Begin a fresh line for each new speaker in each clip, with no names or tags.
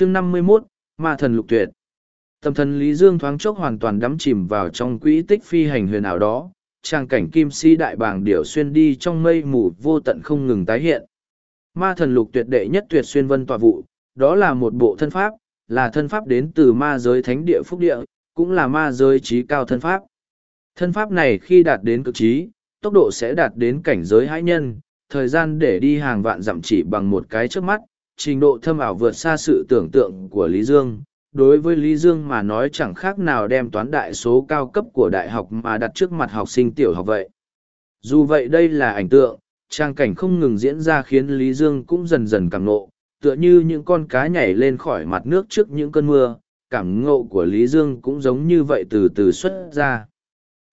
chương năm mươi 51, Ma thần lục tuyệt. Tâm thần Lý Dương thoáng chốc hoàn toàn đắm chìm vào trong quỹ tích phi hành huyền ảo đó, trang cảnh kim si đại bàng điểu xuyên đi trong mây mù vô tận không ngừng tái hiện. Ma thần lục tuyệt đệ nhất tuyệt xuyên vân tọa vụ, đó là một bộ thân pháp, là thân pháp đến từ ma giới thánh địa phúc địa, cũng là ma giới trí cao thân pháp. Thân pháp này khi đạt đến cực trí, tốc độ sẽ đạt đến cảnh giới hãi nhân, thời gian để đi hàng vạn dặm chỉ bằng một cái trước mắt, trình độ thâm ảo vượt xa sự tưởng tượng của Lý Dương. Đối với Lý Dương mà nói chẳng khác nào đem toán đại số cao cấp của đại học mà đặt trước mặt học sinh tiểu học vậy. Dù vậy đây là ảnh tượng, trang cảnh không ngừng diễn ra khiến Lý Dương cũng dần dần cảm nộ, tựa như những con cá nhảy lên khỏi mặt nước trước những cơn mưa, cảm ngộ của Lý Dương cũng giống như vậy từ từ xuất ra.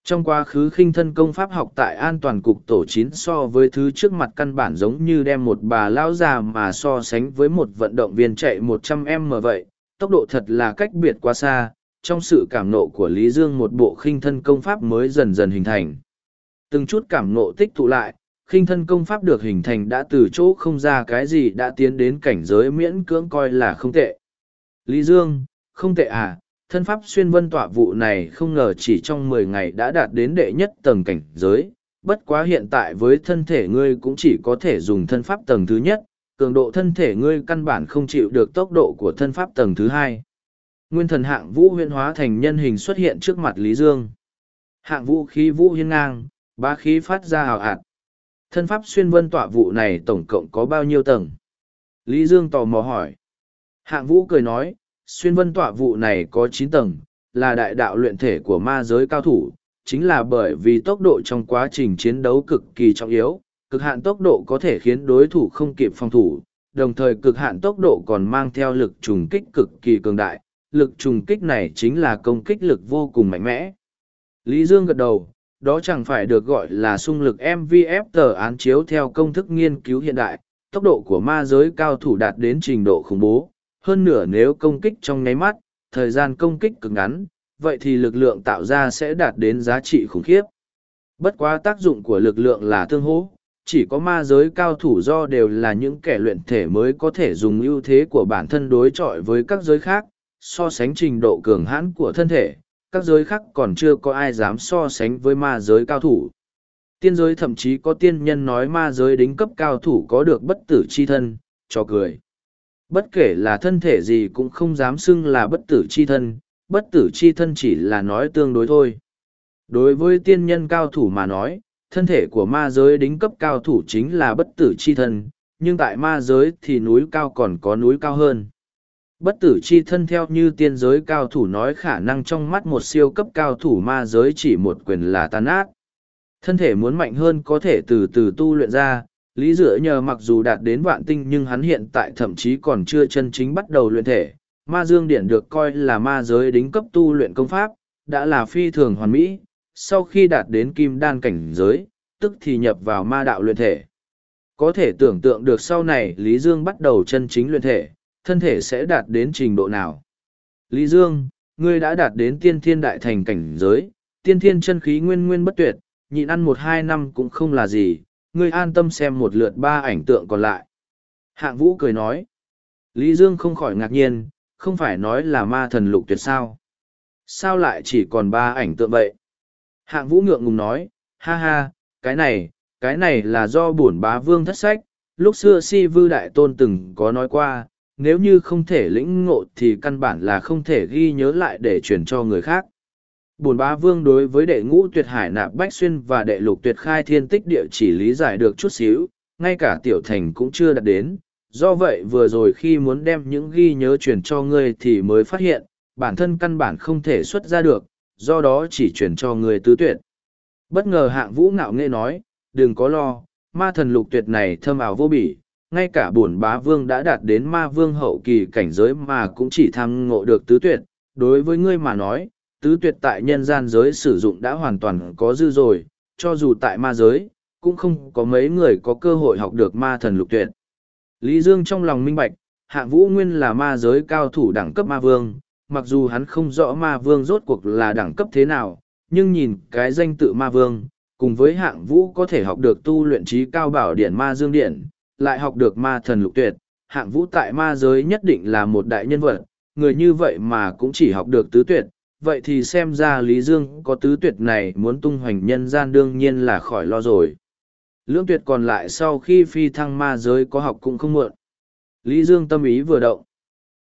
Trong quá khứ khinh thân công pháp học tại an toàn cục tổ chín so với thứ trước mặt căn bản giống như đem một bà lão già mà so sánh với một vận động viên chạy 100m vậy, tốc độ thật là cách biệt quá xa, trong sự cảm nộ của Lý Dương một bộ khinh thân công pháp mới dần dần hình thành. Từng chút cảm nộ tích tụ lại, khinh thân công pháp được hình thành đã từ chỗ không ra cái gì đã tiến đến cảnh giới miễn cưỡng coi là không tệ. Lý Dương, không tệ à, thân pháp xuyên vân tọa vụ này không ngờ chỉ trong mười ngày đã đạt đến đệ nhất tầng cảnh giới, bất quá hiện tại với thân thể ngươi cũng chỉ có thể dùng thân pháp tầng thứ nhất, cường độ thân thể ngươi căn bản không chịu được tốc độ của thân pháp tầng thứ hai. Nguyên thần hạng vũ huyên hóa thành nhân hình xuất hiện trước mặt Lý Dương. Hạng vũ khí vũ hiên ngang, ba khí phát ra hào hạt. Thân pháp xuyên vân tọa vụ này tổng cộng có bao nhiêu tầng? Lý Dương tò mò hỏi. Hạng vũ cười nói, xuyên vân tọa vụ này có chín tầng, là đại đạo luyện thể của ma giới cao thủ, chính là bởi vì tốc độ trong quá trình chiến đấu cực kỳ trọng yếu, cực hạn tốc độ có thể khiến đối thủ không kịp phòng thủ, đồng thời cực hạn tốc độ còn mang theo lực trùng kích cực kỳ cường đại, lực trùng kích này chính là công kích lực vô cùng mạnh mẽ. Lý Dương gật đầu, đó chẳng phải được gọi là xung lực MVF tờ án chiếu theo công thức nghiên cứu hiện đại, tốc độ của ma giới cao thủ đạt đến trình độ khủng bố, hơn nửa nếu công kích trong nháy mắt, thời gian công kích cực ngắn, vậy thì lực lượng tạo ra sẽ đạt đến giá trị khủng khiếp. Bất quá tác dụng của lực lượng là tương hỗ, chỉ có ma giới cao thủ do đều là những kẻ luyện thể mới có thể dùng ưu thế của bản thân đối chọi với các giới khác, so sánh trình độ cường hãn của thân thể, các giới khác còn chưa có ai dám so sánh với ma giới cao thủ. Tiên giới thậm chí có tiên nhân nói ma giới đính cấp cao thủ có được bất tử chi thân, cho cười. Bất kể là thân thể gì cũng không dám xưng là bất tử chi thân, bất tử chi thân chỉ là nói tương đối thôi. Đối với tiên nhân cao thủ mà nói, thân thể của ma giới đính cấp cao thủ chính là bất tử chi thân, nhưng tại ma giới thì núi cao còn có núi cao hơn. Bất tử chi thân theo như tiên giới cao thủ nói khả năng trong mắt một siêu cấp cao thủ ma giới chỉ một quyền là tàn át. Thân thể muốn mạnh hơn có thể từ từ tu luyện ra, Lý Dựa nhờ mặc dù đạt đến vạn tinh nhưng hắn hiện tại thậm chí còn chưa chân chính bắt đầu luyện thể. Ma Dương Điển được coi là ma giới đính cấp tu luyện công pháp, đã là phi thường hoàn mỹ, sau khi đạt đến kim đan cảnh giới, tức thì nhập vào ma đạo luyện thể. Có thể tưởng tượng được sau này Lý Dương bắt đầu chân chính luyện thể, thân thể sẽ đạt đến trình độ nào. Lý Dương, ngươi đã đạt đến tiên thiên đại thành cảnh giới, tiên thiên chân khí nguyên nguyên bất tuyệt, nhịn ăn một hai năm cũng không là gì, ngươi an tâm xem một lượt ba ảnh tượng còn lại. Hạng vũ cười nói. Lý Dương không khỏi ngạc nhiên, không phải nói là ma thần lục tuyệt sao. Sao lại chỉ còn ba ảnh tượng vậy? Hạng vũ ngượng ngùng nói, ha ha, cái này, cái này là do bổn bá vương thất sách, lúc xưa si vư đại tôn từng có nói qua, nếu như không thể lĩnh ngộ thì căn bản là không thể ghi nhớ lại để truyền cho người khác. Bồn bá vương đối với đệ ngũ tuyệt hải nạp bách xuyên và đệ lục tuyệt khai thiên tích địa chỉ lý giải được chút xíu, ngay cả tiểu thành cũng chưa đạt đến. Do vậy vừa rồi khi muốn đem những ghi nhớ truyền cho ngươi thì mới phát hiện, bản thân căn bản không thể xuất ra được, do đó chỉ truyền cho ngươi tứ tuyệt. Bất ngờ hạng vũ ngạo nghệ nói, đừng có lo, ma thần lục tuyệt này thâm ảo vô bỉ, ngay cả bổn bá vương đã đạt đến ma vương hậu kỳ cảnh giới mà cũng chỉ tham ngộ được tứ tuyệt. Đối với ngươi mà nói, tứ tuyệt tại nhân gian giới sử dụng đã hoàn toàn có dư rồi, cho dù tại ma giới, cũng không có mấy người có cơ hội học được ma thần lục tuyệt. Lý Dương trong lòng minh bạch, hạng vũ nguyên là ma giới cao thủ đẳng cấp ma vương, mặc dù hắn không rõ ma vương rốt cuộc là đẳng cấp thế nào, nhưng nhìn cái danh tự ma vương, cùng với hạng vũ có thể học được tu luyện trí cao bảo điển ma dương điển, lại học được ma thần lục tuyệt, hạng vũ tại ma giới nhất định là một đại nhân vật, người như vậy mà cũng chỉ học được tứ tuyệt, vậy thì xem ra Lý Dương có tứ tuyệt này muốn tung hoành nhân gian đương nhiên là khỏi lo rồi. Lưỡng tuyệt còn lại sau khi phi thăng ma giới có học cũng không muộn. Lý Dương tâm ý vừa động.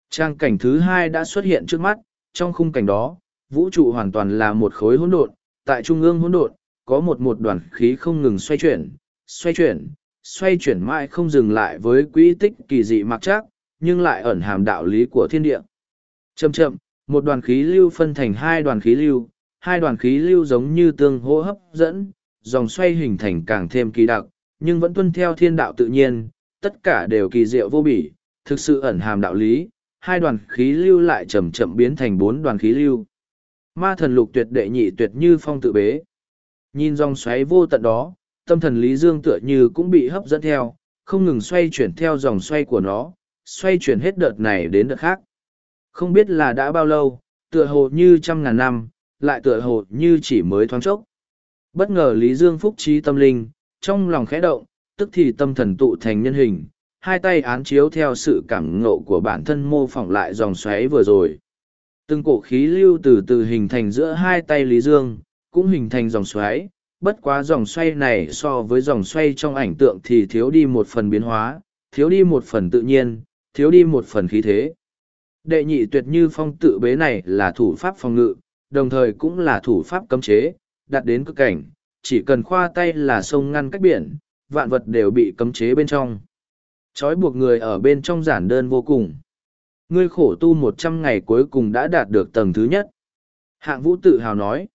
Trang cảnh thứ hai đã xuất hiện trước mắt, trong khung cảnh đó, vũ trụ hoàn toàn là một khối hỗn độn, tại trung ương hỗn độn, có một một đoàn khí không ngừng xoay chuyển, xoay chuyển, xoay chuyển mãi không dừng lại với quỹ tích kỳ dị mặc trác, nhưng lại ẩn hàm đạo lý của thiên địa. Chậm chậm, một đoàn khí lưu phân thành hai đoàn khí lưu, hai đoàn khí lưu giống như tương hỗ hấp dẫn, dòng xoay hình thành càng thêm kỳ đặc, nhưng vẫn tuân theo thiên đạo tự nhiên, tất cả đều kỳ diệu vô bỉ, thực sự ẩn hàm đạo lý, hai đoàn khí lưu lại chậm chậm biến thành bốn đoàn khí lưu. Ma thần lục tuyệt đệ nhị tuyệt như phong tự bế. Nhìn dòng xoáy vô tận đó, tâm thần Lý Dương tựa như cũng bị hấp dẫn theo, không ngừng xoay chuyển theo dòng xoay của nó, xoay chuyển hết đợt này đến đợt khác. Không biết là đã bao lâu, tựa hồ như trăm ngàn năm, lại tựa hồ như chỉ mới thoáng chốc. Bất ngờ Lý Dương phúc trí tâm linh, trong lòng khẽ động, tức thì tâm thần tụ thành nhân hình, hai tay án chiếu theo sự cảm ngộ của bản thân mô phỏng lại dòng xoáy vừa rồi. Từng cổ khí lưu từ từ hình thành giữa hai tay Lý Dương, cũng hình thành dòng xoáy, bất quá dòng xoay này so với dòng xoay trong ảnh tượng thì thiếu đi một phần biến hóa, thiếu đi một phần tự nhiên, thiếu đi một phần khí thế. Đệ nhị tuyệt như phong tự bế này là thủ pháp phòng ngự, đồng thời cũng là thủ pháp cấm chế, đặt đến cực cảnh, chỉ cần khoa tay là sông ngăn cách biển, vạn vật đều bị cấm chế bên trong. Chói buộc người ở bên trong giản đơn vô cùng. Ngươi khổ tu một trăm ngày cuối cùng đã đạt được tầng thứ nhất. Hạng vũ tự hào nói.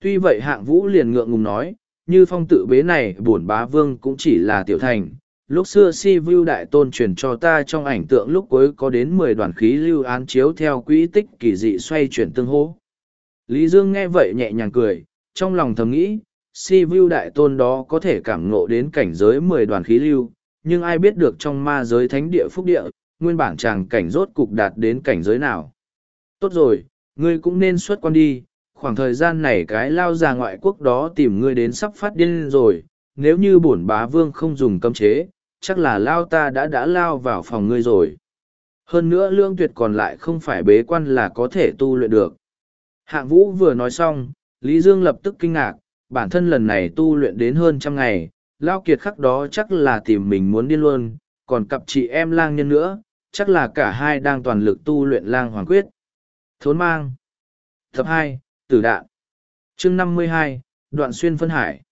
Tuy vậy hạng vũ liền ngượng ngùng nói, như phong tự bế này bổn bá vương cũng chỉ là tiểu thành. Lúc xưa si Vu đại tôn truyền cho ta trong ảnh tượng lúc cuối có đến mười đoàn khí lưu án chiếu theo quỹ tích kỳ dị xoay chuyển tương hô. Lý Dương nghe vậy nhẹ nhàng cười, trong lòng thầm nghĩ, si Vu đại tôn đó có thể cảm ngộ đến cảnh giới mười đoàn khí lưu, nhưng ai biết được trong ma giới thánh địa phúc địa, nguyên bản chàng cảnh rốt cục đạt đến cảnh giới nào. Tốt rồi, ngươi cũng nên xuất quan đi, khoảng thời gian này cái lao già ngoại quốc đó tìm ngươi đến sắp phát điên rồi, nếu như bổn bá vương không dùng cấm chế, chắc là lao ta đã đã lao vào phòng ngươi rồi. Hơn nữa lương tuyệt còn lại không phải bế quan là có thể tu luyện được. Hạng vũ vừa nói xong, Lý Dương lập tức kinh ngạc, bản thân lần này tu luyện đến hơn trăm ngày, lao kiệt khắc đó chắc là tìm mình muốn điên luôn, còn cặp chị em lang nhân nữa, chắc là cả hai đang toàn lực tu luyện lang hoàng quyết. Thốn mang. Tập hai Tử đạn. chương năm mươi hai đoạn xuyên phân hải.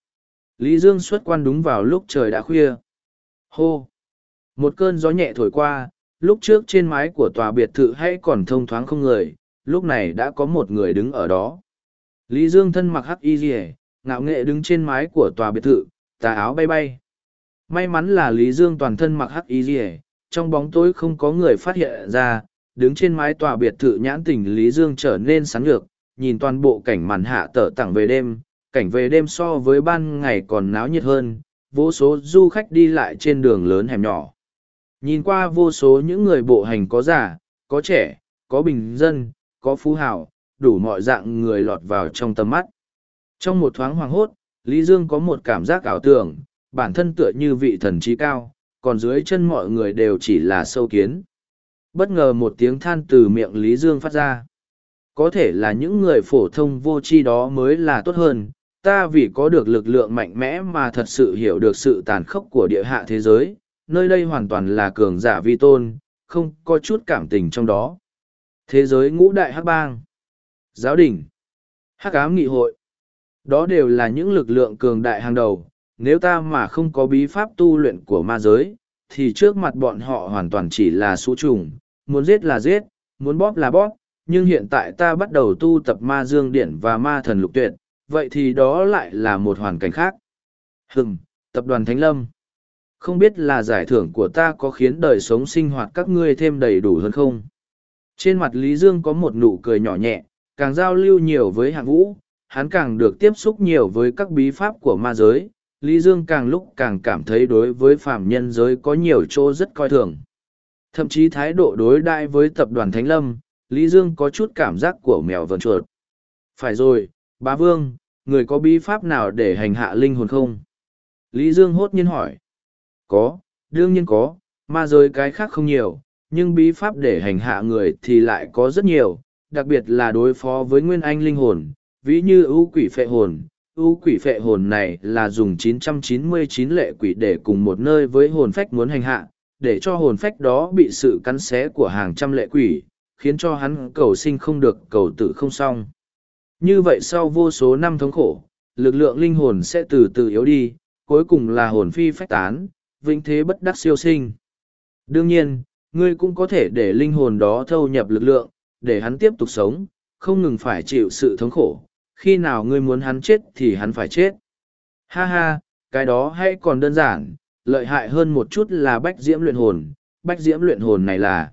Lý Dương xuất quan đúng vào lúc trời đã khuya. Hô! Một cơn gió nhẹ thổi qua, lúc trước trên mái của tòa biệt thự hay còn thông thoáng không người, lúc này đã có một người đứng ở đó. Lý Dương thân mặc hắc y rìa, ngạo nghệ đứng trên mái của tòa biệt thự, tà áo bay bay. May mắn là Lý Dương toàn thân mặc hắc y rìa, trong bóng tối không có người phát hiện ra, đứng trên mái tòa biệt thự nhãn tình Lý Dương trở nên sáng ngược, nhìn toàn bộ cảnh màn hạ tở tặng về đêm, cảnh về đêm so với ban ngày còn náo nhiệt hơn, vô số du khách đi lại trên đường lớn hẻm nhỏ. Nhìn qua vô số những người bộ hành có già, có trẻ, có bình dân, có phú hào, đủ mọi dạng người lọt vào trong tầm mắt. Trong một thoáng hoàng hốt, Lý Dương có một cảm giác ảo tưởng, bản thân tựa như vị thần trí cao, còn dưới chân mọi người đều chỉ là sâu kiến. Bất ngờ một tiếng than từ miệng Lý Dương phát ra. Có thể là những người phổ thông vô tri đó mới là tốt hơn, ta vì có được lực lượng mạnh mẽ mà thật sự hiểu được sự tàn khốc của địa hạ thế giới, nơi đây hoàn toàn là cường giả vi tôn, không có chút cảm tình trong đó. Thế giới ngũ đại hắc bang, giáo đình, hắc ám nghị hội, đó đều là những lực lượng cường đại hàng đầu, nếu ta mà không có bí pháp tu luyện của ma giới, thì trước mặt bọn họ hoàn toàn chỉ là số trùng, muốn giết là giết, muốn bóp là bóp, nhưng hiện tại ta bắt đầu tu tập ma dương điển và ma thần lục tuyệt, vậy thì đó lại là một hoàn cảnh khác. Hừm, tập đoàn Thánh Lâm. Không biết là giải thưởng của ta có khiến đời sống sinh hoạt các ngươi thêm đầy đủ hơn không? Trên mặt Lý Dương có một nụ cười nhỏ nhẹ, càng giao lưu nhiều với hạng vũ, hắn càng được tiếp xúc nhiều với các bí pháp của ma giới. Lý Dương càng lúc càng cảm thấy đối với phạm nhân giới có nhiều chỗ rất coi thường. Thậm chí thái độ đối đại với tập đoàn Thánh Lâm, Lý Dương có chút cảm giác của mèo vần chuột. Phải rồi, bá vương, người có bí pháp nào để hành hạ linh hồn không? Lý Dương hốt nhiên hỏi. Có, đương nhiên có, ma giới cái khác không nhiều, nhưng bí pháp để hành hạ người thì lại có rất nhiều, đặc biệt là đối phó với nguyên anh linh hồn, ví như ưu quỷ phệ hồn. ưu quỷ phệ hồn này là dùng 999 lệ quỷ để cùng một nơi với hồn phách muốn hành hạ, để cho hồn phách đó bị sự cắn xé của hàng trăm lệ quỷ, khiến cho hắn cầu sinh không được cầu tử không xong. Như vậy sau vô số năm thống khổ, lực lượng linh hồn sẽ từ từ yếu đi, cuối cùng là hồn phi phách tán, vĩnh thế bất đắc siêu sinh. Đương nhiên, ngươi cũng có thể để linh hồn đó thâu nhập lực lượng, để hắn tiếp tục sống, không ngừng phải chịu sự thống khổ. Khi nào ngươi muốn hắn chết thì hắn phải chết. Ha ha, cái đó hay còn đơn giản, lợi hại hơn một chút là bách diễm luyện hồn. Bách diễm luyện hồn này là...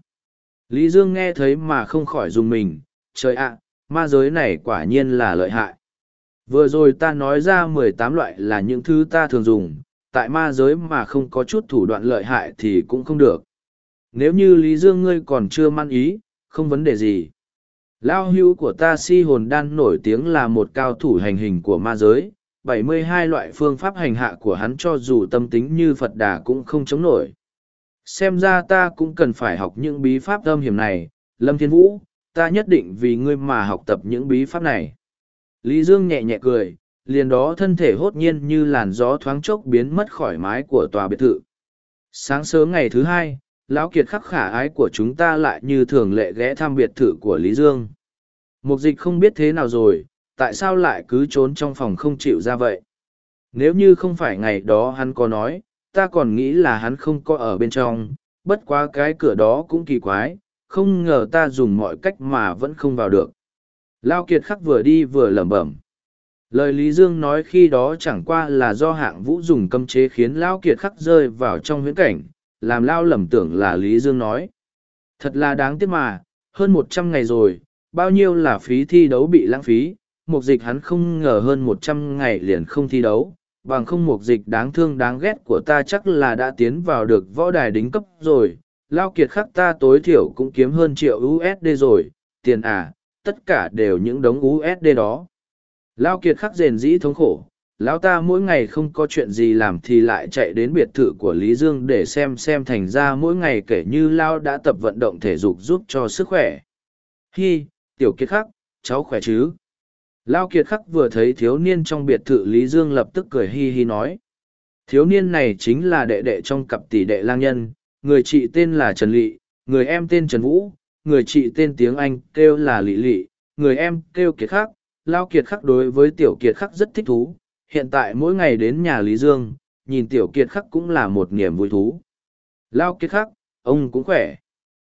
Lý Dương nghe thấy mà không khỏi dùng mình, trời ạ, ma giới này quả nhiên là lợi hại. Vừa rồi ta nói ra mười tám loại là những thứ ta thường dùng, tại ma giới mà không có chút thủ đoạn lợi hại thì cũng không được. Nếu như Lý Dương ngươi còn chưa man ý, không vấn đề gì. Lao hữu của ta si hồn đan nổi tiếng là một cao thủ hành hình của ma giới, bảy mươi hai loại phương pháp hành hạ của hắn cho dù tâm tính như Phật Đà cũng không chống nổi. Xem ra ta cũng cần phải học những bí pháp âm hiểm này, Lâm Thiên Vũ, ta nhất định vì ngươi mà học tập những bí pháp này. Lý Dương nhẹ nhẹ cười, liền đó thân thể hốt nhiên như làn gió thoáng chốc biến mất khỏi mái của tòa biệt thự. Sáng sớm ngày thứ hai, lão kiệt khắc khả ái của chúng ta lại như thường lệ ghé thăm biệt thự của Lý Dương. Mục dịch không biết thế nào rồi, tại sao lại cứ trốn trong phòng không chịu ra vậy? Nếu như không phải ngày đó hắn có nói, ta còn nghĩ là hắn không có ở bên trong, bất quá cái cửa đó cũng kỳ quái, không ngờ ta dùng mọi cách mà vẫn không vào được. Lao Kiệt khắc vừa đi vừa lẩm bẩm. Lời Lý Dương nói khi đó chẳng qua là do hạng vũ dùng cấm chế khiến Lao Kiệt khắc rơi vào trong huyễn cảnh, làm Lao lầm tưởng là Lý Dương nói. Thật là đáng tiếc mà, hơn một trăm ngày rồi, bao nhiêu là phí thi đấu bị lãng phí, mục dịch hắn không ngờ hơn một trăm ngày liền không thi đấu, bằng không mục dịch đáng thương đáng ghét của ta chắc là đã tiến vào được võ đài đính cấp rồi, Lao Kiệt khắc ta tối thiểu cũng kiếm hơn triệu USD rồi, tiền à, tất cả đều những đống USD đó. Lao Kiệt khắc rền dĩ thống khổ, lão ta mỗi ngày không có chuyện gì làm thì lại chạy đến biệt thự của Lý Dương để xem xem thành ra mỗi ngày kể như Lao đã tập vận động thể dục giúp cho sức khỏe. Hi, tiểu kiệt khắc, cháu khỏe chứ? Lao kiệt khắc vừa thấy thiếu niên trong biệt thự Lý Dương lập tức cười hi hi nói. Thiếu niên này chính là đệ đệ trong cặp tỷ đệ lang nhân, người chị tên là Trần Lị, người em tên Trần Vũ, người chị tên tiếng Anh kêu là Lị Lị, người em kêu Kiệt Khắc. Lao Kiệt Khắc đối với Tiểu Kiệt Khắc rất thích thú, hiện tại mỗi ngày đến nhà Lý Dương, nhìn Tiểu Kiệt Khắc cũng là một niềm vui thú. Lao Kiệt Khắc, ông cũng khỏe.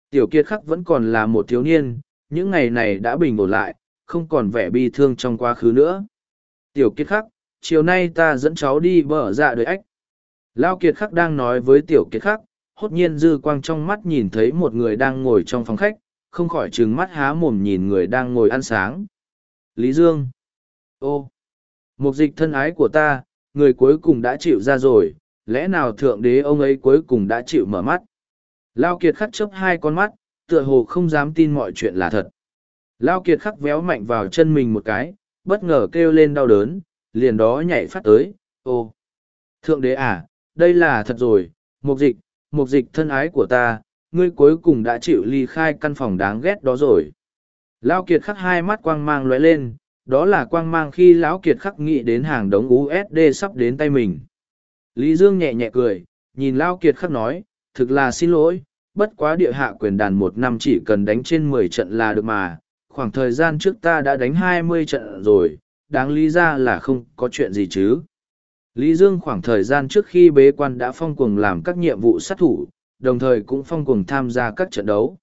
Tiểu Kiệt Khắc vẫn còn là một thiếu niên, những ngày này đã bình ổn lại, không còn vẻ bi thương trong quá khứ nữa. Tiểu Kiệt Khắc, chiều nay ta dẫn cháu đi bờ dạ đời ách. Lao Kiệt Khắc đang nói với Tiểu Kiệt Khắc, hốt nhiên dư quang trong mắt nhìn thấy một người đang ngồi trong phòng khách, không khỏi trừng mắt há mồm nhìn người đang ngồi ăn sáng. Lý Dương. Ô. Mục dịch thân ái của ta, người cuối cùng đã chịu ra rồi, lẽ nào thượng đế ông ấy cuối cùng đã chịu mở mắt. Lao Kiệt khắc chấp hai con mắt, tựa hồ không dám tin mọi chuyện là thật. Lao Kiệt khắc véo mạnh vào chân mình một cái, bất ngờ kêu lên đau đớn, liền đó nhảy phát tới, ô. Thượng đế à, đây là thật rồi, mục dịch, mục dịch thân ái của ta, ngươi cuối cùng đã chịu ly khai căn phòng đáng ghét đó rồi. Lão Kiệt khắc hai mắt quang mang lóe lên, đó là quang mang khi Lão Kiệt khắc nghĩ đến hàng đống USD sắp đến tay mình. Lý Dương nhẹ nhẹ cười, nhìn Lão Kiệt khắc nói, thực là xin lỗi, bất quá địa hạ quyền đàn một năm chỉ cần đánh trên mười trận là được mà, khoảng thời gian trước ta đã đánh hai mươi trận rồi, đáng lý ra là không có chuyện gì chứ. Lý Dương khoảng thời gian trước khi bế quan đã phong cuồng làm các nhiệm vụ sát thủ, đồng thời cũng phong cuồng tham gia các trận đấu.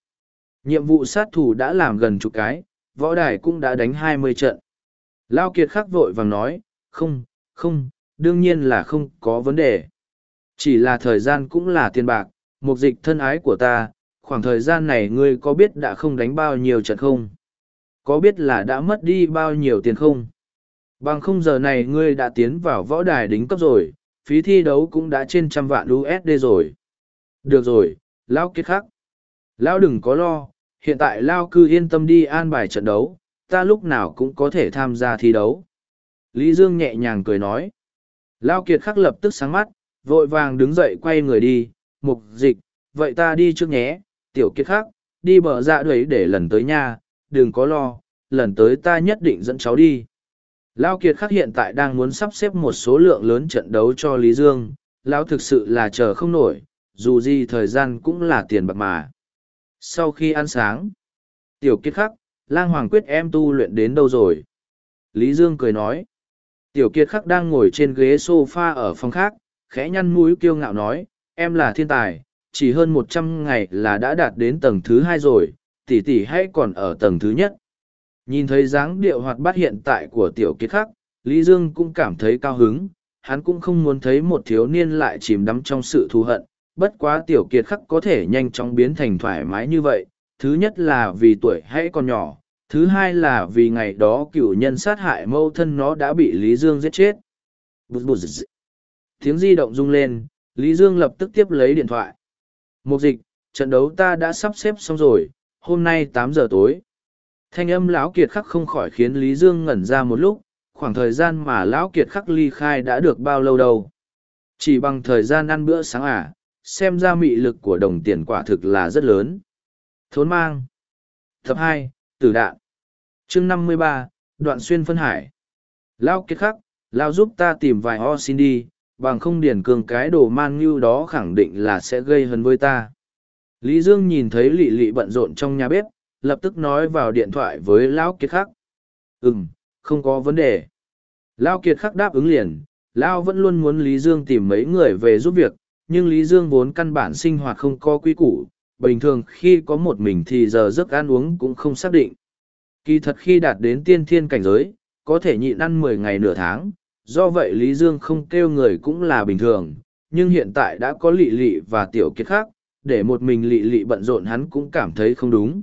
Nhiệm vụ sát thủ đã làm gần chục cái, võ đài cũng đã đánh hai mươi trận. Lao Kiệt khắc vội vàng nói, không, không, đương nhiên là không có vấn đề. Chỉ là thời gian cũng là tiền bạc, mục dịch thân ái của ta, khoảng thời gian này ngươi có biết đã không đánh bao nhiêu trận không? Có biết là đã mất đi bao nhiêu tiền không? Bằng không giờ này ngươi đã tiến vào võ đài đính cấp rồi, phí thi đấu cũng đã trên trăm vạn USD rồi. Được rồi, Lao kết khắc. Lao đừng có lo, hiện tại Lao cứ yên tâm đi an bài trận đấu, ta lúc nào cũng có thể tham gia thi đấu. Lý Dương nhẹ nhàng cười nói. Lao kiệt khắc lập tức sáng mắt, vội vàng đứng dậy quay người đi, mục dịch, vậy ta đi trước nhé, tiểu kiệt khắc đi bờ dạ đuổi để lần tới nhà, đừng có lo, lần tới ta nhất định dẫn cháu đi. Lao Kiệt khắc hiện tại đang muốn sắp xếp một số lượng lớn trận đấu cho Lý Dương, Lão thực sự là chờ không nổi, dù gì thời gian cũng là tiền bạc mà. Sau khi ăn sáng, Tiểu Kiệt khắc, lang hoàng quyết em tu luyện đến đâu rồi? Lý Dương cười nói. Tiểu Kiệt khắc đang ngồi trên ghế sofa ở phòng khác, khẽ nhăn mũi kiêu ngạo nói, em là thiên tài, chỉ hơn một trăm ngày là đã đạt đến tầng thứ hai rồi, tỷ tỷ hay còn ở tầng thứ nhất. Nhìn thấy dáng điệu hoạt bát hiện tại của tiểu kiệt khắc, Lý Dương cũng cảm thấy cao hứng, hắn cũng không muốn thấy một thiếu niên lại chìm đắm trong sự thù hận, bất quá tiểu kiệt khắc có thể nhanh chóng biến thành thoải mái như vậy, thứ nhất là vì tuổi hãy còn nhỏ, thứ hai là vì ngày đó cựu nhân sát hại mâu thân nó đã bị Lý Dương giết chết. Tiếng di động rung lên, Lý Dương lập tức tiếp lấy điện thoại. Mục dịch, trận đấu ta đã sắp xếp xong rồi, hôm nay tám giờ tối. Thanh âm lão kiệt khắc không khỏi khiến Lý Dương ngẩn ra một lúc, khoảng thời gian mà lão kiệt khắc ly khai đã được bao lâu đâu. Chỉ bằng thời gian ăn bữa sáng à, xem ra mị lực của đồng tiền quả thực là rất lớn. Thốn mang. Tập hai Tử đạn. chương năm mươi ba Đoạn xuyên phân hải. Lão kiệt khắc, lão giúp ta tìm vài ho xin đi, bằng không điển cường cái đồ man như đó khẳng định là sẽ gây hấn với ta. Lý Dương nhìn thấy lị lị bận rộn trong nhà bếp, lập tức nói vào điện thoại với Lão Kiệt Khắc. Ừm, không có vấn đề. Lão Kiệt Khắc đáp ứng liền, Lão vẫn luôn muốn Lý Dương tìm mấy người về giúp việc, nhưng Lý Dương vốn căn bản sinh hoạt không có quy củ, bình thường khi có một mình thì giờ giấc ăn uống cũng không xác định. Kỳ thật khi đạt đến tiên thiên cảnh giới, có thể nhịn ăn mười ngày nửa tháng, do vậy Lý Dương không kêu người cũng là bình thường, nhưng hiện tại đã có lỵ lỵ và tiểu kiệt khác, để một mình lỵ lỵ bận rộn hắn cũng cảm thấy không đúng.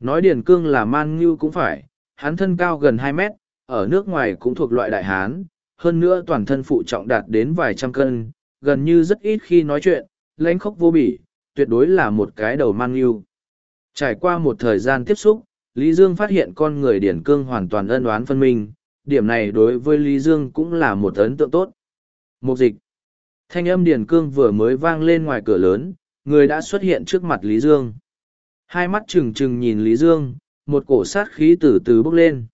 Nói Điền Cương là man ngưu cũng phải, hắn thân cao gần hai mét, ở nước ngoài cũng thuộc loại đại hán, hơn nữa toàn thân phụ trọng đạt đến vài trăm cân, gần như rất ít khi nói chuyện, lãnh khốc vô bỉ, tuyệt đối là một cái đầu man ngưu. Trải qua một thời gian tiếp xúc, Lý Dương phát hiện con người điển Cương hoàn toàn ân oán phân minh, điểm này đối với Lý Dương cũng là một ấn tượng tốt. Mục dịch. Thanh âm điển Cương vừa mới vang lên ngoài cửa lớn, người đã xuất hiện trước mặt Lý Dương. Hai mắt trừng trừng nhìn Lý Dương, một cổ sát khí từ từ bốc lên.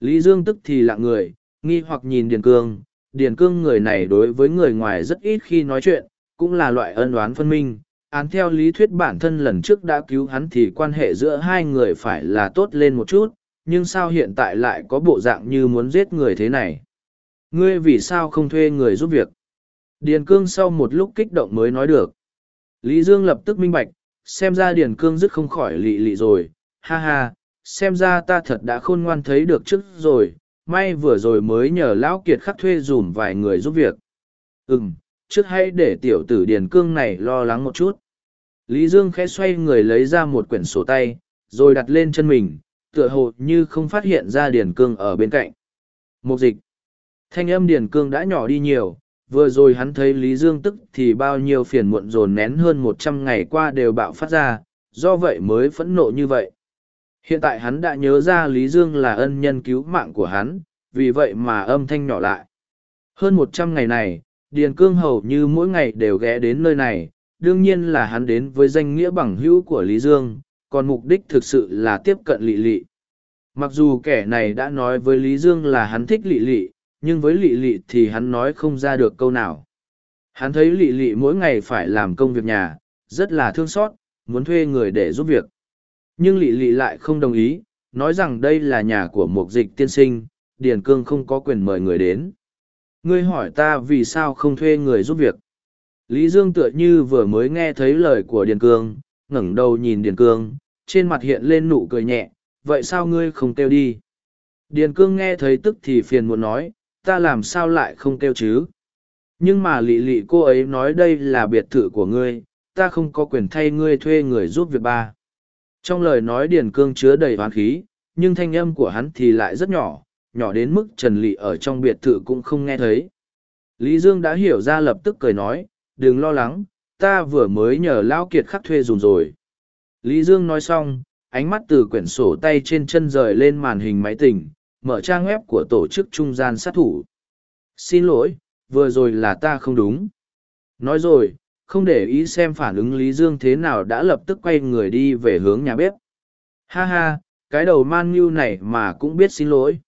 Lý Dương tức thì lạng người, nghi hoặc nhìn Điền Cương. Điền Cương người này đối với người ngoài rất ít khi nói chuyện, cũng là loại ân oán phân minh. Án theo lý thuyết bản thân lần trước đã cứu hắn thì quan hệ giữa hai người phải là tốt lên một chút, nhưng sao hiện tại lại có bộ dạng như muốn giết người thế này? Ngươi vì sao không thuê người giúp việc? Điền Cương sau một lúc kích động mới nói được. Lý Dương lập tức minh bạch, xem ra Điền Cương dứt không khỏi lị lị rồi, ha ha, xem ra ta thật đã khôn ngoan thấy được trước rồi, may vừa rồi mới nhờ Lão Kiệt khắc thuê dùm vài người giúp việc. Ừm, trước hãy để tiểu tử Điền Cương này lo lắng một chút. Lý Dương khẽ xoay người lấy ra một quyển sổ tay, rồi đặt lên chân mình, tựa hồ như không phát hiện ra Điền Cương ở bên cạnh. Mục dịch. Thanh âm Điền Cương đã nhỏ đi nhiều, vừa rồi hắn thấy Lý Dương tức thì bao nhiêu phiền muộn dồn nén hơn một trăm ngày qua đều bạo phát ra, do vậy mới phẫn nộ như vậy. Hiện tại hắn đã nhớ ra Lý Dương là ân nhân cứu mạng của hắn, vì vậy mà âm thanh nhỏ lại. Hơn một trăm ngày này, Điền Cương hầu như mỗi ngày đều ghé đến nơi này, đương nhiên là hắn đến với danh nghĩa bằng hữu của Lý Dương, còn mục đích thực sự là tiếp cận lị lị. Mặc dù kẻ này đã nói với Lý Dương là hắn thích lị lị, nhưng với lị lị thì hắn nói không ra được câu nào. Hắn thấy lị lị mỗi ngày phải làm công việc nhà, rất là thương xót, muốn thuê người để giúp việc. Nhưng lị lị lại không đồng ý, nói rằng đây là nhà của mục dịch tiên sinh, Điền Cương không có quyền mời người đến. Ngươi hỏi ta vì sao không thuê người giúp việc. Lý Dương tựa như vừa mới nghe thấy lời của Điền Cương, ngẩng đầu nhìn Điền Cương, trên mặt hiện lên nụ cười nhẹ, vậy sao ngươi không kêu đi? Điền Cương nghe thấy tức thì phiền muốn nói, ta làm sao lại không kêu chứ? Nhưng mà lị lị cô ấy nói đây là biệt thự của ngươi, ta không có quyền thay ngươi thuê người giúp việc ba. Trong lời nói Điền Cương chứa đầy hoán khí, nhưng thanh âm của hắn thì lại rất nhỏ, nhỏ đến mức Trần Lị ở trong biệt thự cũng không nghe thấy. Lý Dương đã hiểu ra lập tức cười nói, đừng lo lắng, ta vừa mới nhờ Lão Kiệt khắc thuê dùng rồi. Lý Dương nói xong, ánh mắt từ quyển sổ tay trên chân rời lên màn hình máy tỉnh, mở trang web của tổ chức trung gian sát thủ. Xin lỗi, vừa rồi là ta không đúng. Nói rồi, không để ý xem phản ứng Lý Dương thế nào đã lập tức quay người đi về hướng nhà bếp. Ha ha, cái đầu man như này mà cũng biết xin lỗi.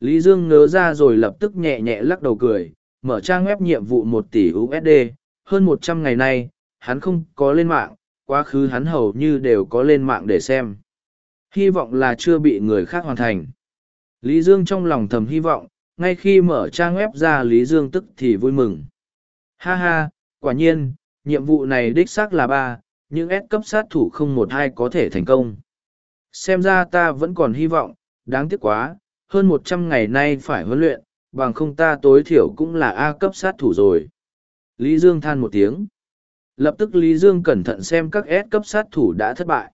Lý Dương ngớ ra rồi lập tức nhẹ nhẹ lắc đầu cười, mở trang web nhiệm vụ một tỷ USD, hơn một trăm ngày nay, hắn không có lên mạng, quá khứ hắn hầu như đều có lên mạng để xem. Hy vọng là chưa bị người khác hoàn thành. Lý Dương trong lòng thầm hy vọng, ngay khi mở trang web ra Lý Dương tức thì vui mừng. Ha ha, quả nhiên, nhiệm vụ này đích xác là ba, nhưng S cấp sát thủ không một hai có thể thành công. Xem ra ta vẫn còn hy vọng, đáng tiếc quá, hơn một trăm ngày nay phải huấn luyện, bằng không ta tối thiểu cũng là A cấp sát thủ rồi. Lý Dương than một tiếng. Lập tức Lý Dương cẩn thận xem các S cấp sát thủ đã thất bại.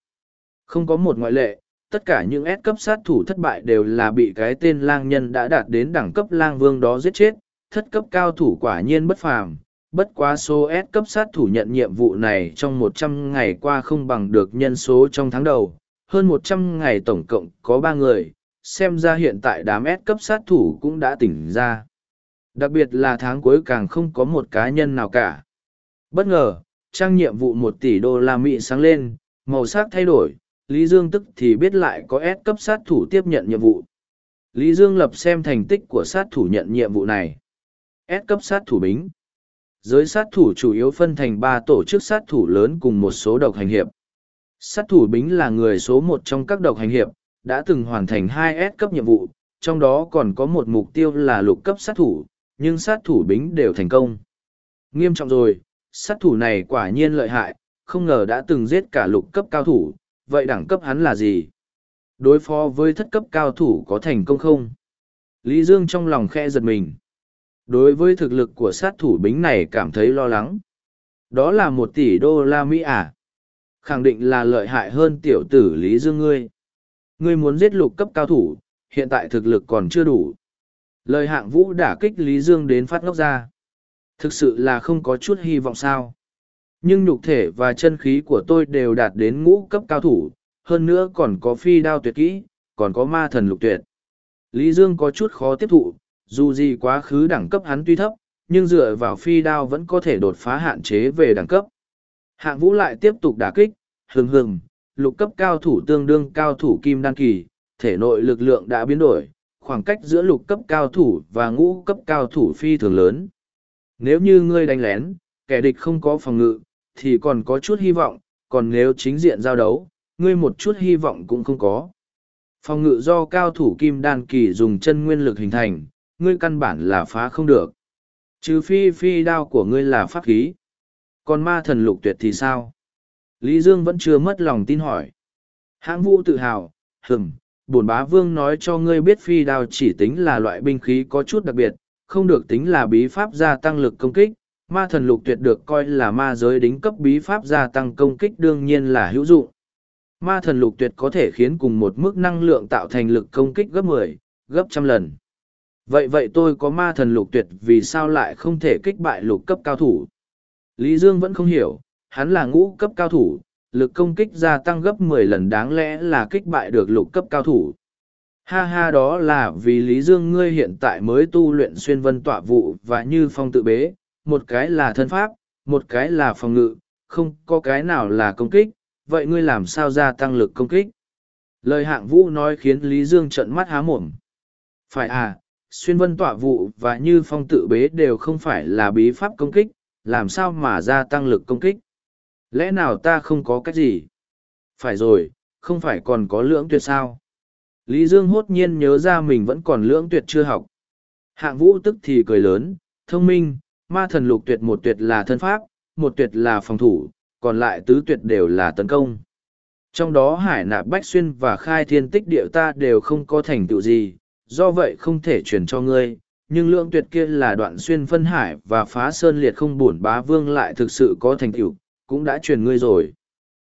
Không có một ngoại lệ, tất cả những S cấp sát thủ thất bại đều là bị cái tên lang nhân đã đạt đến đẳng cấp lang vương đó giết chết, thất cấp cao thủ quả nhiên bất phàm. Bất quá số S cấp sát thủ nhận nhiệm vụ này trong một trăm ngày qua không bằng được nhân số trong tháng đầu, hơn một trăm ngày tổng cộng có ba người, xem ra hiện tại đám S cấp sát thủ cũng đã tỉnh ra. Đặc biệt là tháng cuối càng không có một cá nhân nào cả. Bất ngờ, trang nhiệm vụ một tỷ đô la Mỹ sáng lên, màu sắc thay đổi, Lý Dương tức thì biết lại có S cấp sát thủ tiếp nhận nhiệm vụ. Lý Dương lập xem thành tích của sát thủ nhận nhiệm vụ này. S cấp sát thủ bính. Giới sát thủ chủ yếu phân thành ba tổ chức sát thủ lớn cùng một số độc hành hiệp. Sát thủ bính là người số một trong các độc hành hiệp, đã từng hoàn thành hai S cấp nhiệm vụ, trong đó còn có một mục tiêu là lục cấp sát thủ, nhưng sát thủ bính đều thành công. Nghiêm trọng rồi, sát thủ này quả nhiên lợi hại, không ngờ đã từng giết cả lục cấp cao thủ, vậy đẳng cấp hắn là gì? Đối phó với thất cấp cao thủ có thành công không? Lý Dương trong lòng khe giật mình. Đối với thực lực của sát thủ bính này cảm thấy lo lắng. Đó là một tỷ đô la Mỹ à? Khẳng định là lợi hại hơn tiểu tử Lý Dương ngươi. Ngươi muốn giết lục cấp cao thủ, hiện tại thực lực còn chưa đủ. Lời hạng vũ đả kích Lý Dương đến phát ngốc ra. Thực sự là không có chút hy vọng sao. Nhưng nhục thể và chân khí của tôi đều đạt đến ngũ cấp cao thủ, hơn nữa còn có phi đao tuyệt kỹ, còn có ma thần lục tuyệt. Lý Dương có chút khó tiếp thụ, dù gì quá khứ đẳng cấp hắn tuy thấp, nhưng dựa vào phi đao vẫn có thể đột phá hạn chế về đẳng cấp. Hạng vũ lại tiếp tục đả kích, hừng hừng, lục cấp cao thủ tương đương cao thủ kim đan kỳ, thể nội lực lượng đã biến đổi, khoảng cách giữa lục cấp cao thủ và ngũ cấp cao thủ phi thường lớn. Nếu như ngươi đánh lén, kẻ địch không có phòng ngự, thì còn có chút hy vọng, còn nếu chính diện giao đấu, ngươi một chút hy vọng cũng không có. Phòng ngự do cao thủ kim đan kỳ dùng chân nguyên lực hình thành, ngươi căn bản là phá không được. Trừ phi phi đao của ngươi là pháp khí. Còn ma thần lục tuyệt thì sao? Lý Dương vẫn chưa mất lòng tin hỏi. Hãng vũ tự hào, hừm, bổn bá vương nói cho ngươi biết phi đao chỉ tính là loại binh khí có chút đặc biệt, không được tính là bí pháp gia tăng lực công kích. Ma thần lục tuyệt được coi là ma giới đính cấp bí pháp gia tăng công kích đương nhiên là hữu dụng. Ma thần lục tuyệt có thể khiến cùng một mức năng lượng tạo thành lực công kích gấp mười, gấp trăm lần. Vậy vậy tôi có ma thần lục tuyệt vì sao lại không thể kích bại lục cấp cao thủ? Lý Dương vẫn không hiểu, hắn là ngũ cấp cao thủ, lực công kích gia tăng gấp mười lần đáng lẽ là kích bại được lục cấp cao thủ. Ha ha đó là vì Lý Dương ngươi hiện tại mới tu luyện xuyên vân tọa vụ và như phong tự bế, một cái là thân pháp, một cái là phòng ngự, không có cái nào là công kích, vậy ngươi làm sao gia tăng lực công kích? Lời hạng vũ nói khiến Lý Dương trận mắt há mồm. Phải à, xuyên vân tọa vụ và như phong tự bế đều không phải là bí pháp công kích, làm sao mà gia tăng lực công kích? Lẽ nào ta không có cách gì? Phải rồi, không phải còn có lưỡng tuyệt sao? Lý Dương hốt nhiên nhớ ra mình vẫn còn lưỡng tuyệt chưa học. Hạng vũ tức thì cười lớn, thông minh, ma thần lục tuyệt một tuyệt là thân pháp, một tuyệt là phòng thủ, còn lại tứ tuyệt đều là tấn công. Trong đó hải nạp bách xuyên và khai thiên tích địa ta đều không có thành tựu gì, do vậy không thể truyền cho ngươi. Nhưng lượng tuyệt kia là đoạn xuyên phân hải và phá sơn liệt không bổn bá vương lại thực sự có thành tựu, cũng đã truyền ngươi rồi.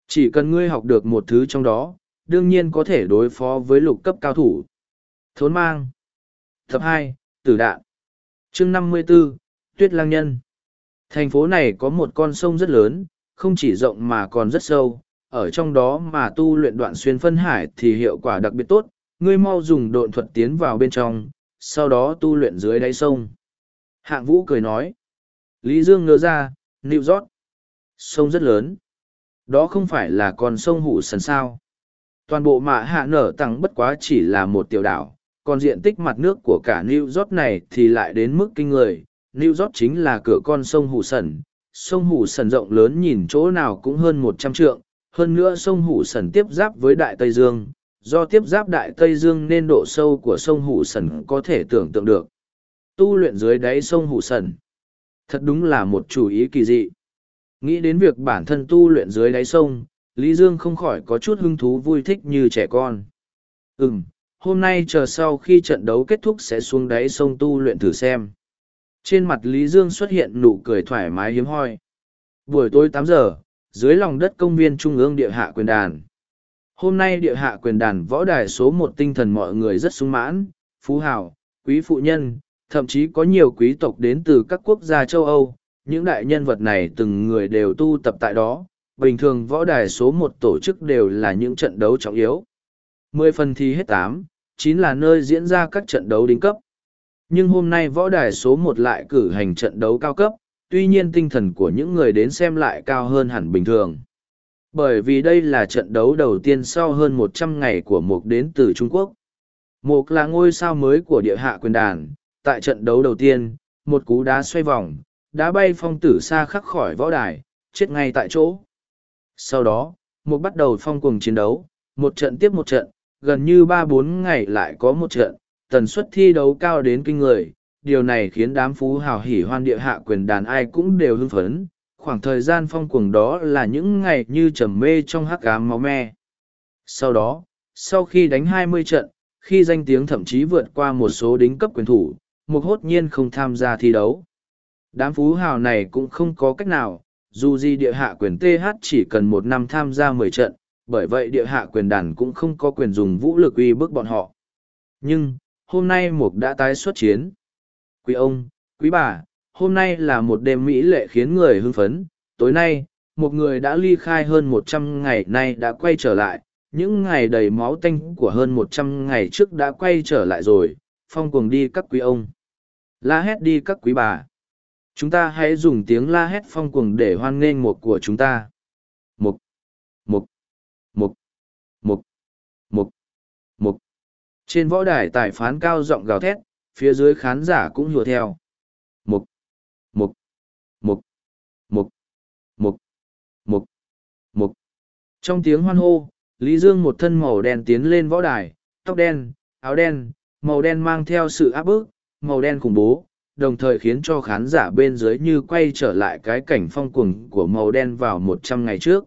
Chỉ cần ngươi học được một thứ trong đó, đương nhiên có thể đối phó với lục cấp cao thủ. Thốn mang. Tập hai Tử đạn. chương năm mươi 54, Tuyết Lang Nhân. Thành phố này có một con sông rất lớn, không chỉ rộng mà còn rất sâu, ở trong đó mà tu luyện đoạn xuyên phân hải thì hiệu quả đặc biệt tốt, ngươi mau dùng độn thuật tiến vào bên trong, sau đó tu luyện dưới đáy sông. Hạng Vũ cười nói. Lý Dương ngớ ra, nịu rót. Sông rất lớn. Đó không phải là con sông Hủ Sần sao. Toàn bộ mạ hạ nở tăng bất quá chỉ là một tiểu đảo, còn diện tích mặt nước của cả New York này thì lại đến mức kinh người. New York chính là cửa con sông Hủ Sần. Sông Hủ Sần rộng lớn nhìn chỗ nào cũng hơn một trăm trượng, hơn nữa sông Hủ Sần tiếp giáp với Đại Tây Dương. Do tiếp giáp Đại Tây Dương nên độ sâu của sông Hủ Sần có thể tưởng tượng được. Tu luyện dưới đáy sông Hủ Sần. Thật đúng là một chủ ý kỳ dị. Nghĩ đến việc bản thân tu luyện dưới đáy sông, Lý Dương không khỏi có chút hứng thú vui thích như trẻ con. Ừm, hôm nay chờ sau khi trận đấu kết thúc sẽ xuống đáy sông tu luyện thử xem. Trên mặt Lý Dương xuất hiện nụ cười thoải mái hiếm hoi. Buổi tối tám giờ, dưới lòng đất công viên Trung ương địa hạ quyền đàn. Hôm nay địa hạ quyền đàn võ đài số một tinh thần mọi người rất sung mãn, phú hào, quý phụ nhân, thậm chí có nhiều quý tộc đến từ các quốc gia châu Âu. Những đại nhân vật này từng người đều tu tập tại đó, bình thường võ đài số một tổ chức đều là những trận đấu trọng yếu. Mười phần thi hết tám, chín là nơi diễn ra các trận đấu đỉnh cấp. Nhưng hôm nay võ đài số một lại cử hành trận đấu cao cấp, tuy nhiên tinh thần của những người đến xem lại cao hơn hẳn bình thường. Bởi vì đây là trận đấu đầu tiên sau hơn một trăm ngày của Mục đến từ Trung Quốc. Mục là ngôi sao mới của địa hạ quyền đàn, tại trận đấu đầu tiên, một cú đá xoay vòng, đá bay phong tử xa khắc khỏi võ đài, chết ngay tại chỗ. Sau đó, Mục bắt đầu phong cuồng chiến đấu, một trận tiếp một trận, gần như ba bốn ngày lại có một trận, tần suất thi đấu cao đến kinh người. Điều này khiến đám phú hào hỉ hoan địa hạ quyền đàn ai cũng đều hưng phấn, khoảng thời gian phong cuồng đó là những ngày như trầm mê trong hắc cá máu me. Sau đó, sau khi đánh 20 trận, khi danh tiếng thậm chí vượt qua một số đính cấp quyền thủ, Mục hốt nhiên không tham gia thi đấu. Đám phú hào này cũng không có cách nào, dù gì địa hạ quyền TH chỉ cần một năm tham gia mười trận, bởi vậy địa hạ quyền đàn cũng không có quyền dùng vũ lực uy bức bọn họ. Nhưng, hôm nay Mục đã tái xuất chiến. Quý ông, quý bà, hôm nay là một đêm mỹ lệ khiến người hưng phấn. Tối nay, một người đã ly khai hơn một trăm ngày nay đã quay trở lại. Những ngày đầy máu tanh của hơn một trăm ngày trước đã quay trở lại rồi, phong cuồng đi các quý ông. La hét đi các quý bà. Chúng ta hãy dùng tiếng la hét phong cuồng để hoan nghênh một của chúng ta. Mục. Trên võ đài tài phán cao giọng gào thét, phía dưới khán giả cũng hùa theo. Một, một, một, một, một, một, một. Trong tiếng hoan hô, Lý Dương một thân màu đen tiến lên võ đài, tóc đen, áo đen, màu đen mang theo sự áp bức, màu đen khủng bố, đồng thời khiến cho khán giả bên dưới như quay trở lại cái cảnh phong cuồng của màu đen vào một trăm ngày trước.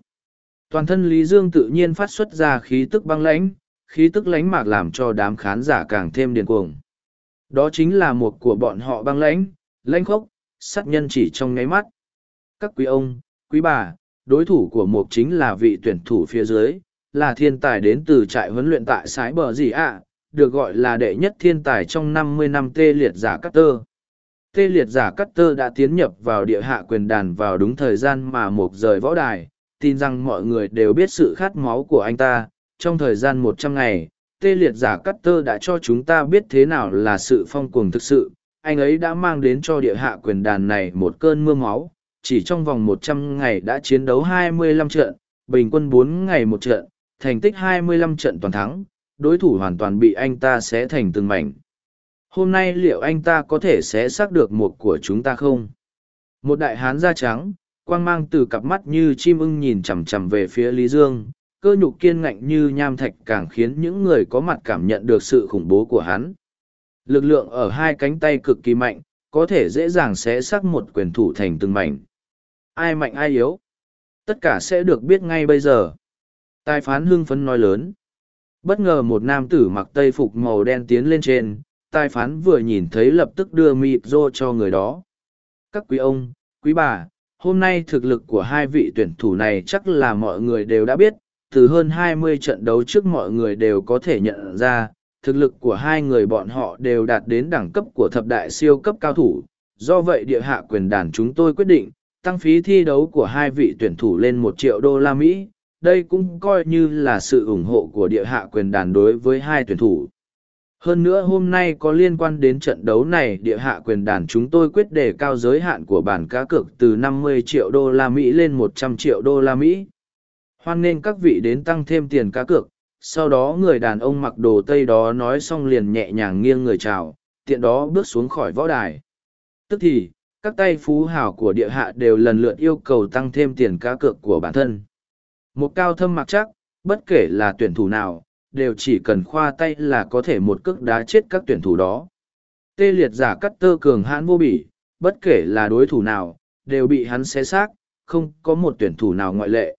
Toàn thân Lý Dương tự nhiên phát xuất ra khí tức băng lãnh, khí tức lánh mạc làm cho đám khán giả càng thêm điên cuồng. Đó chính là một của bọn họ băng lãnh, lãnh khốc, sát nhân chỉ trong ngáy mắt. Các quý ông, quý bà, đối thủ của một chính là vị tuyển thủ phía dưới, là thiên tài đến từ trại huấn luyện tại sái bờ gì ạ, được gọi là đệ nhất thiên tài trong năm mươi năm tê liệt giả cắt tơ. Tê liệt giả cắt tơ đã tiến nhập vào địa hạ quyền đàn vào đúng thời gian mà một rời võ đài, tin rằng mọi người đều biết sự khát máu của anh ta. Trong thời gian một trăm ngày, tê liệt giả cắt tơ đã cho chúng ta biết thế nào là sự phong cuồng thực sự. Anh ấy đã mang đến cho địa hạ quyền đàn này một cơn mưa máu, chỉ trong vòng một trăm ngày đã chiến đấu 25 trận, bình quân bốn ngày một trận, thành tích 25 trận toàn thắng, đối thủ hoàn toàn bị anh ta xé thành từng mảnh. Hôm nay liệu anh ta có thể xé xác được một của chúng ta không? Một đại hán da trắng, quang mang từ cặp mắt như chim ưng nhìn chằm chằm về phía Lý Dương, cơ nhục kiên ngạnh như nham thạch càng khiến những người có mặt cảm nhận được sự khủng bố của hắn. Lực lượng ở hai cánh tay cực kỳ mạnh, có thể dễ dàng xé xác một quyền thủ thành từng mảnh. Ai mạnh ai yếu? Tất cả sẽ được biết ngay bây giờ. Tài phán hưng phấn nói lớn. Bất ngờ một nam tử mặc tây phục màu đen tiến lên trên, tài phán vừa nhìn thấy lập tức đưa mịp rô cho người đó. Các quý ông, quý bà, hôm nay thực lực của hai vị tuyển thủ này chắc là mọi người đều đã biết, từ hơn hai mươi trận đấu trước mọi người đều có thể nhận ra, thực lực của hai người bọn họ đều đạt đến đẳng cấp của thập đại siêu cấp cao thủ. Do vậy địa hạ quyền đàn chúng tôi quyết định, tăng phí thi đấu của hai vị tuyển thủ lên một triệu đô la Mỹ, đây cũng coi như là sự ủng hộ của địa hạ quyền đàn đối với hai tuyển thủ. Hơn nữa hôm nay có liên quan đến trận đấu này địa hạ quyền đàn chúng tôi quyết đề cao giới hạn của bản cá cược từ 50 triệu đô la Mỹ lên 100 triệu đô la Mỹ. Hoan nên các vị đến tăng thêm tiền cá cược, sau đó người đàn ông mặc đồ tây đó nói xong liền nhẹ nhàng nghiêng người chào, tiện đó bước xuống khỏi võ đài. Tức thì, các tay phú hào của địa hạ đều lần lượt yêu cầu tăng thêm tiền cá cược của bản thân. Một cao thâm mặc chắc, bất kể là tuyển thủ nào, đều chỉ cần khoa tay là có thể một cước đá chết các tuyển thủ đó. Tê liệt giả cắt tơ cường hãn vô bỉ, bất kể là đối thủ nào, đều bị hắn xé xác, không có một tuyển thủ nào ngoại lệ.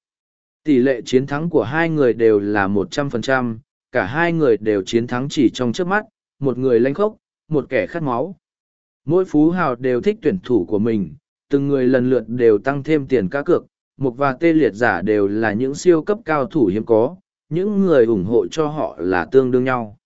Tỷ lệ chiến thắng của hai người đều là một trăm phần trăm, cả hai người đều chiến thắng chỉ trong trước mắt, một người lanh khốc, một kẻ khát máu. Mỗi phú hào đều thích tuyển thủ của mình, từng người lần lượt đều tăng thêm tiền cá cược, một và tê liệt giả đều là những siêu cấp cao thủ hiếm có, những người ủng hộ cho họ là tương đương nhau.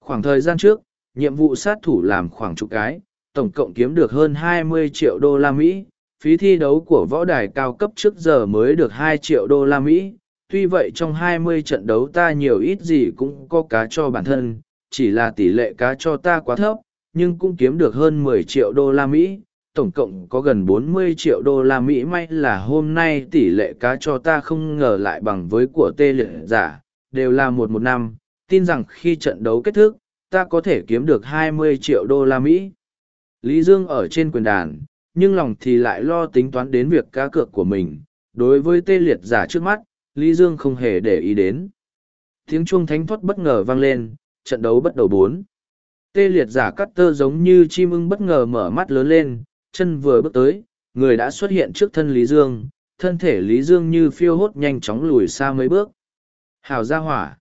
Khoảng thời gian trước, nhiệm vụ sát thủ làm khoảng chục cái, tổng cộng kiếm được hơn 20 triệu đô la Mỹ, phí thi đấu của võ đài cao cấp trước giờ mới được 2 triệu đô la Mỹ. Tuy vậy trong 20 trận đấu ta nhiều ít gì cũng có cá cho bản thân, chỉ là tỷ lệ cá cho ta quá thấp, nhưng cũng kiếm được hơn 10 triệu đô la Mỹ, tổng cộng có gần 40 triệu đô la Mỹ may là hôm nay tỷ lệ cá cho ta không ngờ lại bằng với của tê liệt giả, đều là một một năm, tin rằng khi trận đấu kết thúc, ta có thể kiếm được 20 triệu đô la Mỹ. Lý Dương ở trên quyền đàn, nhưng lòng thì lại lo tính toán đến việc cá cược của mình. Đối với tê liệt giả trước mắt, Lý Dương không hề để ý đến. Tiếng chuông thánh thoát bất ngờ vang lên, trận đấu bắt đầu bốn. Tê liệt giả cắt tơ giống như chim ưng bất ngờ mở mắt lớn lên, chân vừa bước tới, người đã xuất hiện trước thân Lý Dương, thân thể Lý Dương như phiêu hốt nhanh chóng lùi xa mấy bước. Hào ra hỏa.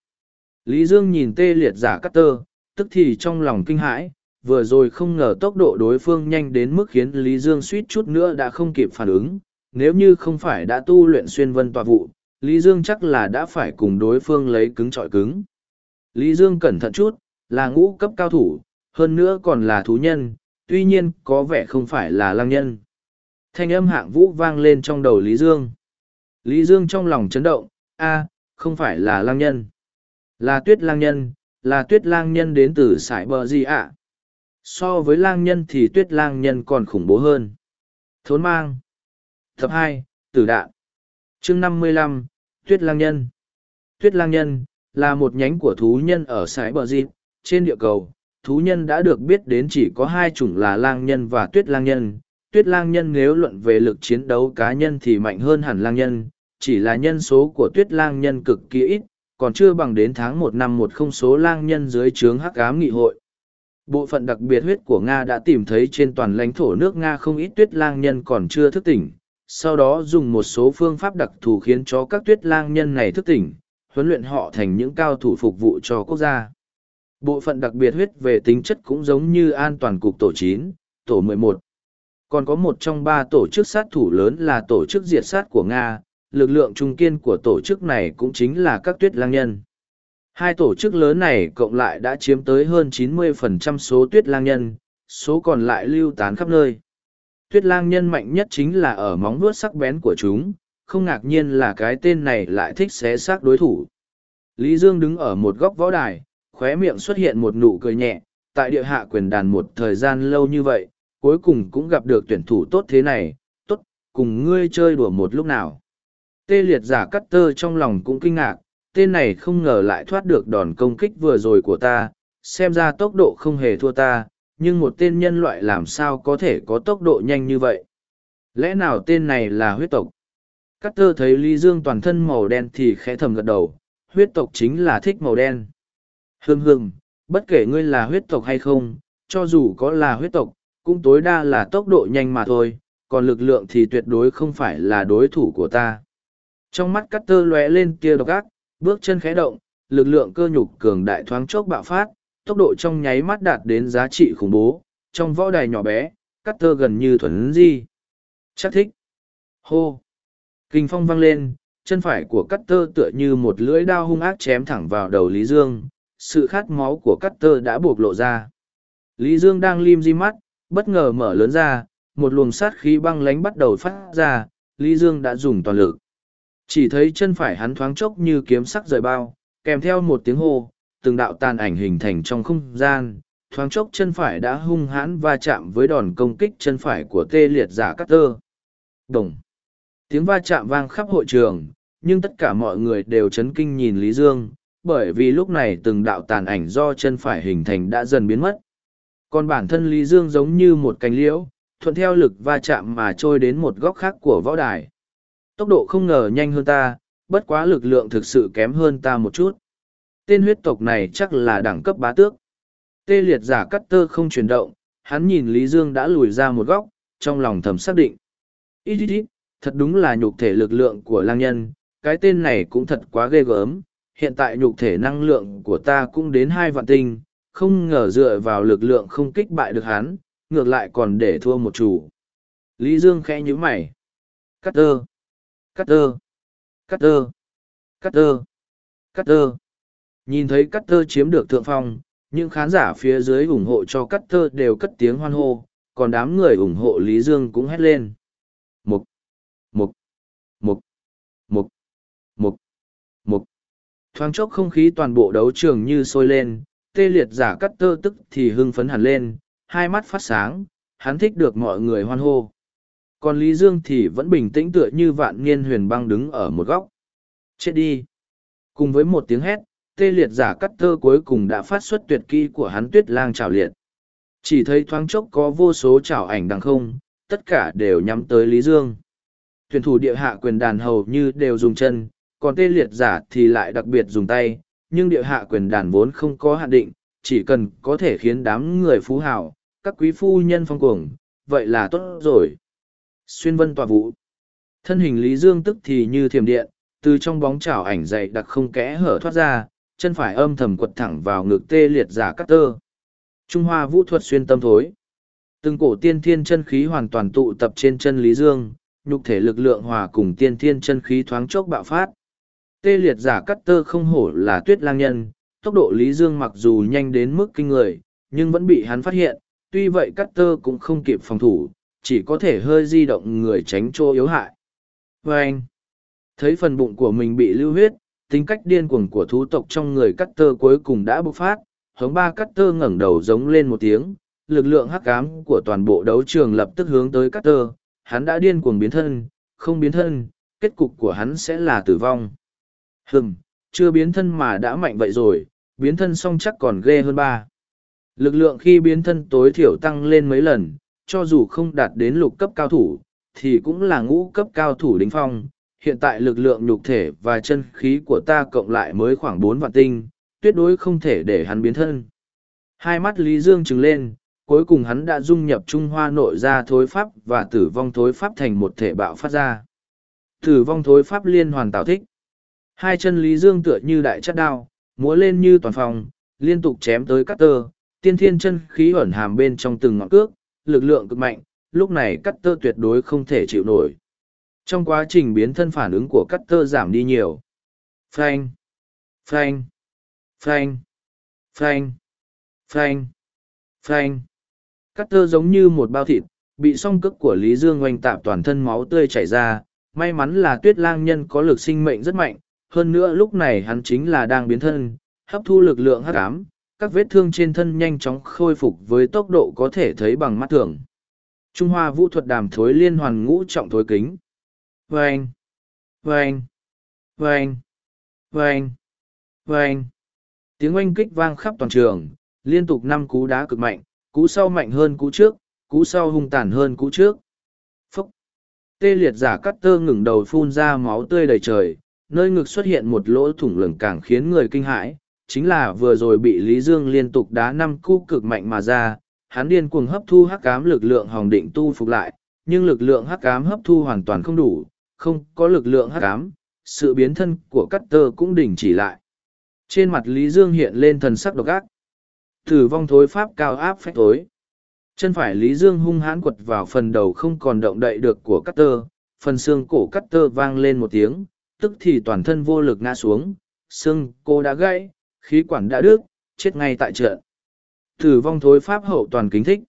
Lý Dương nhìn tê liệt giả cắt tơ, tức thì trong lòng kinh hãi, vừa rồi không ngờ tốc độ đối phương nhanh đến mức khiến Lý Dương suýt chút nữa đã không kịp phản ứng. Nếu như không phải đã tu luyện xuyên vân tòa vụ, Lý Dương chắc là đã phải cùng đối phương lấy cứng trọi cứng. Lý Dương cẩn thận chút, là ngũ cấp cao thủ, hơn nữa còn là thú nhân, tuy nhiên có vẻ không phải là lang nhân. Thanh âm hạng vũ vang lên trong đầu Lý Dương. Lý Dương trong lòng chấn động, a không phải là lang nhân. Là tuyết lang nhân, là tuyết lang nhân đến từ sải bờ gì ạ? So với lang nhân thì tuyết lang nhân còn khủng bố hơn. Thốn mang. Tập hai Tử đạn. chương năm mươi lăm Tuyết lang nhân. Tuyết lang nhân, là một nhánh của thú nhân ở sải bờ dịp, trên địa cầu. Thú nhân đã được biết đến chỉ có hai chủng là lang nhân và tuyết lang nhân. Tuyết lang nhân nếu luận về lực chiến đấu cá nhân thì mạnh hơn hẳn lang nhân, chỉ là nhân số của tuyết lang nhân cực kỳ ít, còn chưa bằng đến tháng một năm một không số lang nhân dưới trướng hắc ám nghị hội. Bộ phận đặc biệt huyết của Nga đã tìm thấy trên toàn lãnh thổ nước Nga không ít tuyết lang nhân còn chưa thức tỉnh, sau đó dùng một số phương pháp đặc thù khiến cho các tuyết lang nhân này thức tỉnh, huấn luyện họ thành những cao thủ phục vụ cho quốc gia. Bộ phận đặc biệt huyết về tính chất cũng giống như an toàn cục tổ 9, tổ mười một. Còn có một trong ba tổ chức sát thủ lớn là tổ chức diệt sát của Nga, lực lượng trung kiên của tổ chức này cũng chính là các tuyết lang nhân. Hai tổ chức lớn này cộng lại đã chiếm tới hơn 90% số tuyết lang nhân, số còn lại lưu tán khắp nơi. Tuyết lang nhân mạnh nhất chính là ở móng vuốt sắc bén của chúng, không ngạc nhiên là cái tên này lại thích xé xác đối thủ. Lý Dương đứng ở một góc võ đài, khóe miệng xuất hiện một nụ cười nhẹ, tại địa hạ quyền đàn một thời gian lâu như vậy, cuối cùng cũng gặp được tuyển thủ tốt thế này, tốt, cùng ngươi chơi đùa một lúc nào. Tê liệt giả cắt tơ trong lòng cũng kinh ngạc, tên này không ngờ lại thoát được đòn công kích vừa rồi của ta, xem ra tốc độ không hề thua ta, nhưng một tên nhân loại làm sao có thể có tốc độ nhanh như vậy? Lẽ nào tên này là huyết tộc? Cắt tơ thấy Lý Dương toàn thân màu đen thì khẽ thầm gật đầu, huyết tộc chính là thích màu đen. Hưng hưng, bất kể ngươi là huyết tộc hay không, cho dù có là huyết tộc, cũng tối đa là tốc độ nhanh mà thôi, còn lực lượng thì tuyệt đối không phải là đối thủ của ta. Trong mắt cắt tơ lóe lên tia độc ác, bước chân khẽ động, lực lượng cơ nhục cường đại thoáng chốc bạo phát, tốc độ trong nháy mắt đạt đến giá trị khủng bố, trong võ đài nhỏ bé, cắt thơ gần như thuần di. Chắc thích. Hô. Kinh phong vang lên, chân phải của cắt tơ tựa như một lưỡi đao hung ác chém thẳng vào đầu Lý Dương, sự khát máu của cắt tơ đã buộc lộ ra. Lý Dương đang lim di mắt, bất ngờ mở lớn ra, một luồng sát khí băng lánh bắt đầu phát ra, Lý Dương đã dùng toàn lực. Chỉ thấy chân phải hắn thoáng chốc như kiếm sắc rời bao, kèm theo một tiếng hô, từng đạo tàn ảnh hình thành trong không gian, thoáng chốc chân phải đã hung hãn va chạm với đòn công kích chân phải của tê liệt giả cắt tơ. Đồng. Tiếng va chạm vang khắp hội trường, nhưng tất cả mọi người đều chấn kinh nhìn Lý Dương, bởi vì lúc này từng đạo tàn ảnh do chân phải hình thành đã dần biến mất. Còn bản thân Lý Dương giống như một cánh liễu, thuận theo lực va chạm mà trôi đến một góc khác của võ đài. Tốc độ không ngờ nhanh hơn ta, bất quá lực lượng thực sự kém hơn ta một chút. Tên huyết tộc này chắc là đẳng cấp bá tước. Tê liệt giả cắt tơ không chuyển động, hắn nhìn Lý Dương đã lùi ra một góc, trong lòng thầm xác định. Ít ít ít, thật đúng là nhục thể lực lượng của lang nhân, cái tên này cũng thật quá ghê gớm. Hiện tại nhục thể năng lượng của ta cũng đến hai vạn tinh, không ngờ dựa vào lực lượng không kích bại được hắn, ngược lại còn để thua một chủ. Lý Dương khẽ nhíu mày. Cắt tơ, cắt tơ, cắt tơ, cắt tơ, cắt tơ. Nhìn thấy cắt tơ chiếm được thượng phong, những khán giả phía dưới ủng hộ cho cắt tơ đều cất tiếng hoan hô, còn đám người ủng hộ Lý Dương cũng hét lên. Mục, mục, mục, mục, mục, mục. Thoáng chốc không khí toàn bộ đấu trường như sôi lên, tê liệt giả cắt tơ tức thì hưng phấn hẳn lên, hai mắt phát sáng, hắn thích được mọi người hoan hô. Còn Lý Dương thì vẫn bình tĩnh tựa như vạn niên huyền băng đứng ở một góc. Chết đi! Cùng với một tiếng hét, tê liệt giả cắt thơ cuối cùng đã phát xuất tuyệt kỹ của hắn tuyết lang trào liệt. Chỉ thấy thoáng chốc có vô số trào ảnh đằng không, tất cả đều nhắm tới Lý Dương. Tuyển thủ địa hạ quyền đàn hầu như đều dùng chân, còn tê liệt giả thì lại đặc biệt dùng tay, nhưng địa hạ quyền đàn vốn không có hạn định, chỉ cần có thể khiến đám người phú hào, các quý phu nhân phong cuồng, vậy là tốt rồi. Xuyên vân tòa vụ. Thân hình Lý Dương tức thì như thiềm điện, từ trong bóng chảo ảnh dày đặc không kẽ hở thoát ra, chân phải âm thầm quật thẳng vào ngực tê liệt giả cắt tơ. Trung Hoa vũ thuật xuyên tâm thối. Từng cổ tiên thiên chân khí hoàn toàn tụ tập trên chân Lý Dương, nhục thể lực lượng hòa cùng tiên thiên chân khí thoáng chốc bạo phát. Tê liệt giả cắt tơ không hổ là tuyết lang nhân, tốc độ Lý Dương mặc dù nhanh đến mức kinh người, nhưng vẫn bị hắn phát hiện, tuy vậy cắt tơ cũng không kịp phòng thủ, chỉ có thể hơi di động người tránh chỗ yếu hại. Và anh, thấy phần bụng của mình bị lưu huyết, tính cách điên cuồng của thú tộc trong người cắt tơ cuối cùng đã bộc phát, hướng ba cắt tơ ngẩng đầu giống lên một tiếng, lực lượng hắc ám của toàn bộ đấu trường lập tức hướng tới cắt tơ, hắn đã điên cuồng biến thân, không biến thân, kết cục của hắn sẽ là tử vong. Hừm, chưa biến thân mà đã mạnh vậy rồi, biến thân xong chắc còn ghê hơn ba. Lực lượng khi biến thân tối thiểu tăng lên mấy lần, cho dù không đạt đến lục cấp cao thủ, thì cũng là ngũ cấp cao thủ đỉnh phong. Hiện tại lực lượng nhục thể và chân khí của ta cộng lại mới khoảng bốn vạn tinh, tuyệt đối không thể để hắn biến thân. Hai mắt Lý Dương trừng lên, cuối cùng hắn đã dung nhập Trung Hoa nội ra thối pháp và tử vong thối pháp thành một thể bạo phát ra. Tử vong thối pháp liên hoàn tạo thích. Hai chân Lý Dương tựa như đại chất đao, múa lên như toàn phòng, liên tục chém tới cắt tơ, tiên thiên chân khí ẩn hàm bên trong từng ngọn cước, lực lượng cực mạnh, lúc này cắt tơ tuyệt đối không thể chịu nổi. Trong quá trình biến thân phản ứng của cắt tơ giảm đi nhiều. Frank! Frank! Frank! Frank! Frank! Frank! Cắt tơ giống như một bao thịt, bị song cước của Lý Dương oanh tạp toàn thân máu tươi chảy ra. May mắn là tuyết lang nhân có lực sinh mệnh rất mạnh, hơn nữa lúc này hắn chính là đang biến thân, hấp thu lực lượng hắc ám, các vết thương trên thân nhanh chóng khôi phục với tốc độ có thể thấy bằng mắt thường. Trung Hoa vũ thuật đàm thối liên hoàn ngũ trọng thối kính. Vâng! Vâng! Vâng! Vâng! Vâng! Tiếng oanh kích vang khắp toàn trường, liên tục năm cú đá cực mạnh, cú sau mạnh hơn cú trước, cú sau hung tàn hơn cú trước. Phúc! Tê liệt giả cắt tơ ngừng đầu phun ra máu tươi đầy trời, nơi ngực xuất hiện một lỗ thủng lửng càng khiến người kinh hãi, chính là vừa rồi bị Lý Dương liên tục đá năm cú cực mạnh mà ra, hắn điên cuồng hấp thu hắc ám lực lượng hồng định tu phục lại, nhưng lực lượng hắc ám hấp thu hoàn toàn không đủ, không có lực lượng hắc ám, sự biến thân của cắt tơ cũng đình chỉ lại. Trên mặt Lý Dương hiện lên thần sắc độc ác. Tử vong thối pháp cao áp phách tối. Chân phải Lý Dương hung hãn quật vào phần đầu không còn động đậy được của cắt tơ, phần xương cổ cắt tơ vang lên một tiếng, tức thì toàn thân vô lực ngã xuống, xương cô đã gãy, khí quản đã đứt, chết ngay tại trận. Tử vong thối pháp hậu toàn kính thích.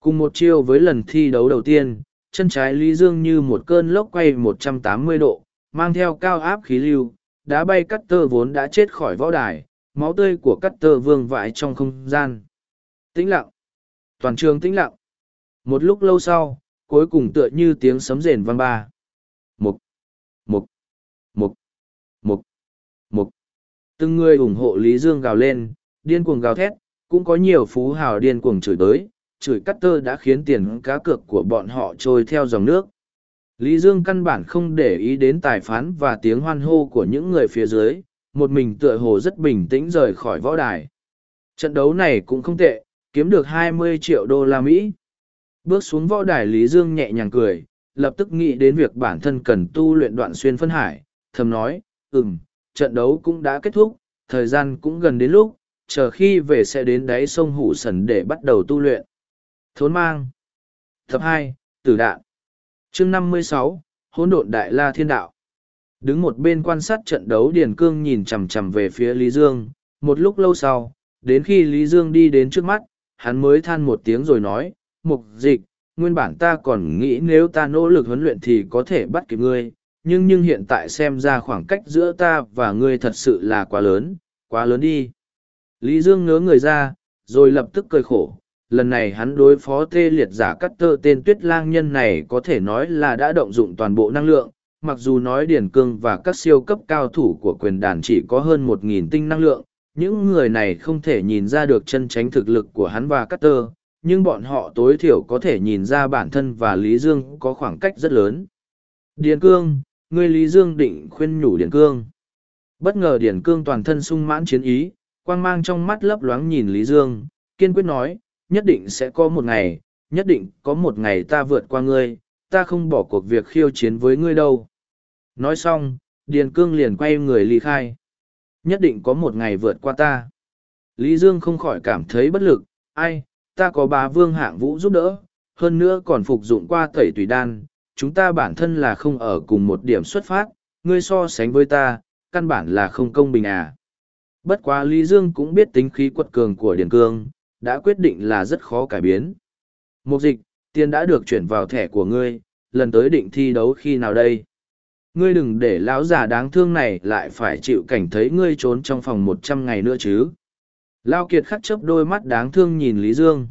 Cùng một chiêu với lần thi đấu đầu tiên, chân trái Lý Dương như một cơn lốc quay 180 độ, mang theo cao áp khí lưu, đá bay cắt tơ vốn đã chết khỏi võ đài, máu tươi của cắt tơ vương vãi trong không gian. Tĩnh lặng. Toàn trường tĩnh lặng. Một lúc lâu sau, cuối cùng tựa như tiếng sấm rền vang ba. Mục, mục, mục, mục. Từng người ủng hộ Lý Dương gào lên, điên cuồng gào thét, cũng có nhiều phú hào điên cuồng chửi tới, chửi cắt tơ đã khiến tiền cá cược của bọn họ trôi theo dòng nước. Lý Dương căn bản không để ý đến tài phán và tiếng hoan hô của những người phía dưới, một mình tựa hồ rất bình tĩnh rời khỏi võ đài. Trận đấu này cũng không tệ, kiếm được 20 triệu đô la Mỹ. Bước xuống võ đài Lý Dương nhẹ nhàng cười, lập tức nghĩ đến việc bản thân cần tu luyện đoạn xuyên phân hải, thầm nói, ừm, trận đấu cũng đã kết thúc, thời gian cũng gần đến lúc, chờ khi về sẽ đến đáy sông Hủ Sần để bắt đầu tu luyện. Thốn mang Tập hai Tử đạn chương năm mươi sáu hỗn độn đại la thiên đạo đứng một bên quan sát trận đấu điền cương nhìn chằm chằm về phía lý dương một lúc lâu sau đến khi lý dương đi đến trước mắt hắn mới than một tiếng rồi nói mục dịch nguyên bản ta còn nghĩ nếu ta nỗ lực huấn luyện thì có thể bắt kịp ngươi nhưng nhưng hiện tại xem ra khoảng cách giữa ta và ngươi thật sự là quá lớn quá lớn đi. Lý dương ngớ người ra, rồi lập tức cười khổ. Lần này hắn đối phó tê liệt giả cắt tơ tên tuyết lang nhân này có thể nói là đã động dụng toàn bộ năng lượng, mặc dù nói điển cương và các siêu cấp cao thủ của quyền đàn chỉ có hơn một nghìn tinh năng lượng, những người này không thể nhìn ra được chân tránh thực lực của hắn và cắt tơ, nhưng bọn họ tối thiểu có thể nhìn ra bản thân và lý dương có khoảng cách rất lớn. Điền cương ngươi lý dương định khuyên nhủ điền cương bất ngờ điền cương toàn thân sung mãn chiến ý quang mang trong mắt lấp loáng nhìn lý dương kiên quyết nói nhất định sẽ có một ngày, nhất định có một ngày ta vượt qua ngươi, ta không bỏ cuộc việc khiêu chiến với ngươi đâu. Nói xong, Điền Cương liền quay người ly khai. Nhất định có một ngày vượt qua ta. Lý Dương không khỏi cảm thấy bất lực, ai, ta có bá vương hạng vũ giúp đỡ, hơn nữa còn phục dụng qua tẩy tùy đan, chúng ta bản thân là không ở cùng một điểm xuất phát, ngươi so sánh với ta, căn bản là không công bình à. Bất quá Lý Dương cũng biết tính khí quật cường của Điền Cương, đã quyết định là rất khó cải biến. Mục dịch, tiền đã được chuyển vào thẻ của ngươi, lần tới định thi đấu khi nào đây? Ngươi đừng để lão già đáng thương này lại phải chịu cảnh thấy ngươi trốn trong phòng một trăm ngày nữa chứ. Lao Kiệt khắc chấp đôi mắt đáng thương nhìn Lý Dương.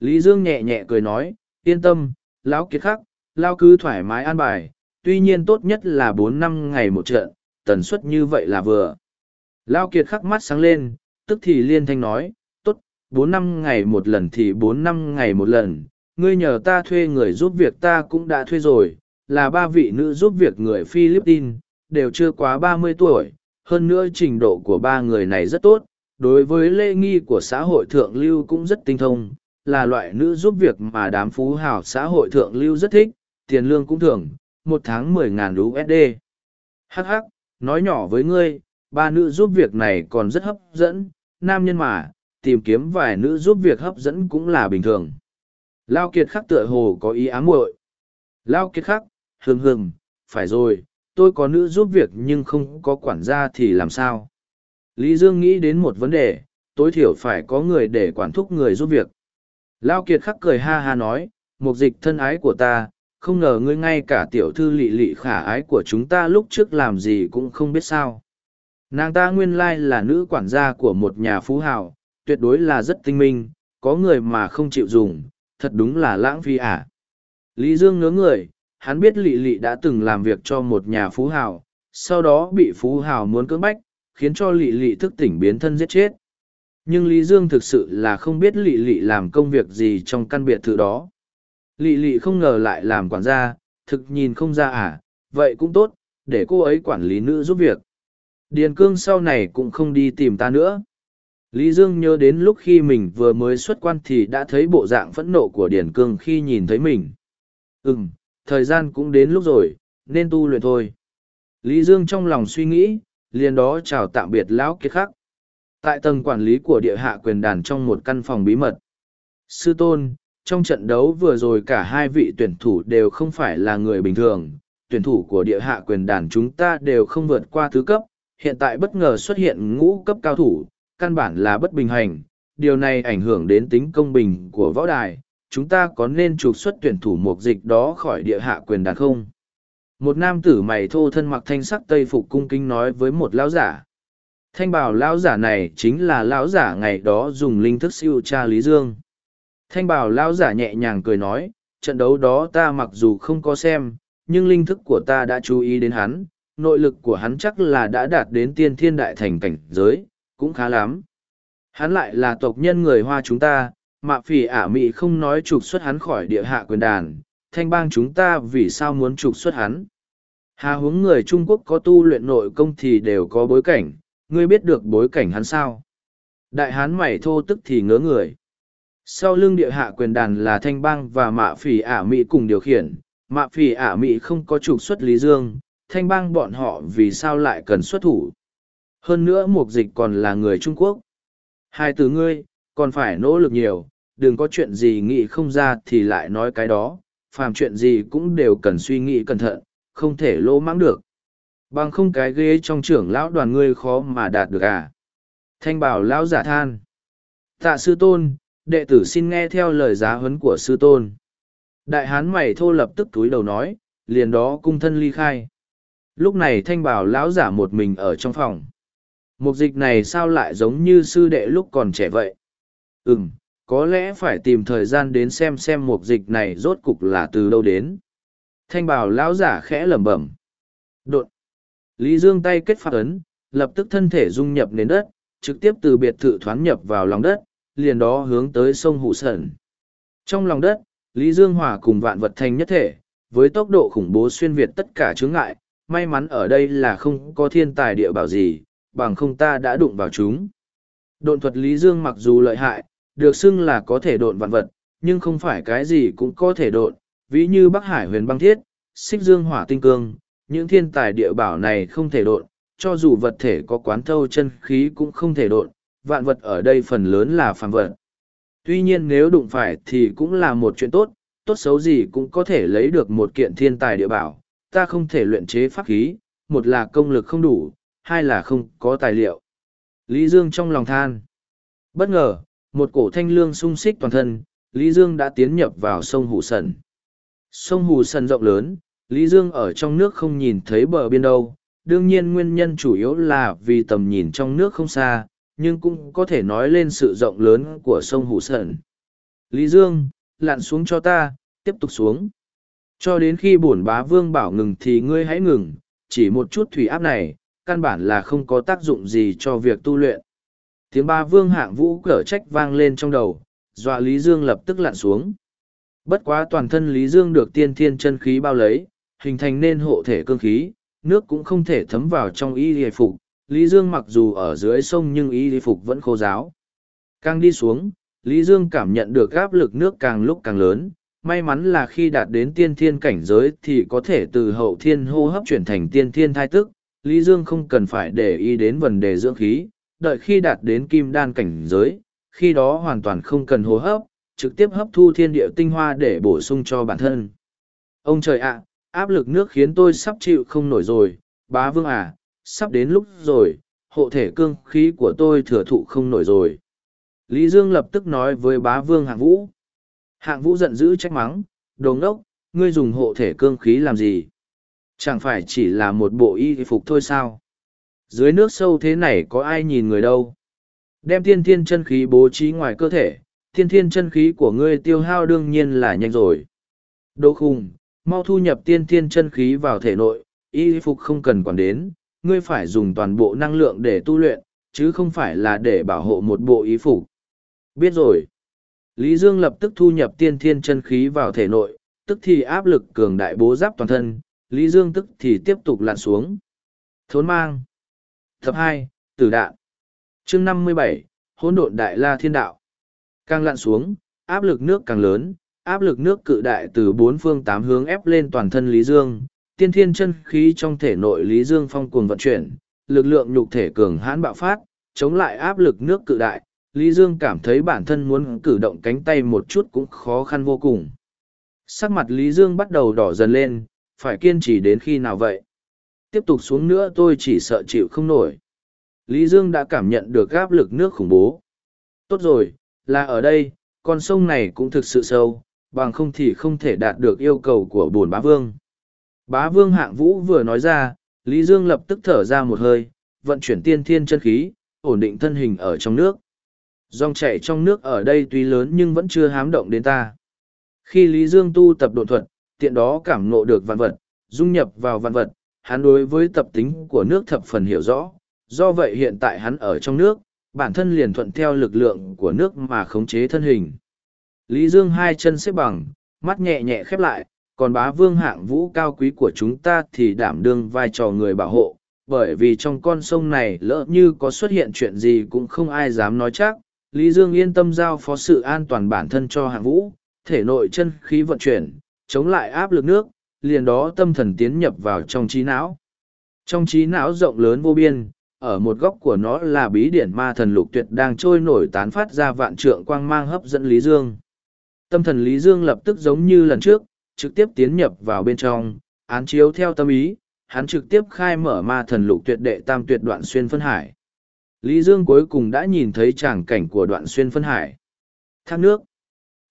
Lý Dương nhẹ nhẹ cười nói, yên tâm, Lão Kiệt khắc, Lao cứ thoải mái an bài, tuy nhiên tốt nhất là bốn năm ngày một trận, tần suất như vậy là vừa. Lao Kiệt khắc mắt sáng lên, tức thì liên thanh nói, tốt, bốn năm ngày một lần thì bốn năm ngày một lần ngươi nhờ ta thuê người giúp việc ta cũng đã thuê rồi là ba vị nữ giúp việc người philippines đều chưa quá ba mươi tuổi hơn nữa trình độ của ba người này rất tốt đối với lễ nghi của xã hội thượng lưu cũng rất tinh thông là loại nữ giúp việc mà đám phú hào xã hội thượng lưu rất thích tiền lương cũng thường một tháng mười ngàn usd Hắc hắc, nói nhỏ với ngươi ba nữ giúp việc này còn rất hấp dẫn nam nhân mà tìm kiếm vài nữ giúp việc hấp dẫn cũng là bình thường. Lao kiệt khắc tựa hồ có ý ám muội Lao kiệt khắc, hừng hừng, phải rồi, tôi có nữ giúp việc nhưng không có quản gia thì làm sao? Lý Dương nghĩ đến một vấn đề, tối thiểu phải có người để quản thúc người giúp việc. Lao kiệt khắc cười ha ha nói, một dịch thân ái của ta, không ngờ ngươi ngay cả tiểu thư lỵ lỵ khả ái của chúng ta lúc trước làm gì cũng không biết sao. Nàng ta nguyên lai là nữ quản gia của một nhà phú hào, tuyệt đối là rất tinh minh, có người mà không chịu dùng, thật đúng là lãng phí à. Lý Dương ngớ người, hắn biết lỵ lỵ đã từng làm việc cho một nhà phú hào, sau đó bị phú hào muốn cưỡng bách, khiến cho lỵ lỵ thức tỉnh biến thân giết chết. Nhưng Lý Dương thực sự là không biết lỵ lỵ làm công việc gì trong căn biệt thự đó. Lị Lị không ngờ lại làm quản gia, thực nhìn không ra à, vậy cũng tốt, để cô ấy quản lý nữ giúp việc. Điền Cương sau này cũng không đi tìm ta nữa. Lý Dương nhớ đến lúc khi mình vừa mới xuất quan thì đã thấy bộ dạng phẫn nộ của Điền Cương khi nhìn thấy mình. Ừm, thời gian cũng đến lúc rồi, nên tu luyện thôi. Lý Dương trong lòng suy nghĩ, liền đó chào tạm biệt Lão Kiệt Khắc. Tại tầng quản lý của địa hạ quyền đàn trong một căn phòng bí mật. Sư Tôn, trong trận đấu vừa rồi cả hai vị tuyển thủ đều không phải là người bình thường. Tuyển thủ của địa hạ quyền đàn chúng ta đều không vượt qua thứ cấp, hiện tại bất ngờ xuất hiện ngũ cấp cao thủ, căn bản là bất bình hành, điều này ảnh hưởng đến tính công bình của võ đài, chúng ta có nên trục xuất tuyển thủ mục dịch đó khỏi địa hạ quyền đàn không? Một nam tử mày thô thân mặc thanh sắc tây phục cung kính nói với một lão giả. thanh bảo lão giả này chính là lão giả ngày đó dùng linh thức siêu tra lý dương thanh bảo lão giả nhẹ nhàng cười nói, trận đấu đó ta mặc dù không có xem, nhưng linh thức của ta đã chú ý đến hắn, nội lực của hắn chắc là đã đạt đến tiên thiên đại thành cảnh giới, cũng khá lắm. Hắn lại là tộc nhân người hoa chúng ta, mạ phỉ ả mị không nói trục xuất hắn khỏi địa hạ quyền đàn, thanh bang chúng ta vì sao muốn trục xuất hắn? Hà huống người trung quốc có tu luyện nội công thì đều có bối cảnh, ngươi biết được bối cảnh hắn sao? Đại hán mày thô tức thì ngớ người sau lưng địa hạ quyền đàn là thanh bang và mạ phỉ ả mỹ cùng điều khiển. Mạ phỉ ả mỹ không có trục xuất lý dương. Thanh bang bọn họ vì sao lại cần xuất thủ? Hơn nữa mục dịch còn là người trung quốc. Hai từ ngươi, còn phải nỗ lực nhiều. Đừng có chuyện gì nghĩ không ra thì lại nói cái đó. Phàm chuyện gì cũng đều cần suy nghĩ cẩn thận, không thể lỗ mãng được. Bằng không cái ghế trong trưởng lão đoàn ngươi khó mà đạt được à? Thanh bảo lão giả than. Tạ sư tôn đệ tử xin nghe theo lời giá huấn của sư tôn. Đại hán mày thô lập tức túi đầu nói, liền đó cung thân ly khai. Lúc này thanh bảo lão giả một mình ở trong phòng. Mục dịch này sao lại giống như sư đệ lúc còn trẻ vậy? Ừm, có lẽ phải tìm thời gian đến xem xem mục dịch này rốt cục là từ đâu đến. Thanh bảo lão giả khẽ lẩm bẩm. Đột. Lý dương tay kết phát ấn, lập tức thân thể dung nhập nền đất, trực tiếp từ biệt thự thoán nhập vào lòng đất liền đó hướng tới sông hụ sẩn. Trong lòng đất, lý dương hòa cùng vạn vật thành nhất thể, với tốc độ khủng bố xuyên việt tất cả chướng ngại, may mắn ở đây là không có thiên tài địa bảo gì, bằng không ta đã đụng vào chúng. Độn thuật lý dương mặc dù lợi hại, được xưng là có thể độn vạn vật, nhưng không phải cái gì cũng có thể độn, ví như bắc hải huyền băng thiết, xích dương hỏa tinh cương, những thiên tài địa bảo này không thể độn, cho dù vật thể có quán thâu chân khí cũng không thể độn vạn vật ở đây phần lớn là phàm vật. Tuy nhiên nếu đụng phải thì cũng là một chuyện tốt tốt xấu gì cũng có thể lấy được một kiện thiên tài địa bảo. Ta không thể luyện chế pháp khí, một là công lực không đủ, hai là không có tài liệu. Lý dương trong lòng than. Bất ngờ, một cổ thanh lương sung xích toàn thân, lý dương đã tiến nhập vào sông Hù sần. Sông Hù sần rộng lớn, lý dương ở trong nước không nhìn thấy bờ biên đâu. Đương nhiên nguyên nhân chủ yếu là vì tầm nhìn trong nước không xa nhưng cũng có thể nói lên sự rộng lớn của sông hủ Sơn. lý dương, lặn xuống cho ta, tiếp tục xuống. Cho đến khi bổn bá vương bảo ngừng thì ngươi hãy ngừng, chỉ một chút thủy áp này, căn bản là không có tác dụng gì cho việc tu luyện. Tiếng ba vương hạng vũ cở trách vang lên trong đầu, dọa lý dương lập tức lặn xuống. Bất quá toàn thân lý dương được tiên thiên chân khí bao lấy, hình thành nên hộ thể cương khí, nước cũng không thể thấm vào trong y hề phục lý dương mặc dù ở dưới sông nhưng y phục vẫn khô giáo. Càng đi xuống lý dương cảm nhận được áp lực nước càng lúc càng lớn. May mắn là khi đạt đến tiên thiên cảnh giới thì có thể từ hậu thiên hô hấp chuyển thành tiên thiên thai tức. Lý dương không cần phải để ý đến vấn đề dưỡng khí. Đợi khi đạt đến kim đan cảnh giới, khi đó hoàn toàn không cần hô hấp, trực tiếp hấp thu thiên địa tinh hoa để bổ sung cho bản thân. Ông trời ạ, áp lực nước khiến tôi sắp chịu không nổi rồi, bá vương à, sắp đến lúc rồi, hộ thể cương khí của tôi thừa thụ không nổi rồi. Lý Dương lập tức nói với bá vương hạng vũ. Hạng vũ giận dữ trách mắng, đồ ngốc, ngươi dùng hộ thể cương khí làm gì? Chẳng phải chỉ là một bộ y phục thôi sao? dưới nước sâu thế này có ai nhìn người đâu. Đem tiên thiên chân khí bố trí ngoài cơ thể, tiên thiên chân khí của ngươi tiêu hao đương nhiên là nhanh rồi. Đồ khùng, mau thu nhập tiên thiên chân khí vào thể nội, y phục không cần quản đến, ngươi phải dùng toàn bộ năng lượng để tu luyện, chứ không phải là để bảo hộ một bộ ý phục. Biết rồi. Lý Dương lập tức thu nhập tiên thiên chân khí vào thể nội, tức thì áp lực cường đại bố giáp toàn thân, Lý Dương tức thì tiếp tục lặn xuống. Thốn mang. Tập hai, Tử đạn. chương năm mươi bảy, hỗn độn đại la thiên đạo. Càng lặn xuống, áp lực nước càng lớn, áp lực nước cự đại từ bốn phương tám hướng ép lên toàn thân Lý Dương. Tiên thiên chân khí trong thể nội Lý Dương phong cuồng vận chuyển, lực lượng nhục thể cường hãn bạo phát, chống lại áp lực nước cự đại. Lý Dương cảm thấy bản thân muốn cử động cánh tay một chút cũng khó khăn vô cùng. Sắc mặt Lý Dương bắt đầu đỏ dần lên, phải kiên trì đến khi nào vậy? tiếp tục xuống nữa tôi chỉ sợ chịu không nổi. Lý Dương đã cảm nhận được áp lực nước khủng bố. Tốt rồi, là ở đây, con sông này cũng thực sự sâu, bằng không thì không thể đạt được yêu cầu của bồn bá vương. Bá vương hạng vũ vừa nói ra, Lý Dương lập tức thở ra một hơi, vận chuyển tiên thiên chân khí, ổn định thân hình ở trong nước. Dòng chảy trong nước ở đây tuy lớn nhưng vẫn chưa hám động đến ta. Khi Lý Dương tu tập độ thuật, tiện đó cảm ngộ được vạn vật, dung nhập vào vạn vật, hắn đối với tập tính của nước thập phần hiểu rõ. Do vậy hiện tại hắn ở trong nước, bản thân liền thuận theo lực lượng của nước mà khống chế thân hình. Lý Dương hai chân xếp bằng, mắt nhẹ nhẹ khép lại, còn bá vương hạng vũ cao quý của chúng ta thì đảm đương vai trò người bảo hộ, bởi vì trong con sông này lỡ như có xuất hiện chuyện gì cũng không ai dám nói chắc. Lý Dương yên tâm giao phó sự an toàn bản thân cho hạng vũ, thể nội chân khí vận chuyển, chống lại áp lực nước, liền đó tâm thần tiến nhập vào trong trí não. Trong trí não rộng lớn vô biên, ở một góc của nó là bí điển ma thần lục tuyệt đang trôi nổi tán phát ra vạn trượng quang mang hấp dẫn Lý Dương. Tâm thần Lý Dương lập tức giống như lần trước, trực tiếp tiến nhập vào bên trong, án chiếu theo tâm ý, hắn trực tiếp khai mở ma thần lục tuyệt đệ tam tuyệt đoạn xuyên phân hải. Lý Dương cuối cùng đã nhìn thấy tràng cảnh của đoạn xuyên phân hải. Thác nước.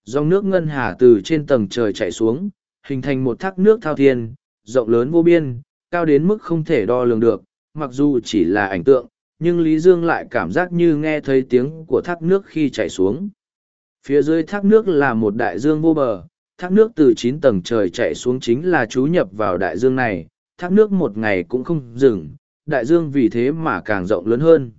Dòng nước ngân hà từ trên tầng trời chảy xuống, hình thành một thác nước thao thiên, rộng lớn vô biên, cao đến mức không thể đo lường được, mặc dù chỉ là ảnh tượng, nhưng Lý Dương lại cảm giác như nghe thấy tiếng của thác nước khi chảy xuống. Phía dưới thác nước là một đại dương vô bờ, thác nước từ chín tầng trời chạy xuống chính là chú nhập vào đại dương này, thác nước một ngày cũng không dừng, đại dương vì thế mà càng rộng lớn hơn.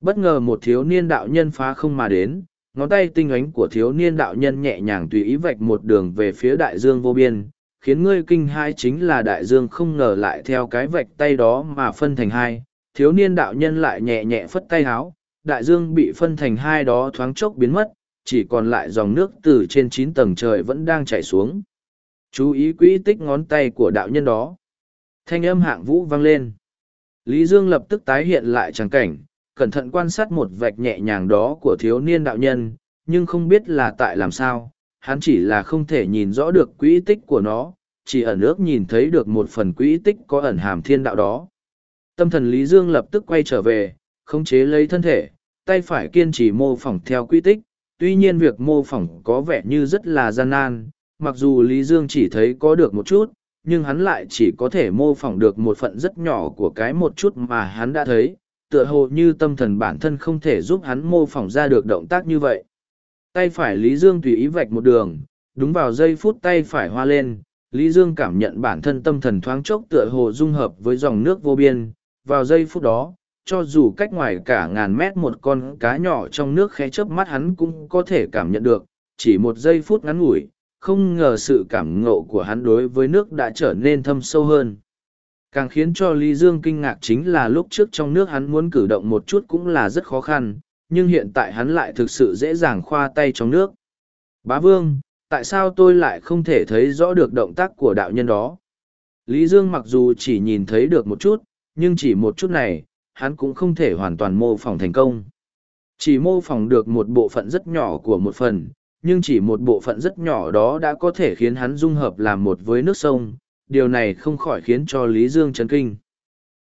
Bất ngờ một thiếu niên đạo nhân phá không mà đến, ngón tay tinh ánh của thiếu niên đạo nhân nhẹ nhàng tùy ý vạch một đường về phía đại dương vô biên, khiến ngươi kinh hai chính là đại dương không ngờ lại theo cái vạch tay đó mà phân thành hai, thiếu niên đạo nhân lại nhẹ nhẹ phất tay háo, đại dương bị phân thành hai đó thoáng chốc biến mất, chỉ còn lại dòng nước từ trên chín tầng trời vẫn đang chảy xuống. Chú ý quỹ tích ngón tay của đạo nhân đó. Thanh âm hạng vũ vang lên. Lý Dương lập tức tái hiện lại tràng cảnh, cẩn thận quan sát một vạch nhẹ nhàng đó của thiếu niên đạo nhân, nhưng không biết là tại làm sao, hắn chỉ là không thể nhìn rõ được quỹ tích của nó, chỉ ẩn ước nhìn thấy được một phần quỹ tích có ẩn hàm thiên đạo đó. Tâm thần Lý Dương lập tức quay trở về, khống chế lấy thân thể, tay phải kiên trì mô phỏng theo quỹ tích, tuy nhiên việc mô phỏng có vẻ như rất là gian nan, mặc dù Lý Dương chỉ thấy có được một chút, nhưng hắn lại chỉ có thể mô phỏng được một phận rất nhỏ của cái một chút mà hắn đã thấy, tựa hồ như tâm thần bản thân không thể giúp hắn mô phỏng ra được động tác như vậy. Tay phải Lý Dương tùy ý vạch một đường, đúng vào giây phút tay phải hoa lên, Lý Dương cảm nhận bản thân tâm thần thoáng chốc tựa hồ dung hợp với dòng nước vô biên, vào giây phút đó, cho dù cách ngoài cả ngàn mét một con cá nhỏ trong nước khẽ chớp mắt hắn cũng có thể cảm nhận được, chỉ một giây phút ngắn ngủi, không ngờ sự cảm ngộ của hắn đối với nước đã trở nên thâm sâu hơn. Càng khiến cho Lý Dương kinh ngạc chính là lúc trước trong nước hắn muốn cử động một chút cũng là rất khó khăn, nhưng hiện tại hắn lại thực sự dễ dàng khoa tay trong nước. Bá Vương, tại sao tôi lại không thể thấy rõ được động tác của đạo nhân đó? Lý Dương mặc dù chỉ nhìn thấy được một chút, nhưng chỉ một chút này, hắn cũng không thể hoàn toàn mô phỏng thành công. Chỉ mô phỏng được một bộ phận rất nhỏ của một phần, nhưng chỉ một bộ phận rất nhỏ đó đã có thể khiến hắn dung hợp làm một với nước sông, điều này không khỏi khiến cho Lý Dương chấn kinh.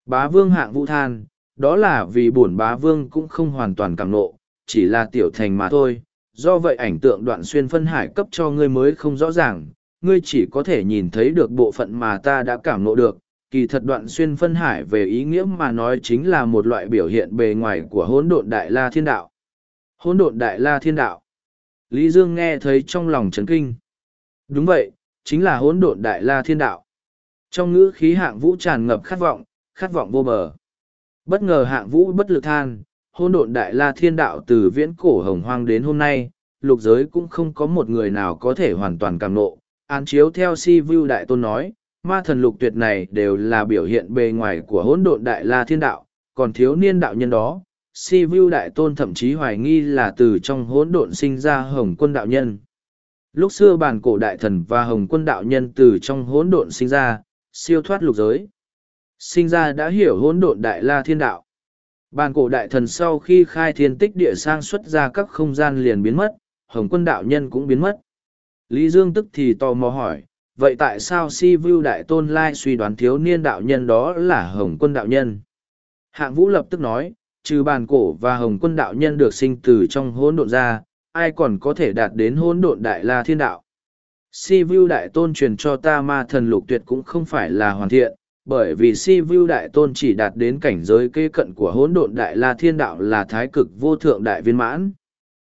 Bá vương hạng vũ than, đó là vì bổn bá vương cũng không hoàn toàn cảm nộ, chỉ là tiểu thành mà thôi, do vậy ảnh tượng đoạn xuyên phân hải cấp cho ngươi mới không rõ ràng, ngươi chỉ có thể nhìn thấy được bộ phận mà ta đã cảm nộ được, kỳ thật đoạn xuyên phân hải về ý nghĩa mà nói chính là một loại biểu hiện bề ngoài của hỗn độn đại la thiên đạo. Hỗn độn đại la thiên đạo. Lý Dương nghe thấy trong lòng trấn kinh. Đúng vậy, chính là hỗn độn đại la thiên đạo. Trong ngữ khí hạng vũ tràn ngập khát vọng, khát vọng vô bờ. Bất ngờ hạng vũ bất lực than, hỗn độn đại la thiên đạo từ viễn cổ hồng hoang đến hôm nay, lục giới cũng không có một người nào có thể hoàn toàn cảm nộ. Án chiếu theo si vu đại tôn nói, ma thần lục tuyệt này đều là biểu hiện bề ngoài của hỗn độn đại la thiên đạo, còn thiếu niên đạo nhân đó, si vu đại tôn thậm chí hoài nghi là từ trong hỗn độn sinh ra hồng quân đạo nhân. Lúc xưa bản cổ đại thần và hồng quân đạo nhân từ trong hỗn độn sinh ra, siêu thoát lục giới. Sinh ra đã hiểu hỗn độn đại la thiên đạo. Bản cổ đại thần sau khi khai thiên tích địa sang xuất ra các không gian liền biến mất, hồng quân đạo nhân cũng biến mất. Lý Dương tức thì tò mò hỏi, vậy tại sao si vu đại tôn lai suy đoán thiếu niên đạo nhân đó là hồng quân đạo nhân hạng vũ lập tức nói trừ bàn cổ và hồng quân đạo nhân được sinh từ trong hỗn độn ra ai còn có thể đạt đến hỗn độn đại la thiên đạo si vu đại tôn truyền cho ta ma thần lục tuyệt cũng không phải là hoàn thiện bởi vì si vu đại tôn chỉ đạt đến cảnh giới kê cận của hỗn độn đại la thiên đạo là thái cực vô thượng đại viên mãn.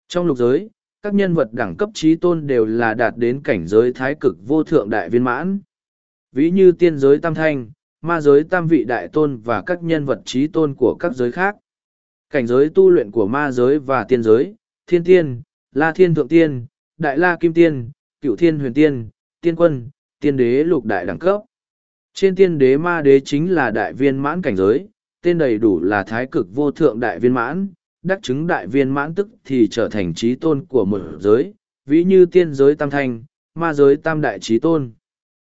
Trong lục giới, các nhân vật đẳng cấp trí tôn đều là đạt đến cảnh giới thái cực vô thượng đại viên mãn. Ví như tiên giới tam thanh, ma giới tam vị đại tôn và các nhân vật trí tôn của các giới khác. Cảnh giới tu luyện của ma giới và tiên giới, thiên tiên, la thiên thượng tiên, đại la kim tiên, cựu thiên huyền tiên, tiên quân, tiên đế lục đại đẳng cấp. Trên tiên đế ma đế chính là đại viên mãn cảnh giới, tên đầy đủ là thái cực vô thượng đại viên mãn, đắc chứng đại viên mãn tức thì trở thành trí tôn của một giới, ví như tiên giới tam thanh, ma giới tam đại trí tôn.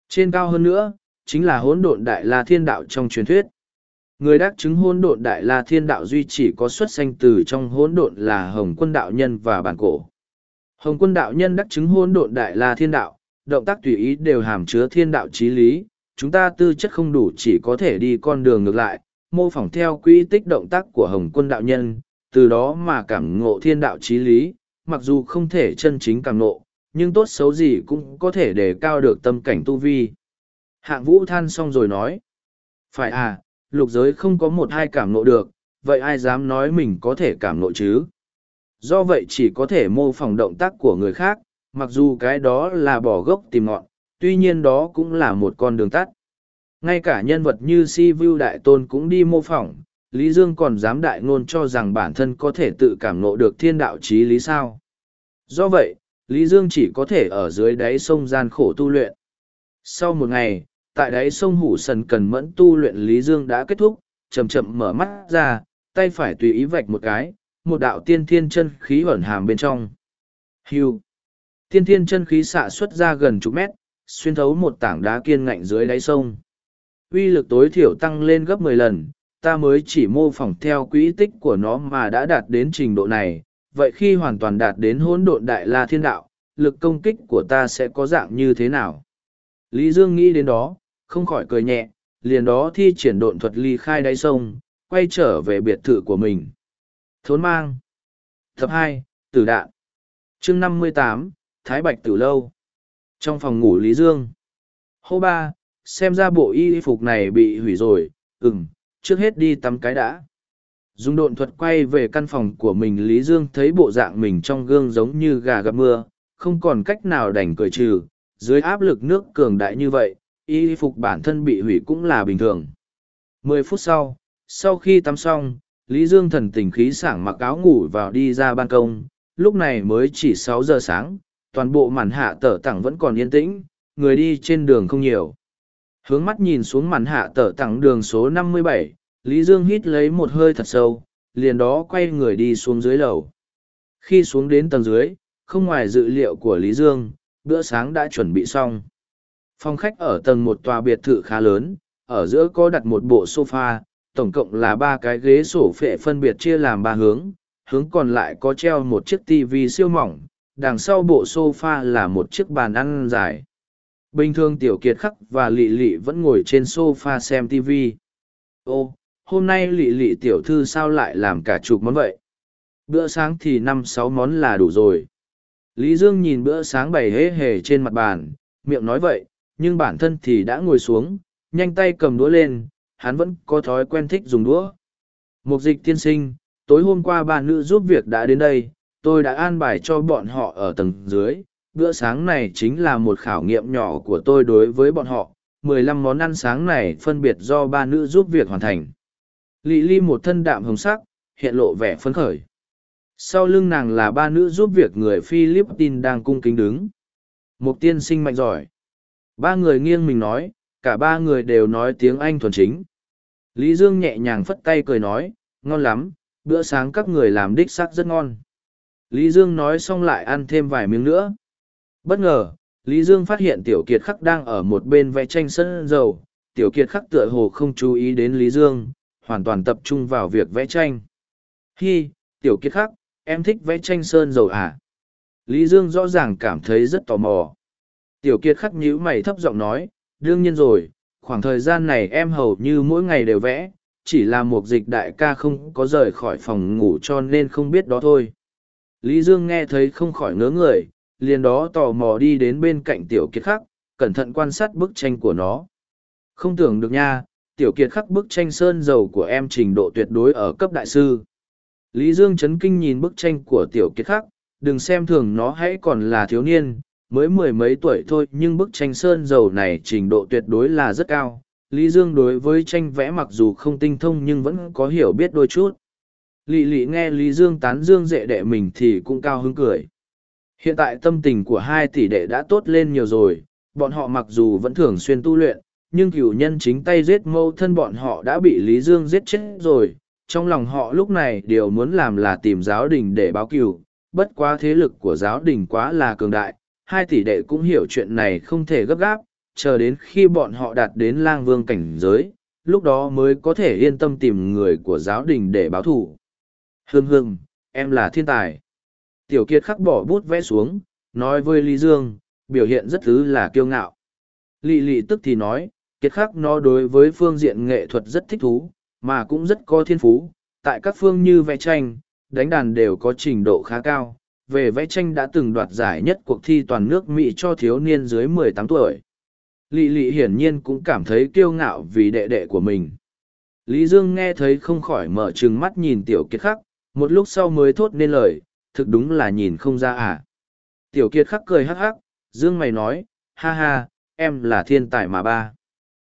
Trên cao hơn nữa, chính là hỗn độn đại la thiên đạo trong truyền thuyết. Người đắc chứng hỗn độn đại la thiên đạo duy chỉ có xuất sanh từ trong hỗn độn là Hồng Quân đạo nhân và bản cổ. Hồng Quân đạo nhân đắc chứng hỗn độn đại la thiên đạo, động tác tùy ý đều hàm chứa thiên đạo chí lý, chúng ta tư chất không đủ chỉ có thể đi con đường ngược lại, mô phỏng theo quỹ tích động tác của Hồng Quân đạo nhân, từ đó mà cảm ngộ thiên đạo chí lý, mặc dù không thể chân chính cảm ngộ, nhưng tốt xấu gì cũng có thể đề cao được tâm cảnh tu vi. Hạng vũ than xong rồi nói, phải à, lục giới không có một hai cảm ngộ được, vậy ai dám nói mình có thể cảm ngộ chứ? Do vậy chỉ có thể mô phỏng động tác của người khác, mặc dù cái đó là bỏ gốc tìm ngọn, tuy nhiên đó cũng là một con đường tắt. Ngay cả nhân vật như Si Vu Đại Tôn cũng đi mô phỏng, Lý Dương còn dám đại ngôn cho rằng bản thân có thể tự cảm ngộ được thiên đạo chí lý sao. Do vậy, Lý Dương chỉ có thể ở dưới đáy sông gian khổ tu luyện. Sau một ngày, tại đáy sông Hủ Sần cần mẫn tu luyện Lý Dương đã kết thúc, chậm chậm mở mắt ra, tay phải tùy ý vạch một cái, một đạo tiên thiên chân khí ẩn hàm bên trong. Hưu. Tiên thiên chân khí xạ xuất ra gần chục mét, xuyên thấu một tảng đá kiên ngạnh dưới đáy sông. Uy lực tối thiểu tăng lên gấp mười lần, ta mới chỉ mô phỏng theo quỹ tích của nó mà đã đạt đến trình độ này, vậy khi hoàn toàn đạt đến hỗn độn đại la thiên đạo, lực công kích của ta sẽ có dạng như thế nào? Lý Dương nghĩ đến đó, không khỏi cười nhẹ, liền đó thi triển độn thuật ly khai đáy sông, quay trở về biệt thự của mình. Thốn mang. Tập hai Tử đạn. chương năm mươi tám Thái Bạch Tử Lâu. Trong phòng ngủ Lý Dương. Hô ba, xem ra bộ y phục này bị hủy rồi, ừm, trước hết đi tắm cái đã. Dùng độn thuật quay về căn phòng của mình Lý Dương thấy bộ dạng mình trong gương giống như gà gặp mưa, không còn cách nào đành cười trừ, dưới áp lực nước cường đại như vậy, y phục bản thân bị hủy cũng là bình thường. Mười phút sau, sau khi tắm xong, Lý Dương thần tình khí sảng mặc áo ngủ vào đi ra ban công, lúc này mới chỉ sáu giờ sáng, toàn bộ màn hạ tở tẳng vẫn còn yên tĩnh, người đi trên đường không nhiều. Hướng mắt nhìn xuống màn hạ tở tặng đường số năm mươi bảy, Lý Dương hít lấy một hơi thật sâu, liền đó quay người đi xuống dưới lầu. Khi xuống đến tầng dưới, không ngoài dự liệu của Lý Dương, bữa sáng đã chuẩn bị xong. Phòng khách ở tầng một tòa biệt thự khá lớn, ở giữa có đặt một bộ sofa, tổng cộng là ba cái ghế sổ phệ phân biệt chia làm ba hướng, hướng còn lại có treo một chiếc tivi siêu mỏng, đằng sau bộ sofa là một chiếc bàn ăn dài. Bình thường Tiểu Kiệt Khắc và lỵ lỵ vẫn ngồi trên sofa xem TV. Ô, hôm nay lỵ lỵ tiểu thư sao lại làm cả chục món vậy? Bữa sáng thì năm sáu món là đủ rồi. Lý Dương nhìn bữa sáng bày hễ hề trên mặt bàn, miệng nói vậy, nhưng bản thân thì đã ngồi xuống, nhanh tay cầm đũa lên, hắn vẫn có thói quen thích dùng đũa. Mục dịch tiên sinh, tối hôm qua ba nữ giúp việc đã đến đây, tôi đã an bài cho bọn họ ở tầng dưới. Bữa sáng này chính là một khảo nghiệm nhỏ của tôi đối với bọn họ. Mười lăm món ăn sáng này phân biệt do ba nữ giúp việc hoàn thành. Lị ly một thân đạm hồng sắc, hiện lộ vẻ phấn khởi. Sau lưng nàng là ba nữ giúp việc người Philippines đang cung kính đứng. Một tiên sinh mạnh giỏi. Ba người nghiêng mình nói, cả ba người đều nói tiếng Anh thuần chính. Lý Dương nhẹ nhàng phất tay cười nói, ngon lắm, bữa sáng các người làm đích xác rất ngon. Lý Dương nói xong lại ăn thêm vài miếng nữa. Bất ngờ, Lý Dương phát hiện Tiểu Kiệt Khắc đang ở một bên vẽ tranh sân dầu. Tiểu Kiệt Khắc tựa hồ không chú ý đến Lý Dương, hoàn toàn tập trung vào việc vẽ tranh. Hi, Tiểu Kiệt Khắc, em thích vẽ tranh sơn dầu à? Lý Dương rõ ràng cảm thấy rất tò mò. Tiểu Kiệt Khắc nhíu mày thấp giọng nói, đương nhiên rồi, khoảng thời gian này em hầu như mỗi ngày đều vẽ, chỉ là một dịch đại ca không có rời khỏi phòng ngủ cho nên không biết đó thôi. Lý Dương nghe thấy không khỏi ngớ người, liền đó tò mò đi đến bên cạnh tiểu kiệt khắc, cẩn thận quan sát bức tranh của nó. Không tưởng được nha, tiểu kiệt khắc bức tranh sơn dầu của em trình độ tuyệt đối ở cấp đại sư. Lý Dương chấn kinh nhìn bức tranh của tiểu kiệt khắc, đừng xem thường nó hãy còn là thiếu niên, mới mười mấy tuổi thôi nhưng bức tranh sơn dầu này trình độ tuyệt đối là rất cao. Lý Dương đối với tranh vẽ mặc dù không tinh thông nhưng vẫn có hiểu biết đôi chút. Lị lị nghe Lý Dương tán dương dệ đệ mình thì cũng cao hứng cười. Hiện tại tâm tình của hai tỷ đệ đã tốt lên nhiều rồi, bọn họ mặc dù vẫn thường xuyên tu luyện, nhưng cửu nhân chính tay giết mâu thân bọn họ đã bị Lý Dương giết chết rồi. Trong lòng họ lúc này điều muốn làm là tìm giáo đình để báo cửu, bất quá thế lực của giáo đình quá là cường đại, hai tỷ đệ cũng hiểu chuyện này không thể gấp gáp, chờ đến khi bọn họ đạt đến lang vương cảnh giới, lúc đó mới có thể yên tâm tìm người của giáo đình để báo thủ. Hương hương, em là thiên tài. Tiểu Kiệt khắc bỏ bút vẽ xuống, nói với Lý Dương, biểu hiện rất thứ là kiêu ngạo. Lị lị tức thì nói, Kiệt khắc nó đối với phương diện nghệ thuật rất thích thú, mà cũng rất có thiên phú. Tại các phương như vẽ tranh, đánh đàn đều có trình độ khá cao. Về vẽ tranh đã từng đoạt giải nhất cuộc thi toàn nước Mỹ cho thiếu niên dưới 18 tuổi. Lị lị hiển nhiên cũng cảm thấy kiêu ngạo vì đệ đệ của mình. Lý Dương nghe thấy không khỏi mở trừng mắt nhìn tiểu kiệt khắc, một lúc sau mới thốt nên lời, thực đúng là nhìn không ra à. Tiểu kiệt khắc cười hắc hắc, Dương mày nói, ha ha, em là thiên tài mà ba.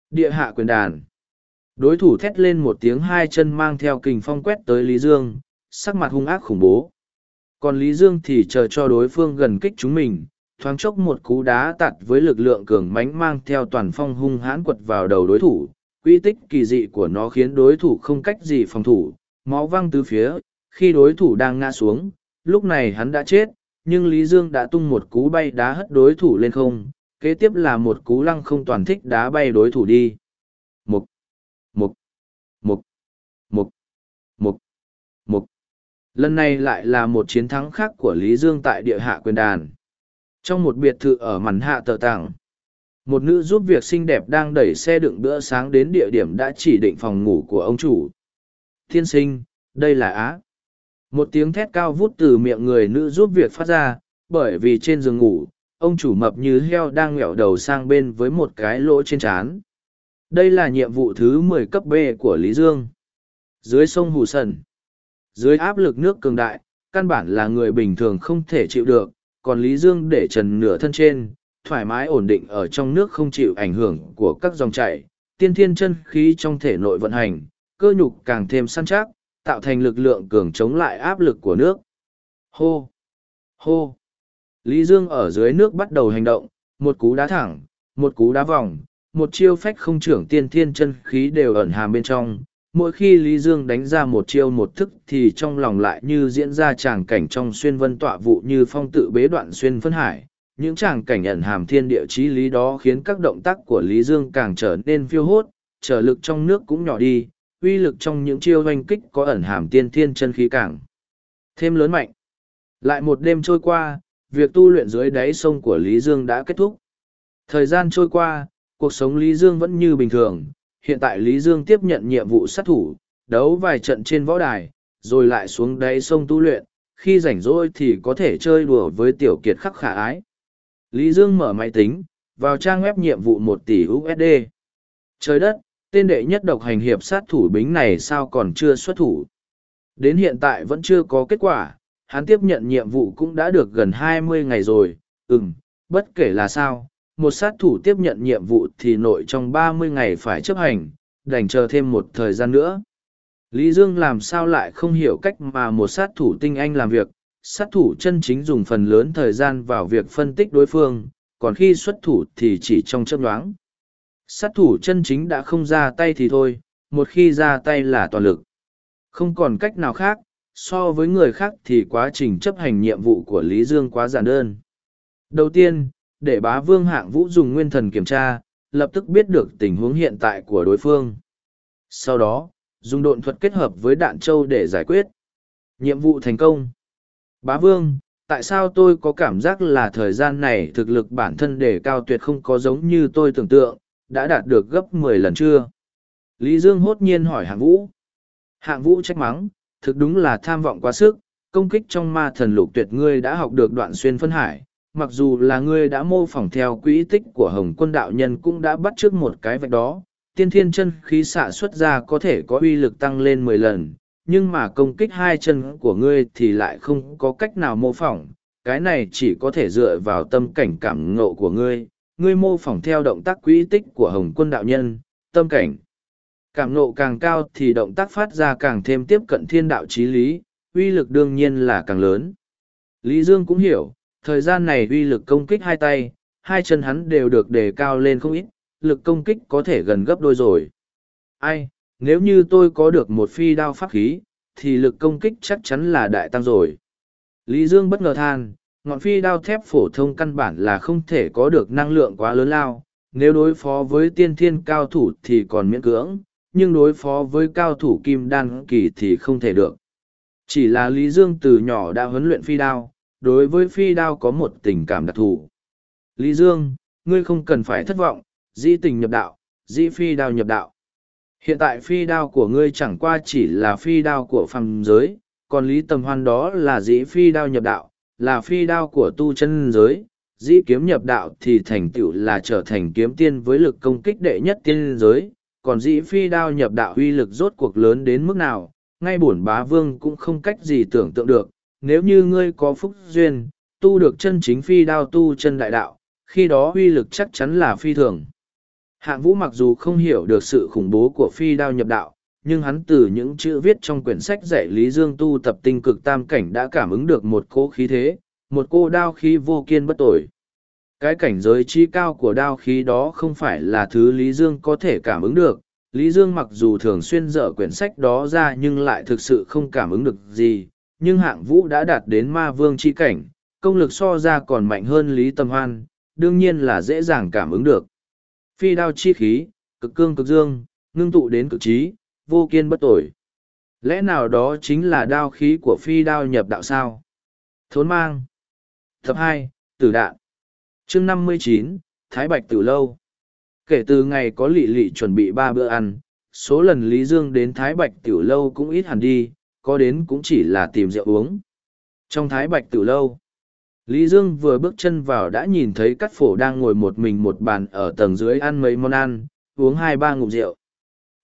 Địa hạ quyền đàn. Đối thủ thét lên một tiếng hai chân mang theo kình phong quét tới Lý Dương, sắc mặt hung ác khủng bố. Còn Lý Dương thì chờ cho đối phương gần kích chúng mình, thoáng chốc một cú đá tặt với lực lượng cường mánh mang theo toàn phong hung hãn quật vào đầu đối thủ. Quy tích kỳ dị của nó khiến đối thủ không cách gì phòng thủ, máu văng từ phía, khi đối thủ đang ngã xuống, lúc này hắn đã chết, nhưng Lý Dương đã tung một cú bay đá hất đối thủ lên không, kế tiếp là một cú lăng không toàn thích đá bay đối thủ đi. Mục, mục, mục, mục, mục, mục. Lần này lại là một chiến thắng khác của Lý Dương tại địa hạ quyền đàn. Trong một biệt thự ở màn hạ tờ tảng, một nữ giúp việc xinh đẹp đang đẩy xe đựng bữa sáng đến địa điểm đã chỉ định phòng ngủ của ông chủ. Thiên sinh, đây là Á. Một tiếng thét cao vút từ miệng người nữ giúp việc phát ra, bởi vì trên giường ngủ, ông chủ mập như heo đang nghẹo đầu sang bên với một cái lỗ trên trán. Đây là nhiệm vụ thứ mười cấp B của Lý Dương. Dưới sông Hù Sần, dưới áp lực nước cường đại, căn bản là người bình thường không thể chịu được, còn Lý Dương để trần nửa thân trên, thoải mái ổn định ở trong nước không chịu ảnh hưởng của các dòng chảy, tiên thiên chân khí trong thể nội vận hành, cơ nhục càng thêm săn chắc, tạo thành lực lượng cường chống lại áp lực của nước. Hô! Hô! Lý Dương ở dưới nước bắt đầu hành động, một cú đá thẳng, một cú đá vòng, một chiêu phách không trưởng tiên thiên chân khí đều ẩn hàm bên trong. Mỗi khi Lý Dương đánh ra một chiêu một thức thì trong lòng lại như diễn ra tràng cảnh trong xuyên vân tọa vụ như phong tự bế đoạn xuyên phân hải. Những tràng cảnh ẩn hàm thiên địa chí lý đó khiến các động tác của Lý Dương càng trở nên phiêu hốt, trở lực trong nước cũng nhỏ đi, uy lực trong những chiêu oanh kích có ẩn hàm tiên thiên chân khí càng thêm lớn mạnh. Lại một đêm trôi qua, việc tu luyện dưới đáy sông của Lý Dương đã kết thúc. Thời gian trôi qua, cuộc sống Lý Dương vẫn như bình thường. Hiện tại Lý Dương tiếp nhận nhiệm vụ sát thủ, đấu vài trận trên võ đài, rồi lại xuống đáy sông tu luyện. Khi rảnh rỗi thì có thể chơi đùa với tiểu kiệt khắc khả ái. Lý Dương mở máy tính, vào trang web nhiệm vụ một tỷ USD. Trời đất, tên đệ nhất độc hành hiệp sát thủ bính này sao còn chưa xuất thủ. Đến hiện tại vẫn chưa có kết quả, hắn tiếp nhận nhiệm vụ cũng đã được gần hai mươi ngày rồi, ừm, bất kể là sao, một sát thủ tiếp nhận nhiệm vụ thì nội trong ba mươi ngày phải chấp hành, đành chờ thêm một thời gian nữa. Lý Dương làm sao lại không hiểu cách mà một sát thủ tinh anh làm việc, sát thủ chân chính dùng phần lớn thời gian vào việc phân tích đối phương, còn khi xuất thủ thì chỉ trong chấp nhoáng. Sát thủ chân chính đã không ra tay thì thôi, một khi ra tay là toàn lực. Không còn cách nào khác, so với người khác thì quá trình chấp hành nhiệm vụ của Lý Dương quá giản đơn. Đầu tiên, để bá vương hạng vũ dùng nguyên thần kiểm tra, lập tức biết được tình huống hiện tại của đối phương. Sau đó, dùng độn thuật kết hợp với đạn châu để giải quyết. Nhiệm vụ thành công. Bá vương, tại sao tôi có cảm giác là thời gian này thực lực bản thân đề cao tuyệt không có giống như tôi tưởng tượng, đã đạt được gấp mười lần chưa? Lý Dương hốt nhiên hỏi hạng vũ. Hạng vũ trách mắng, thực đúng là tham vọng quá sức, công kích trong ma thần lục tuyệt ngươi đã học được đoạn xuyên phân hải, mặc dù là ngươi đã mô phỏng theo quỹ tích của Hồng quân đạo nhân cũng đã bắt trước một cái vạch đó, tiên thiên chân khí xạ xuất ra có thể có uy lực tăng lên mười lần, nhưng mà công kích hai chân của ngươi thì lại không có cách nào mô phỏng, cái này chỉ có thể dựa vào tâm cảnh cảm ngộ của ngươi, ngươi mô phỏng theo động tác quỹ tích của Hồng Quân đạo nhân, tâm cảnh. Cảm nộ càng cao thì động tác phát ra càng thêm tiếp cận thiên đạo trí lý, uy lực đương nhiên là càng lớn. Lý Dương cũng hiểu, thời gian này uy lực công kích hai tay, hai chân hắn đều được đề cao lên không ít, lực công kích có thể gần gấp đôi rồi. Ai, nếu như tôi có được một phi đao pháp khí, thì lực công kích chắc chắn là đại tăng rồi. Lý Dương bất ngờ than, ngọn phi đao thép phổ thông căn bản là không thể có được năng lượng quá lớn lao, nếu đối phó với tiên thiên cao thủ thì còn miễn cưỡng, nhưng đối phó với cao thủ kim đan kỳ thì không thể được. Chỉ là Lý Dương từ nhỏ đã huấn luyện phi đao, đối với phi đao có một tình cảm đặc thù. Lý Dương, ngươi không cần phải thất vọng, dĩ tình nhập đạo, dĩ phi đao nhập đạo. Hiện tại phi đao của ngươi chẳng qua chỉ là phi đao của phàm giới, còn Lý Tầm Hoan đó là dĩ phi đao nhập đạo, là phi đao của tu chân giới. Dĩ kiếm nhập đạo thì thành tựu là trở thành kiếm tiên với lực công kích đệ nhất tiên giới, còn dĩ phi đao nhập đạo uy lực rốt cuộc lớn đến mức nào, ngay bổn bá vương cũng không cách gì tưởng tượng được, nếu như ngươi có phúc duyên, tu được chân chính phi đao tu chân đại đạo, khi đó uy lực chắc chắn là phi thường. Hạng vũ mặc dù không hiểu được sự khủng bố của phi đao nhập đạo, nhưng hắn từ những chữ viết trong quyển sách dạy Lý Dương tu tập tinh cực tam cảnh đã cảm ứng được một cỗ khí thế, một cô đao khí vô kiên bất tội. Cái cảnh giới chi cao của đao khí đó không phải là thứ Lý Dương có thể cảm ứng được. Lý Dương mặc dù thường xuyên dở quyển sách đó ra nhưng lại thực sự không cảm ứng được gì, nhưng hạng vũ đã đạt đến ma vương chi cảnh, công lực so ra còn mạnh hơn Lý Tâm Hoan, đương nhiên là dễ dàng cảm ứng được. Phi đao chi khí, cực cương cực dương, ngưng tụ đến cực trí, vô kiên bất tội. Lẽ nào đó chính là đao khí của phi đao nhập đạo sao? Thốn mang. Tập hai Tử đạn. chương năm mươi chín Thái Bạch Tử Lâu. Kể từ ngày có lị lị chuẩn bị ba bữa ăn, số lần Lý Dương đến Thái Bạch tử Lâu cũng ít hẳn đi, có đến cũng chỉ là tìm rượu uống. Trong Thái Bạch tử Lâu, Lý Dương vừa bước chân vào đã nhìn thấy cắt phổ đang ngồi một mình một bàn ở tầng dưới ăn mấy món ăn, uống hai ba ngụm rượu.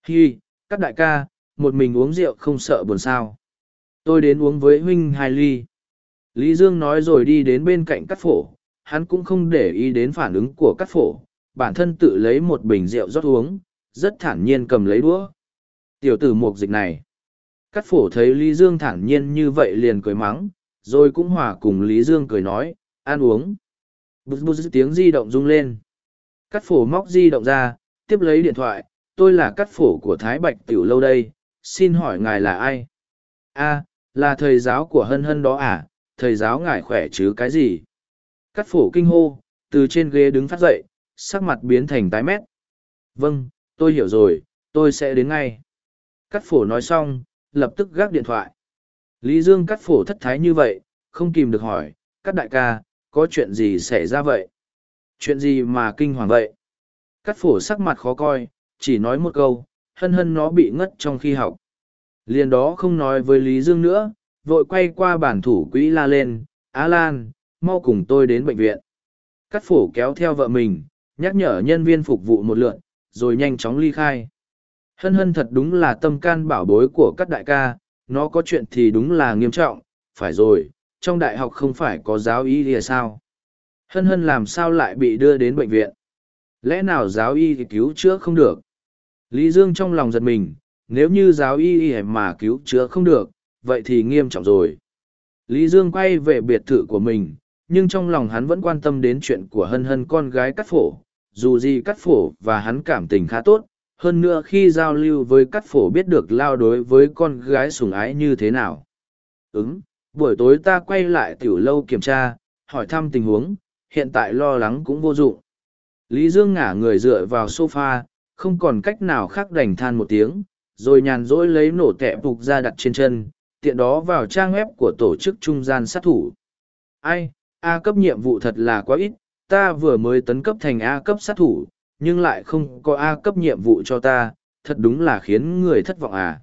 Hi, các đại ca, một mình uống rượu không sợ buồn sao. Tôi đến uống với huynh hai ly. Lý Dương nói rồi đi đến bên cạnh cắt phổ, hắn cũng không để ý đến phản ứng của cắt phổ, bản thân tự lấy một bình rượu rót uống, rất thản nhiên cầm lấy đũa. Tiểu tử mục dịch này. Cắt phổ thấy Lý Dương thản nhiên như vậy liền cười mắng, rồi cũng hòa cùng Lý Dương cười nói, ăn uống. Bụt bụt tiếng di động rung lên. Cắt phổ móc di động ra, tiếp lấy điện thoại, tôi là cắt phổ của Thái Bạch Tiểu Lâu đây, xin hỏi ngài là ai? a là thầy giáo của hân hân đó à, thầy giáo ngài khỏe chứ cái gì? Cắt phổ kinh hô, từ trên ghế đứng phát dậy, sắc mặt biến thành tái mét. Vâng, tôi hiểu rồi, tôi sẽ đến ngay. Cắt phổ nói xong, lập tức gác điện thoại. Lý Dương cắt phổ thất thái như vậy, không kìm được hỏi, cắt đại ca, có chuyện gì xảy ra vậy? Chuyện gì mà kinh hoàng vậy? Cắt phổ sắc mặt khó coi, chỉ nói một câu, hân hân nó bị ngất trong khi học. Liền đó không nói với Lý Dương nữa, vội quay qua bản thủ quỹ la lên, Á Lan, mau cùng tôi đến bệnh viện. Cắt phổ kéo theo vợ mình, nhắc nhở nhân viên phục vụ một lượn, rồi nhanh chóng ly khai. Hân hân thật đúng là tâm can bảo bối của các đại ca, nó có chuyện thì đúng là nghiêm trọng, phải rồi, trong đại học không phải có giáo y thì sao? Hân hân làm sao lại bị đưa đến bệnh viện? Lẽ nào giáo y thì cứu chữa không được? Lý Dương trong lòng giật mình, nếu như giáo y mà cứu chữa không được, vậy thì nghiêm trọng rồi. Lý Dương quay về biệt thự của mình, nhưng trong lòng hắn vẫn quan tâm đến chuyện của hân hân con gái cắt phổ, dù gì cắt phổ và hắn cảm tình khá tốt, hơn nữa khi giao lưu với cắt phổ biết được lao đối với con gái sùng ái như thế nào. Ứng, buổi tối ta quay lại tiểu lâu kiểm tra, hỏi thăm tình huống, hiện tại lo lắng cũng vô dụng. Lý Dương ngả người dựa vào sofa, không còn cách nào khác đành than một tiếng, rồi nhàn rỗi lấy nổ tẹ phục ra đặt trên chân, tiện đó vào trang web của tổ chức trung gian sát thủ. Ai, A cấp nhiệm vụ thật là quá ít, ta vừa mới tấn cấp thành A cấp sát thủ, nhưng lại không có A cấp nhiệm vụ cho ta, thật đúng là khiến người thất vọng à.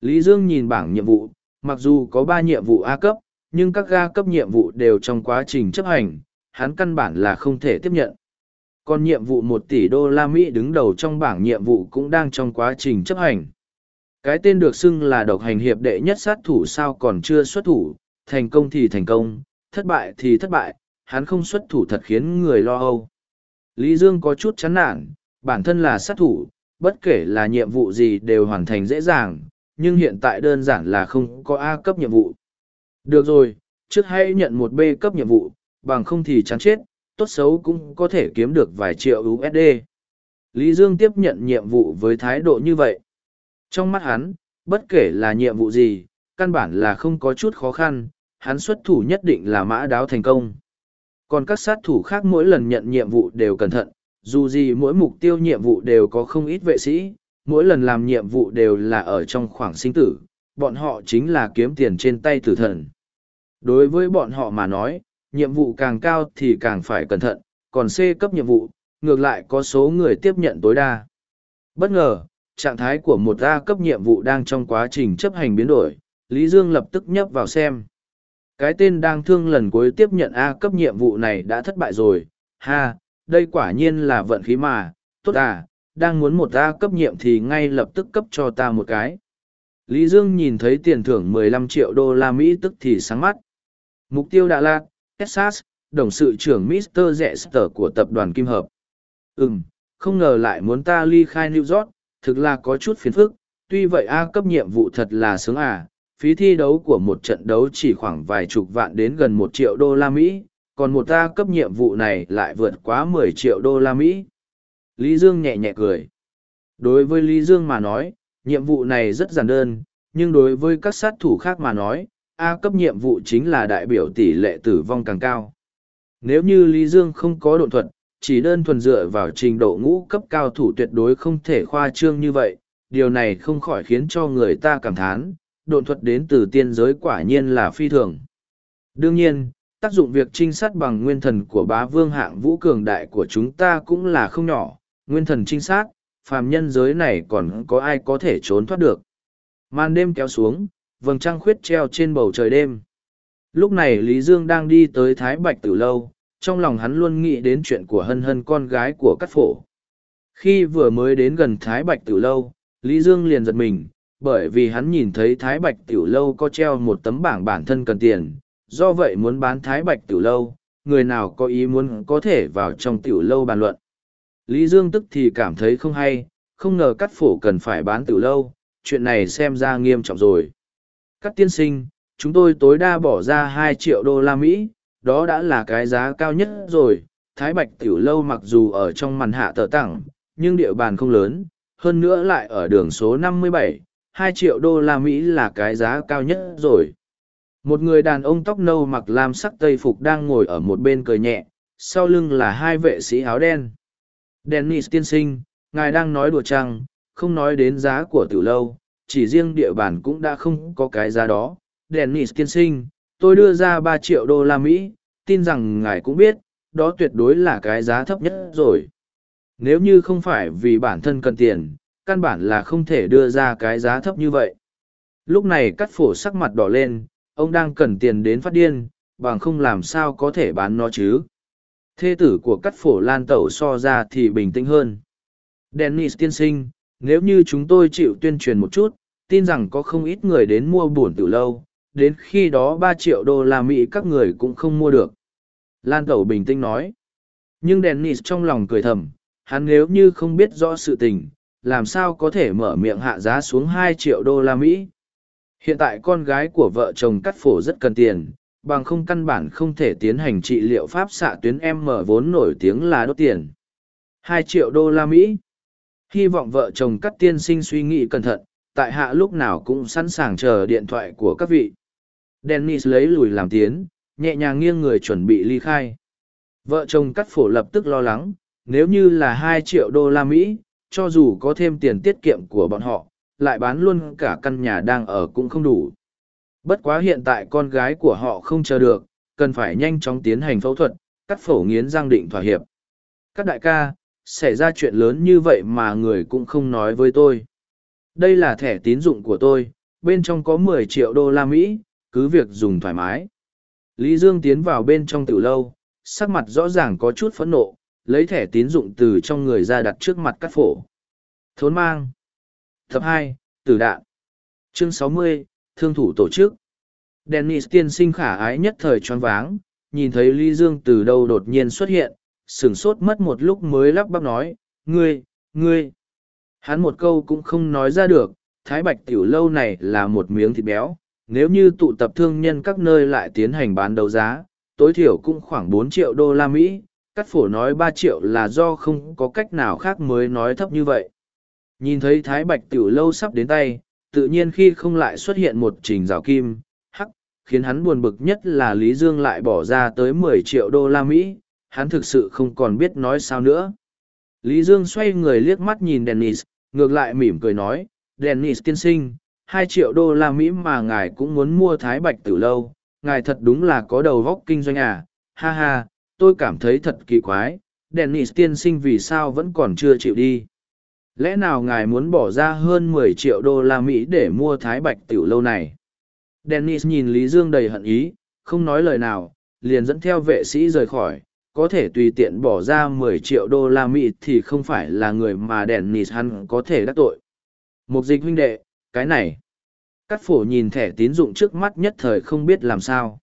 Lý Dương nhìn bảng nhiệm vụ, mặc dù có ba nhiệm vụ A cấp, nhưng các A cấp nhiệm vụ đều trong quá trình chấp hành, hắn căn bản là không thể tiếp nhận. Còn nhiệm vụ một tỷ đô la Mỹ đứng đầu trong bảng nhiệm vụ cũng đang trong quá trình chấp hành. Cái tên được xưng là độc hành hiệp đệ nhất sát thủ sao còn chưa xuất thủ, thành công thì thành công, thất bại thì thất bại, hắn không xuất thủ thật khiến người lo âu. Lý Dương có chút chán nản, bản thân là sát thủ, bất kể là nhiệm vụ gì đều hoàn thành dễ dàng, nhưng hiện tại đơn giản là không có A cấp nhiệm vụ. Được rồi, trước hãy nhận một B cấp nhiệm vụ, bằng không thì chán chết, tốt xấu cũng có thể kiếm được vài triệu USD. Lý Dương tiếp nhận nhiệm vụ với thái độ như vậy. Trong mắt hắn, bất kể là nhiệm vụ gì, căn bản là không có chút khó khăn, hắn xuất thủ nhất định là mã đáo thành công. Còn các sát thủ khác mỗi lần nhận nhiệm vụ đều cẩn thận, dù gì mỗi mục tiêu nhiệm vụ đều có không ít vệ sĩ, mỗi lần làm nhiệm vụ đều là ở trong khoảng sinh tử, bọn họ chính là kiếm tiền trên tay tử thần. Đối với bọn họ mà nói, nhiệm vụ càng cao thì càng phải cẩn thận, còn C cấp nhiệm vụ, ngược lại có số người tiếp nhận tối đa. Bất ngờ, trạng thái của một A cấp nhiệm vụ đang trong quá trình chấp hành biến đổi, Lý Dương lập tức nhấp vào xem. Cái tên đang thương lần cuối tiếp nhận A cấp nhiệm vụ này đã thất bại rồi, ha, đây quả nhiên là vận khí mà, tốt à, đang muốn một A cấp nhiệm thì ngay lập tức cấp cho ta một cái. Lý Dương nhìn thấy tiền thưởng 15 triệu đô la Mỹ tức thì sáng mắt. Mục tiêu Đà Lạt, Texas, đồng sự trưởng Mr. Zester của tập đoàn Kim Hợp. Ừm, không ngờ lại muốn ta ly khai New York, thực là có chút phiền phức, tuy vậy A cấp nhiệm vụ thật là sướng à, phí thi đấu của một trận đấu chỉ khoảng vài chục vạn đến gần một triệu đô la Mỹ, còn một A cấp nhiệm vụ này lại vượt quá mười triệu đô la Mỹ. Lý Dương nhẹ nhẹ cười. Đối với Lý Dương mà nói, nhiệm vụ này rất giản đơn, nhưng đối với các sát thủ khác mà nói, A cấp nhiệm vụ chính là đại biểu tỷ lệ tử vong càng cao. Nếu như Lý Dương không có độn thuật, chỉ đơn thuần dựa vào trình độ ngũ cấp cao thủ tuyệt đối không thể khoa trương như vậy, điều này không khỏi khiến cho người ta cảm thán, độn thuật đến từ tiên giới quả nhiên là phi thường. Đương nhiên, tác dụng việc trinh sát bằng nguyên thần của bá vương hạng vũ cường đại của chúng ta cũng là không nhỏ, nguyên thần trinh sát, phàm nhân giới này còn có ai có thể trốn thoát được. Màn đêm kéo xuống, vầng trăng khuyết treo trên bầu trời đêm. Lúc này Lý Dương đang đi tới Thái Bạch Tử Lâu, trong lòng hắn luôn nghĩ đến chuyện của hân hân con gái của cát phổ. Khi vừa mới đến gần Thái Bạch Tử Lâu, Lý Dương liền giật mình, bởi vì hắn nhìn thấy Thái Bạch Tiểu Lâu có treo một tấm bảng bản thân cần tiền, do vậy muốn bán Thái Bạch Tiểu Lâu, người nào có ý muốn có thể vào trong Tiểu Lâu bàn luận. Lý Dương tức thì cảm thấy không hay, không ngờ cắt phổ cần phải bán Tiểu Lâu, chuyện này xem ra nghiêm trọng rồi. Cắt tiên sinh, chúng tôi tối đa bỏ ra hai triệu đô la Mỹ, đó đã là cái giá cao nhất rồi. Thái Bạch Tiểu Lâu mặc dù ở trong màn hạ tờ tặng, nhưng địa bàn không lớn, hơn nữa lại ở đường số 57, hai triệu đô la Mỹ là cái giá cao nhất rồi. Một người đàn ông tóc nâu mặc lam sắc tây phục đang ngồi ở một bên cười nhẹ, sau lưng là hai vệ sĩ áo đen. Dennis tiên sinh, ngài đang nói đùa chăng, không nói đến giá của tiểu lâu, chỉ riêng địa bàn cũng đã không có cái giá đó. Dennis tiên sinh, tôi đưa ra ba triệu đô la Mỹ, tin rằng ngài cũng biết, đó tuyệt đối là cái giá thấp nhất rồi. Nếu như không phải vì bản thân cần tiền, căn bản là không thể đưa ra cái giá thấp như vậy. Lúc này cắt phổ sắc mặt đỏ lên, ông đang cần tiền đến phát điên, bằng không làm sao có thể bán nó chứ. Thê tử của cắt phổ lan tẩu so ra thì bình tĩnh hơn. Dennis tiên sinh, nếu như chúng tôi chịu tuyên truyền một chút, tin rằng có không ít người đến mua buồn từ lâu, đến khi đó ba triệu đô la Mỹ các người cũng không mua được. Lan tẩu bình tĩnh nói. Nhưng Dennis trong lòng cười thầm, hắn nếu như không biết rõ sự tình, làm sao có thể mở miệng hạ giá xuống hai triệu đô la Mỹ. Hiện tại con gái của vợ chồng cắt phổ rất cần tiền, bằng không căn bản không thể tiến hành trị liệu pháp xạ tuyến M vốn nổi tiếng là đốt tiền. hai triệu đô la Mỹ. Hy vọng vợ chồng cắt tiên sinh suy nghĩ cẩn thận, tại hạ lúc nào cũng sẵn sàng chờ điện thoại của các vị. Dennis lấy lùi làm tiến, nhẹ nhàng nghiêng người chuẩn bị ly khai. Vợ chồng cắt phổ lập tức lo lắng, nếu như là hai triệu đô la Mỹ, cho dù có thêm tiền tiết kiệm của bọn họ, lại bán luôn cả căn nhà đang ở cũng không đủ. Bất quá hiện tại con gái của họ không chờ được, cần phải nhanh chóng tiến hành phẫu thuật, cắt phổ nghiến giang định thỏa hiệp. Các đại ca, xảy ra chuyện lớn như vậy mà người cũng không nói với tôi. Đây là thẻ tín dụng của tôi, bên trong có mười triệu đô la Mỹ, cứ việc dùng thoải mái. Lý Dương tiến vào bên trong tiểu lâu, sắc mặt rõ ràng có chút phẫn nộ, lấy thẻ tín dụng từ trong người ra đặt trước mặt cắt phổ. Thốn mang. Tập hai Tử đạn. Chương sáu mươi Thương thủ tổ chức. Dennis tiên sinh khả ái nhất thời choáng váng, nhìn thấy Lý Dương từ đâu đột nhiên xuất hiện, sửng sốt mất một lúc mới lắp bắp nói, ngươi, ngươi. Hắn một câu cũng không nói ra được, Thái Bạch Tiểu Lâu này là một miếng thịt béo, nếu như tụ tập thương nhân các nơi lại tiến hành bán đấu giá, tối thiểu cũng khoảng bốn triệu đô la Mỹ, cắt phổ nói ba triệu là do không có cách nào khác mới nói thấp như vậy. Nhìn thấy Thái Bạch Tiểu Lâu sắp đến tay, tự nhiên khi không lại xuất hiện một trình rào kim, hắc, khiến hắn buồn bực nhất là Lý Dương lại bỏ ra tới mười triệu đô la Mỹ, hắn thực sự không còn biết nói sao nữa. Lý Dương xoay người liếc mắt nhìn Dennis, ngược lại mỉm cười nói, Dennis tiên sinh, hai triệu đô la Mỹ mà ngài cũng muốn mua Thái Bạch từ Lâu, ngài thật đúng là có đầu góc kinh doanh à, ha ha, tôi cảm thấy thật kỳ quái, Dennis tiên sinh vì sao vẫn còn chưa chịu đi. Lẽ nào ngài muốn bỏ ra hơn mười triệu đô la Mỹ để mua Thái Bạch Tiểu Lâu này? Dennis nhìn Lý Dương đầy hận ý, không nói lời nào, liền dẫn theo vệ sĩ rời khỏi, có thể tùy tiện bỏ ra mười triệu đô la Mỹ thì không phải là người mà đèn nịt hắn có thể đắc tội. Một dịch huynh đệ, cái này. Cắt phổ nhìn thẻ tín dụng trước mắt nhất thời không biết làm sao.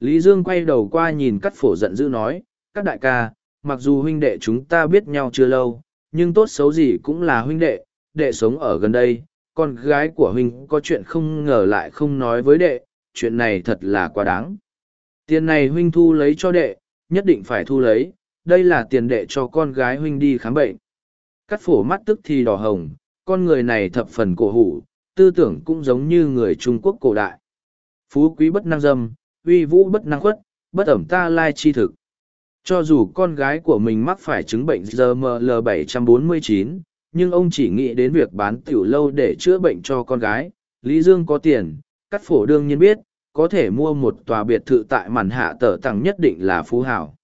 Lý Dương quay đầu qua nhìn cắt phổ giận dữ nói, các đại ca, mặc dù huynh đệ chúng ta biết nhau chưa lâu, nhưng tốt xấu gì cũng là huynh đệ, đệ sống ở gần đây, con gái của huynh có chuyện không ngờ lại không nói với đệ, chuyện này thật là quá đáng. Tiền này huynh thu lấy cho đệ, nhất định phải thu lấy, đây là tiền đệ cho con gái huynh đi khám bệnh. Cắt phổ mắt tức thì đỏ hồng, con người này thập phần cổ hủ, tư tưởng cũng giống như người Trung Quốc cổ đại. Phú quý bất năng dâm, uy vũ bất năng khuất, bất ẩm ta lai chi thực. Cho dù con gái của mình mắc phải chứng bệnh GML 749, nhưng ông chỉ nghĩ đến việc bán tiểu lâu để chữa bệnh cho con gái. Lý Dương có tiền, cắt phổ đương nhiên biết, có thể mua một tòa biệt thự tại màn hạ tở tặng nhất định là phú hảo.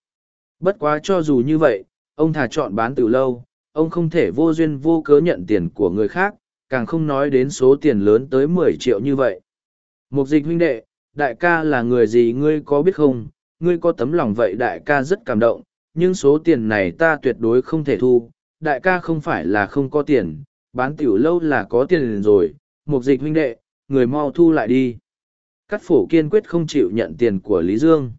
Bất quá cho dù như vậy, ông thà chọn bán từ lâu, ông không thể vô duyên vô cớ nhận tiền của người khác, càng không nói đến số tiền lớn tới mười triệu như vậy. Mục dịch huynh đệ, đại ca là người gì ngươi có biết không, ngươi có tấm lòng vậy đại ca rất cảm động, nhưng số tiền này ta tuyệt đối không thể thu, đại ca không phải là không có tiền, bán tiểu lâu là có tiền rồi, mục dịch huynh đệ, người mau thu lại đi. Cắt phổ kiên quyết không chịu nhận tiền của Lý Dương.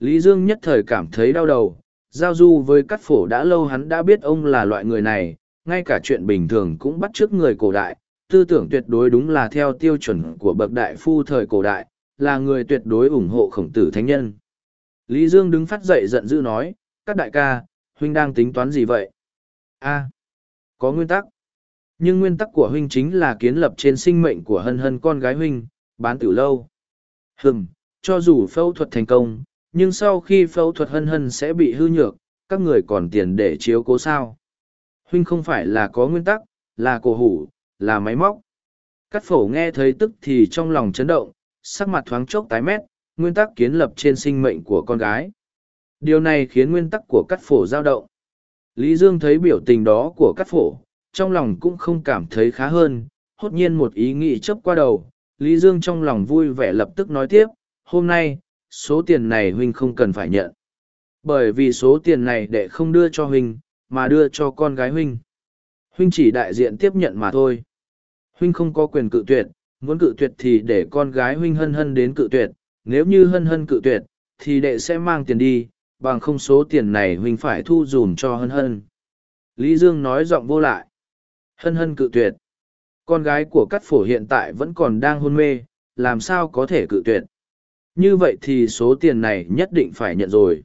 Lý Dương nhất thời cảm thấy đau đầu, giao du với cắt phổ đã lâu hắn đã biết ông là loại người này, ngay cả chuyện bình thường cũng bắt chước người cổ đại, tư tưởng tuyệt đối đúng là theo tiêu chuẩn của bậc đại phu thời cổ đại, là người tuyệt đối ủng hộ khổng tử thánh nhân. Lý Dương đứng phát dậy giận dữ nói, các đại ca, huynh đang tính toán gì vậy? a có nguyên tắc. Nhưng nguyên tắc của huynh chính là kiến lập trên sinh mệnh của hân hân con gái huynh, bán tử lâu. Hừm, cho dù phẫu thuật thành công, nhưng sau khi phẫu thuật hân hân sẽ bị hư nhược, các người còn tiền để chiếu cố sao. Huynh không phải là có nguyên tắc, là cổ hủ, là máy móc. Cắt phổ nghe thấy tức thì trong lòng chấn động, sắc mặt thoáng chốc tái mét, nguyên tắc kiến lập trên sinh mệnh của con gái. Điều này khiến nguyên tắc của cắt phổ dao động. Lý Dương thấy biểu tình đó của cắt phổ, trong lòng cũng không cảm thấy khá hơn, hốt nhiên một ý nghĩ chấp qua đầu. Lý Dương trong lòng vui vẻ lập tức nói tiếp, hôm nay, số tiền này huynh không cần phải nhận. Bởi vì số tiền này để không đưa cho huynh, mà đưa cho con gái huynh. Huynh chỉ đại diện tiếp nhận mà thôi. Huynh không có quyền cự tuyệt, muốn cự tuyệt thì để con gái huynh hân hân đến cự tuyệt, nếu như hân hân cự tuyệt, thì đệ sẽ mang tiền đi, bằng không số tiền này huynh phải thu dùm cho hân hân. Lý Dương nói giọng vô lại. Hân hân cự tuyệt. Con gái của cắt phổ hiện tại vẫn còn đang hôn mê, làm sao có thể cự tuyệt. Như vậy thì số tiền này nhất định phải nhận rồi.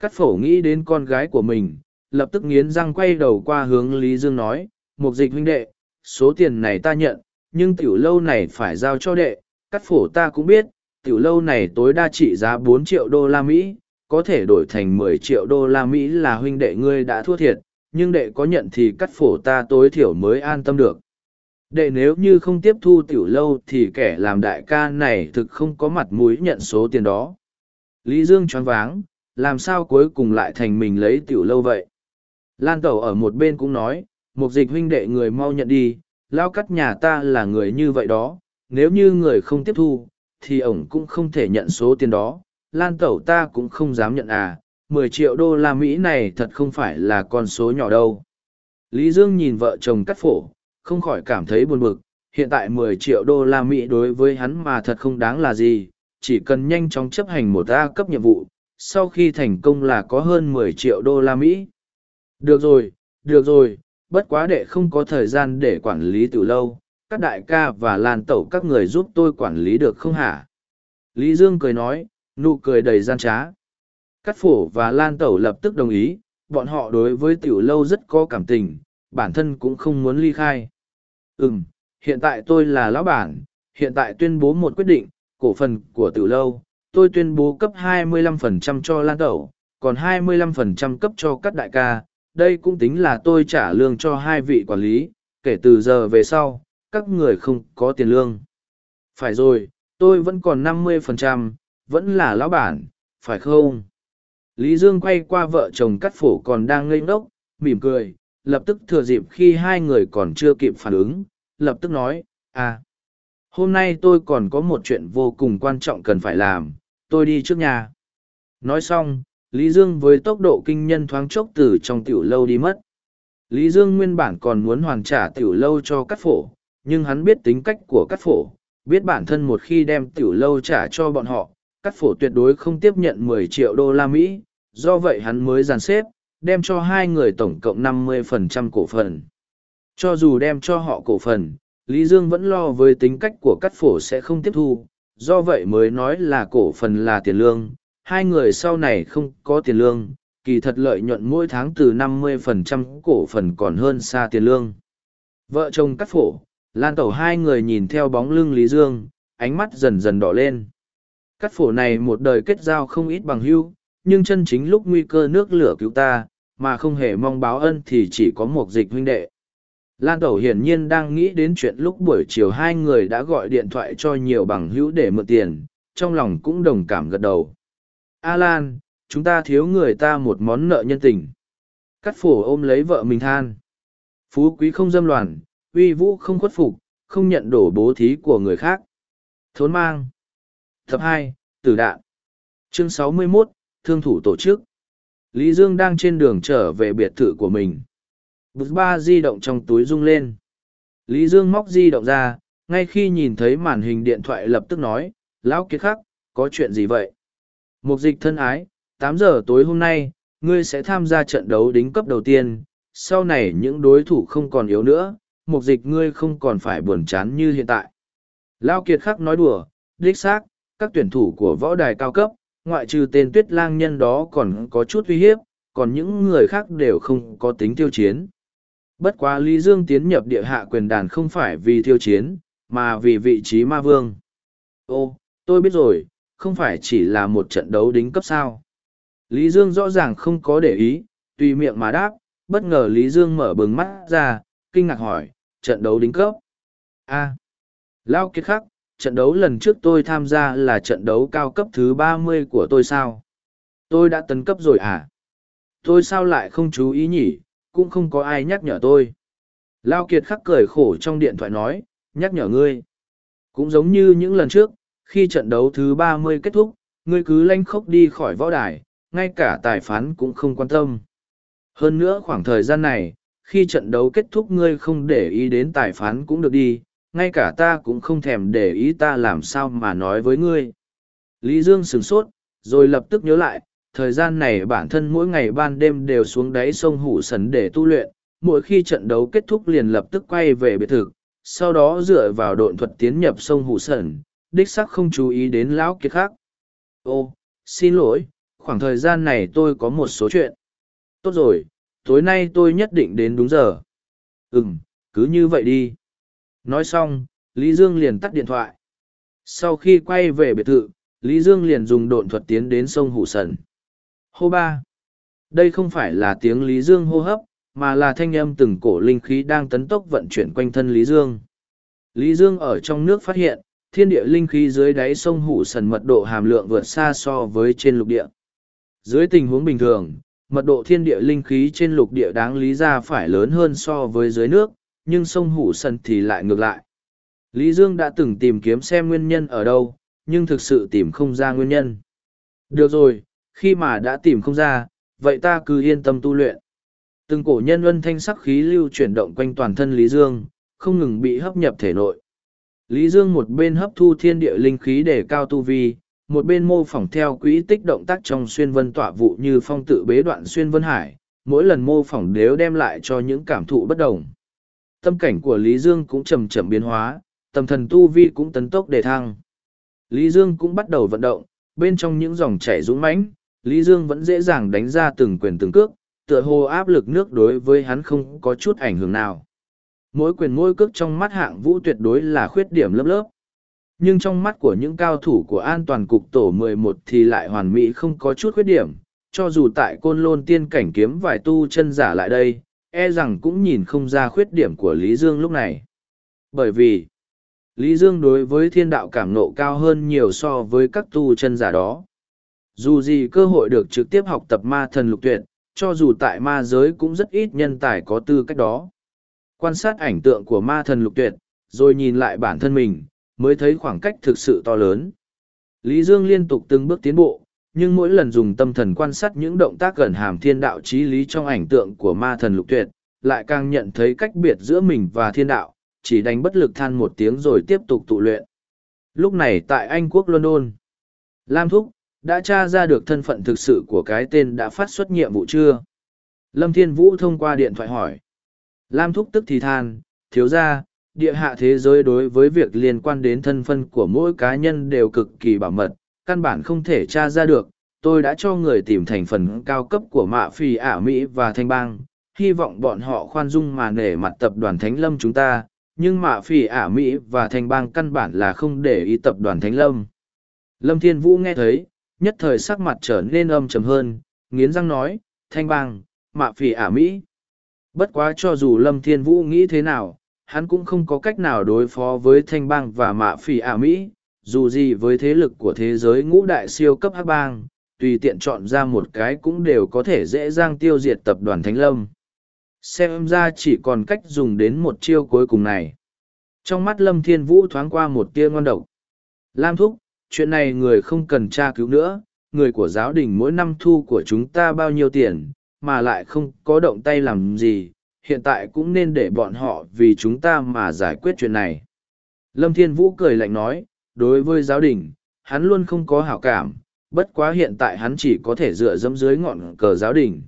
Cắt phổ nghĩ đến con gái của mình, lập tức nghiến răng quay đầu qua hướng Lý Dương nói, Mục dịch huynh đệ, số tiền này ta nhận, nhưng tiểu lâu này phải giao cho đệ, cắt phổ ta cũng biết, tiểu lâu này tối đa trị giá bốn triệu đô la Mỹ, có thể đổi thành mười triệu đô la Mỹ là huynh đệ ngươi đã thua thiệt, nhưng đệ có nhận thì cắt phổ ta tối thiểu mới an tâm được. Đệ nếu như không tiếp thu tiểu lâu thì kẻ làm đại ca này thực không có mặt mũi nhận số tiền đó. Lý Dương choáng váng, làm sao cuối cùng lại thành mình lấy tiểu lâu vậy? Lan Tẩu ở một bên cũng nói, một dịch huynh đệ người mau nhận đi, lao cắt nhà ta là người như vậy đó, nếu như người không tiếp thu, thì ổng cũng không thể nhận số tiền đó. Lan Tẩu ta cũng không dám nhận à, mười triệu đô la Mỹ này thật không phải là con số nhỏ đâu. Lý Dương nhìn vợ chồng cắt phổ, không khỏi cảm thấy buồn bực, hiện tại mười triệu đô la Mỹ đối với hắn mà thật không đáng là gì, chỉ cần nhanh chóng chấp hành một A cấp nhiệm vụ, sau khi thành công là có hơn mười triệu đô la Mỹ. Được rồi, được rồi, bất quá đệ không có thời gian để quản lý từ lâu, các đại ca và lan tẩu các người giúp tôi quản lý được không hả? Lý Dương cười nói, nụ cười đầy gian trá. Cát phổ và lan tẩu lập tức đồng ý, bọn họ đối với tiểu lâu rất có cảm tình, bản thân cũng không muốn ly khai. Ừm, hiện tại tôi là lão bản, hiện tại tuyên bố một quyết định, cổ phần của tử lâu, tôi tuyên bố cấp 25% cho lan tẩu, còn 25% cấp cho các đại ca, đây cũng tính là tôi trả lương cho hai vị quản lý, kể từ giờ về sau, các người không có tiền lương. Phải rồi, tôi vẫn còn 50%, vẫn là lão bản, phải không? Lý Dương quay qua vợ chồng cắt phổ còn đang ngây ngốc, mỉm cười, lập tức thừa dịp khi hai người còn chưa kịp phản ứng, lập tức nói, à, hôm nay tôi còn có một chuyện vô cùng quan trọng cần phải làm, tôi đi trước nhà. Nói xong, Lý Dương với tốc độ kinh nhân thoáng chốc từ trong tiểu lâu đi mất. Lý Dương nguyên bản còn muốn hoàn trả tiểu lâu cho cắt phổ, nhưng hắn biết tính cách của cắt phổ, biết bản thân một khi đem tiểu lâu trả cho bọn họ, cắt phổ tuyệt đối không tiếp nhận mười triệu đô la Mỹ, do vậy hắn mới dàn xếp, đem cho hai người tổng cộng năm mươi phần trăm cổ phần. Cho dù đem cho họ cổ phần, Lý Dương vẫn lo với tính cách của cắt phổ sẽ không tiếp thu, do vậy mới nói là cổ phần là tiền lương, hai người sau này không có tiền lương, kỳ thật lợi nhuận mỗi tháng từ 50% cổ phần còn hơn xa tiền lương. Vợ chồng cắt phổ, lan tẩu hai người nhìn theo bóng lưng Lý Dương, ánh mắt dần dần đỏ lên. Cắt phổ này một đời kết giao không ít bằng hưu, nhưng chân chính lúc nguy cơ nước lửa cứu ta, mà không hề mong báo ân thì chỉ có một dịch huynh đệ. Lan Tẩu hiển nhiên đang nghĩ đến chuyện lúc buổi chiều hai người đã gọi điện thoại cho nhiều bằng hữu để mượn tiền, trong lòng cũng đồng cảm gật đầu. A Lan, chúng ta thiếu người ta một món nợ nhân tình. Cắt phổ ôm lấy vợ mình than. Phú quý không dâm loạn, uy vũ không khuất phục, không nhận đổ bố thí của người khác. Thốn mang. Tập hai, Tử đạn. Chương sáu mươi 61, Thương thủ tổ chức. Lý Dương đang trên đường trở về biệt thự của mình. Bút ba di động trong túi rung lên. Lý Dương móc di động ra, ngay khi nhìn thấy màn hình điện thoại lập tức nói, Lão Kiệt Khắc, có chuyện gì vậy? Mục dịch thân ái, tám giờ tối hôm nay, ngươi sẽ tham gia trận đấu đính cấp đầu tiên, sau này những đối thủ không còn yếu nữa, mục dịch ngươi không còn phải buồn chán như hiện tại. Lao Kiệt Khắc nói đùa, đích xác, các tuyển thủ của võ đài cao cấp, ngoại trừ tên tuyết lang nhân đó còn có chút uy hiếp, còn những người khác đều không có tính tiêu chiến. Bất quá Lý Dương tiến nhập địa hạ quyền đàn không phải vì tiêu chiến, mà vì vị trí ma vương. Ô, tôi biết rồi, không phải chỉ là một trận đấu đính cấp sao. Lý Dương rõ ràng không có để ý, tùy miệng mà đáp, bất ngờ Lý Dương mở bừng mắt ra, kinh ngạc hỏi, trận đấu đính cấp. A. Lao kiệt khắc, trận đấu lần trước tôi tham gia là trận đấu cao cấp thứ ba mươi của tôi sao? Tôi đã tấn cấp rồi à? Tôi sao lại không chú ý nhỉ, cũng không có ai nhắc nhở tôi. Lao kiệt khắc cười khổ trong điện thoại nói, nhắc nhở ngươi. Cũng giống như những lần trước, khi trận đấu thứ ba mươi kết thúc, ngươi cứ lanh khốc đi khỏi võ đài, ngay cả tài phán cũng không quan tâm. Hơn nữa khoảng thời gian này, khi trận đấu kết thúc ngươi không để ý đến tài phán cũng được đi, ngay cả ta cũng không thèm để ý ta làm sao mà nói với ngươi. Lý Dương sửng sốt, rồi lập tức nhớ lại, thời gian này bản thân mỗi ngày ban đêm đều xuống đáy sông Hủ Sấn để tu luyện, mỗi khi trận đấu kết thúc liền lập tức quay về biệt thự, sau đó dựa vào độn thuật tiến nhập sông Hủ Sấn, đích sắc không chú ý đến lão kiệt khác. Ô, xin lỗi, khoảng thời gian này tôi có một số chuyện. Tốt rồi, tối nay tôi nhất định đến đúng giờ. Ừm, cứ như vậy đi. Nói xong, Lý Dương liền tắt điện thoại. Sau khi quay về biệt thự, Lý Dương liền dùng độn thuật tiến đến sông Hủ Sần. Hô ba. Đây không phải là tiếng Lý Dương hô hấp, mà là thanh âm từng cổ linh khí đang tấn tốc vận chuyển quanh thân Lý Dương. Lý Dương ở trong nước phát hiện, thiên địa linh khí dưới đáy sông Hủ Sần mật độ hàm lượng vượt xa so với trên lục địa. Dưới tình huống bình thường, mật độ thiên địa linh khí trên lục địa đáng lý ra phải lớn hơn so với dưới nước, nhưng sông Hủ Sần thì lại ngược lại. Lý Dương đã từng tìm kiếm xem nguyên nhân ở đâu, nhưng thực sự tìm không ra nguyên nhân. Được rồi, khi mà đã tìm không ra, vậy ta cứ yên tâm tu luyện. Từng cổ nhân luân thanh sắc khí lưu chuyển động quanh toàn thân Lý Dương, không ngừng bị hấp nhập thể nội. Lý Dương một bên hấp thu thiên địa linh khí để cao tu vi, một bên mô phỏng theo quỹ tích động tác trong xuyên vân tỏa vụ như phong tự bế đoạn xuyên vân hải, mỗi lần mô phỏng đều đem lại cho những cảm thụ bất đồng. Tâm cảnh của Lý Dương cũng chầm chậm biến hóa, tâm thần tu vi cũng tấn tốc đề thăng. Lý Dương cũng bắt đầu vận động, bên trong những dòng chảy dũng mãnh, Lý Dương vẫn dễ dàng đánh ra từng quyền từng cước, tựa hồ áp lực nước đối với hắn không có chút ảnh hưởng nào. Mỗi quyền mỗi cước trong mắt hạng vũ tuyệt đối là khuyết điểm lớp lớp. Nhưng trong mắt của những cao thủ của an toàn cục tổ 11 thì lại hoàn mỹ không có chút khuyết điểm, cho dù tại côn lôn tiên cảnh kiếm vài tu chân giả lại đây, e rằng cũng nhìn không ra khuyết điểm của Lý Dương lúc này. Bởi vì, Lý Dương đối với thiên đạo cảm nộ cao hơn nhiều so với các tu chân giả đó. Dù gì cơ hội được trực tiếp học tập ma thần lục tuyệt, cho dù tại ma giới cũng rất ít nhân tài có tư cách đó. Quan sát ảnh tượng của ma thần lục tuyệt, rồi nhìn lại bản thân mình, mới thấy khoảng cách thực sự to lớn. Lý Dương liên tục từng bước tiến bộ, nhưng mỗi lần dùng tâm thần quan sát những động tác gần hàm thiên đạo trí lý trong ảnh tượng của ma thần lục tuyệt, lại càng nhận thấy cách biệt giữa mình và thiên đạo, chỉ đánh bất lực than một tiếng rồi tiếp tục tụ luyện. Lúc này tại Anh quốc London, Lam Thúc, đã tra ra được thân phận thực sự của cái tên đã phát xuất nhiệm vụ chưa? Lâm Thiên Vũ thông qua điện thoại hỏi. Lam Thúc tức thì than, thiếu ra, địa hạ thế giới đối với việc liên quan đến thân phân của mỗi cá nhân đều cực kỳ bảo mật, căn bản không thể tra ra được. Tôi đã cho người tìm thành phần cao cấp của mạ phi ả Mỹ và Thanh Bang, hy vọng bọn họ khoan dung mà nể mặt tập đoàn Thánh Lâm chúng ta, nhưng mạ phi ả Mỹ và Thanh Bang căn bản là không để ý tập đoàn Thánh Lâm. Lâm Thiên Vũ nghe thấy, nhất thời sắc mặt trở nên âm trầm hơn, nghiến răng nói, Thanh Bang, mạ phi ả Mỹ. Bất quá cho dù Lâm Thiên Vũ nghĩ thế nào, hắn cũng không có cách nào đối phó với thanh bang và mạ phì ả mỹ dù gì với thế lực của thế giới ngũ đại siêu cấp hắc bang tùy tiện chọn ra một cái cũng đều có thể dễ dàng tiêu diệt tập đoàn thánh lâm. Xem ra chỉ còn cách dùng đến một chiêu cuối cùng này. Trong mắt lâm thiên vũ thoáng qua một tia ngon độc. Lam thúc chuyện này người không cần tra cứu nữa người của giáo đình mỗi năm thu của chúng ta bao nhiêu tiền mà lại không có động tay làm gì hiện tại cũng nên để bọn họ vì chúng ta mà giải quyết chuyện này. Lâm Thiên Vũ cười lạnh nói, đối với giáo đình, hắn luôn không có hảo cảm, bất quá hiện tại hắn chỉ có thể dựa dẫm dưới ngọn cờ giáo đình.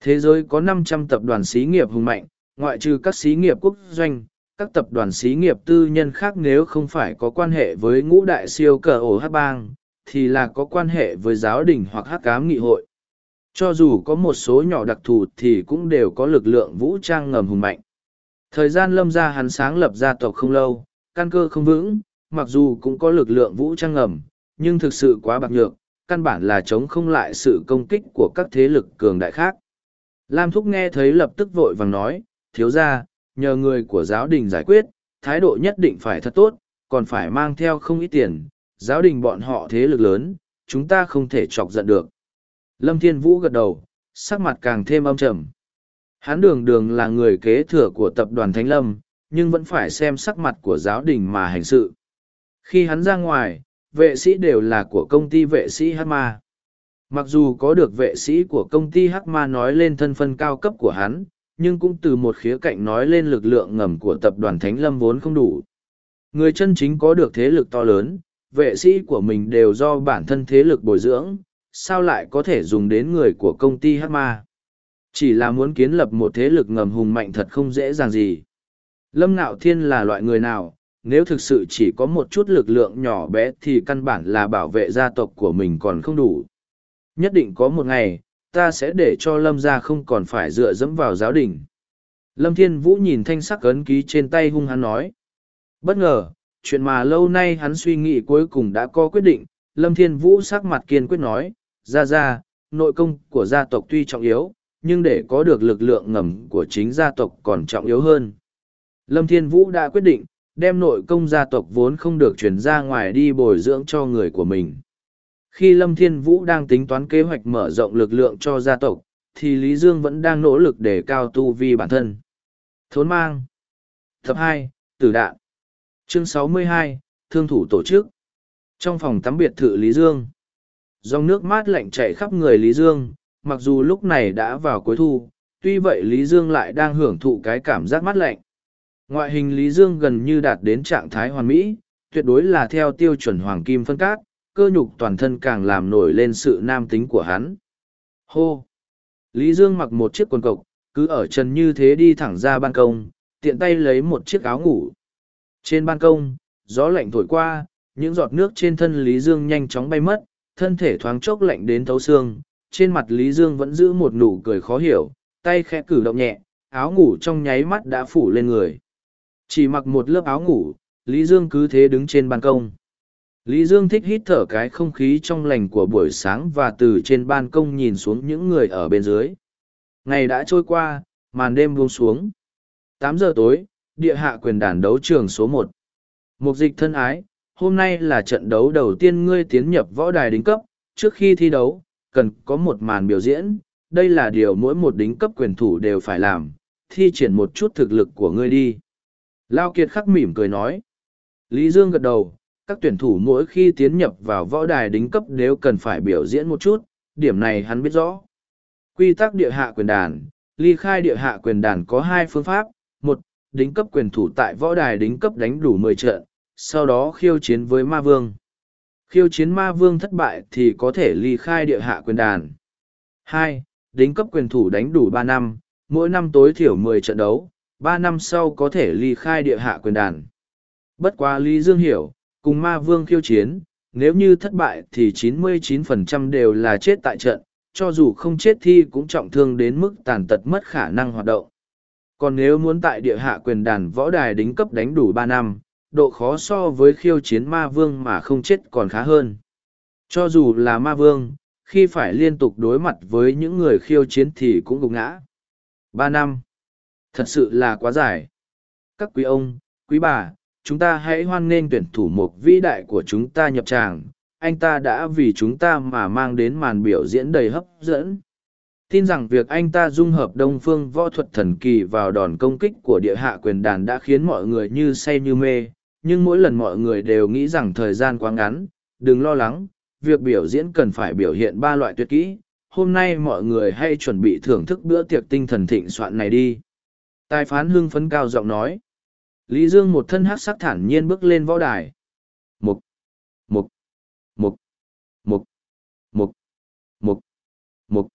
Thế giới có 500 tập đoàn xí nghiệp hùng mạnh, ngoại trừ các xí nghiệp quốc doanh, các tập đoàn xí nghiệp tư nhân khác nếu không phải có quan hệ với ngũ đại siêu cờ ổ hát bang, thì là có quan hệ với giáo đình hoặc hát cám nghị hội. Cho dù có một số nhỏ đặc thù thì cũng đều có lực lượng vũ trang ngầm hùng mạnh. Thời gian lâm ra hắn sáng lập gia tộc không lâu, căn cơ không vững, mặc dù cũng có lực lượng vũ trang ngầm, nhưng thực sự quá bạc nhược, căn bản là chống không lại sự công kích của các thế lực cường đại khác. Lam Thúc nghe thấy lập tức vội vàng nói, thiếu ra, nhờ người của giáo đình giải quyết, thái độ nhất định phải thật tốt, còn phải mang theo không ít tiền, giáo đình bọn họ thế lực lớn, chúng ta không thể chọc giận được. Lâm Thiên Vũ gật đầu, sắc mặt càng thêm âm trầm. Hán đường đường là người kế thừa của tập đoàn Thánh Lâm, nhưng vẫn phải xem sắc mặt của giáo đình mà hành sự. Khi hắn ra ngoài, vệ sĩ đều là của công ty vệ sĩ Hắc Ma. Mặc dù có được vệ sĩ của công ty Hắc Ma nói lên thân phân cao cấp của hắn, nhưng cũng từ một khía cạnh nói lên lực lượng ngầm của tập đoàn Thánh Lâm vốn không đủ. Người chân chính có được thế lực to lớn, vệ sĩ của mình đều do bản thân thế lực bồi dưỡng, sao lại có thể dùng đến người của công ty hát ma chỉ là muốn kiến lập một thế lực ngầm hùng mạnh thật không dễ dàng gì lâm ngạo thiên là loại người nào nếu thực sự chỉ có một chút lực lượng nhỏ bé thì căn bản là bảo vệ gia tộc của mình còn không đủ. Nhất định có một ngày ta sẽ để cho lâm gia không còn phải dựa dẫm vào giáo đình. Lâm thiên vũ nhìn thanh sắc ấn ký trên tay hung hắn nói. Bất ngờ chuyện mà lâu nay hắn suy nghĩ cuối cùng đã có quyết định. Lâm thiên vũ sắc mặt kiên quyết nói ra ra, nội công của gia tộc tuy trọng yếu, nhưng để có được lực lượng ngầm của chính gia tộc còn trọng yếu hơn. Lâm Thiên Vũ đã quyết định, đem nội công gia tộc vốn không được chuyển ra ngoài đi bồi dưỡng cho người của mình. Khi Lâm Thiên Vũ đang tính toán kế hoạch mở rộng lực lượng cho gia tộc, thì Lý Dương vẫn đang nỗ lực để cao tu vi bản thân. Thốn mang Tập 2, Tử đạn Chương sáu mươi hai Thương thủ tổ chức Trong phòng tắm biệt thự Lý Dương dòng nước mát lạnh chạy khắp người lý dương mặc dù lúc này đã vào cuối thu tuy vậy lý dương lại đang hưởng thụ cái cảm giác mát lạnh ngoại hình lý dương gần như đạt đến trạng thái hoàn mỹ, tuyệt đối là theo tiêu chuẩn hoàng kim phân cát cơ nhục toàn thân càng làm nổi lên sự nam tính của hắn. Hô! Lý dương mặc một chiếc quần cộc, cứ ở trần như thế đi thẳng ra ban công, tiện tay lấy một chiếc áo ngủ. Trên ban công, gió lạnh thổi qua, những giọt nước trên thân lý dương nhanh chóng bay mất, thân thể thoáng chốc lạnh đến thấu xương, trên mặt lý dương vẫn giữ một nụ cười khó hiểu, tay khẽ cử động nhẹ, áo ngủ trong nháy mắt đã phủ lên người chỉ mặc một lớp áo ngủ, lý dương cứ thế đứng trên ban công. Lý dương thích hít thở cái không khí trong lành của buổi sáng và từ trên ban công nhìn xuống những người ở bên dưới. Ngày đã trôi qua, màn đêm buông xuống. Tám giờ tối, địa hạ quyền đàn đấu trường số một. Mục dịch thân ái, hôm nay là trận đấu đầu tiên ngươi tiến nhập võ đài đính cấp. Trước khi thi đấu, cần có một màn biểu diễn. Đây là điều mỗi một đính cấp quyền thủ đều phải làm, thi triển một chút thực lực của ngươi đi lao kiệt khắc mỉm cười nói. Lý dương gật đầu, các tuyển thủ mỗi khi tiến nhập vào võ đài đính cấp đều cần phải biểu diễn một chút, điểm này hắn biết rõ. Quy tắc địa hạ quyền đàn, ly khai địa hạ quyền đàn có hai phương pháp. Một, đính cấp quyền thủ tại võ đài đính cấp đánh đủ mười trận, sau đó khiêu chiến với ma vương. Khiêu chiến ma vương thất bại thì có thể ly khai địa hạ quyền đàn. Hai, đính cấp quyền thủ đánh đủ ba năm, mỗi năm tối thiểu mười trận đấu ba năm sau có thể ly khai địa hạ quyền đàn bất quá lý dương hiểu cùng ma vương khiêu chiến nếu như thất bại thì 99% đều là chết tại trận cho dù không chết thi cũng trọng thương đến mức tàn tật mất khả năng hoạt động còn nếu muốn tại địa hạ quyền đàn võ đài đính cấp đánh đủ ba năm độ khó so với khiêu chiến ma vương mà không chết còn khá hơn. Cho dù là ma vương, khi phải liên tục đối mặt với những người khiêu chiến thì cũng gục ngã. Ba năm. Thật sự là quá dài. Các quý ông, quý bà, chúng ta hãy hoan nghênh tuyển thủ mục vĩ đại của chúng ta nhập tràng. Anh ta đã vì chúng ta mà mang đến màn biểu diễn đầy hấp dẫn. Tin rằng việc anh ta dung hợp đông phương võ thuật thần kỳ vào đòn công kích của địa hạ quyền đàn đã khiến mọi người như say như mê, nhưng mỗi lần mọi người đều nghĩ rằng thời gian quá ngắn, đừng lo lắng, việc biểu diễn cần phải biểu hiện ba loại tuyệt kỹ. Hôm nay mọi người hãy chuẩn bị thưởng thức bữa tiệc tinh thần thịnh soạn này đi. Tài phán hưng phấn cao giọng nói. Lý Dương một thân hát sắc thản nhiên bước lên võ đài. Mục, mục, mục, mục, mục, mục, mục.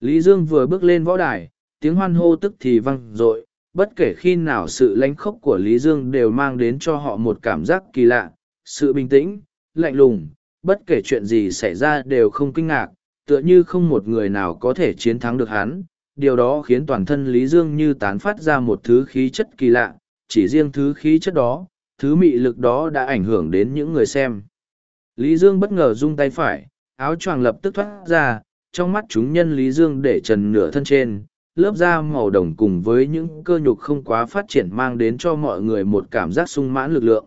Lý Dương vừa bước lên võ đài, tiếng hoan hô tức thì vang dội bất kể khi nào sự lánh khốc của Lý Dương đều mang đến cho họ một cảm giác kỳ lạ, sự bình tĩnh, lạnh lùng, bất kể chuyện gì xảy ra đều không kinh ngạc, tựa như không một người nào có thể chiến thắng được hắn. Điều đó khiến toàn thân Lý Dương như tán phát ra một thứ khí chất kỳ lạ, chỉ riêng thứ khí chất đó, thứ mị lực đó đã ảnh hưởng đến những người xem. Lý Dương bất ngờ rung tay phải, áo choàng lập tức thoát ra, trong mắt chúng nhân Lý Dương để trần nửa thân trên, lớp da màu đồng cùng với những cơ nhục không quá phát triển mang đến cho mọi người một cảm giác sung mãn lực lượng.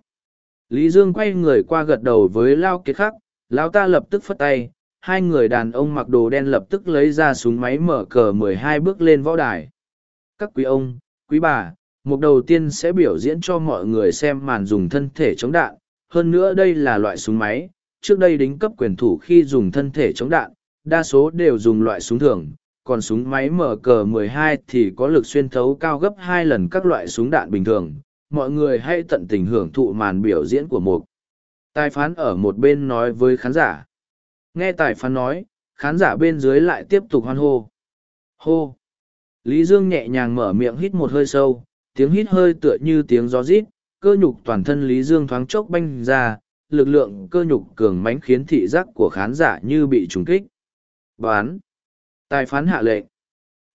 Lý Dương quay người qua gật đầu với Lao Kiệt Khắc, Lao ta lập tức phất tay, hai người đàn ông mặc đồ đen lập tức lấy ra súng máy mở cờ mười hai bước lên võ đài. Các quý ông, quý bà, mục đầu tiên sẽ biểu diễn cho mọi người xem màn dùng thân thể chống đạn, hơn nữa đây là loại súng máy, trước đây đính cấp quyền thủ khi dùng thân thể chống đạn, đa số đều dùng loại súng thường, còn súng máy mở cờ 12 thì có lực xuyên thấu cao gấp hai lần các loại súng đạn bình thường. Mọi người hãy tận tình hưởng thụ màn biểu diễn của mục. Tài phán ở một bên nói với khán giả. Nghe tài phán nói, khán giả bên dưới lại tiếp tục hoan hô. Hô! Lý Dương nhẹ nhàng mở miệng hít một hơi sâu, tiếng hít hơi tựa như tiếng gió rít, cơ nhục toàn thân Lý Dương thoáng chốc banh ra, lực lượng cơ nhục cường mãnh khiến thị giác của khán giả như bị trùng kích. Bán! Tài phán hạ lệnh.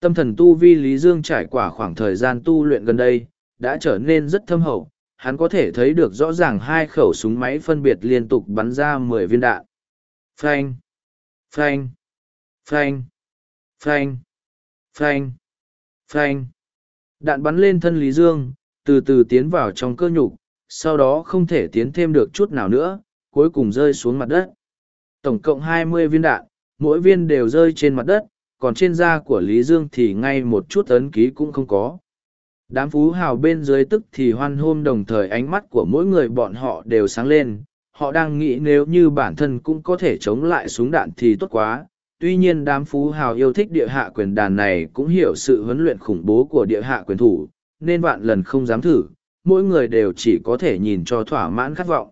Tâm thần tu vi Lý Dương trải qua khoảng thời gian tu luyện gần đây, đã trở nên rất thâm hậu. Hắn có thể thấy được rõ ràng hai khẩu súng máy phân biệt liên tục bắn ra mười viên đạn. Phanh! Phanh! Phanh! Phanh! Phanh! Phanh! Đạn bắn lên thân Lý Dương, từ từ tiến vào trong cơ nhục, sau đó không thể tiến thêm được chút nào nữa, cuối cùng rơi xuống mặt đất. Tổng cộng hai mươi viên đạn, mỗi viên đều rơi trên mặt đất, còn trên da của Lý Dương thì ngay một chút ấn ký cũng không có. Đám phú hào bên dưới tức thì hoan hôm đồng thời ánh mắt của mỗi người bọn họ đều sáng lên, họ đang nghĩ nếu như bản thân cũng có thể chống lại súng đạn thì tốt quá. Tuy nhiên đám phú hào yêu thích địa hạ quyền đàn này cũng hiểu sự huấn luyện khủng bố của địa hạ quyền thủ, nên vạn lần không dám thử, mỗi người đều chỉ có thể nhìn cho thỏa mãn khát vọng.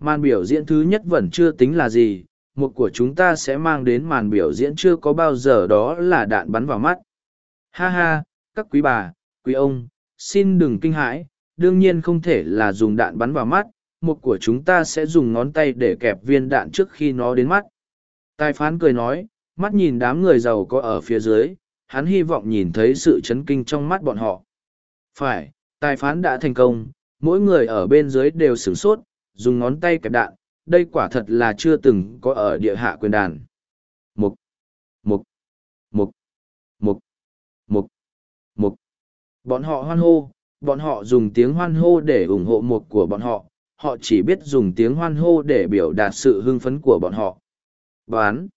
Màn biểu diễn thứ nhất vẫn chưa tính là gì, một của chúng ta sẽ mang đến màn biểu diễn chưa có bao giờ đó là đạn bắn vào mắt. Ha ha, các quý bà, quý ông, xin đừng kinh hãi, đương nhiên không thể là dùng đạn bắn vào mắt, một của chúng ta sẽ dùng ngón tay để kẹp viên đạn trước khi nó đến mắt. Tài phán cười nói, mắt nhìn đám người giàu có ở phía dưới, hắn hy vọng nhìn thấy sự chấn kinh trong mắt bọn họ. Phải, tài phán đã thành công, mỗi người ở bên dưới đều sửng sốt, dùng ngón tay kẹp đạn, đây quả thật là chưa từng có ở địa hạ quyền đàn. Mục, mục, mục, mục, mục, mục. Bọn họ hoan hô, bọn họ dùng tiếng hoan hô để ủng hộ mục của bọn họ, họ chỉ biết dùng tiếng hoan hô để biểu đạt sự hưng phấn của bọn họ. Bán.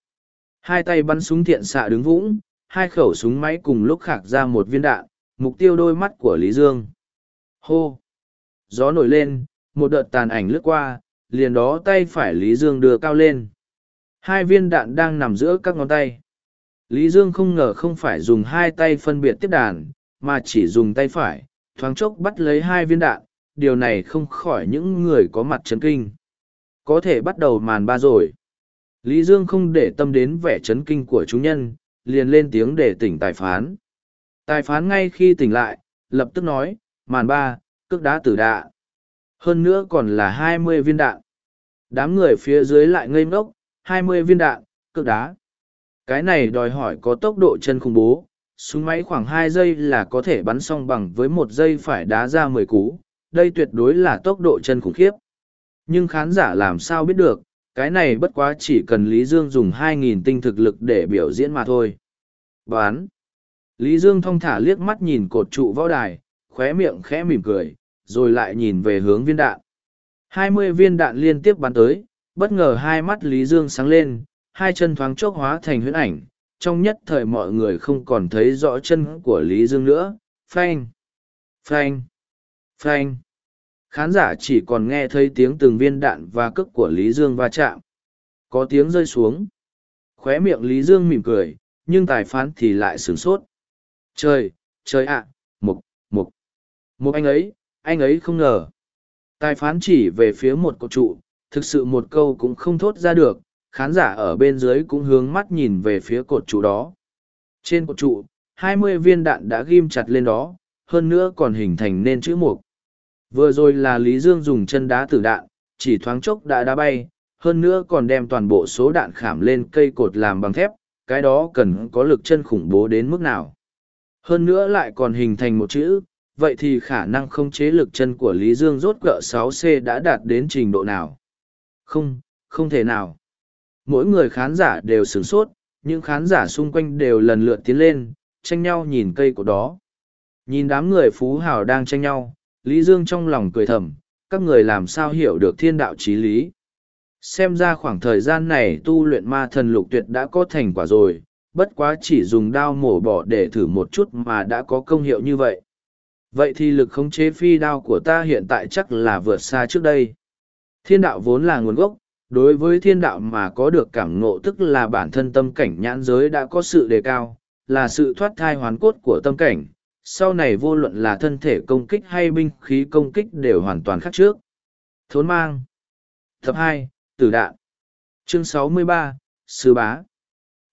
Hai tay bắn súng thiện xạ đứng vũng, hai khẩu súng máy cùng lúc khạc ra một viên đạn, mục tiêu đôi mắt của Lý Dương. Hô! Gió nổi lên, một đợt tàn ảnh lướt qua, liền đó tay phải Lý Dương đưa cao lên. Hai viên đạn đang nằm giữa các ngón tay. Lý Dương không ngờ không phải dùng hai tay phân biệt tiếp đàn, mà chỉ dùng tay phải, thoáng chốc bắt lấy hai viên đạn, điều này không khỏi những người có mặt chấn kinh. Có thể bắt đầu màn ba rồi. Lý Dương không để tâm đến vẻ chấn kinh của chúng nhân, liền lên tiếng để tỉnh tài phán. Tài phán ngay khi tỉnh lại, lập tức nói, màn ba, cước đá tử đạ. Hơn nữa còn là hai mươi viên đạn. Đám người phía dưới lại ngây ngốc, hai mươi viên đạn, cước đá. Cái này đòi hỏi có tốc độ chân khủng bố, súng máy khoảng hai giây là có thể bắn xong bằng với một giây phải đá ra mười cú, đây tuyệt đối là tốc độ chân khủng khiếp. Nhưng khán giả làm sao biết được, cái này bất quá chỉ cần Lý Dương dùng 2.000 tinh thực lực để biểu diễn mà thôi. Bán. Lý Dương thong thả liếc mắt nhìn cột trụ võ đài, khóe miệng khẽ mỉm cười, rồi lại nhìn về hướng viên đạn. 20 viên đạn liên tiếp bắn tới, bất ngờ hai mắt Lý Dương sáng lên, hai chân thoáng chốc hóa thành huyễn ảnh, trong nhất thời mọi người không còn thấy rõ chân của Lý Dương nữa. Phanh! Phanh! Phanh! Khán giả chỉ còn nghe thấy tiếng từng viên đạn và cước của Lý Dương va chạm. Có tiếng rơi xuống. Khóe miệng Lý Dương mỉm cười, nhưng tài phán thì lại sửng sốt. Trời, trời ạ, mục, mục. Một anh ấy, anh ấy không ngờ. Tài phán chỉ về phía một cột trụ, thực sự một câu cũng không thốt ra được, khán giả ở bên dưới cũng hướng mắt nhìn về phía cột trụ đó. Trên cột trụ, hai mươi viên đạn đã ghim chặt lên đó, hơn nữa còn hình thành nên chữ mục. Vừa rồi là Lý Dương dùng chân đá tử đạn, chỉ thoáng chốc đã đá bay, hơn nữa còn đem toàn bộ số đạn khảm lên cây cột làm bằng thép, cái đó cần có lực chân khủng bố đến mức nào. Hơn nữa lại còn hình thành một chữ, vậy thì khả năng không chế lực chân của Lý Dương rốt cỡ 6C đã đạt đến trình độ nào? Không, không thể nào. Mỗi người khán giả đều sửng sốt, những khán giả xung quanh đều lần lượt tiến lên, tranh nhau nhìn cây của đó. Nhìn đám người phú hào đang tranh nhau, Lý Dương trong lòng cười thầm, các người làm sao hiểu được thiên đạo trí lý. Xem ra khoảng thời gian này tu luyện ma thần lục tuyệt đã có thành quả rồi, bất quá chỉ dùng đao mổ bỏ để thử một chút mà đã có công hiệu như vậy. Vậy thì lực khống chế phi đao của ta hiện tại chắc là vượt xa trước đây. Thiên đạo vốn là nguồn gốc, đối với thiên đạo mà có được cảm ngộ tức là bản thân tâm cảnh nhãn giới đã có sự đề cao, là sự thoát thai hoàn cốt của tâm cảnh. Sau này vô luận là thân thể công kích hay binh khí công kích đều hoàn toàn khác trước. Thốn mang. Tập hai Tử đạn. Chương sáu mươi ba Sư bá.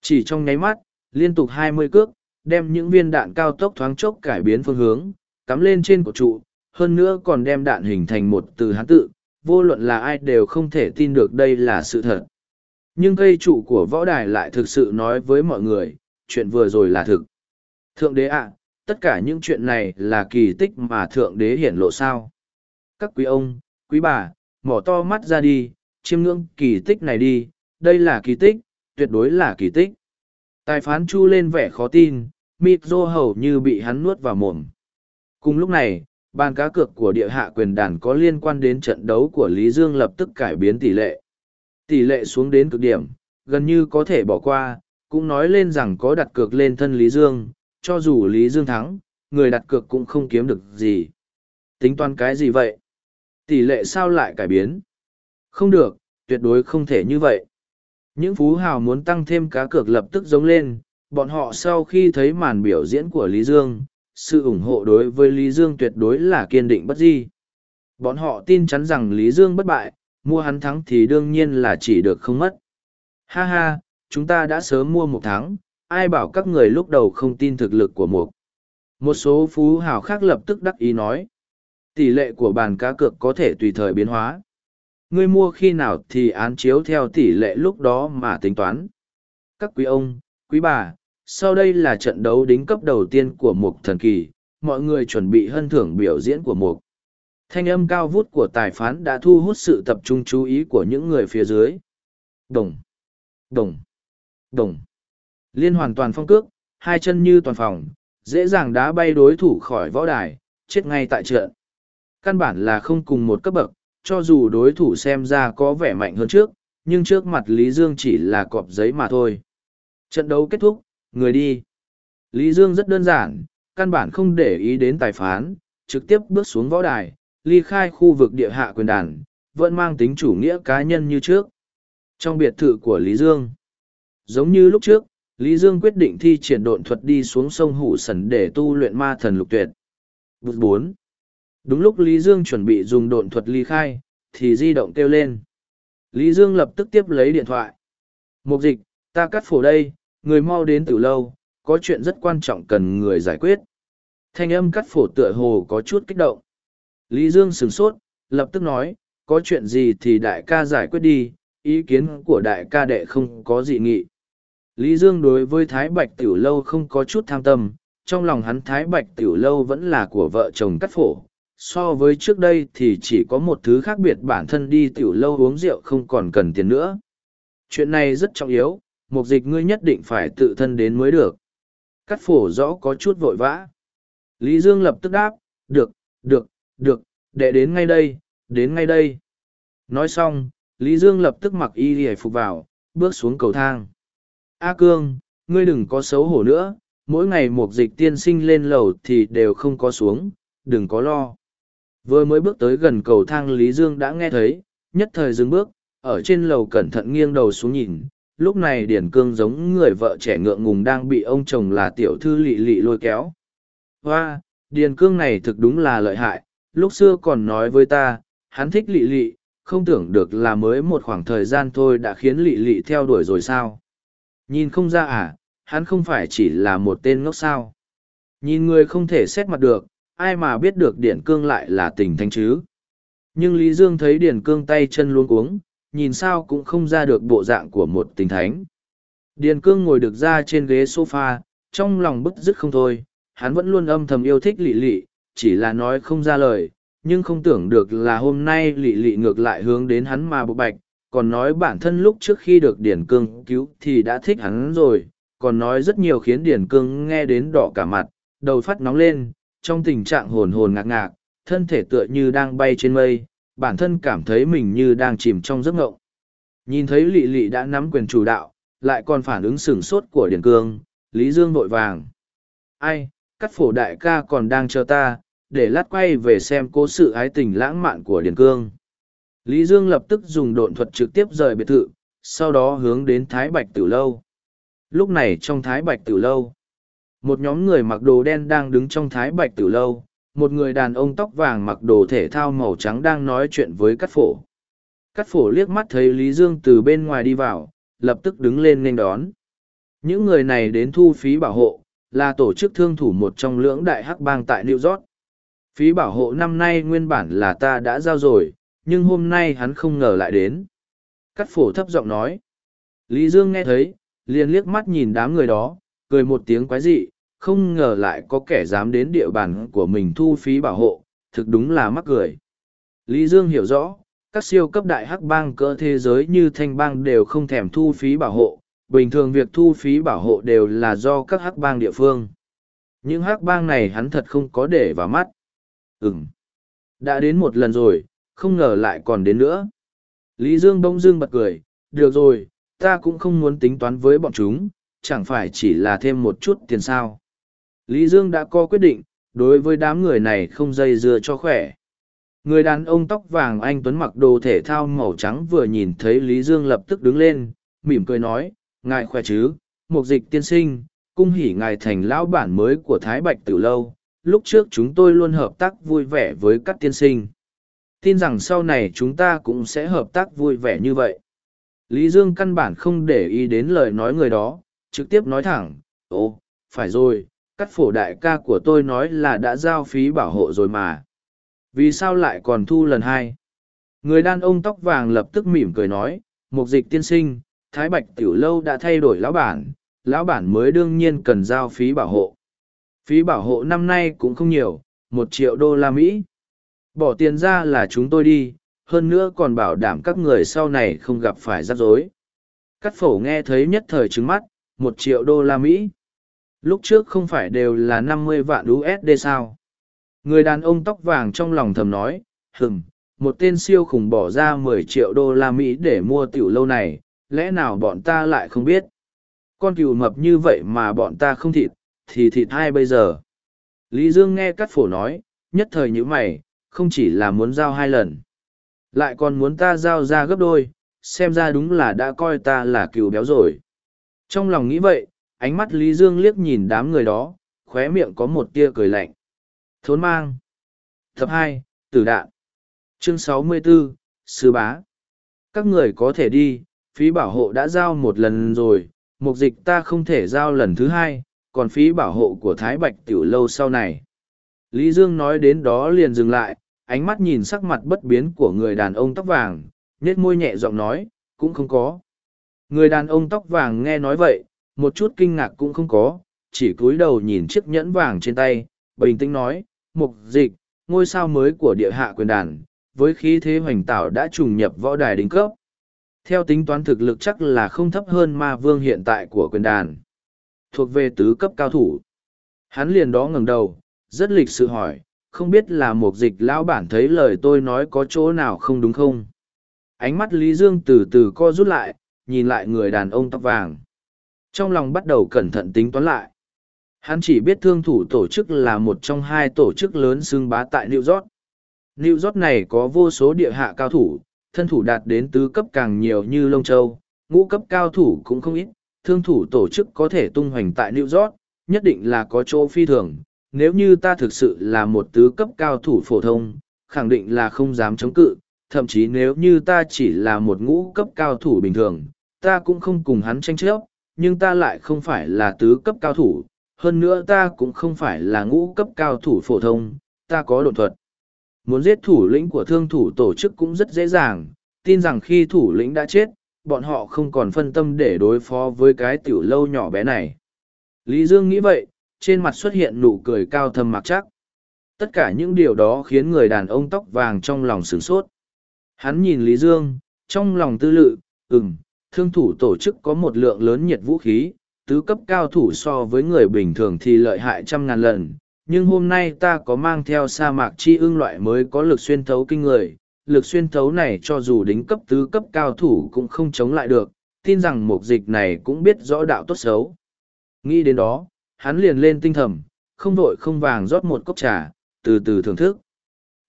Chỉ trong nháy mắt, liên tục hai mươi cước, đem những viên đạn cao tốc thoáng chốc cải biến phương hướng, cắm lên trên cổ trụ, hơn nữa còn đem đạn hình thành một từ hán tự, vô luận là ai đều không thể tin được đây là sự thật. Nhưng cây trụ của võ đài lại thực sự nói với mọi người, chuyện vừa rồi là thực. Thượng đế ạ, tất cả những chuyện này là kỳ tích mà thượng đế hiển lộ sao. Các quý ông, quý bà, mỏ to mắt ra đi, chiêm ngưỡng kỳ tích này đi, đây là kỳ tích, tuyệt đối là kỳ tích. Tài phán chu lên vẻ khó tin, mịt rô hầu như bị hắn nuốt vào mồm. Cùng lúc này, bàn cá cược của địa hạ quyền đàn có liên quan đến trận đấu của Lý Dương lập tức cải biến tỷ lệ. Tỷ lệ xuống đến cực điểm, gần như có thể bỏ qua, cũng nói lên rằng có đặt cược lên thân Lý Dương, cho dù Lý Dương thắng, người đặt cược cũng không kiếm được gì. Tính toán cái gì vậy? Tỷ lệ sao lại cải biến? Không được, tuyệt đối không thể như vậy. Những phú hào muốn tăng thêm cá cược lập tức giống lên, bọn họ sau khi thấy màn biểu diễn của Lý Dương, sự ủng hộ đối với Lý Dương tuyệt đối là kiên định bất di. Bọn họ tin chắn rằng Lý Dương bất bại, mua hắn thắng thì đương nhiên là chỉ được không mất. Ha ha, chúng ta đã sớm mua một tháng ai bảo các người lúc đầu không tin thực lực của Mục? Một số phú hào khác lập tức đắc ý nói. Tỷ lệ của bàn cá cược có thể tùy thời biến hóa. Ngươi mua khi nào thì án chiếu theo tỷ lệ lúc đó mà tính toán. Các quý ông, quý bà, sau đây là trận đấu đính cấp đầu tiên của Mục Thần Kỳ, mọi người chuẩn bị hân thưởng biểu diễn của Mục. Thanh âm cao vút của tài phán đã thu hút sự tập trung chú ý của những người phía dưới. Đồng, đồng, đồng. Liên hoàn toàn phong cước, hai chân như toàn phòng, dễ dàng đá bay đối thủ khỏi võ đài, chết ngay tại trận. Căn bản là không cùng một cấp bậc, cho dù đối thủ xem ra có vẻ mạnh hơn trước, nhưng trước mặt Lý Dương chỉ là cọp giấy mà thôi. Trận đấu kết thúc, người đi. Lý Dương rất đơn giản, căn bản không để ý đến tài phán, trực tiếp bước xuống võ đài, ly khai khu vực địa hạ quyền đàn, vẫn mang tính chủ nghĩa cá nhân như trước. Trong biệt thự của Lý Dương, giống như lúc trước, Lý Dương quyết định thi triển độn thuật đi xuống sông Hủ Sần để tu luyện ma thần lục tuyệt. Bút bốn. Đúng lúc Lý Dương chuẩn bị dùng độn thuật ly khai, thì di động kêu lên. Lý Dương lập tức tiếp lấy điện thoại. Mục dịch, ta cắt phổ đây, người mau đến từ lâu, có chuyện rất quan trọng cần người giải quyết. Thanh âm cắt phổ tựa hồ có chút kích động. Lý Dương sửng sốt, lập tức nói, có chuyện gì thì đại ca giải quyết đi, ý kiến của đại ca đệ không có gì nghị. Lý Dương đối với Thái Bạch Tiểu Lâu không có chút tham tâm, trong lòng hắn Thái Bạch Tiểu Lâu vẫn là của vợ chồng cắt phổ. So với trước đây thì chỉ có một thứ khác biệt bản thân đi Tiểu Lâu uống rượu không còn cần tiền nữa. Chuyện này rất trọng yếu, mục dịch ngươi nhất định phải tự thân đến mới được. Cắt phổ rõ có chút vội vã. Lý Dương lập tức đáp, được, được, được, đệ đến ngay đây, đến ngay đây. Nói xong, Lý Dương lập tức mặc y hề phục vào, bước xuống cầu thang. A Cương, ngươi đừng có xấu hổ nữa, mỗi ngày một dịch tiên sinh lên lầu thì đều không có xuống, đừng có lo. Vừa mới bước tới gần cầu thang Lý Dương đã nghe thấy, nhất thời dừng bước, ở trên lầu cẩn thận nghiêng đầu xuống nhìn. Lúc này Điển Cương giống người vợ trẻ ngượng ngùng đang bị ông chồng là tiểu thư lị lị lôi kéo. Hoa, Điền Cương này thực đúng là lợi hại, lúc xưa còn nói với ta, hắn thích lị lị, không tưởng được là mới một khoảng thời gian thôi đã khiến lị lị theo đuổi rồi sao. Nhìn không ra à, hắn không phải chỉ là một tên ngốc sao. Nhìn người không thể xét mặt được, ai mà biết được Điển Cương lại là tình thanh chứ. Nhưng Lý Dương thấy Điển Cương tay chân luôn cuống, nhìn sao cũng không ra được bộ dạng của một tình thánh. Điền Cương ngồi được ra trên ghế sofa, trong lòng bức dứt không thôi, hắn vẫn luôn âm thầm yêu thích lị lị, chỉ là nói không ra lời, nhưng không tưởng được là hôm nay lị lị ngược lại hướng đến hắn mà bộ bạch, còn nói bản thân lúc trước khi được Điển Cương cứu thì đã thích hắn rồi, còn nói rất nhiều khiến Điển Cương nghe đến đỏ cả mặt, đầu phát nóng lên, trong tình trạng hồn hồn ngạc ngạc, thân thể tựa như đang bay trên mây, bản thân cảm thấy mình như đang chìm trong giấc ngộng. Nhìn thấy lị lị đã nắm quyền chủ đạo, lại còn phản ứng sửng sốt của Điển Cương, Lý Dương vội vàng. Ai, cắt phổ đại ca còn đang chờ ta, để lát quay về xem cố sự ái tình lãng mạn của Điền Cương. Lý Dương lập tức dùng độn thuật trực tiếp rời biệt thự, sau đó hướng đến Thái Bạch Tử Lâu. Lúc này trong Thái Bạch Tử Lâu, một nhóm người mặc đồ đen đang đứng trong Thái Bạch Tử Lâu, một người đàn ông tóc vàng mặc đồ thể thao màu trắng đang nói chuyện với Cát Phổ. Cát Phổ liếc mắt thấy Lý Dương từ bên ngoài đi vào, lập tức đứng lên nên đón. Những người này đến thu phí bảo hộ, là tổ chức thương thủ một trong lưỡng đại hắc bang tại New York. Phí bảo hộ năm nay nguyên bản là ta đã giao rồi, nhưng hôm nay hắn không ngờ lại đến. Cắt phổ thấp giọng nói. Lý Dương nghe thấy, liền liếc mắt nhìn đám người đó, cười một tiếng quái dị, không ngờ lại có kẻ dám đến địa bàn của mình thu phí bảo hộ, thực đúng là mắc cười. Lý Dương hiểu rõ, các siêu cấp đại hắc bang cỡ thế giới như thanh bang đều không thèm thu phí bảo hộ, bình thường việc thu phí bảo hộ đều là do các hắc bang địa phương. Những hắc bang này hắn thật không có để vào mắt. Ừm. Đã đến một lần rồi, không ngờ lại còn đến nữa. Lý Dương bỗng dưng bật cười, được rồi, ta cũng không muốn tính toán với bọn chúng, chẳng phải chỉ là thêm một chút tiền sao. Lý Dương đã có quyết định, đối với đám người này không dây dưa cho khỏe. Người đàn ông tóc vàng anh Tuấn mặc đồ thể thao màu trắng vừa nhìn thấy Lý Dương lập tức đứng lên, mỉm cười nói, ngài khỏe chứ, mục dịch tiên sinh, cung hỉ ngài thành lão bản mới của Thái Bạch từ lâu, lúc trước chúng tôi luôn hợp tác vui vẻ với các tiên sinh. Tin rằng sau này chúng ta cũng sẽ hợp tác vui vẻ như vậy. Lý Dương căn bản không để ý đến lời nói người đó, trực tiếp nói thẳng, ồ, phải rồi, cắt phổ đại ca của tôi nói là đã giao phí bảo hộ rồi mà. Vì sao lại còn thu lần hai? Người đàn ông tóc vàng lập tức mỉm cười nói, mục dịch tiên sinh, Thái Bạch Tiểu Lâu đã thay đổi lão bản, lão bản mới đương nhiên cần giao phí bảo hộ. Phí bảo hộ năm nay cũng không nhiều, một triệu đô la Mỹ. Bỏ tiền ra là chúng tôi đi, hơn nữa còn bảo đảm các người sau này không gặp phải rắc rối. Cắt phổ nghe thấy nhất thời trứng mắt, một triệu đô la Mỹ. Lúc trước không phải đều là năm mươi vạn USD sao? Người đàn ông tóc vàng trong lòng thầm nói, hừm, một tên siêu khủng bỏ ra mười triệu đô la Mỹ để mua tiểu lâu này, lẽ nào bọn ta lại không biết? Con cừu mập như vậy mà bọn ta không thịt, thì thịt hai bây giờ? Lý Dương nghe cắt phổ nói, nhất thời nhữ mày, không chỉ là muốn giao hai lần, lại còn muốn ta giao ra gấp đôi, xem ra đúng là đã coi ta là cừu béo rồi. Trong lòng nghĩ vậy, ánh mắt Lý Dương liếc nhìn đám người đó, khóe miệng có một tia cười lạnh. Thốn mang. Tập hai Tử đạn. Chương sáu mươi 64, Sư Bá. Các người có thể đi, phí bảo hộ đã giao một lần rồi, mục dịch ta không thể giao lần thứ hai, còn phí bảo hộ của Thái Bạch Tiểu Lâu sau này. Lý Dương nói đến đó liền dừng lại, ánh mắt nhìn sắc mặt bất biến của người đàn ông tóc vàng, nhếch môi nhẹ giọng nói, cũng không có. Người đàn ông tóc vàng nghe nói vậy, một chút kinh ngạc cũng không có, chỉ cúi đầu nhìn chiếc nhẫn vàng trên tay, bình tĩnh nói, mục dịch, ngôi sao mới của địa hạ quyền đàn, với khí thế hoành tảo đã trùng nhập võ đài đỉnh cấp. Theo tính toán thực lực chắc là không thấp hơn ma vương hiện tại của quyền đàn. Thuộc về tứ cấp cao thủ. Hắn liền đó ngẩng đầu, rất lịch sự hỏi, không biết là mục dịch lão bản thấy lời tôi nói có chỗ nào không đúng không? Ánh mắt Lý Dương từ từ co rút lại, nhìn lại người đàn ông tóc vàng. Trong lòng bắt đầu cẩn thận tính toán lại. Hắn chỉ biết thương thủ tổ chức là một trong hai tổ chức lớn xưng bá tại New York. New York này có vô số địa hạ cao thủ, thân thủ đạt đến tứ cấp càng nhiều như Lông Châu, ngũ cấp cao thủ cũng không ít, thương thủ tổ chức có thể tung hoành tại New York, nhất định là có chỗ phi thường. Nếu như ta thực sự là một tứ cấp cao thủ phổ thông, khẳng định là không dám chống cự, thậm chí nếu như ta chỉ là một ngũ cấp cao thủ bình thường, ta cũng không cùng hắn tranh chấp, nhưng ta lại không phải là tứ cấp cao thủ, hơn nữa ta cũng không phải là ngũ cấp cao thủ phổ thông, ta có đột thuật. Muốn giết thủ lĩnh của thương thủ tổ chức cũng rất dễ dàng, tin rằng khi thủ lĩnh đã chết, bọn họ không còn phân tâm để đối phó với cái tiểu lâu nhỏ bé này. Lý Dương nghĩ vậy, trên mặt xuất hiện nụ cười cao thâm mặc chắc. Tất cả những điều đó khiến người đàn ông tóc vàng trong lòng sửng sốt. Hắn nhìn Lý Dương, trong lòng tư lự, ừm, thương thủ tổ chức có một lượng lớn nhiệt vũ khí, tứ cấp cao thủ so với người bình thường thì lợi hại trăm ngàn lần. Nhưng hôm nay ta có mang theo sa mạc chi ưng loại mới có lực xuyên thấu kinh người, lực xuyên thấu này cho dù đính cấp tứ cấp cao thủ cũng không chống lại được, tin rằng mục dịch này cũng biết rõ đạo tốt xấu. Nghĩ đến đó, hắn liền lên tinh thầm, không vội không vàng rót một cốc trà, từ từ thưởng thức.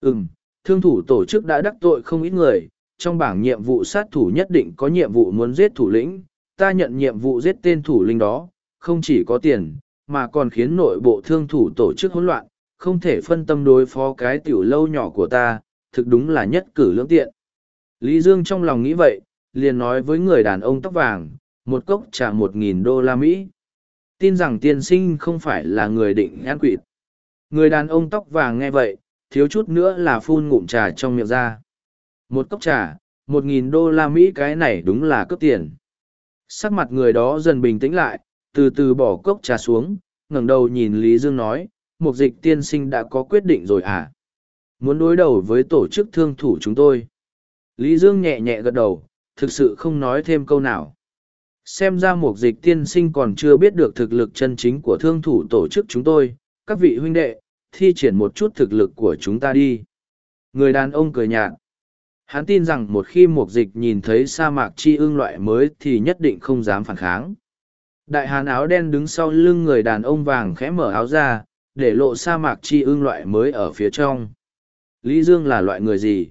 Ừm, thương thủ tổ chức đã đắc tội không ít người, trong bảng nhiệm vụ sát thủ nhất định có nhiệm vụ muốn giết thủ lĩnh, ta nhận nhiệm vụ giết tên thủ lĩnh đó, không chỉ có tiền, mà còn khiến nội bộ thương thủ tổ chức hỗn loạn, không thể phân tâm đối phó cái tiểu lâu nhỏ của ta, thực đúng là nhất cử lưỡng tiện. Lý Dương trong lòng nghĩ vậy, liền nói với người đàn ông tóc vàng, một cốc trả một nghìn đô la Mỹ. Tin rằng tiên sinh không phải là người định nhãn quỵt. Người đàn ông tóc vàng nghe vậy, thiếu chút nữa là phun ngụm trà trong miệng ra. Một cốc trà, một nghìn đô la Mỹ cái này đúng là cướp tiền. Sắc mặt người đó dần bình tĩnh lại, từ từ bỏ cốc trà xuống, ngẩng đầu nhìn Lý Dương nói, mục dịch tiên sinh đã có quyết định rồi à? Muốn đối đầu với tổ chức thương thủ chúng tôi. Lý Dương nhẹ nhẹ gật đầu, thực sự không nói thêm câu nào. Xem ra mục dịch tiên sinh còn chưa biết được thực lực chân chính của thương thủ tổ chức chúng tôi, các vị huynh đệ, thi triển một chút thực lực của chúng ta đi. Người đàn ông cười nhạt. Hắn tin rằng một khi mục dịch nhìn thấy sa mạc chi ương loại mới thì nhất định không dám phản kháng. Đại hàn áo đen đứng sau lưng người đàn ông vàng khẽ mở áo ra, để lộ sa mạc chi ương loại mới ở phía trong. Lý Dương là loại người gì?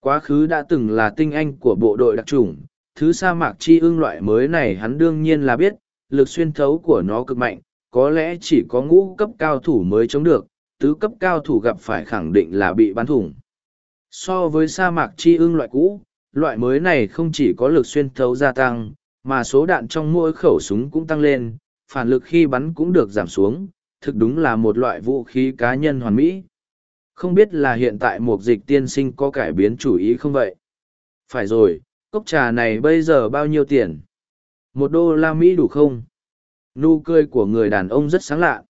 Quá khứ đã từng là tinh anh của bộ đội đặc trùng, thứ sa mạc chi ưng loại mới này hắn đương nhiên là biết, lực xuyên thấu của nó cực mạnh, có lẽ chỉ có ngũ cấp cao thủ mới chống được, tứ cấp cao thủ gặp phải khẳng định là bị bắn thủng. So với sa mạc chi ưng loại cũ, loại mới này không chỉ có lực xuyên thấu gia tăng, mà số đạn trong mỗi khẩu súng cũng tăng lên, phản lực khi bắn cũng được giảm xuống, thực đúng là một loại vũ khí cá nhân hoàn mỹ. Không biết là hiện tại một dịch tiên sinh có cải biến chủ ý không vậy? Phải rồi, cốc trà này bây giờ bao nhiêu tiền? Một đô la Mỹ đủ không? Nụ cười của người đàn ông rất sáng lạ.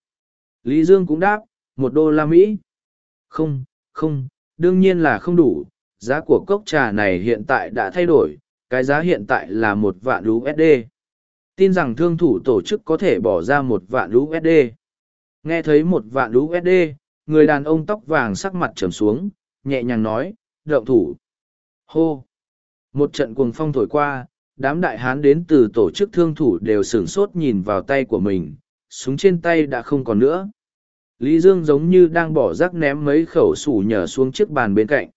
Lý Dương cũng đáp, một đô la Mỹ. Không, không, đương nhiên là không đủ. Giá của cốc trà này hiện tại đã thay đổi, cái giá hiện tại là một vạn USD. Tin rằng thương thủ tổ chức có thể bỏ ra một vạn USD. Nghe thấy một vạn USD, người đàn ông tóc vàng sắc mặt trầm xuống, nhẹ nhàng nói, động thủ. Hô! Một trận cuồng phong thổi qua, đám đại hán đến từ tổ chức thương thủ đều sửng sốt nhìn vào tay của mình, súng trên tay đã không còn nữa. Lý Dương giống như đang bỏ rác ném mấy khẩu sủ nhở xuống chiếc bàn bên cạnh.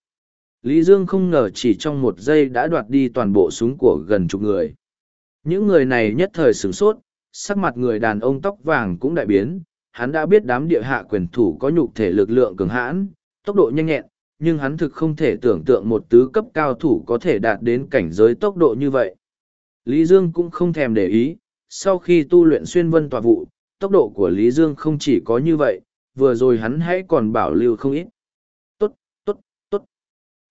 Lý Dương không ngờ chỉ trong một giây đã đoạt đi toàn bộ súng của gần chục người. Những người này nhất thời sửng sốt, sắc mặt người đàn ông tóc vàng cũng đại biến, hắn đã biết đám địa hạ quyền thủ có nhục thể lực lượng cường hãn, tốc độ nhanh nhẹn, nhưng hắn thực không thể tưởng tượng một tứ cấp cao thủ có thể đạt đến cảnh giới tốc độ như vậy. Lý Dương cũng không thèm để ý, sau khi tu luyện xuyên vân tòa vụ, tốc độ của Lý Dương không chỉ có như vậy, vừa rồi hắn hãy còn bảo lưu không ít. Tốt, tốt, tốt.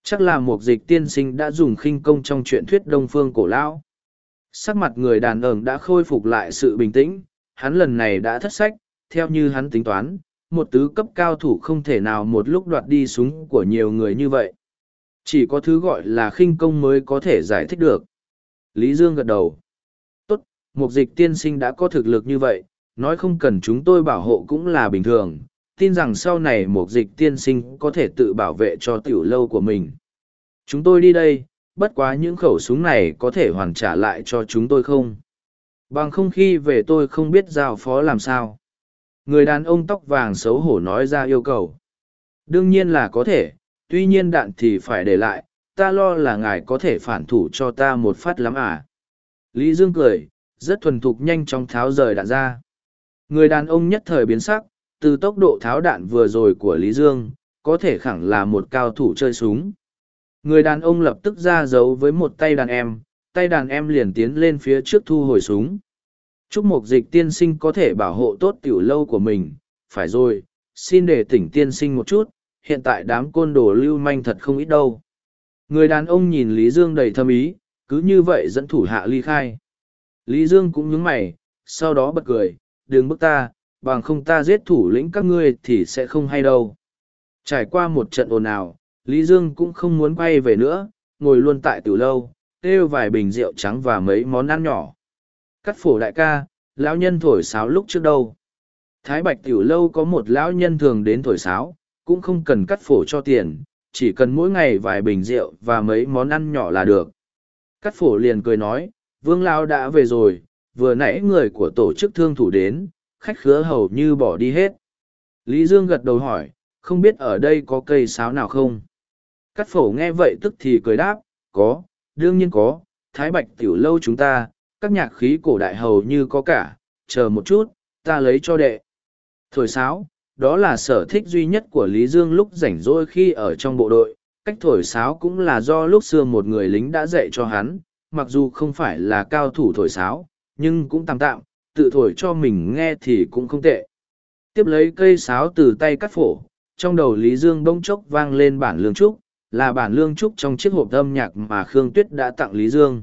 Chắc là một dịch tiên sinh đã dùng khinh công trong chuyện thuyết đông phương cổ lão. Sắc mặt người đàn ông đã khôi phục lại sự bình tĩnh, hắn lần này đã thất sách, theo như hắn tính toán, một tứ cấp cao thủ không thể nào một lúc đoạt đi súng của nhiều người như vậy. Chỉ có thứ gọi là khinh công mới có thể giải thích được. Lý Dương gật đầu. Tốt, mục dịch tiên sinh đã có thực lực như vậy, nói không cần chúng tôi bảo hộ cũng là bình thường, tin rằng sau này mục dịch tiên sinh có thể tự bảo vệ cho tiểu lâu của mình. Chúng tôi đi đây, bất quá những khẩu súng này có thể hoàn trả lại cho chúng tôi không? Bằng không khi về tôi không biết giao phó làm sao. Người đàn ông tóc vàng xấu hổ nói ra yêu cầu. Đương nhiên là có thể, tuy nhiên đạn thì phải để lại, ta lo là ngài có thể phản thủ cho ta một phát lắm à. Lý Dương cười, rất thuần thục nhanh chóng tháo rời đạn ra. Người đàn ông nhất thời biến sắc, từ tốc độ tháo đạn vừa rồi của Lý Dương, có thể khẳng là một cao thủ chơi súng. Người đàn ông lập tức ra dấu với một tay đàn em, tay đàn em liền tiến lên phía trước thu hồi súng. Chúc mục dịch tiên sinh có thể bảo hộ tốt tiểu lâu của mình, phải rồi, xin để tỉnh tiên sinh một chút, hiện tại đám côn đồ lưu manh thật không ít đâu. Người đàn ông nhìn Lý Dương đầy thâm ý, cứ như vậy dẫn thủ hạ ly khai. Lý Dương cũng nhướng mày, sau đó bật cười, đừng bức ta, bằng không ta giết thủ lĩnh các ngươi thì sẽ không hay đâu. Trải qua một trận ồn ào, Lý Dương cũng không muốn quay về nữa, ngồi luôn tại tiểu lâu, kêu vài bình rượu trắng và mấy món ăn nhỏ. Cắt phổ đại ca, lão nhân thổi sáo lúc trước đâu. Thái Bạch tiểu lâu có một lão nhân thường đến thổi sáo, cũng không cần cắt phổ cho tiền, chỉ cần mỗi ngày vài bình rượu và mấy món ăn nhỏ là được. Cắt phổ liền cười nói, vương lao đã về rồi, vừa nãy người của tổ chức thương thủ đến, khách khứa hầu như bỏ đi hết. Lý Dương gật đầu hỏi, không biết ở đây có cây sáo nào không? Cắt phổ nghe vậy tức thì cười đáp, có, đương nhiên có, thái bạch tiểu lâu chúng ta, các nhạc khí cổ đại hầu như có cả, chờ một chút, ta lấy cho đệ. Thổi sáo, đó là sở thích duy nhất của Lý Dương lúc rảnh rỗi khi ở trong bộ đội, cách thổi sáo cũng là do lúc xưa một người lính đã dạy cho hắn, mặc dù không phải là cao thủ thổi sáo, nhưng cũng tạm tạm, tự thổi cho mình nghe thì cũng không tệ. Tiếp lấy cây sáo từ tay cắt phổ, trong đầu Lý Dương bỗng chốc vang lên bản lương trúc, là bản lương trúc trong chiếc hộp âm nhạc mà Khương Tuyết đã tặng Lý Dương.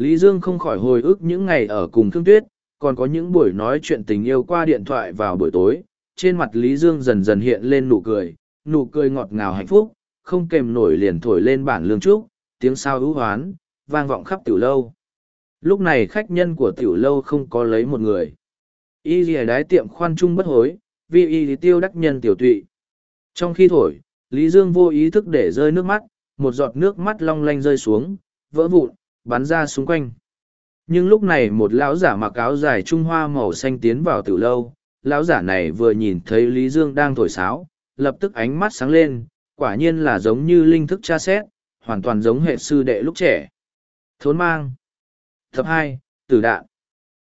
Lý Dương không khỏi hồi ức những ngày ở cùng Khương Tuyết, còn có những buổi nói chuyện tình yêu qua điện thoại vào buổi tối, trên mặt Lý Dương dần dần hiện lên nụ cười, nụ cười ngọt ngào hạnh phúc, không kèm nổi liền thổi lên bản lương trúc, tiếng sao ưu hoán, vang vọng khắp tiểu lâu. Lúc này khách nhân của tiểu lâu không có lấy một người. Y ghi đái tiệm khoan trung bất hối, vì y tiêu đắc nhân tiểu tụy. Trong khi thổi, Lý Dương vô ý thức để rơi nước mắt, một giọt nước mắt long lanh rơi xuống, vỡ vụn, bắn ra xung quanh. Nhưng lúc này một lão giả mặc áo dài trung hoa màu xanh tiến vào tiểu lâu, lão giả này vừa nhìn thấy Lý Dương đang thổi sáo, lập tức ánh mắt sáng lên, quả nhiên là giống như linh thức cha xét, hoàn toàn giống hệ sư đệ lúc trẻ. Thốn mang. Tập hai Tử đạn.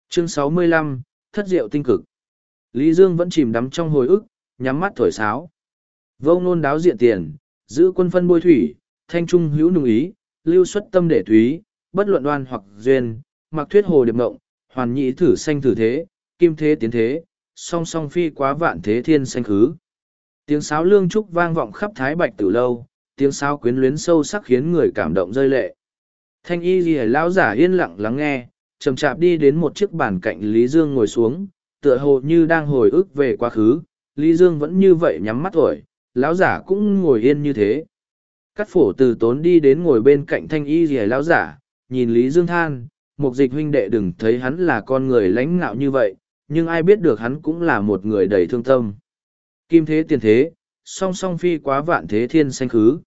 Chương sáu mươi lăm Thất diệu tinh cực. Lý Dương vẫn chìm đắm trong hồi ức, nhắm mắt thổi sáo. Vô nôn đáo diện tiền, giữ quân phân bôi thủy, thanh trung hữu nùng ý, lưu xuất tâm để thúy, bất luận đoan hoặc duyên, mặc thuyết hồ điệp ngộng, hoàn nhị thử sanh thử thế, kim thế tiến thế, song song phi quá vạn thế thiên sanh khứ. Tiếng sáo lương trúc vang vọng khắp thái bạch từ lâu, tiếng sáo quyến luyến sâu sắc khiến người cảm động rơi lệ. Thanh y ghi lão giả yên lặng lắng nghe, chậm chạp đi đến một chiếc bàn cạnh Lý Dương ngồi xuống, tựa hồ như đang hồi ức về quá khứ, Lý Dương vẫn như vậy nhắm mắt thổi, lão giả cũng ngồi yên như thế. Cắt phổ từ tốn đi đến ngồi bên cạnh thanh y ghi lão giả, nhìn Lý Dương than, mục dịch huynh đệ đừng thấy hắn là con người lãnh ngạo như vậy, nhưng ai biết được hắn cũng là một người đầy thương tâm. Kim thế tiền thế, song song phi quá vạn thế thiên sanh khứ.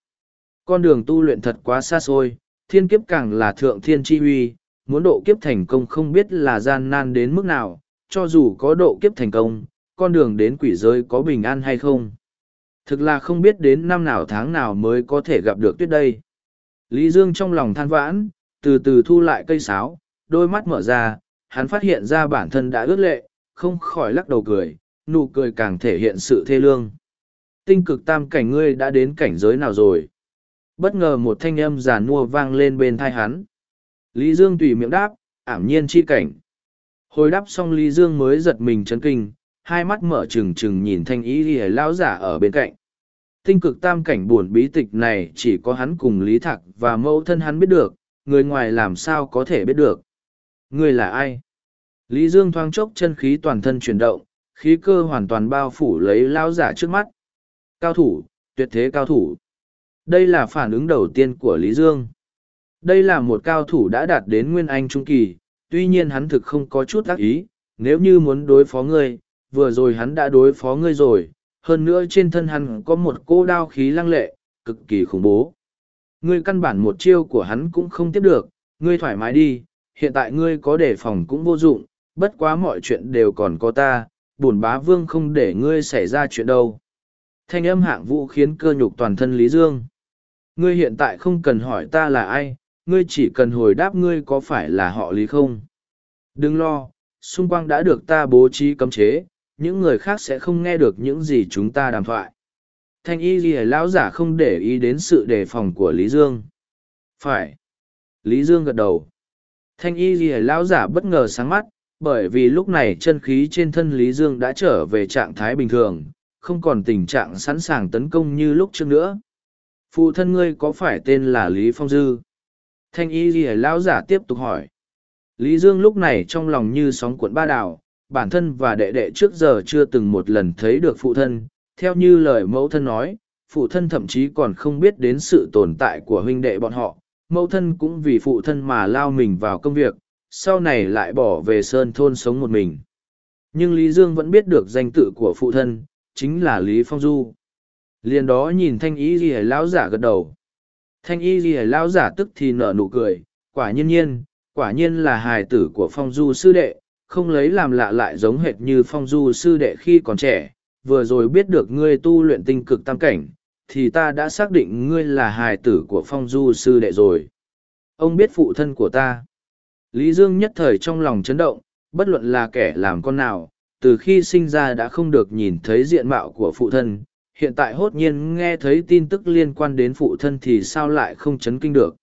Con đường tu luyện thật quá xa xôi, thiên kiếp càng là thượng thiên chi huy, muốn độ kiếp thành công không biết là gian nan đến mức nào, cho dù có độ kiếp thành công, con đường đến quỷ giới có bình an hay không. Thực là không biết đến năm nào tháng nào mới có thể gặp được tuyết đây. Lý Dương trong lòng than vãn, từ từ thu lại cây sáo, đôi mắt mở ra, hắn phát hiện ra bản thân đã ướt lệ, không khỏi lắc đầu cười, nụ cười càng thể hiện sự thê lương. Tinh cực tam cảnh ngươi đã đến cảnh giới nào rồi? Bất ngờ một thanh âm giàn nua vang lên bên thai hắn. Lý Dương tùy miệng đáp, ảm nhiên chi cảnh. Hồi đáp xong Lý Dương mới giật mình chấn kinh, hai mắt mở trừng trừng nhìn thanh ý ghi lão giả ở bên cạnh. Tinh cực tam cảnh buồn bí tịch này chỉ có hắn cùng Lý Thạc và mẫu thân hắn biết được, người ngoài làm sao có thể biết được. Người là ai? Lý Dương thoáng chốc chân khí toàn thân chuyển động, khí cơ hoàn toàn bao phủ lấy lao giả trước mắt. Cao thủ, tuyệt thế cao thủ. Đây là phản ứng đầu tiên của Lý Dương. Đây là một cao thủ đã đạt đến Nguyên Anh Trung Kỳ, tuy nhiên hắn thực không có chút ác ý, nếu như muốn đối phó ngươi, vừa rồi hắn đã đối phó ngươi rồi, hơn nữa trên thân hắn có một cô đao khí lăng lệ, cực kỳ khủng bố. Ngươi căn bản một chiêu của hắn cũng không tiếp được, ngươi thoải mái đi, hiện tại ngươi có đề phòng cũng vô dụng, bất quá mọi chuyện đều còn có ta, bổn bá vương không để ngươi xảy ra chuyện đâu. Thanh âm hạng vũ khiến cơ nhục toàn thân Lý Dương. Ngươi hiện tại không cần hỏi ta là ai, ngươi chỉ cần hồi đáp ngươi có phải là họ Lý không. Đừng lo, xung quanh đã được ta bố trí cấm chế, những người khác sẽ không nghe được những gì chúng ta đàm thoại. Thanh y ghi lão giả không để ý đến sự đề phòng của Lý Dương. Phải. Lý Dương gật đầu. Thanh y ghi lão giả bất ngờ sáng mắt, bởi vì lúc này chân khí trên thân Lý Dương đã trở về trạng thái bình thường, không còn tình trạng sẵn sàng tấn công như lúc trước nữa. Phụ thân ngươi có phải tên là Lý Phong Dư? Thanh y ghi lão giả tiếp tục hỏi. Lý Dương lúc này trong lòng như sóng cuộn ba đảo, bản thân và đệ đệ trước giờ chưa từng một lần thấy được phụ thân, theo như lời mẫu thân nói, phụ thân thậm chí còn không biết đến sự tồn tại của huynh đệ bọn họ, mẫu thân cũng vì phụ thân mà lao mình vào công việc, sau này lại bỏ về sơn thôn sống một mình. Nhưng Lý Dương vẫn biết được danh tự của phụ thân, chính là Lý Phong Du. Liền đó nhìn thanh y ghi lão giả gật đầu. Thanh y ghi lão giả tức thì nở nụ cười, quả nhiên nhiên, quả nhiên là hài tử của Phong Du sư đệ, không lấy làm lạ lại giống hệt như phong du sư đệ khi còn trẻ, vừa rồi biết được ngươi tu luyện tinh cực tam cảnh, thì ta đã xác định ngươi là hài tử của phong du sư đệ rồi. Ông biết phụ thân của ta. Lý Dương nhất thời trong lòng chấn động, bất luận là kẻ làm con nào, từ khi sinh ra đã không được nhìn thấy diện mạo của phụ thân, hiện tại hốt nhiên nghe thấy tin tức liên quan đến phụ thân thì sao lại không chấn kinh được.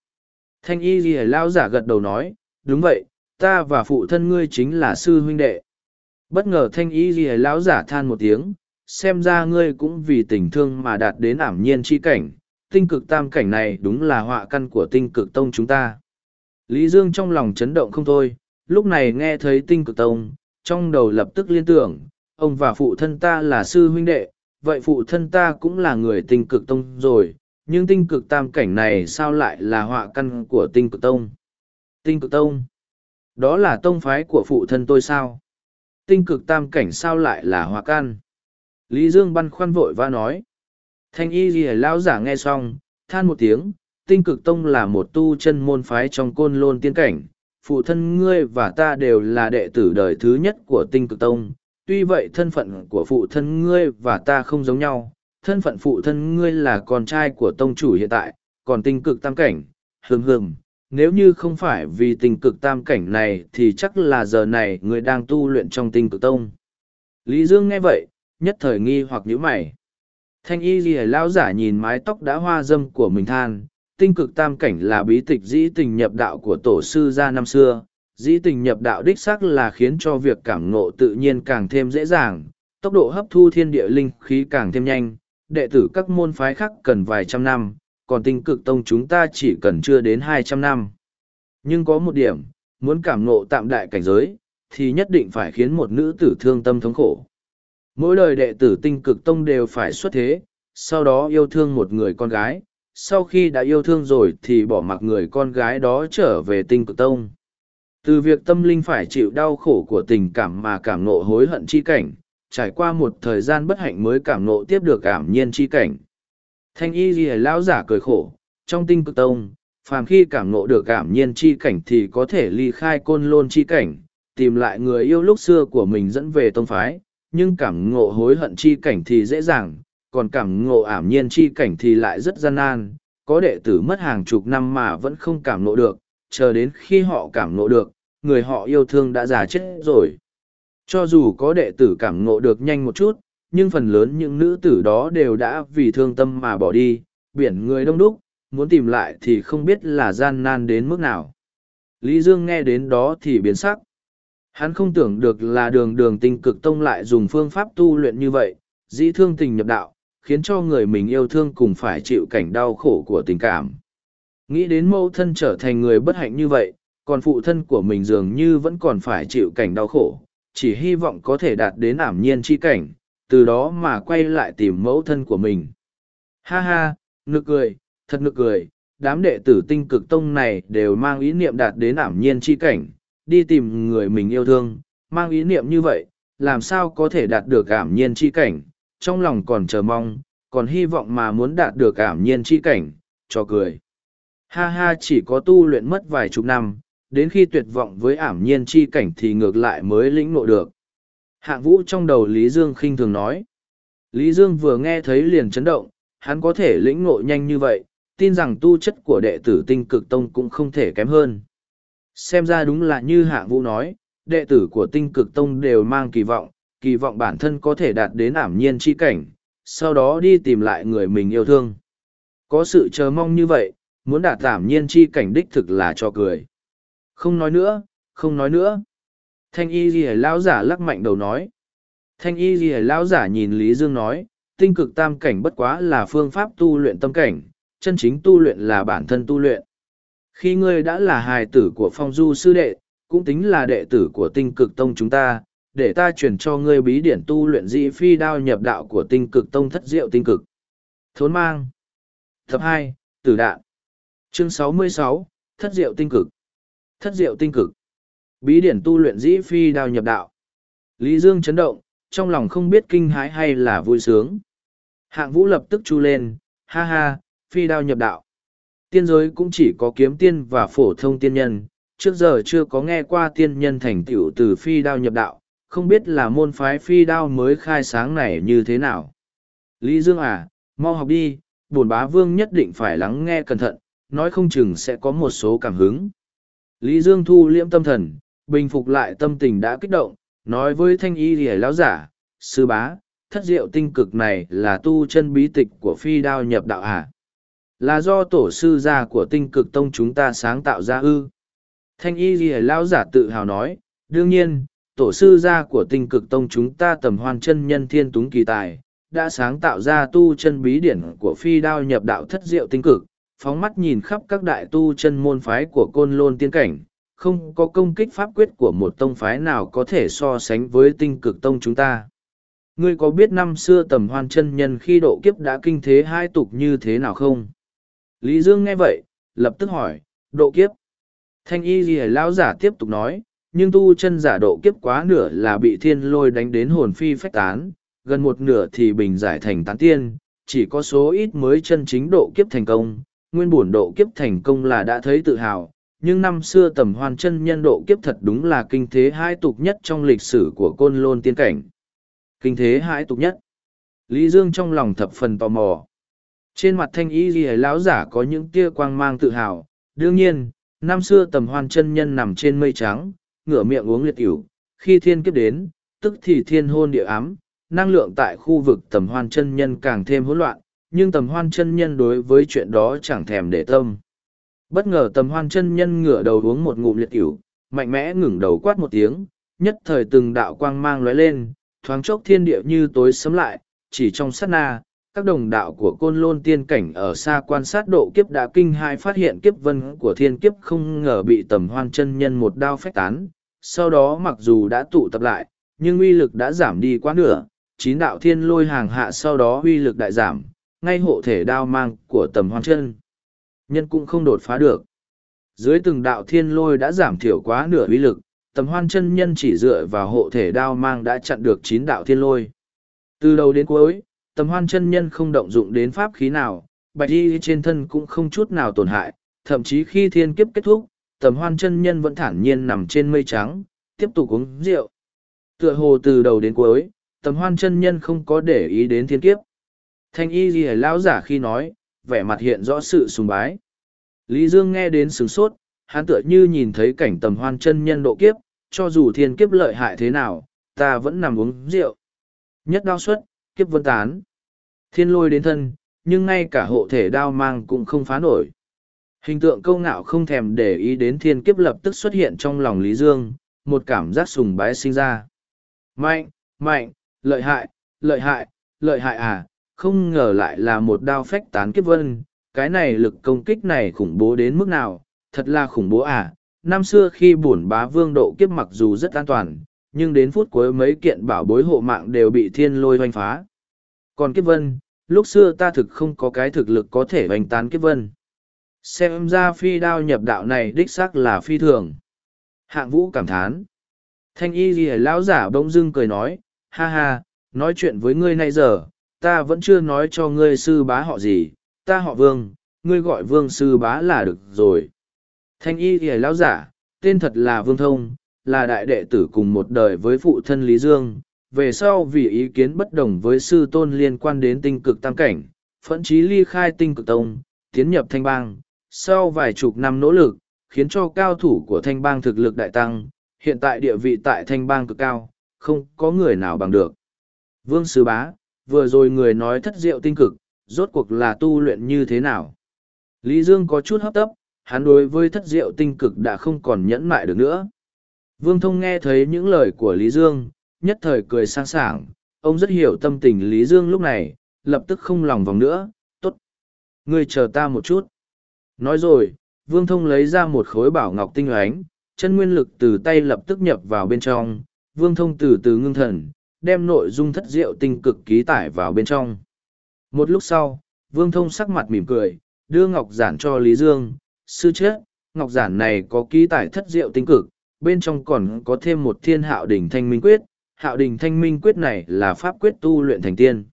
Thanh y ghi lao giả gật đầu nói, đúng vậy, ta và phụ thân ngươi chính là sư huynh đệ bất ngờ thanh y ghi lão giả than một tiếng xem ra ngươi cũng vì tình thương mà đạt đến ảm nhiên chi cảnh, tinh cực tam cảnh này đúng là họa căn của tinh cực tông chúng ta. Lý dương trong lòng chấn động không thôi, lúc này nghe thấy tinh cực tông, trong đầu lập tức liên tưởng, ông và phụ thân ta là sư huynh đệ, vậy phụ thân ta cũng là người tinh cực tông rồi, nhưng tinh cực tam cảnh này sao lại là họa căn của tinh cực tông? Tinh cực tông? Đó là tông phái của phụ thân tôi sao? Tinh cực tam cảnh sao lại là họa căn? Lý Dương băn khoăn vội và nói. Thanh y ghi lão giả nghe xong, than một tiếng, tinh cực tông là một tu chân môn phái trong côn lôn tiên cảnh. Phụ thân ngươi và ta đều là đệ tử đời thứ nhất của tinh cực tông. Tuy vậy thân phận của phụ thân ngươi và ta không giống nhau, thân phận phụ thân ngươi là con trai của tông chủ hiện tại, còn tinh cực tam cảnh, hừng hừng, nếu như không phải vì tình cực tam cảnh này thì chắc là giờ này ngươi đang tu luyện trong tinh cực tông. Lý Dương nghe vậy, nhất thời nghi hoặc nhíu mày. Thanh y ghi lão giả nhìn mái tóc đã hoa dâm của mình than, tinh cực tam cảnh là bí tịch dĩ tình nhập đạo của tổ sư gia năm xưa. Dĩ tình nhập đạo đích xác là khiến cho việc cảm ngộ tự nhiên càng thêm dễ dàng, tốc độ hấp thu thiên địa linh khí càng thêm nhanh, đệ tử các môn phái khác cần vài trăm năm, còn tinh cực tông chúng ta chỉ cần chưa đến hai trăm năm. Nhưng có một điểm, muốn cảm ngộ tạm đại cảnh giới, thì nhất định phải khiến một nữ tử thương tâm thống khổ. Mỗi đời đệ tử tinh cực tông đều phải xuất thế, sau đó yêu thương một người con gái, sau khi đã yêu thương rồi thì bỏ mặc người con gái đó trở về tinh cực tông. Từ việc tâm linh phải chịu đau khổ của tình cảm mà cảm nộ hối hận chi cảnh, trải qua một thời gian bất hạnh mới cảm nộ tiếp được cảm nhiên chi cảnh. Thanh y ghi lão giả cười khổ, trong tinh cực tông, phàm khi cảm nộ được cảm nhiên chi cảnh thì có thể ly khai côn lôn chi cảnh, tìm lại người yêu lúc xưa của mình dẫn về tông phái, nhưng cảm ngộ hối hận chi cảnh thì dễ dàng, còn cảm ngộ ảm nhiên chi cảnh thì lại rất gian nan. Có đệ tử mất hàng chục năm mà vẫn không cảm ngộ được, chờ đến khi họ cảm ngộ được, người họ yêu thương đã già chết rồi. Cho dù có đệ tử cảm ngộ được nhanh một chút, nhưng phần lớn những nữ tử đó đều đã vì thương tâm mà bỏ đi, biển người đông đúc, muốn tìm lại thì không biết là gian nan đến mức nào. Lý Dương nghe đến đó thì biến sắc. Hắn không tưởng được là đường đường tinh cực tông lại dùng phương pháp tu luyện như vậy, dĩ thương tình nhập đạo, khiến cho người mình yêu thương cùng phải chịu cảnh đau khổ của tình cảm. Nghĩ đến mẫu thân trở thành người bất hạnh như vậy, còn phụ thân của mình dường như vẫn còn phải chịu cảnh đau khổ, chỉ hy vọng có thể đạt đến ảm nhiên chi cảnh, từ đó mà quay lại tìm mẫu thân của mình. Ha ha, nực cười, thật nực cười, đám đệ tử tinh cực tông này đều mang ý niệm đạt đến ảm nhiên chi cảnh, đi tìm người mình yêu thương, mang ý niệm như vậy, làm sao có thể đạt được cảm nhiên chi cảnh, trong lòng còn chờ mong, còn hy vọng mà muốn đạt được cảm nhiên chi cảnh, cho cười. Ha ha chỉ có tu luyện mất vài chục năm, đến khi tuyệt vọng với ảm nhiên chi cảnh thì ngược lại mới lĩnh ngộ được. Hạng vũ trong đầu Lý Dương khinh thường nói. Lý Dương vừa nghe thấy liền chấn động, hắn có thể lĩnh ngộ nhanh như vậy, tin rằng tu chất của đệ tử tinh cực tông cũng không thể kém hơn. Xem ra đúng là như hạng vũ nói, đệ tử của tinh cực tông đều mang kỳ vọng, kỳ vọng bản thân có thể đạt đến ảm nhiên chi cảnh, sau đó đi tìm lại người mình yêu thương. Có sự chờ mong như vậy, muốn đạt ảm nhiên chi cảnh đích thực là cho cười. Không nói nữa, không nói nữa. Thanh y ghi lão giả lắc mạnh đầu nói. Thanh y ghi lão giả nhìn Lý Dương nói, tinh cực tam cảnh bất quá là phương pháp tu luyện tâm cảnh, chân chính tu luyện là bản thân tu luyện. Khi ngươi đã là hài tử của phong du sư đệ, cũng tính là đệ tử của tinh cực tông chúng ta, để ta truyền cho ngươi bí điển tu luyện dị phi đao nhập đạo của tinh cực tông thất diệu tinh cực. Thốn mang. Thập hai Tử đạn. Chương sáu mươi sáu Thất diệu tinh cực. Thất diệu tinh cực. Bí điển tu luyện dĩ phi đao nhập đạo. Lý Dương chấn động, trong lòng không biết kinh hãi hay là vui sướng. Hạng vũ lập tức chu lên, ha ha, phi đao nhập đạo. Tiên giới cũng chỉ có kiếm tiên và phổ thông tiên nhân, trước giờ chưa có nghe qua tiên nhân thành tựu từ phi đao nhập đạo, không biết là môn phái phi đao mới khai sáng này như thế nào. Lý Dương à, mau học đi, bổn bá vương nhất định phải lắng nghe cẩn thận, nói không chừng sẽ có một số cảm hứng. Lý Dương thu liễm tâm thần, bình phục lại tâm tình đã kích động, nói với thanh y rỉa lão giả, sư bá, thất diệu tinh cực này là tu chân bí tịch của phi đao nhập đạo à? Là do tổ sư gia của tinh cực tông chúng ta sáng tạo ra ư? Thanh y ghi lão giả tự hào nói, đương nhiên, tổ sư gia của tinh cực tông chúng ta tầm hoan chân nhân thiên túng kỳ tài, đã sáng tạo ra tu chân bí điển của phi đao nhập đạo thất diệu tinh cực, phóng mắt nhìn khắp các đại tu chân môn phái của côn lôn tiên cảnh, không có công kích pháp quyết của một tông phái nào có thể so sánh với tinh cực tông chúng ta. Ngươi có biết năm xưa tầm hoan chân nhân khi độ kiếp đã kinh thế hai tục như thế nào không? Lý Dương nghe vậy, lập tức hỏi, độ kiếp. Thanh y gì lão giả tiếp tục nói, nhưng tu chân giả độ kiếp quá nửa là bị thiên lôi đánh đến hồn phi phách tán, gần một nửa thì bình giải thành tán tiên, chỉ có số ít mới chân chính độ kiếp thành công, nguyên bổn độ kiếp thành công là đã thấy tự hào, nhưng năm xưa tầm hoan chân nhân độ kiếp thật đúng là kinh thế hai tục nhất trong lịch sử của côn lôn tiên cảnh. Kinh thế hai tục nhất. Lý Dương trong lòng thập phần tò mò. Trên mặt thanh y ghi lão giả có những tia quang mang tự hào. Đương nhiên, năm xưa tầm hoan chân nhân nằm trên mây trắng, ngửa miệng uống liệt ỉu. Khi thiên kiếp đến, tức thì thiên hôn địa ám, năng lượng tại khu vực tầm hoan chân nhân càng thêm hỗn loạn, nhưng tầm hoan chân nhân đối với chuyện đó chẳng thèm để tâm. Bất ngờ tầm hoan chân nhân ngửa đầu uống một ngụm liệt ỉu, mạnh mẽ ngừng đầu quát một tiếng, nhất thời từng đạo quang mang lóe lên, thoáng chốc thiên địa như tối sấm lại, chỉ trong sát na, các đồng đạo của côn lôn tiên cảnh ở xa quan sát độ kiếp đã kinh hai phát hiện kiếp vân của thiên kiếp không ngờ bị tầm hoan chân nhân một đao phách tán, sau đó mặc dù đã tụ tập lại, nhưng uy lực đã giảm đi quá nửa, chín đạo thiên lôi hàng hạ sau đó uy lực đại giảm, ngay hộ thể đao mang của tầm hoan chân. Nhân cũng không đột phá được. Dưới từng đạo thiên lôi đã giảm thiểu quá nửa uy lực, tầm hoan chân nhân chỉ dựa vào hộ thể đao mang đã chặn được chín đạo thiên lôi. Từ đầu đến cuối, tầm hoan chân nhân không động dụng đến pháp khí nào, bạch y trên thân cũng không chút nào tổn hại, thậm chí khi thiên kiếp kết thúc, tầm hoan chân nhân vẫn thản nhiên nằm trên mây trắng, tiếp tục uống rượu. Tựa hồ từ đầu đến cuối, tầm hoan chân nhân không có để ý đến thiên kiếp. Thanh y gì lão giả khi nói, vẻ mặt hiện rõ sự sùng bái. Lý Dương nghe đến sướng sốt, hắn tựa như nhìn thấy cảnh tầm hoan chân nhân độ kiếp, cho dù thiên kiếp lợi hại thế nào, ta vẫn nằm uống rượu. Nhất đao suất kiếp vân tán. Thiên lôi đến thân, nhưng ngay cả hộ thể đao mang cũng không phá nổi. Hình tượng câu ngạo không thèm để ý đến thiên kiếp lập tức xuất hiện trong lòng Lý Dương, một cảm giác sùng bái sinh ra. Mạnh, mạnh, lợi hại, lợi hại, lợi hại à, không ngờ lại là một đao phách tán kiếp vân, cái này lực công kích này khủng bố đến mức nào, thật là khủng bố à. Năm xưa khi bổn bá vương độ kiếp mặc dù rất an toàn, nhưng đến phút cuối mấy kiện bảo bối hộ mạng đều bị thiên lôi hoành phá. Còn kiếp vân, lúc xưa ta thực không có cái thực lực có thể hoành tán kiếp vân. Xem ra phi đao nhập đạo này đích xác là phi thường. Hạng vũ cảm thán. Thanh y ghi lão giả bỗng dưng cười nói, ha ha, nói chuyện với ngươi nay giờ, ta vẫn chưa nói cho ngươi sư bá họ gì, ta họ vương, ngươi gọi vương sư bá là được rồi. Thanh y ghi lão giả, tên thật là vương thông, là đại đệ tử cùng một đời với phụ thân Lý Dương, về sau vì ý kiến bất đồng với sư tôn liên quan đến tinh cực tam cảnh, phẫn chí ly khai tinh cực tông, tiến nhập thanh bang, sau vài chục năm nỗ lực, khiến cho cao thủ của thanh bang thực lực đại tăng, hiện tại địa vị tại thanh bang cực cao, không có người nào bằng được. Vương Sư Bá, vừa rồi người nói thất diệu tinh cực, rốt cuộc là tu luyện như thế nào? Lý Dương có chút hấp tấp, hắn đối với thất diệu tinh cực đã không còn nhẫn mại được nữa. Vương Thông nghe thấy những lời của Lý Dương, nhất thời cười sang sảng, ông rất hiểu tâm tình Lý Dương lúc này, lập tức không lòng vòng nữa, tốt. Ngươi chờ ta một chút. Nói rồi, Vương Thông lấy ra một khối bảo ngọc tinh ánh, chân nguyên lực từ tay lập tức nhập vào bên trong, Vương Thông từ từ ngưng thần, đem nội dung thất diệu tinh cực ký tải vào bên trong. Một lúc sau, Vương Thông sắc mặt mỉm cười, đưa ngọc giản cho Lý Dương, sư chết, ngọc giản này có ký tải thất diệu tinh cực, bên trong còn có thêm một thiên hạo đỉnh thanh minh quyết, hạo đỉnh thanh minh quyết này là pháp quyết tu luyện thành tiên.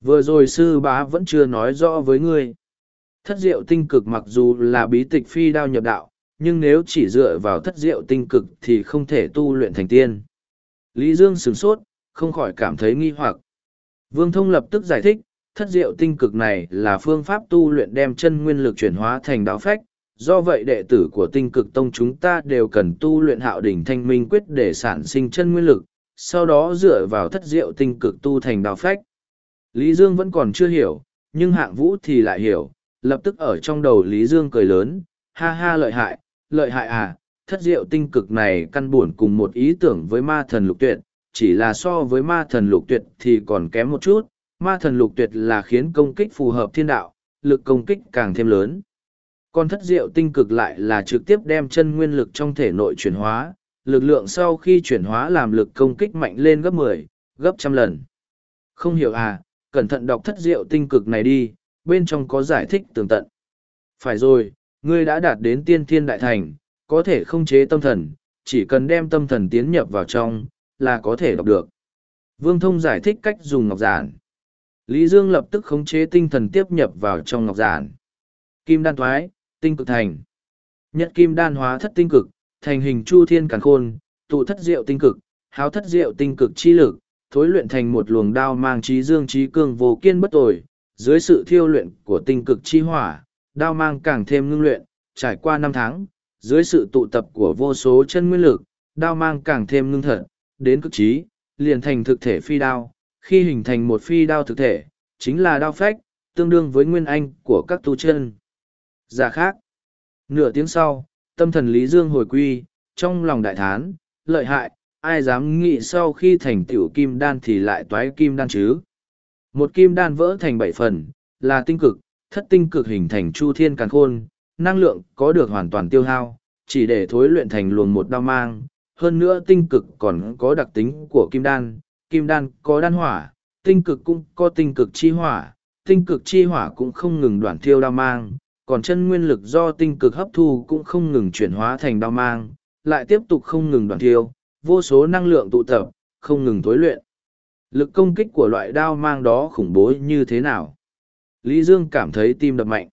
Vừa rồi sư bá vẫn chưa nói rõ với ngươi. Thất diệu tinh cực mặc dù là bí tịch phi đao nhập đạo, nhưng nếu chỉ dựa vào thất diệu tinh cực thì không thể tu luyện thành tiên. Lý Dương sửng sốt, không khỏi cảm thấy nghi hoặc. Vương Thông lập tức giải thích, thất diệu tinh cực này là phương pháp tu luyện đem chân nguyên lực chuyển hóa thành đạo phách, do vậy đệ tử của tinh cực tông chúng ta đều cần tu luyện hạo đỉnh thanh minh quyết để sản sinh chân nguyên lực, sau đó dựa vào thất diệu tinh cực tu thành đạo phách. Lý Dương vẫn còn chưa hiểu, nhưng hạng vũ thì lại hiểu, lập tức ở trong đầu Lý Dương cười lớn, ha ha lợi hại, lợi hại à, thất diệu tinh cực này căn buồn cùng một ý tưởng với ma thần lục tuyệt, chỉ là so với ma thần lục tuyệt thì còn kém một chút, ma thần lục tuyệt là khiến công kích phù hợp thiên đạo, lực công kích càng thêm lớn. Còn thất diệu tinh cực lại là trực tiếp đem chân nguyên lực trong thể nội chuyển hóa, lực lượng sau khi chuyển hóa làm lực công kích mạnh lên gấp mười, gấp trăm lần. Không hiểu à, cẩn thận đọc thất diệu tinh cực này đi, bên trong có giải thích tường tận. Phải rồi, ngươi đã đạt đến tiên thiên đại thành, có thể không chế tâm thần, chỉ cần đem tâm thần tiến nhập vào trong, là có thể đọc được. Vương Thông giải thích cách dùng ngọc giản. Lý Dương lập tức khống chế tinh thần tiếp nhập vào trong ngọc giản. Kim đan thoái, tinh cực thành. Nhật kim đan hóa thất tinh cực, thành hình chu thiên càn khôn, tụ thất diệu tinh cực, háo thất diệu tinh cực chi lực, thối luyện thành một luồng đao mang trí dương trí cương vô kiên bất tồi, dưới sự thiêu luyện của tinh cực chi hỏa, đao mang càng thêm ngưng luyện, trải qua năm tháng, dưới sự tụ tập của vô số chân nguyên lực, đao mang càng thêm ngưng thật, đến cực trí, liền thành thực thể phi đao, khi hình thành một phi đao thực thể, chính là đao phách, tương đương với nguyên anh của các tu chân. Giả khác. Nửa tiếng sau, tâm thần Lý Dương hồi quy, trong lòng đại thán, lợi hại, ai dám nghĩ sau khi thành tiểu kim đan thì lại toái kim đan chứ. Một kim đan vỡ thành bảy phần, là tinh cực, thất tinh cực hình thành chu thiên càn khôn, năng lượng có được hoàn toàn tiêu hao, chỉ để thối luyện thành luồng một đao mang. Hơn nữa tinh cực còn có đặc tính của kim đan, kim đan có đan hỏa, tinh cực cũng có tinh cực chi hỏa, tinh cực chi hỏa cũng không ngừng đoạn thiêu đao mang, còn chân nguyên lực do tinh cực hấp thu cũng không ngừng chuyển hóa thành đao mang, lại tiếp tục không ngừng đoạn thiêu, vô số năng lượng tụ tập, không ngừng tối luyện. Lực công kích của loại đao mang đó khủng bố như thế nào? Lý Dương cảm thấy tim đập mạnh.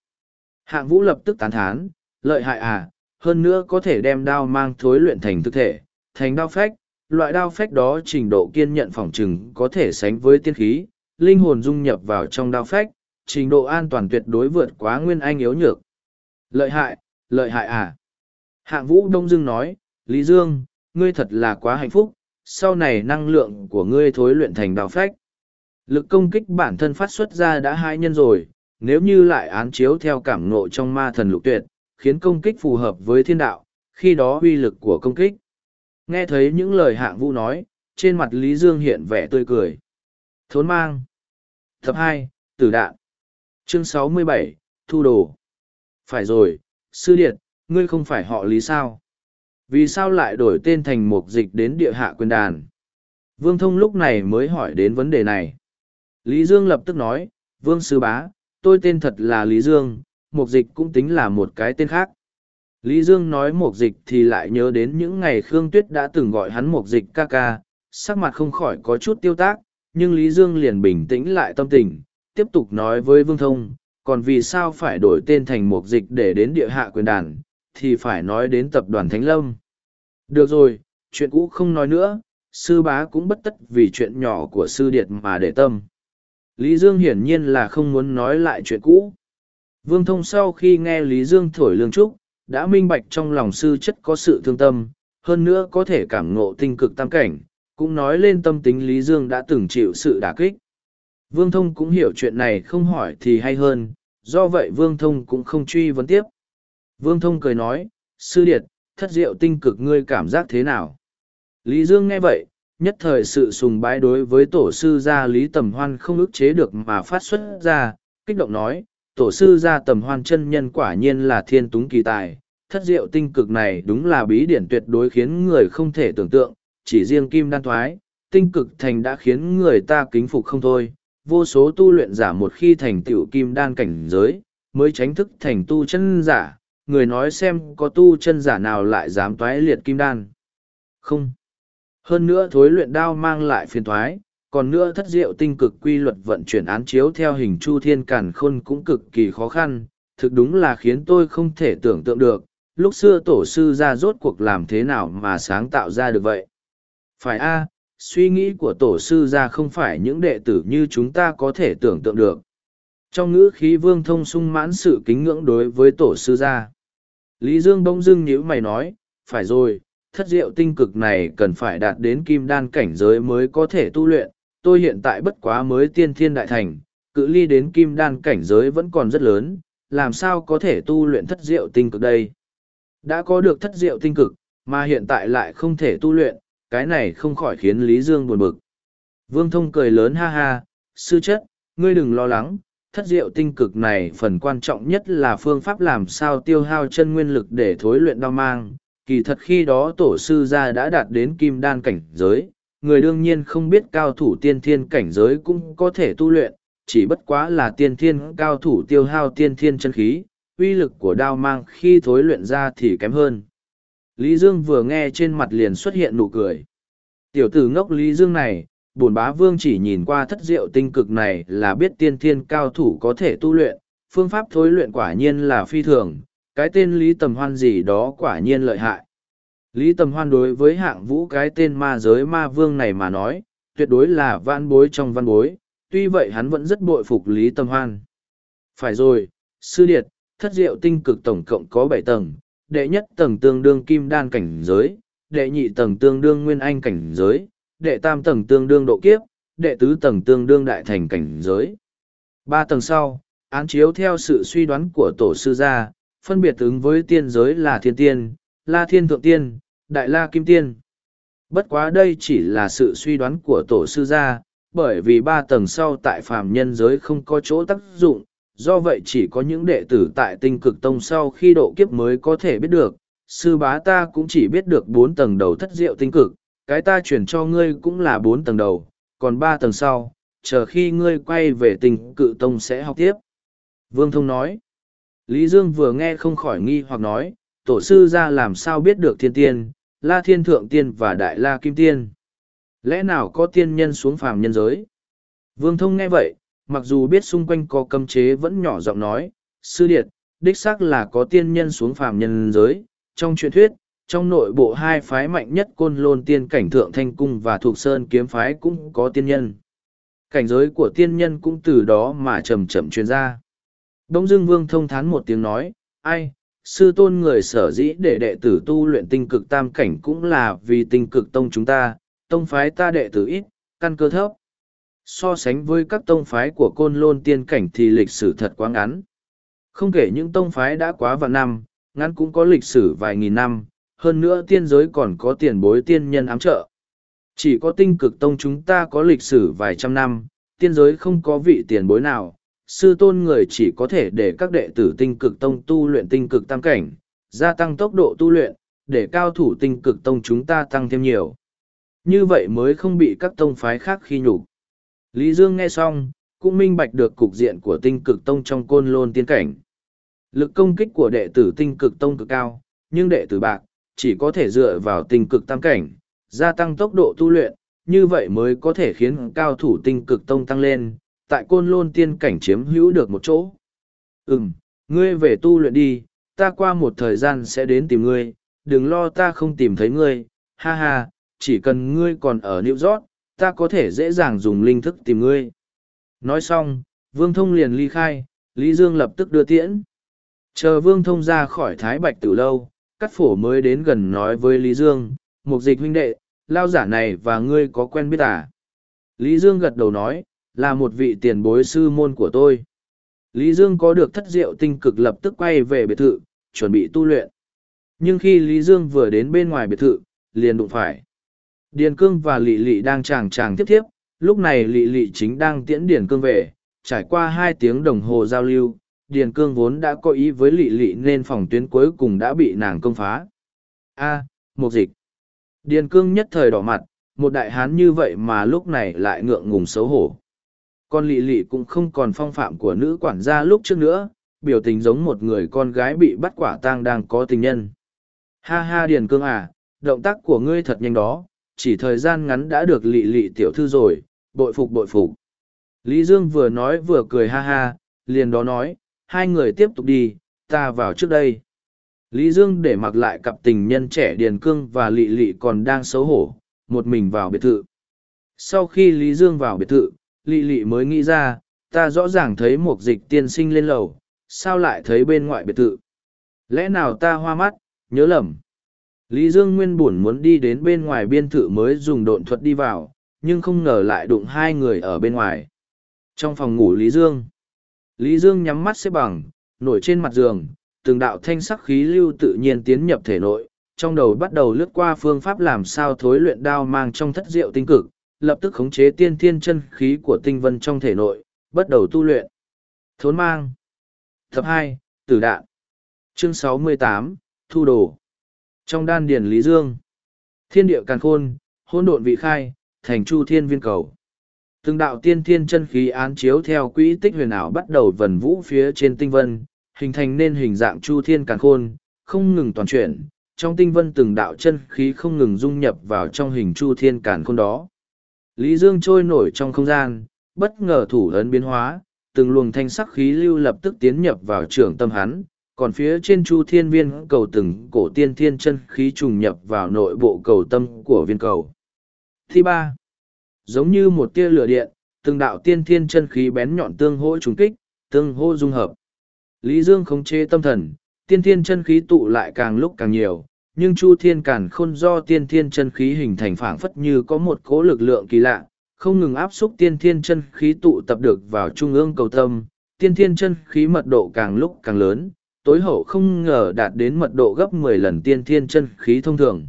Hạng vũ lập tức tán thán, lợi hại à, hơn nữa có thể đem đao mang thối luyện thành thực thể, thành đao phách. Loại đao phách đó trình độ kiên nhận phòng trừng có thể sánh với tiên khí, linh hồn dung nhập vào trong đao phách, trình độ an toàn tuyệt đối vượt quá nguyên anh yếu nhược. Lợi hại, lợi hại à? Hạng vũ đông dưng nói, Lý Dương, ngươi thật là quá hạnh phúc, sau này năng lượng của ngươi thối luyện thành đào phách. Lực công kích bản thân phát xuất ra đã hai nhân rồi, nếu như lại án chiếu theo cảm ngộ trong ma thần lục tuyệt, khiến công kích phù hợp với thiên đạo, khi đó uy lực của công kích. Nghe thấy những lời hạng vũ nói, trên mặt Lý Dương hiện vẻ tươi cười. Thốn mang. Thập hai, Tử đạn. Chương sáu mươi bảy, Thu đồ. Phải rồi, sư điện, ngươi không phải họ Lý sao? Vì sao lại đổi tên thành mục dịch đến địa hạ quyền đàn? Vương Thông lúc này mới hỏi đến vấn đề này. Lý Dương lập tức nói, Vương Sư Bá, tôi tên thật là Lý Dương, mục dịch cũng tính là một cái tên khác. Lý Dương nói mục dịch thì lại nhớ đến những ngày Khương Tuyết đã từng gọi hắn mục dịch ca ca, sắc mặt không khỏi có chút tiêu tác, nhưng Lý Dương liền bình tĩnh lại tâm tình, tiếp tục nói với Vương Thông, còn vì sao phải đổi tên thành mục dịch để đến địa hạ quyền đàn, thì phải nói đến tập đoàn Thánh Lâm. Được rồi, chuyện cũ không nói nữa, sư bá cũng bất tất vì chuyện nhỏ của sư điệt mà để tâm. Lý Dương hiển nhiên là không muốn nói lại chuyện cũ. Vương Thông sau khi nghe Lý Dương thổi lương trúc, đã minh bạch trong lòng sư chất có sự thương tâm, hơn nữa có thể cảm ngộ tinh cực tam cảnh, cũng nói lên tâm tính Lý Dương đã từng chịu sự đả kích. Vương Thông cũng hiểu chuyện này không hỏi thì hay hơn, do vậy Vương Thông cũng không truy vấn tiếp. Vương Thông cười nói, sư điệt, thất diệu tinh cực ngươi cảm giác thế nào? Lý Dương nghe vậy, nhất thời sự sùng bái đối với tổ sư gia Lý Tầm Hoan không ức chế được mà phát xuất ra, kích động nói, tổ sư gia Tầm Hoan chân nhân quả nhiên là thiên túng kỳ tài, thất diệu tinh cực này đúng là bí điển tuyệt đối khiến người không thể tưởng tượng, chỉ riêng kim đan thoái, tinh cực thành đã khiến người ta kính phục không thôi, vô số tu luyện giả một khi thành tựu kim đan cảnh giới, mới tránh thức thành tu chân giả, người nói xem có tu chân giả nào lại dám toái liệt kim đan. Không. Hơn nữa thối luyện đao mang lại phiền thoái, còn nữa thất diệu tinh cực quy luật vận chuyển án chiếu theo hình chu thiên cản khôn cũng cực kỳ khó khăn, thực đúng là khiến tôi không thể tưởng tượng được, lúc xưa tổ sư ra rốt cuộc làm thế nào mà sáng tạo ra được vậy. Phải a suy nghĩ của tổ sư ra không phải những đệ tử như chúng ta có thể tưởng tượng được. Trong ngữ khí vương thông sung mãn sự kính ngưỡng đối với tổ sư gia. Lý Dương bỗng dưng nhíu mày nói, phải rồi, thất diệu tinh cực này cần phải đạt đến kim đan cảnh giới mới có thể tu luyện. Tôi hiện tại bất quá mới tiên thiên đại thành, cự ly đến kim đan cảnh giới vẫn còn rất lớn, làm sao có thể tu luyện thất diệu tinh cực đây? Đã có được thất diệu tinh cực, mà hiện tại lại không thể tu luyện, cái này không khỏi khiến Lý Dương buồn bực. Vương Thông cười lớn ha ha, sư chất, ngươi đừng lo lắng, thất diệu tinh cực này phần quan trọng nhất là phương pháp làm sao tiêu hao chân nguyên lực để thối luyện đao mang. Kỳ thật khi đó tổ sư gia đã đạt đến kim đan cảnh giới, người đương nhiên không biết cao thủ tiên thiên cảnh giới cũng có thể tu luyện, chỉ bất quá là tiên thiên cao thủ tiêu hao tiên thiên chân khí, uy lực của đao mang khi thối luyện ra thì kém hơn. Lý Dương vừa nghe trên mặt liền xuất hiện nụ cười. Tiểu tử ngốc Lý Dương này, bổn bá vương chỉ nhìn qua thất diệu tinh cực này là biết tiên thiên cao thủ có thể tu luyện, phương pháp thối luyện quả nhiên là phi thường, cái tên Lý Tầm Hoan gì đó quả nhiên lợi hại. Lý Tầm Hoan đối với hạng vũ cái tên ma giới ma vương này mà nói, tuyệt đối là văn bối trong văn bối, tuy vậy hắn vẫn rất bội phục Lý Tầm Hoan. Phải rồi, sư điệt, thất diệu tinh cực tổng cộng có bảy tầng, đệ nhất tầng tương đương kim đan cảnh giới, đệ nhị tầng tương đương nguyên anh cảnh giới, đệ tam tầng tương đương độ kiếp, đệ tứ tầng tương đương đại thành cảnh giới. Ba tầng sau, án chiếu theo sự suy đoán của tổ sư gia, phân biệt ứng với tiên giới là thiên tiên, la thiên thượng tiên, đại la kim tiên. Bất quá đây chỉ là sự suy đoán của tổ sư gia, bởi vì ba tầng sau tại phàm nhân giới không có chỗ tác dụng, do vậy chỉ có những đệ tử tại tinh cực tông sau khi độ kiếp mới có thể biết được. Sư bá ta cũng chỉ biết được bốn tầng đầu thất diệu tinh cực, cái ta chuyển cho ngươi cũng là bốn tầng đầu, còn ba tầng sau, chờ khi ngươi quay về tinh cự tông sẽ học tiếp. Vương Thông nói, Lý Dương vừa nghe không khỏi nghi hoặc nói, tổ sư ra làm sao biết được thiên tiên, la thiên thượng tiên và đại la kim tiên. Lẽ nào có tiên nhân xuống phàm nhân giới? Vương Thông nghe vậy, mặc dù biết xung quanh có cấm chế vẫn nhỏ giọng nói, sư điệt, đích xác là có tiên nhân xuống phàm nhân giới. Trong truyền thuyết, trong nội bộ hai phái mạnh nhất côn lôn tiên cảnh thượng thanh cung và thuộc sơn kiếm phái cũng có tiên nhân. Cảnh giới của tiên nhân cũng từ đó mà chậm chậm truyền ra. Đông Dương Vương thông thán một tiếng nói, ai, sư tôn người sở dĩ để đệ tử tu luyện tinh cực tam cảnh cũng là vì tinh cực tông chúng ta, tông phái ta đệ tử ít, căn cơ thấp. So sánh với các tông phái của côn lôn tiên cảnh thì lịch sử thật quá ngắn. Không kể những tông phái đã quá vạn năm, ngắn cũng có lịch sử vài nghìn năm, hơn nữa tiên giới còn có tiền bối tiên nhân ám trợ. Chỉ có tinh cực tông chúng ta có lịch sử vài trăm năm, tiên giới không có vị tiền bối nào, sư tôn người chỉ có thể để các đệ tử tinh cực tông tu luyện tinh cực tam cảnh, gia tăng tốc độ tu luyện, để cao thủ tinh cực tông chúng ta tăng thêm nhiều. Như vậy mới không bị các tông phái khác khi nhục. Lý Dương nghe xong, cũng minh bạch được cục diện của tinh cực tông trong côn lôn tiên cảnh. Lực công kích của đệ tử tinh cực tông cực cao, nhưng đệ tử bạc, chỉ có thể dựa vào tinh cực tam cảnh, gia tăng tốc độ tu luyện, như vậy mới có thể khiến cao thủ tinh cực tông tăng lên, tại côn lôn tiên cảnh chiếm hữu được một chỗ. Ừm, ngươi về tu luyện đi, ta qua một thời gian sẽ đến tìm ngươi, đừng lo ta không tìm thấy ngươi, ha ha, chỉ cần ngươi còn ở New York, ta có thể dễ dàng dùng linh thức tìm ngươi. Nói xong, Vương Thông liền ly khai, Lý Dương lập tức đưa tiễn. Chờ Vương Thông ra khỏi Thái Bạch từ lâu, cắt phổ mới đến gần nói với Lý Dương, một dịch huynh đệ, lao giả này và ngươi có quen biết à? Lý Dương gật đầu nói, là một vị tiền bối sư môn của tôi. Lý Dương có được thất diệu tinh cực lập tức quay về biệt thự, chuẩn bị tu luyện. Nhưng khi Lý Dương vừa đến bên ngoài biệt thự, liền đụng phải. Điền Cương và Lị Lị đang chàng chàng tiếp tiếp, lúc này Lị Lị chính đang tiễn Điền Cương về, trải qua hai tiếng đồng hồ giao lưu, Điền Cương vốn đã có ý với Lị Lị nên phòng tuyến cuối cùng đã bị nàng công phá. A, à, một dịch. Điền Cương nhất thời đỏ mặt, một đại hán như vậy mà lúc này lại ngượng ngùng xấu hổ. Con Lị Lị cũng không còn phong phạm của nữ quản gia lúc trước nữa, biểu tình giống một người con gái bị bắt quả tang đang có tình nhân. Ha ha Điền Cương à, động tác của ngươi thật nhanh đó, chỉ thời gian ngắn đã được lị lị tiểu thư rồi, bội phục bội phục. Lý Dương vừa nói vừa cười ha ha, liền đó nói, hai người tiếp tục đi, ta vào trước đây. Lý Dương để mặc lại cặp tình nhân trẻ Điền Cương và Lị Lị còn đang xấu hổ, một mình vào biệt thự. Sau khi Lý Dương vào biệt thự, Lị Lị mới nghĩ ra, ta rõ ràng thấy một dịch tiên sinh lên lầu, sao lại thấy bên ngoại biệt thự? Lẽ nào ta hoa mắt, nhớ lầm? Lý Dương nguyên buồn muốn đi đến bên ngoài biên thự mới dùng độn thuật đi vào, nhưng không ngờ lại đụng hai người ở bên ngoài. Trong phòng ngủ Lý Dương, Lý Dương nhắm mắt xếp bằng, nổi trên mặt giường, từng đạo thanh sắc khí lưu tự nhiên tiến nhập thể nội, trong đầu bắt đầu lướt qua phương pháp làm sao thối luyện đao mang trong thất diệu tinh cực, lập tức khống chế tiên thiên chân khí của tinh vân trong thể nội, bắt đầu tu luyện. Thốn mang Tập hai Tử đạn Chương sáu mươi tám Thu đồ trong đan điền Lý Dương, thiên địa càn khôn, hôn độn vị khai, thành chu thiên viên cầu. Từng đạo tiên thiên chân khí án chiếu theo quỹ tích huyền ảo bắt đầu vần vũ phía trên tinh vân, hình thành nên hình dạng chu thiên càn khôn, không ngừng toàn chuyển. Trong tinh vân từng đạo chân khí không ngừng dung nhập vào trong hình chu thiên càn khôn đó. Lý Dương trôi nổi trong không gian, bất ngờ thủ ấn biến hóa, từng luồng thanh sắc khí lưu lập tức tiến nhập vào trưởng tâm hắn, còn phía trên chu thiên viên cầu từng cổ tiên thiên chân khí trùng nhập vào nội bộ cầu tâm của viên cầu. Thi ba Giống như một tia lửa điện, từng đạo tiên thiên chân khí bén nhọn tương hỗ trùng kích, tương hỗ dung hợp. Lý Dương khống chế tâm thần, tiên thiên chân khí tụ lại càng lúc càng nhiều, nhưng Chu Thiên Càn Khôn do tiên thiên chân khí hình thành phảng phất như có một cố lực lượng kỳ lạ, không ngừng áp xúc tiên thiên chân khí tụ tập được vào trung ương cầu tâm, tiên thiên chân khí mật độ càng lúc càng lớn, tối hậu không ngờ đạt đến mật độ gấp mười lần tiên thiên chân khí thông thường.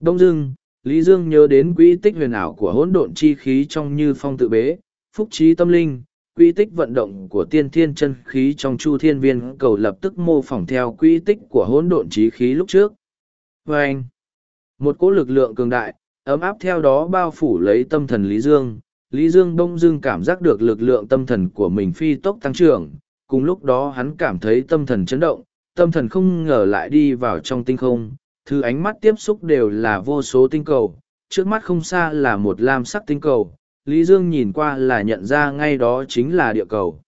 Đông dưng, Lý Dương nhớ đến quỹ tích huyền ảo của hỗn độn chi khí trong như phong tự bế, phúc trí tâm linh, quỹ tích vận động của tiên thiên chân khí trong chu thiên viên cầu lập tức mô phỏng theo quỹ tích của hỗn độn chi khí lúc trước. Và anh, một cỗ lực lượng cường đại, ấm áp theo đó bao phủ lấy tâm thần Lý Dương. Lý Dương đông Dương cảm giác được lực lượng tâm thần của mình phi tốc tăng trưởng, cùng lúc đó hắn cảm thấy tâm thần chấn động, tâm thần không ngờ lại đi vào trong tinh không, thứ ánh mắt tiếp xúc đều là vô số tinh cầu, trước mắt không xa là một lam sắc tinh cầu, Lý Dương nhìn qua là nhận ra ngay đó chính là địa cầu.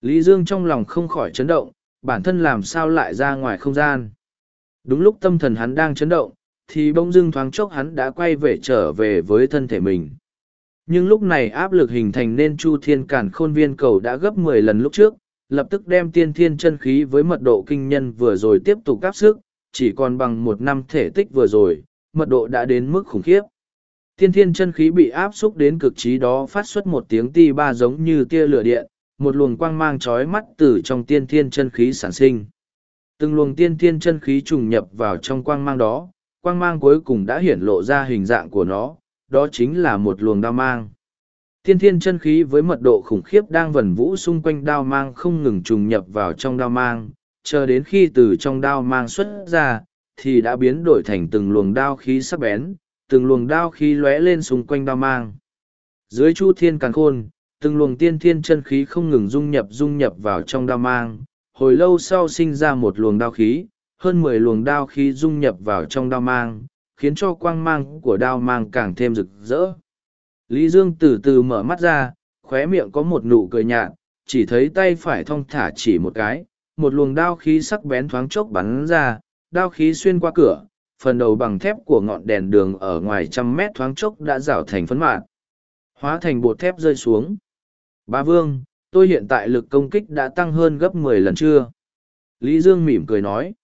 Lý Dương trong lòng không khỏi chấn động, bản thân làm sao lại ra ngoài không gian. Đúng lúc tâm thần hắn đang chấn động, thì bỗng dưng thoáng chốc hắn đã quay về trở về với thân thể mình. Nhưng lúc này áp lực hình thành nên Chu Thiên Cản Khôn Viên cầu đã gấp mười lần lúc trước, lập tức đem tiên thiên chân khí với mật độ kinh nhân vừa rồi tiếp tục áp sức, chỉ còn bằng một năm thể tích vừa rồi, mật độ đã đến mức khủng khiếp. Tiên thiên chân khí bị áp xúc đến cực trí đó phát xuất một tiếng ti ba giống như tia lửa điện, một luồng quang mang chói mắt từ trong tiên thiên chân khí sản sinh. Từng luồng tiên thiên chân khí trùng nhập vào trong quang mang đó, quang mang cuối cùng đã hiển lộ ra hình dạng của nó, đó chính là một luồng đao mang. Tiên thiên chân khí với mật độ khủng khiếp đang vần vũ xung quanh đao mang không ngừng trùng nhập vào trong đao mang, chờ đến khi từ trong đao mang xuất ra, thì đã biến đổi thành từng luồng đao khí sắc bén, từng luồng đao khí lóe lên xung quanh đao mang. Dưới chu thiên càng khôn, từng luồng tiên thiên chân khí không ngừng dung nhập dung nhập vào trong đao mang, hồi lâu sau sinh ra một luồng đao khí, hơn mười luồng đao khí dung nhập vào trong đao mang, khiến cho quang mang của đao mang càng thêm rực rỡ. Lý Dương từ từ mở mắt ra, khóe miệng có một nụ cười nhạt, chỉ thấy tay phải thong thả chỉ một cái, một luồng đao khí sắc bén thoáng chốc bắn ra, đao khí xuyên qua cửa, phần đầu bằng thép của ngọn đèn đường ở ngoài trăm mét thoáng chốc đã rảo thành phấn mạn, hóa thành bột thép rơi xuống. Ba Vương, tôi hiện tại lực công kích đã tăng hơn gấp mười lần chưa? Lý Dương mỉm cười nói.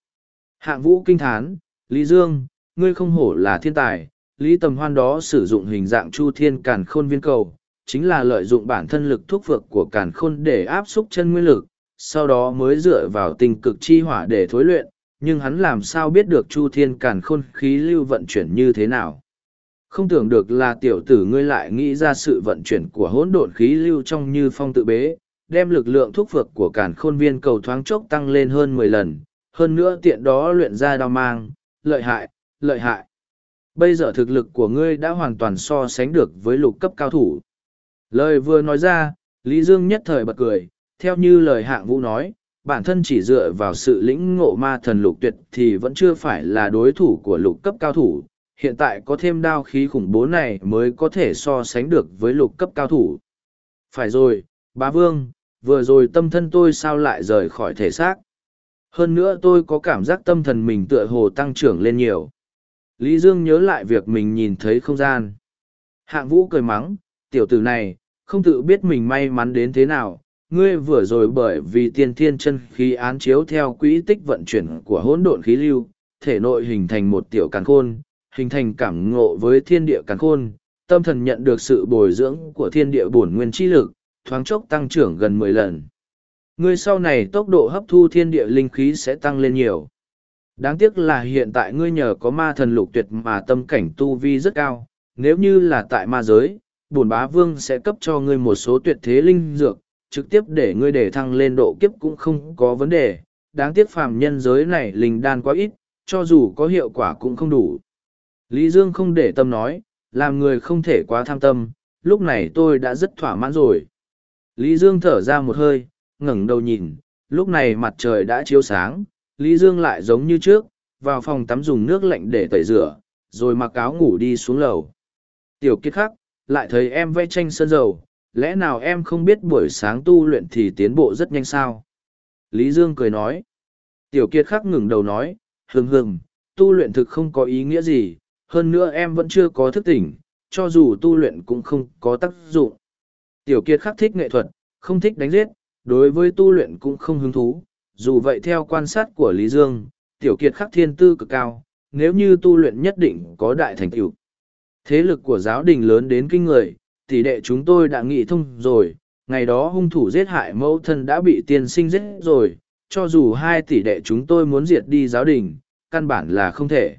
Hạng vũ kinh thán, Lý Dương, ngươi không hổ là thiên tài, Lý Tầm Hoan đó sử dụng hình dạng chu thiên càn khôn viên cầu, chính là lợi dụng bản thân lực thuốc vực của càn khôn để áp xúc chân nguyên lực, sau đó mới dựa vào tình cực chi hỏa để thối luyện, nhưng hắn làm sao biết được chu thiên càn khôn khí lưu vận chuyển như thế nào. Không tưởng được là tiểu tử ngươi lại nghĩ ra sự vận chuyển của hỗn độn khí lưu trong như phong tự bế, đem lực lượng thuốc vực của càn khôn viên cầu thoáng chốc tăng lên hơn mười lần, hơn nữa tiện đó luyện ra đao mang, lợi hại, lợi hại. Bây giờ thực lực của ngươi đã hoàn toàn so sánh được với lục cấp cao thủ. Lời vừa nói ra, Lý Dương nhất thời bật cười, theo như lời hạng vũ nói, bản thân chỉ dựa vào sự lĩnh ngộ ma thần lục tuyệt thì vẫn chưa phải là đối thủ của lục cấp cao thủ. Hiện tại có thêm đao khí khủng bố này mới có thể so sánh được với lục cấp cao thủ. Phải rồi, bá vương, vừa rồi tâm thân tôi sao lại rời khỏi thể xác. Hơn nữa tôi có cảm giác tâm thần mình tựa hồ tăng trưởng lên nhiều. Lý Dương nhớ lại việc mình nhìn thấy không gian. Hạng vũ cười mắng, tiểu tử này, không tự biết mình may mắn đến thế nào. Ngươi vừa rồi bởi vì tiên thiên chân khí án chiếu theo quỹ tích vận chuyển của hỗn độn khí lưu, thể nội hình thành một tiểu càn khôn, hình thành cảm ngộ với thiên địa càn khôn, tâm thần nhận được sự bồi dưỡng của thiên địa bổn nguyên chi lực, thoáng chốc tăng trưởng gần mười lần. Ngươi sau này tốc độ hấp thu thiên địa linh khí sẽ tăng lên nhiều. Đáng tiếc là hiện tại ngươi nhờ có ma thần lục tuyệt mà tâm cảnh tu vi rất cao, nếu như là tại ma giới, bổn bá vương sẽ cấp cho ngươi một số tuyệt thế linh dược, trực tiếp để ngươi để thăng lên độ kiếp cũng không có vấn đề. Đáng tiếc phàm nhân giới này linh đan quá ít, cho dù có hiệu quả cũng không đủ. Lý Dương không để tâm nói, làm người không thể quá tham tâm, lúc này tôi đã rất thỏa mãn rồi. Lý Dương thở ra một hơi, ngẩng đầu nhìn, lúc này mặt trời đã chiếu sáng, Lý Dương lại giống như trước, vào phòng tắm dùng nước lạnh để tẩy rửa, rồi mặc áo ngủ đi xuống lầu. Tiểu Kiệt khắc, lại thấy em vẽ tranh sơn dầu, lẽ nào em không biết buổi sáng tu luyện thì tiến bộ rất nhanh sao? Lý Dương cười nói. Tiểu kiệt khắc ngừng đầu nói, hừng hừng, tu luyện thực không có ý nghĩa gì, hơn nữa em vẫn chưa có thức tỉnh, cho dù tu luyện cũng không có tác dụng. Tiểu kiệt khắc thích nghệ thuật, không thích đánh giết, đối với tu luyện cũng không hứng thú. Dù vậy theo quan sát của Lý Dương, tiểu kiệt khắc thiên tư cực cao, nếu như tu luyện nhất định có đại thành tựu. Thế lực của giáo đình lớn đến kinh người, tỷ đệ chúng tôi đã nghĩ thông rồi, ngày đó hung thủ giết hại mẫu thân đã bị tiên sinh giết rồi, cho dù hai tỷ đệ chúng tôi muốn diệt đi giáo đình, căn bản là không thể.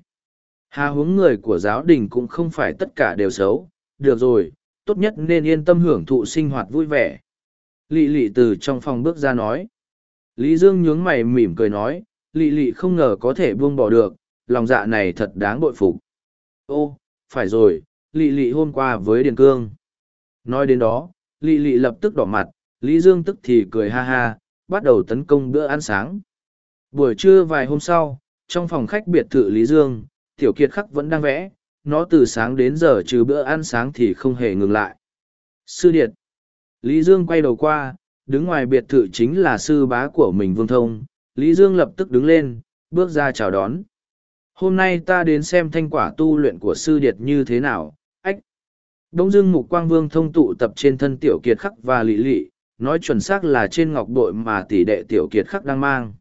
Hà hướng người của giáo đình cũng không phải tất cả đều xấu, được rồi, tốt nhất nên yên tâm hưởng thụ sinh hoạt vui vẻ. Lị lị từ trong phòng bước ra nói. Lý Dương nhướng mày mỉm cười nói, lị lị không ngờ có thể buông bỏ được, lòng dạ này thật đáng bội phục. Ô, phải rồi, lị lị hôm qua với Điền Cương. Nói đến đó, lị lị lập tức đỏ mặt, Lý Dương tức thì cười ha ha, bắt đầu tấn công bữa ăn sáng. Buổi trưa vài hôm sau, trong phòng khách biệt thự Lý Dương, Tiểu Kiệt Khắc vẫn đang vẽ, nó từ sáng đến giờ trừ bữa ăn sáng thì không hề ngừng lại. Sư Điệt Lý Dương quay đầu qua, đứng ngoài biệt thự chính là sư bá của mình Vương Thông. Lý Dương lập tức đứng lên, bước ra chào đón. Hôm nay ta đến xem thanh quả tu luyện của sư điệt như thế nào, ách. Đông dương mục quang vương thông tụ tập trên thân tiểu kiệt khắc và lị lị, nói chuẩn xác là trên ngọc bội mà tỷ đệ tiểu kiệt khắc đang mang.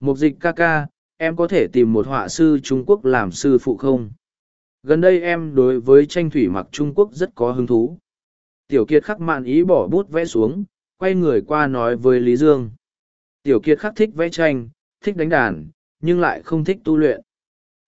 Mục dịch ca ca, em có thể tìm một họa sư Trung Quốc làm sư phụ không? Gần đây em đối với tranh thủy mặc Trung Quốc rất có hứng thú. Tiểu kiệt khắc mạn ý bỏ bút vẽ xuống, quay người qua nói với Lý Dương. Tiểu kiệt khắc thích vẽ tranh, thích đánh đàn, nhưng lại không thích tu luyện.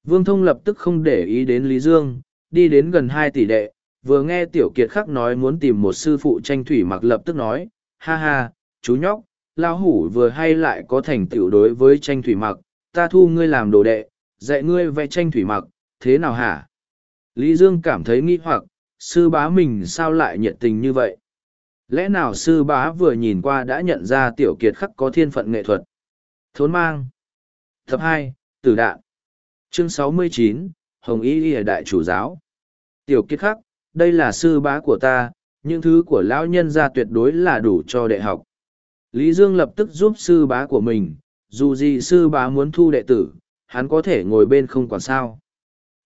Vương Thông lập tức không để ý đến Lý Dương, đi đến gần hai tỷ đệ, vừa nghe Tiểu Kiệt khắc nói muốn tìm một sư phụ tranh thủy mặc lập tức nói, ha ha, chú nhóc, lao hủ vừa hay lại có thành tựu đối với tranh thủy mặc, ta thu ngươi làm đồ đệ, dạy ngươi vẽ tranh thủy mặc, thế nào hả? Lý Dương cảm thấy nghi hoặc, sư bá mình sao lại nhiệt tình như vậy? Lẽ nào sư bá vừa nhìn qua đã nhận ra Tiểu Kiệt khắc có thiên phận nghệ thuật? Thốn mang. Tập hai Tử đạn chương 69, hồng y lìa đại chủ giáo tiểu kiệt khắc đây là sư bá của ta những thứ của lão nhân gia tuyệt đối là đủ cho đệ học lý dương lập tức giúp sư bá của mình dù gì sư bá muốn thu đệ tử hắn có thể ngồi bên không còn sao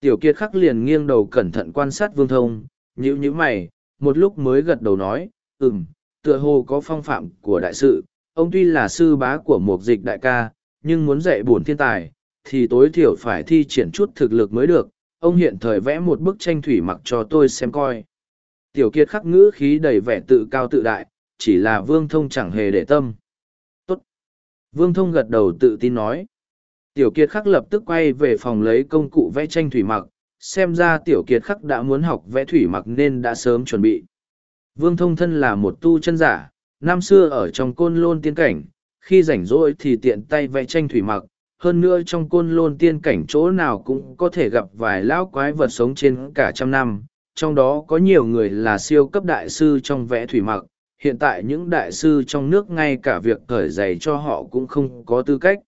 tiểu kiệt khắc liền nghiêng đầu cẩn thận quan sát vương thông nhữ như mày một lúc mới gật đầu nói Ừm, tựa hồ có phong phạm của đại sự. Ông tuy là sư bá của một dịch đại ca nhưng muốn dạy bổn thiên tài thì tối thiểu phải thi triển chút thực lực mới được. Ông hiện thời vẽ một bức tranh thủy mặc cho tôi xem coi. Tiểu kiệt khắc ngữ khí đầy vẻ tự cao tự đại chỉ là vương thông chẳng hề để tâm. Tốt. vương thông gật đầu tự tin nói. Tiểu kiệt khắc lập tức quay về phòng lấy công cụ vẽ tranh thủy mặc. Xem ra tiểu kiệt khắc đã muốn học vẽ thủy mặc nên đã sớm chuẩn bị vương thông thân là một tu chân giả, năm xưa ở trong côn lôn tiên cảnh, khi rảnh rỗi thì tiện tay vẽ tranh thủy mặc, hơn nữa trong côn lôn tiên cảnh chỗ nào cũng có thể gặp vài lão quái vật sống trên cả trăm năm, trong đó có nhiều người là siêu cấp đại sư trong vẽ thủy mặc, hiện tại những đại sư trong nước ngay cả việc cởi giày cho họ cũng không có tư cách.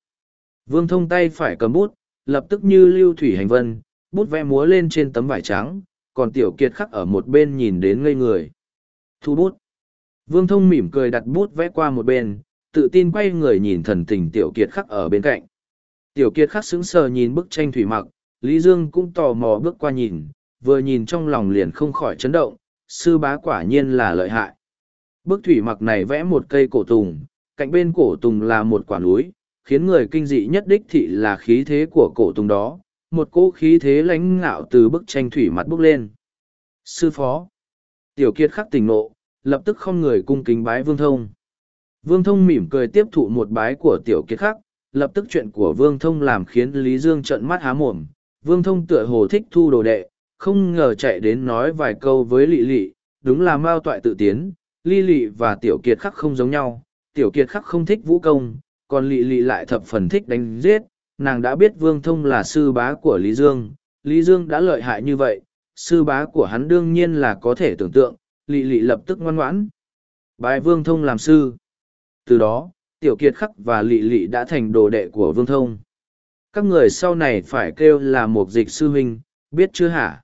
Vương thông tay phải cầm bút, lập tức như lưu thủy hành vân, bút vẽ múa lên trên tấm vải trắng, còn tiểu kiệt khắc ở một bên nhìn đến ngây người thu bút vương thông mỉm cười đặt bút vẽ qua một bên tự tin quay người nhìn thần tình tiểu kiệt khắc ở bên cạnh Tiểu kiệt khắc sững sờ nhìn bức tranh thủy mặc, Lý Dương cũng tò mò bước qua nhìn, vừa nhìn trong lòng liền không khỏi chấn động, sư bá quả nhiên là lợi hại. Bức thủy mặc này vẽ một cây cổ tùng, cạnh bên cổ tùng là một quả núi, khiến người kinh dị nhất đích thị là khí thế của cổ tùng đó, một cỗ khí thế lãnh ngạo từ bức tranh thủy mặt bước lên. Sư phó. Tiểu kiệt khắc tỉnh nộ, lập tức không người cung kính bái vương thông. Vương thông mỉm cười tiếp thụ một bái của tiểu kiệt khắc, lập tức chuyện của Vương Thông làm khiến Lý Dương trợn mắt há mồm. Vương Thông tựa hồ thích thu đồ đệ, không ngờ chạy đến nói vài câu với Lị Lị, đúng là mao toại tự tiến, Ly Lị và Tiểu Kiệt khắc không giống nhau, Tiểu Kiệt khắc không thích vũ công, còn Lị Lị lại thập phần thích đánh giết, nàng đã biết Vương Thông là sư bá của Lý Dương, Lý Dương đã lợi hại như vậy, sư bá của hắn đương nhiên là có thể tưởng tượng, Lị Lị lập tức ngoan ngoãn. Bài Vương Thông làm sư. Từ đó, tiểu kiệt khắc và lị lị đã thành đồ đệ của vương thông. Các người sau này phải kêu là một dịch sư huynh biết chưa hả?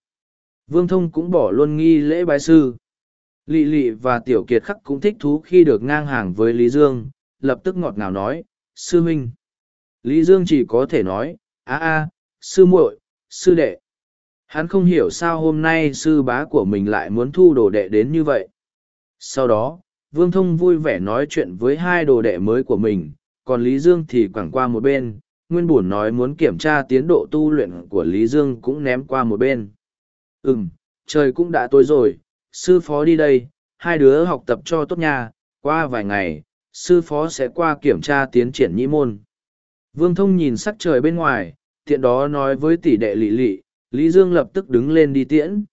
Vương thông cũng bỏ luôn nghi lễ bái sư. Lị lị và tiểu kiệt khắc cũng thích thú khi được ngang hàng với lý dương lập tức ngọt ngào nói sư huynh. Lý dương chỉ có thể nói a a sư muội sư đệ. Hắn không hiểu sao hôm nay sư bá của mình lại muốn thu đồ đệ đến như vậy. Sau đó, Vương Thông vui vẻ nói chuyện với hai đồ đệ mới của mình, còn Lý Dương thì quẳng qua một bên, nguyên bổn nói muốn kiểm tra tiến độ tu luyện của Lý Dương cũng ném qua một bên. Ừm, trời cũng đã tối rồi, sư phó đi đây, hai đứa học tập cho tốt nha, qua vài ngày, sư phó sẽ qua kiểm tra tiến triển nhĩ môn. Vương Thông nhìn sắc trời bên ngoài, tiện đó nói với tỷ đệ lị lị, Lý Dương lập tức đứng lên đi tiễn.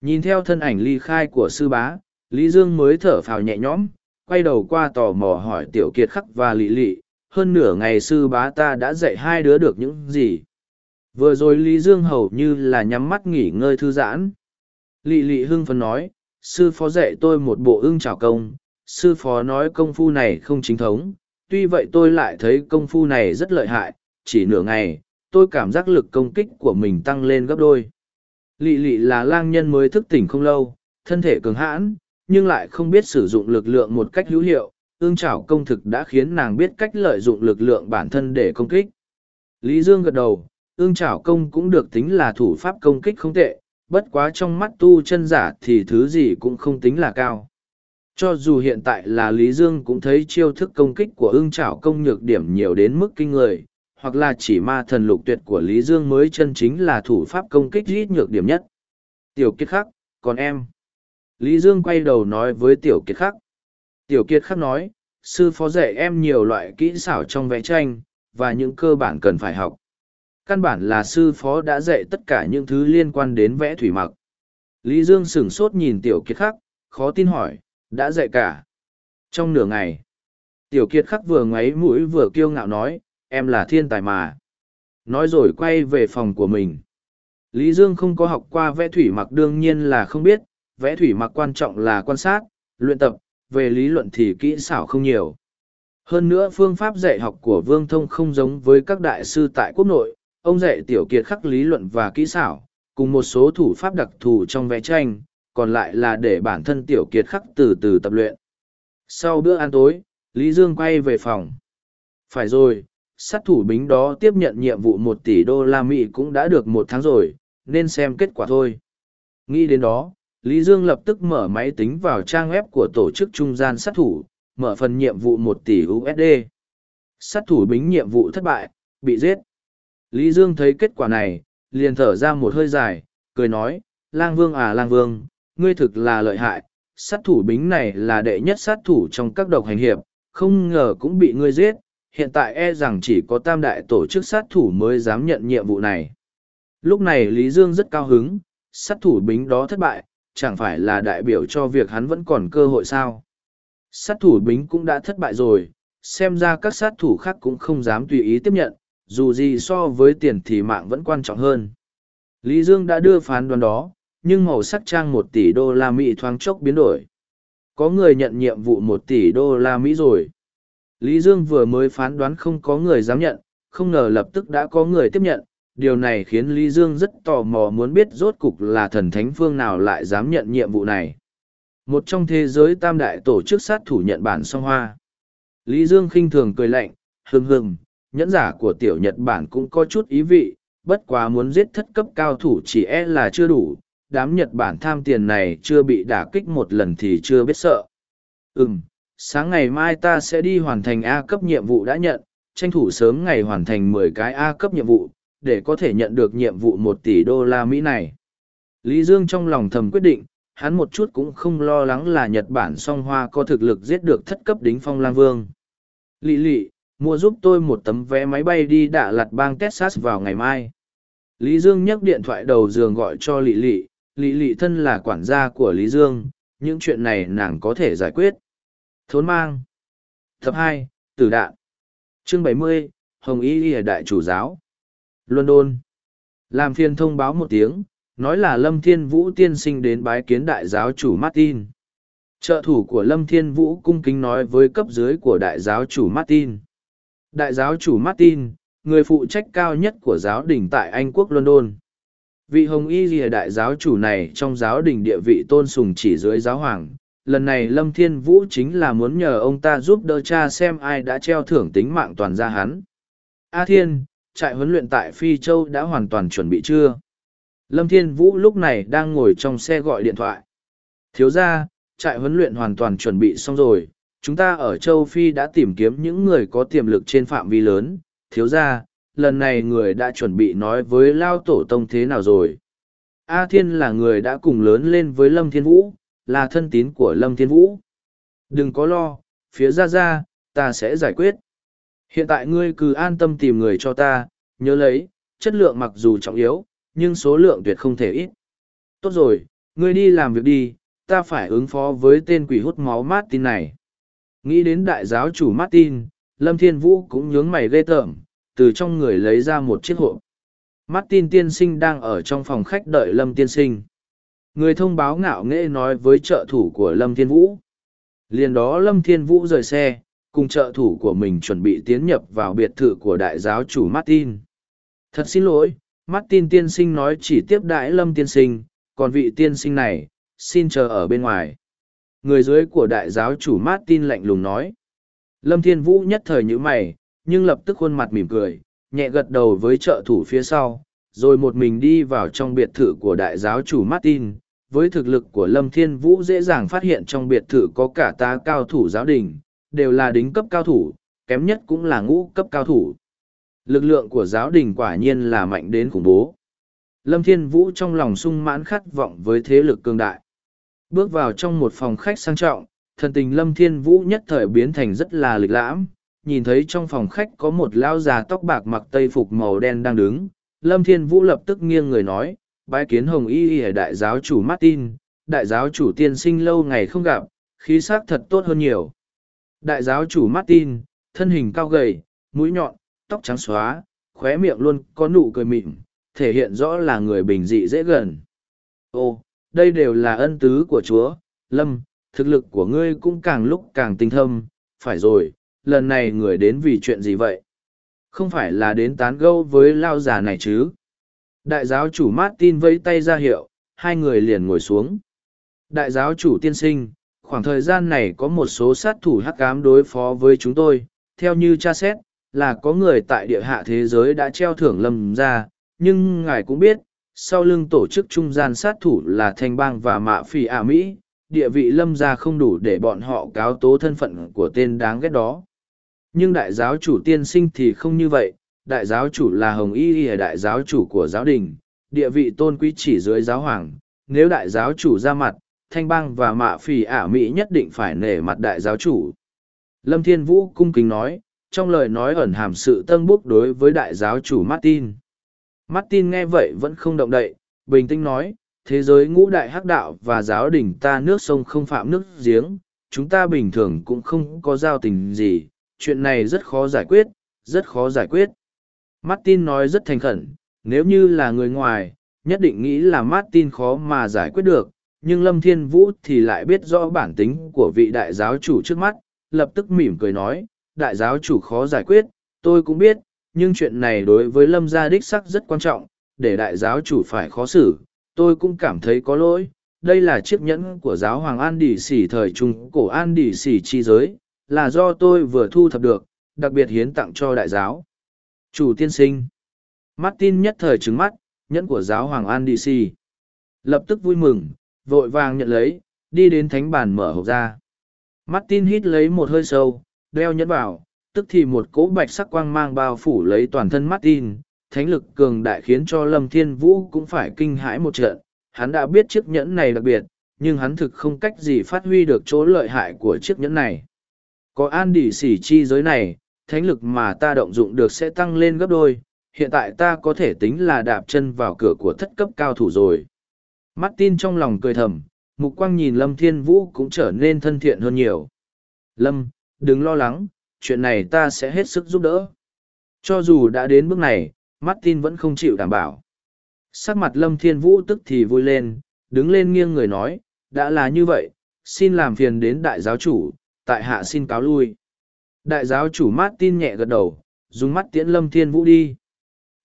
Nhìn theo thân ảnh ly khai của sư bá, Lý Dương mới thở phào nhẹ nhõm, quay đầu qua tò mò hỏi Tiểu Kiệt Khắc và Lị Lị, hơn nửa ngày sư bá ta đã dạy hai đứa được những gì. Vừa rồi Lý Dương hầu như là nhắm mắt nghỉ ngơi thư giãn. Lị Lị hưng phấn nói, sư phó dạy tôi một bộ ưng trào công, sư phó nói công phu này không chính thống, tuy vậy tôi lại thấy công phu này rất lợi hại, chỉ nửa ngày, tôi cảm giác lực công kích của mình tăng lên gấp đôi. Lị Lị là lang nhân mới thức tỉnh không lâu, thân thể cường hãn, nhưng lại không biết sử dụng lực lượng một cách hữu hiệu, ương trảo công thực đã khiến nàng biết cách lợi dụng lực lượng bản thân để công kích. Lý Dương gật đầu, ương trảo công cũng được tính là thủ pháp công kích không tệ, bất quá trong mắt tu chân giả thì thứ gì cũng không tính là cao. Cho dù hiện tại là Lý Dương cũng thấy chiêu thức công kích của ương trảo công nhược điểm nhiều đến mức kinh người, hoặc là chỉ ma thần lục tuyệt của Lý Dương mới chân chính là thủ pháp công kích ít nhược điểm nhất. Tiểu Kiệt khắc, còn em. Lý Dương quay đầu nói với Tiểu Kiệt Khắc. Tiểu Kiệt Khắc nói, sư phó dạy em nhiều loại kỹ xảo trong vẽ tranh, và những cơ bản cần phải học. Căn bản là sư phó đã dạy tất cả những thứ liên quan đến vẽ thủy mặc. Lý Dương sửng sốt nhìn Tiểu Kiệt Khắc, khó tin hỏi, đã dạy cả. Trong nửa ngày, Tiểu Kiệt Khắc vừa ngáy mũi vừa kiêu ngạo nói, em là thiên tài mà. Nói rồi quay về phòng của mình. Lý Dương không có học qua vẽ thủy mặc đương nhiên là không biết, vẽ thủy mặc quan trọng là quan sát, luyện tập, về lý luận thì kỹ xảo không nhiều. Hơn nữa phương pháp dạy học của Vương Thông không giống với các đại sư tại quốc nội, ông dạy tiểu kiệt khắc lý luận và kỹ xảo, cùng một số thủ pháp đặc thù trong vẽ tranh, còn lại là để bản thân tiểu kiệt khắc từ từ tập luyện. Sau bữa ăn tối, Lý Dương quay về phòng. Phải rồi, sát thủ bính đó tiếp nhận nhiệm vụ một tỷ đô la Mỹ cũng đã được một tháng rồi, nên xem kết quả thôi. Nghĩ đến đó, Lý Dương lập tức mở máy tính vào trang web của tổ chức trung gian sát thủ, mở phần nhiệm vụ một tỷ USD. Sát thủ bính nhiệm vụ thất bại, bị giết. Lý Dương thấy kết quả này, liền thở ra một hơi dài, cười nói, Lang Vương à Lang Vương, ngươi thực là lợi hại, sát thủ bính này là đệ nhất sát thủ trong các độc hành hiệp, không ngờ cũng bị ngươi giết, hiện tại e rằng chỉ có tam đại tổ chức sát thủ mới dám nhận nhiệm vụ này. Lúc này Lý Dương rất cao hứng, sát thủ bính đó thất bại, chẳng phải là đại biểu cho việc hắn vẫn còn cơ hội sao. Sát thủ bính cũng đã thất bại rồi, xem ra các sát thủ khác cũng không dám tùy ý tiếp nhận, dù gì so với tiền thì mạng vẫn quan trọng hơn. Lý Dương đã đưa phán đoán đó, nhưng màu sắc trang một tỷ đô la Mỹ thoáng chốc biến đổi. Có người nhận nhiệm vụ một tỷ đô la Mỹ rồi. Lý Dương vừa mới phán đoán không có người dám nhận, không ngờ lập tức đã có người tiếp nhận, điều này khiến Lý Dương rất tò mò muốn biết rốt cục là thần thánh phương nào lại dám nhận nhiệm vụ này. Một trong thế giới tam đại tổ chức sát thủ nhận bản song hoa. Lý Dương khinh thường cười lạnh, hừng hừng, nhẫn giả của tiểu Nhật Bản cũng có chút ý vị, bất quá muốn giết thất cấp cao thủ chỉ e là chưa đủ, đám Nhật Bản tham tiền này chưa bị đả kích một lần thì chưa biết sợ. Ừm, sáng ngày mai ta sẽ đi hoàn thành A cấp nhiệm vụ đã nhận, tranh thủ sớm ngày hoàn thành mười cái A cấp nhiệm vụ, để có thể nhận được nhiệm vụ một tỷ đô la Mỹ này. Lý Dương trong lòng thầm quyết định, hắn một chút cũng không lo lắng là Nhật Bản song hoa có thực lực giết được thất cấp đính phong lang vương. Lị lị, mua giúp tôi một tấm vé máy bay đi Đạ Lạt bang Texas vào ngày mai. Lý Dương nhấc điện thoại đầu giường gọi cho Lị lị, Lị lị thân là quản gia của Lý Dương, những chuyện này nàng có thể giải quyết. Thốn mang. Tập hai, Tử đạn. Chương bảy mươi, Hồng Y Lìa Đại Chủ Giáo. London. Làm phiên thông báo một tiếng, nói là Lâm Thiên Vũ tiên sinh đến bái kiến đại giáo chủ Martin. Trợ thủ của Lâm Thiên Vũ cung kính nói với cấp dưới của đại giáo chủ Martin. Đại giáo chủ Martin, người phụ trách cao nhất của giáo đình tại Anh quốc London. Vị hồng y lìa đại giáo chủ này trong giáo đình địa vị tôn sùng chỉ dưới giáo hoàng. Lần này Lâm Thiên Vũ chính là muốn nhờ ông ta giúp đỡ cha xem ai đã treo thưởng tính mạng toàn gia hắn. A Thiên, trại huấn luyện tại Phi Châu đã hoàn toàn chuẩn bị chưa? Lâm Thiên Vũ lúc này đang ngồi trong xe gọi điện thoại. Thiếu ra, trại huấn luyện hoàn toàn chuẩn bị xong rồi. Chúng ta ở châu Phi đã tìm kiếm những người có tiềm lực trên phạm vi lớn. Thiếu ra, lần này người đã chuẩn bị nói với Lao Tổ Tông thế nào rồi. A Thiên là người đã cùng lớn lên với Lâm Thiên Vũ, là thân tín của Lâm Thiên Vũ. Đừng có lo, phía ra ra, ta sẽ giải quyết. Hiện tại ngươi cứ an tâm tìm người cho ta, nhớ lấy, chất lượng mặc dù trọng yếu, nhưng số lượng tuyệt không thể ít. Tốt rồi, ngươi đi làm việc đi, ta phải ứng phó với tên quỷ hút máu Martin này. Nghĩ đến đại giáo chủ Martin, Lâm Thiên Vũ cũng nhướng mày ghê tởm, từ trong người lấy ra một chiếc hộp. Martin tiên sinh đang ở trong phòng khách đợi Lâm tiên sinh. Người thông báo ngạo nghễ nói với trợ thủ của Lâm Thiên Vũ. Liền đó Lâm Thiên Vũ rời xe, cùng trợ thủ của mình chuẩn bị tiến nhập vào biệt thự của đại giáo chủ Martin. Thật xin lỗi, Martin tiên sinh nói chỉ tiếp đãi Lâm tiên sinh, còn vị tiên sinh này, xin chờ ở bên ngoài. Người dưới của đại giáo chủ Martin lạnh lùng nói. Lâm Thiên Vũ nhất thời như mày, nhưng lập tức khuôn mặt mỉm cười, nhẹ gật đầu với trợ thủ phía sau, rồi một mình đi vào trong biệt thự của đại giáo chủ Martin. Với thực lực của Lâm Thiên Vũ dễ dàng phát hiện trong biệt thự có cả tá cao thủ giáo đình, đều là đính cấp cao thủ, kém nhất cũng là ngũ cấp cao thủ. Lực lượng của giáo đình quả nhiên là mạnh đến khủng bố. Lâm Thiên Vũ trong lòng sung mãn khát vọng với thế lực cương đại. Bước vào trong một phòng khách sang trọng, thần tình Lâm Thiên Vũ nhất thời biến thành rất là lịch lãm, nhìn thấy trong phòng khách có một lão già tóc bạc mặc tây phục màu đen đang đứng. Lâm Thiên Vũ lập tức nghiêng người nói, bái kiến hồng y y đại giáo chủ Martin, đại giáo chủ tiên sinh lâu ngày không gặp, khí sắc thật tốt hơn nhiều. Đại giáo chủ Martin, thân hình cao gầy, mũi nhọn, tóc trắng xóa, khóe miệng luôn có nụ cười mịn, thể hiện rõ là người bình dị dễ gần. Ô, đây đều là ân tứ của Chúa, Lâm, thực lực của ngươi cũng càng lúc càng tinh thâm, phải rồi, lần này người đến vì chuyện gì vậy? Không phải là đến tán gẫu với lao già này chứ? Đại giáo chủ Martin vẫy tay ra hiệu, hai người liền ngồi xuống. Đại giáo chủ tiên sinh, khoảng thời gian này có một số sát thủ hắc ám đối phó với chúng tôi, theo như cha xét, là có người tại địa hạ thế giới đã treo thưởng lâm ra, nhưng ngài cũng biết, sau lưng tổ chức trung gian sát thủ là thanh bang và mạ Phi ả Mỹ, địa vị lâm ra không đủ để bọn họ cáo tố thân phận của tên đáng ghét đó. Nhưng đại giáo chủ tiên sinh thì không như vậy, đại giáo chủ là hồng y y đại giáo chủ của giáo đình, địa vị tôn quý chỉ dưới giáo hoàng, nếu đại giáo chủ ra mặt, thanh bang và mạ phì ả Mỹ nhất định phải nể mặt đại giáo chủ. Lâm Thiên Vũ cung kính nói, trong lời nói ẩn hàm sự tân búc đối với đại giáo chủ Martin. Martin nghe vậy vẫn không động đậy, bình tĩnh nói, thế giới ngũ đại hắc đạo và giáo đình ta nước sông không phạm nước giếng, chúng ta bình thường cũng không có giao tình gì, chuyện này rất khó giải quyết, rất khó giải quyết. Martin nói rất thành khẩn, nếu như là người ngoài, nhất định nghĩ là Martin khó mà giải quyết được, nhưng Lâm Thiên Vũ thì lại biết rõ bản tính của vị đại giáo chủ trước mắt, lập tức mỉm cười nói, đại giáo chủ khó giải quyết, tôi cũng biết, nhưng chuyện này đối với lâm gia đích sắc rất quan trọng, để đại giáo chủ phải khó xử, tôi cũng cảm thấy có lỗi. Đây là chiếc nhẫn của giáo hoàng An Đỉ Sỉ thời trung cổ An Đỉ Sỉ chi giới, là do tôi vừa thu thập được, đặc biệt hiến tặng cho đại giáo. Chủ tiên sinh. Martin nhất thời trứng mắt, nhẫn của giáo hoàng An Đỉ Lập tức vui mừng, vội vàng nhận lấy, đi đến thánh bàn mở hộp ra. Martin hít lấy một hơi sâu, đeo nhẫn vào, tức thì một cỗ bạch sắc quang mang bao phủ lấy toàn thân Martin, thánh lực cường đại khiến cho Lâm Thiên Vũ cũng phải kinh hãi một trận. Hắn đã biết chiếc nhẫn này đặc biệt, nhưng hắn thực không cách gì phát huy được chỗ lợi hại của chiếc nhẫn này. Có an đỉ xỉ chi giới này, thánh lực mà ta động dụng được sẽ tăng lên gấp đôi, hiện tại ta có thể tính là đạp chân vào cửa của thất cấp cao thủ rồi. Martin trong lòng cười thầm, mục quang nhìn Lâm Thiên Vũ cũng trở nên thân thiện hơn nhiều. Lâm, đừng lo lắng, chuyện này ta sẽ hết sức giúp đỡ. Cho dù đã đến bước này, Martin vẫn không chịu đảm bảo. Sắc mặt Lâm Thiên Vũ tức thì vui lên, đứng lên nghiêng người nói, đã là như vậy, xin làm phiền đến đại giáo chủ, tại hạ xin cáo lui. Đại giáo chủ Martin nhẹ gật đầu, dùng mắt tiễn Lâm Thiên Vũ đi.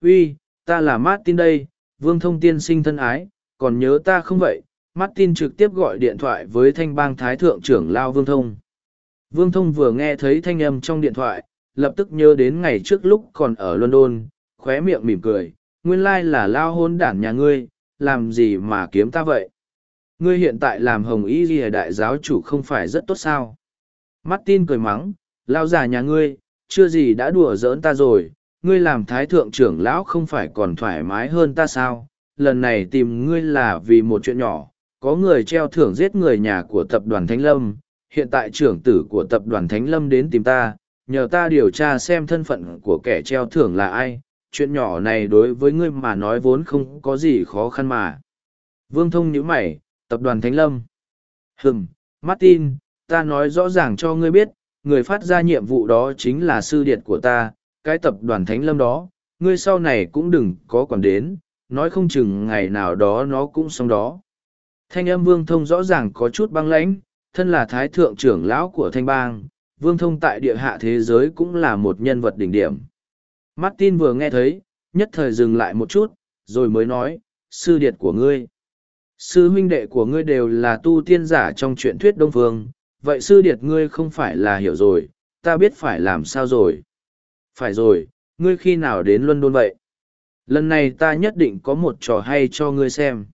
Uy, ta là Martin đây, vương thông tiên sinh thân ái, còn nhớ ta không vậy? Martin trực tiếp gọi điện thoại với thanh bang thái thượng trưởng Lao Vương Thông. Vương Thông vừa nghe thấy thanh âm trong điện thoại, lập tức nhớ đến ngày trước lúc còn ở London, khóe miệng mỉm cười, nguyên lai là lao hôn đản nhà ngươi, làm gì mà kiếm ta vậy? Ngươi hiện tại làm hồng y ghi đại giáo chủ không phải rất tốt sao? Martin cười mắng, Lão già nhà ngươi, chưa gì đã đùa giỡn ta rồi, ngươi làm thái thượng trưởng lão không phải còn thoải mái hơn ta sao? Lần này tìm ngươi là vì một chuyện nhỏ, có người treo thưởng giết người nhà của tập đoàn Thánh Lâm, hiện tại trưởng tử của tập đoàn Thánh Lâm đến tìm ta, nhờ ta điều tra xem thân phận của kẻ treo thưởng là ai, chuyện nhỏ này đối với ngươi mà nói vốn không có gì khó khăn mà. Vương Thông nhíu mày, tập đoàn Thánh Lâm. Hừm, Martin, ta nói rõ ràng cho ngươi biết, người phát ra nhiệm vụ đó chính là sư điệt của ta, cái tập đoàn Thánh Lâm đó, ngươi sau này cũng đừng có còn đến, nói không chừng ngày nào đó nó cũng xong đó. Thanh âm Vương Thông rõ ràng có chút băng lãnh, thân là thái thượng trưởng lão của Thanh Bang, Vương Thông tại địa hạ thế giới cũng là một nhân vật đỉnh điểm. Martin vừa nghe thấy, nhất thời dừng lại một chút, rồi mới nói, sư điệt của ngươi. Sư huynh đệ của ngươi đều là tu tiên giả trong truyện thuyết Đông Phương, vậy sư điệt ngươi không phải là hiểu rồi, ta biết phải làm sao rồi. Phải rồi, ngươi khi nào đến London vậy? Lần này ta nhất định có một trò hay cho ngươi xem.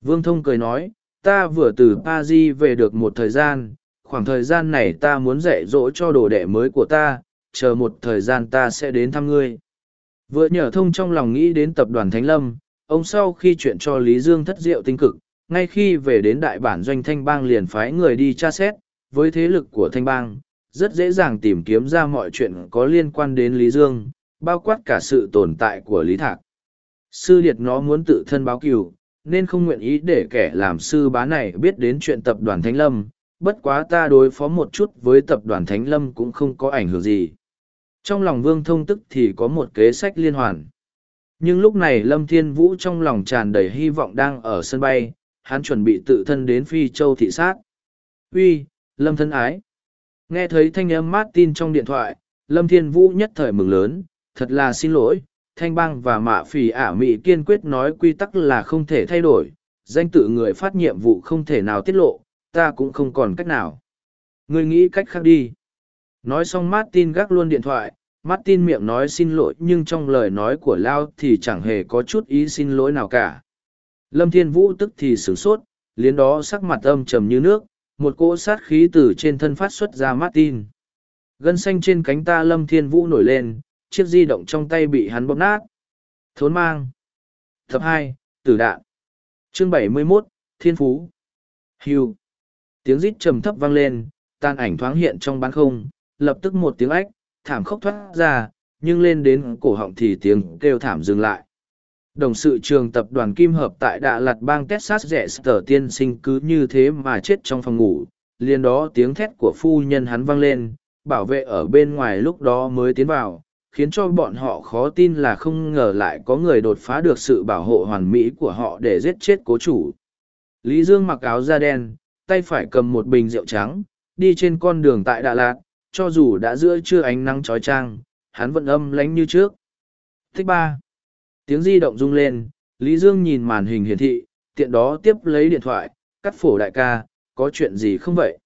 Vương Thông cười nói, ta vừa từ Paris về được một thời gian, khoảng thời gian này ta muốn dạy dỗ cho đồ đệ mới của ta, chờ một thời gian ta sẽ đến thăm ngươi. Vừa nhờ thông trong lòng nghĩ đến tập đoàn Thánh Lâm, ông sau khi chuyện cho Lý Dương thất diệu tinh cực, ngay khi về đến đại bản doanh Thanh Bang liền phái người đi tra xét, với thế lực của Thanh Bang, rất dễ dàng tìm kiếm ra mọi chuyện có liên quan đến Lý Dương, bao quát cả sự tồn tại của Lý Thạc. Sư Điệt nó muốn tự thân báo cửu, nên không nguyện ý để kẻ làm sư bá này biết đến chuyện tập đoàn Thánh Lâm, bất quá ta đối phó một chút với tập đoàn Thánh Lâm cũng không có ảnh hưởng gì. Trong lòng Vương Thông tức thì có một kế sách liên hoàn. Nhưng lúc này Lâm Thiên Vũ trong lòng tràn đầy hy vọng đang ở sân bay, hắn chuẩn bị tự thân đến Phi Châu thị sát. Uy, Lâm thân ái. Nghe thấy thanh âm Martin trong điện thoại, Lâm Thiên Vũ nhất thời mừng lớn, thật là xin lỗi, Thanh Bang và Mạ Phỉ Ả Mị kiên quyết nói quy tắc là không thể thay đổi, danh tự người phát nhiệm vụ không thể nào tiết lộ, ta cũng không còn cách nào. Ngươi nghĩ cách khác đi. Nói xong Martin gác luôn điện thoại, Martin miệng nói xin lỗi nhưng trong lời nói của Lao thì chẳng hề có chút ý xin lỗi nào cả. Lâm Thiên Vũ tức thì sửng sốt, liến đó sắc mặt âm trầm như nước, một cỗ sát khí từ trên thân phát xuất ra Martin. Gân xanh trên cánh ta Lâm Thiên Vũ nổi lên, chiếc di động trong tay bị hắn bóp nát. Thốn mang. Tập hai Tử đạn. Chương bảy mươi 71, Thiên Phú. hưu Tiếng rít trầm thấp vang lên, tan ảnh thoáng hiện trong bán không, lập tức một tiếng ách, thảm khốc thoát ra, nhưng lên đến cổ họng thì tiếng kêu thảm dừng lại. Đồng sự trường tập đoàn Kim Hợp tại Đà Lạt bang Texas rẻ sở tiên sinh cứ như thế mà chết trong phòng ngủ, liền đó tiếng thét của phu nhân hắn vang lên, bảo vệ ở bên ngoài lúc đó mới tiến vào, khiến cho bọn họ khó tin là không ngờ lại có người đột phá được sự bảo hộ hoàn mỹ của họ để giết chết cố chủ. Lý Dương mặc áo da đen, tay phải cầm một bình rượu trắng, đi trên con đường tại Đà Lạt, cho dù đã giữa trưa ánh nắng trói trang, hắn vẫn âm lánh như trước. Thích ba. Tiếng di động rung lên, Lý Dương nhìn màn hình hiển thị, tiện đó tiếp lấy điện thoại, cắt phổ đại ca, có chuyện gì không vậy?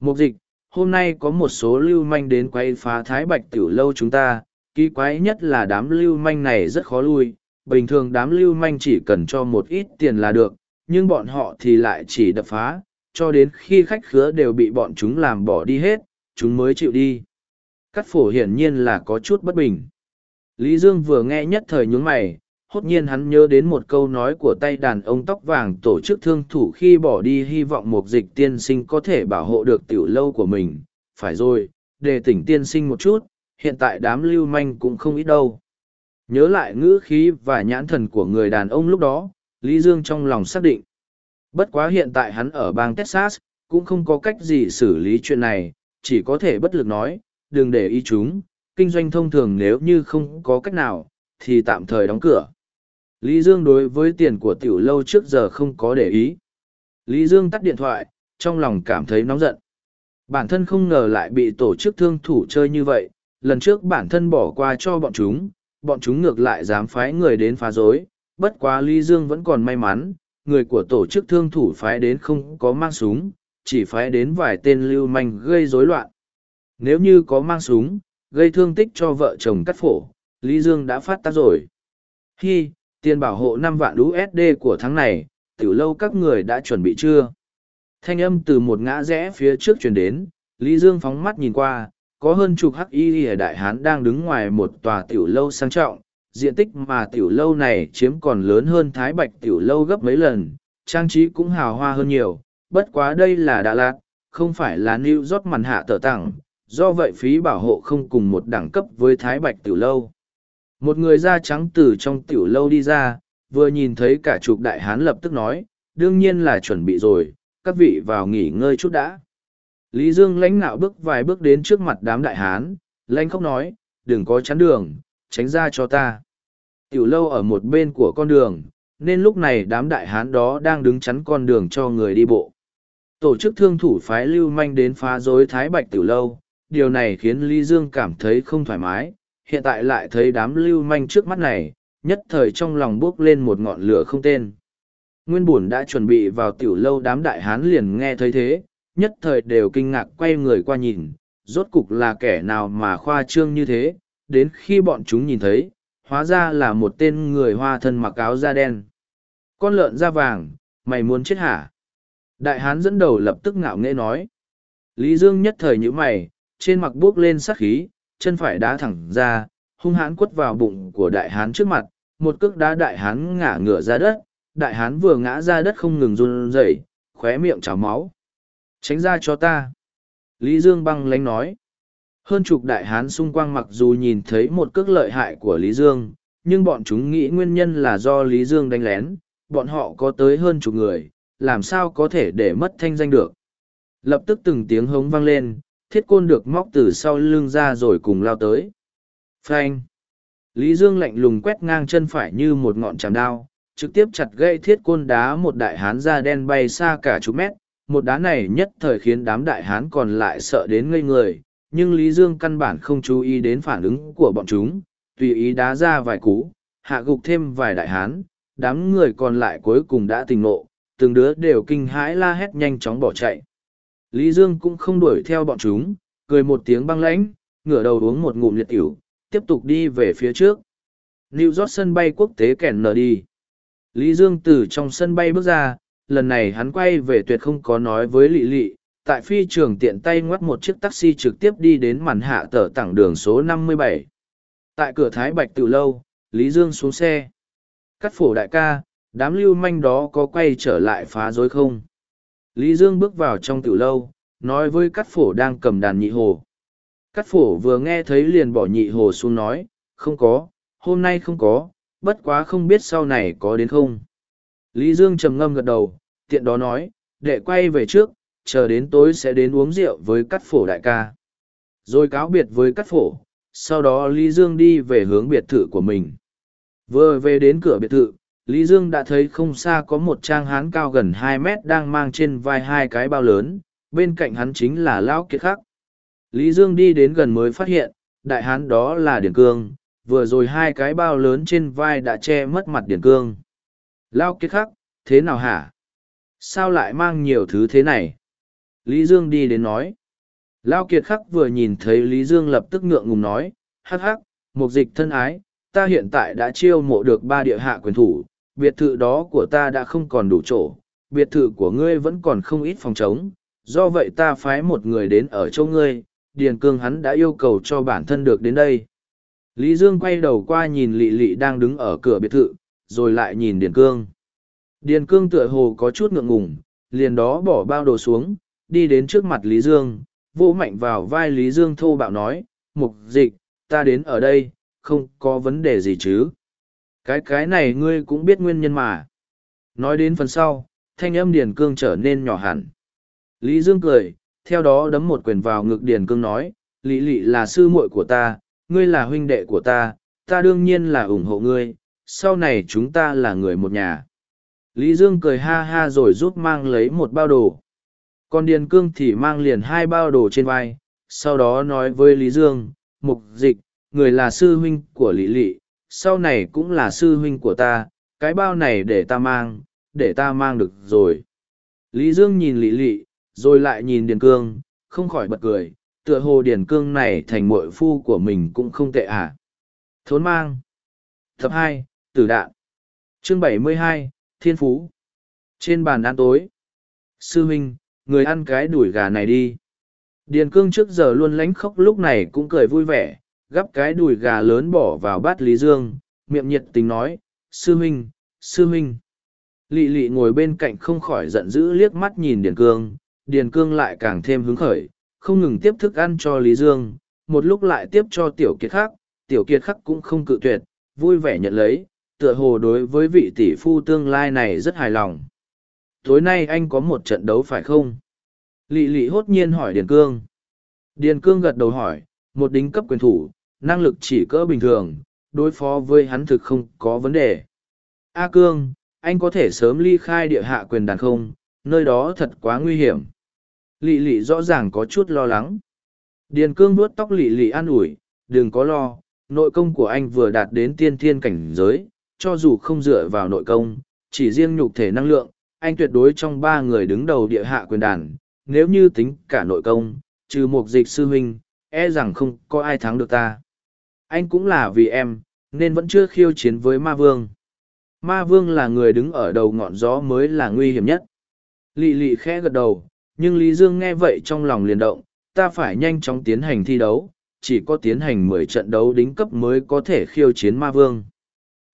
Mục dịch, hôm nay có một số lưu manh đến quay phá thái bạch tiểu lâu chúng ta, kỳ quái nhất là đám lưu manh này rất khó lui, bình thường đám lưu manh chỉ cần cho một ít tiền là được, nhưng bọn họ thì lại chỉ đập phá, cho đến khi khách khứa đều bị bọn chúng làm bỏ đi hết, chúng mới chịu đi. Cắt phổ hiển nhiên là có chút bất bình. Lý Dương vừa nghe nhất thời nhướng mày, hốt nhiên hắn nhớ đến một câu nói của tay đàn ông tóc vàng tổ chức thương thủ khi bỏ đi hy vọng một dịch tiên sinh có thể bảo hộ được tiểu lâu của mình. Phải rồi, để tỉnh tiên sinh một chút, hiện tại đám lưu manh cũng không ít đâu. Nhớ lại ngữ khí và nhãn thần của người đàn ông lúc đó, Lý Dương trong lòng xác định. Bất quá hiện tại hắn ở bang Texas, cũng không có cách gì xử lý chuyện này, chỉ có thể bất lực nói, đừng để ý chúng, kinh doanh thông thường nếu như không có cách nào, thì tạm thời đóng cửa. Lý Dương đối với tiền của tiểu lâu trước giờ không có để ý. Lý Dương tắt điện thoại, trong lòng cảm thấy nóng giận. Bản thân không ngờ lại bị tổ chức thương thủ chơi như vậy, lần trước bản thân bỏ qua cho bọn chúng, bọn chúng ngược lại dám phái người đến phá rối. bất quá Lý Dương vẫn còn may mắn, người của tổ chức thương thủ phái đến không có mang súng, chỉ phái đến vài tên lưu manh gây rối loạn. Nếu như có mang súng, gây thương tích cho vợ chồng cắt phổ, Lý Dương đã phát tác rồi. Hi, Tiền bảo hộ năm vạn USD của tháng này, tiểu lâu các người đã chuẩn bị chưa? Thanh âm từ một ngã rẽ phía trước truyền đến, Lý Dương phóng mắt nhìn qua, có hơn chục hắc y ở Đại Hán đang đứng ngoài một tòa tiểu lâu sang trọng, diện tích mà tiểu lâu này chiếm còn lớn hơn Thái Bạch tiểu lâu gấp mấy lần, trang trí cũng hào hoa hơn nhiều, bất quá đây là Đà Lạt, không phải là New York màn hạ tờ tặng, do vậy phí bảo hộ không cùng một đẳng cấp với Thái Bạch tiểu lâu. Một người da trắng từ trong tiểu lâu đi ra, vừa nhìn thấy cả chục đại hán lập tức nói, đương nhiên là chuẩn bị rồi, các vị vào nghỉ ngơi chút đã. Lý Dương lãnh nạo bước vài bước đến trước mặt đám đại hán, lãnh khóc nói, đừng có chắn đường, tránh ra cho ta. Tiểu lâu ở một bên của con đường, nên lúc này đám đại hán đó đang đứng chắn con đường cho người đi bộ. Tổ chức thương thủ phái lưu manh đến phá rối thái bạch tiểu lâu, điều này khiến Lý Dương cảm thấy không thoải mái, hiện tại lại thấy đám lưu manh trước mắt này, nhất thời trong lòng bốc lên một ngọn lửa không tên. Nguyên bùn đã chuẩn bị vào tiểu lâu đám đại hán liền nghe thấy thế, nhất thời đều kinh ngạc quay người qua nhìn, rốt cục là kẻ nào mà khoa trương như thế, đến khi bọn chúng nhìn thấy, hóa ra là một tên người hoa thân mặc áo da đen. Con lợn da vàng, mày muốn chết hả? Đại hán dẫn đầu lập tức ngạo nghễ nói. Lý Dương nhất thời như mày, trên mặt buốc lên sắc khí, chân phải đá thẳng ra, hung hãn quất vào bụng của đại hán trước mặt, một cước đá đại hán ngã ngửa ra đất, đại hán vừa ngã ra đất không ngừng run rẩy, khóe miệng trào máu. Tránh ra cho ta. Lý Dương băng lánh nói. Hơn chục đại hán xung quanh mặc dù nhìn thấy một cước lợi hại của Lý Dương, nhưng bọn chúng nghĩ nguyên nhân là do Lý Dương đánh lén, bọn họ có tới hơn chục người, làm sao có thể để mất thanh danh được. Lập tức từng tiếng hống vang lên, thiết côn được móc từ sau lưng ra rồi cùng lao tới. Phanh! Lý Dương lạnh lùng quét ngang chân phải như một ngọn chàm đao, trực tiếp chặt gây thiết côn đá một đại hán da đen bay xa cả chục mét. Một đá này nhất thời khiến đám đại hán còn lại sợ đến ngây người, nhưng Lý Dương căn bản không chú ý đến phản ứng của bọn chúng, tùy ý đá ra vài cú, hạ gục thêm vài đại hán, đám người còn lại cuối cùng đã tình ngộ, từng đứa đều kinh hãi la hét nhanh chóng bỏ chạy. Lý Dương cũng không đuổi theo bọn chúng, cười một tiếng băng lãnh, ngửa đầu uống một ngụm liệt tiểu, tiếp tục đi về phía trước. New York sân bay quốc tế kèn nở đi. Lý Dương từ trong sân bay bước ra, lần này hắn quay về tuyệt không có nói với Lị Lị, tại phi trường tiện tay ngoắt một chiếc taxi trực tiếp đi đến màn hạ tờ tảng đường số 57. Tại cửa Thái Bạch Tự Lâu, Lý Dương xuống xe. Cắt phổ đại ca, đám lưu manh đó có quay trở lại phá rối không? Lý Dương bước vào trong tiểu lâu, nói với cắt phổ đang cầm đàn nhị hồ. Cắt phổ vừa nghe thấy liền bỏ nhị hồ xuống nói, không có, hôm nay không có, bất quá không biết sau này có đến không. Lý Dương trầm ngâm gật đầu, tiện đó nói, đệ quay về trước, chờ đến tối sẽ đến uống rượu với cắt phổ đại ca. Rồi cáo biệt với cắt phổ, sau đó Lý Dương đi về hướng biệt thự của mình. Vừa về đến cửa biệt thự, Lý Dương đã thấy không xa có một trang hán cao gần hai mét đang mang trên vai hai cái bao lớn, bên cạnh hắn chính là Lão Kiệt Khắc. Lý Dương đi đến gần mới phát hiện, đại hán đó là Điển Cương, vừa rồi hai cái bao lớn trên vai đã che mất mặt Điển Cương. Lão Kiệt Khắc, thế nào hả? Sao lại mang nhiều thứ thế này? Lý Dương đi đến nói. Lão Kiệt Khắc vừa nhìn thấy Lý Dương lập tức ngượng ngùng nói, hắc hắc, mục dịch thân ái, ta hiện tại đã chiêu mộ được ba địa hạ quyền thủ, biệt thự đó của ta đã không còn đủ chỗ, biệt thự của ngươi vẫn còn không ít phòng trống, do vậy ta phái một người đến ở chỗ ngươi, Điền Cương hắn đã yêu cầu cho bản thân được đến đây. Lý Dương quay đầu qua nhìn Lị Lị đang đứng ở cửa biệt thự, rồi lại nhìn Điền Cương. Điền Cương tựa hồ có chút ngượng ngùng, liền đó bỏ bao đồ xuống, đi đến trước mặt Lý Dương, vô mạnh vào vai Lý Dương thô bạo nói, mục dịch, ta đến ở đây, không có vấn đề gì chứ. Cái cái này ngươi cũng biết nguyên nhân mà. Nói đến phần sau, thanh âm Điền Cương trở nên nhỏ hẳn. Lý Dương cười, theo đó đấm một quyền vào ngực Điền Cương nói, Lý Lị là sư muội của ta, ngươi là huynh đệ của ta, ta đương nhiên là ủng hộ ngươi, sau này chúng ta là người một nhà. Lý Dương cười ha ha rồi giúp mang lấy một bao đồ. Còn Điền Cương thì mang liền hai bao đồ trên vai, sau đó nói với Lý Dương, mục dịch, người là sư huynh của Lý Lị, sau này cũng là sư huynh của ta, cái bao này để ta mang, để ta mang được rồi. Lý Dương nhìn Lý Lị, rồi lại nhìn Điền Cương, không khỏi bật cười, tựa hồ Điền Cương này thành muội phu của mình cũng không tệ à. Thốn mang. Tập hai Tử đạn. chương bảy mươi hai thiên phú trên bàn ăn tối sư huynh người ăn cái đuổi gà này đi điền cương trước giờ luôn lánh khóc lúc này cũng cười vui vẻ gắp cái đùi gà lớn bỏ vào bát lý dương, miệng nhiệt tình nói, sư huynh sư huynh. Lị lị ngồi bên cạnh không khỏi giận dữ liếc mắt nhìn điền cương điền cương lại càng thêm hứng khởi, không ngừng tiếp thức ăn cho lý dương, một lúc lại tiếp cho tiểu kiệt khắc tiểu kiệt khắc cũng không cự tuyệt, vui vẻ nhận lấy, tựa hồ đối với vị tỷ phu tương lai này rất hài lòng. Tối nay anh có một trận đấu phải không? Lị lị hốt nhiên hỏi điền cương. Điền cương gật đầu hỏi, một đính cấp quyền thủ năng lực chỉ cỡ bình thường, đối phó với hắn thực không có vấn đề. A cương, anh có thể sớm ly khai địa hạ quyền đàn không? Nơi đó thật quá nguy hiểm. Lị lị rõ ràng có chút lo lắng. Điền cương vuốt tóc lị lị an ủi, đừng có lo, nội công của anh vừa đạt đến tiên thiên cảnh giới, cho dù không dựa vào nội công, chỉ riêng nhục thể năng lượng, anh tuyệt đối trong ba người đứng đầu địa hạ quyền đàn, nếu như tính cả nội công, trừ một dịch sư huynh e rằng không có ai thắng được ta anh cũng là vì em, nên vẫn chưa khiêu chiến với ma vương. Ma vương là người đứng ở đầu ngọn gió mới là nguy hiểm nhất. Lỵ lỵ khẽ gật đầu, nhưng lý dương nghe vậy trong lòng liền động, ta phải nhanh chóng tiến hành thi đấu, chỉ có tiến hành mười trận đấu đính cấp mới có thể khiêu chiến ma vương.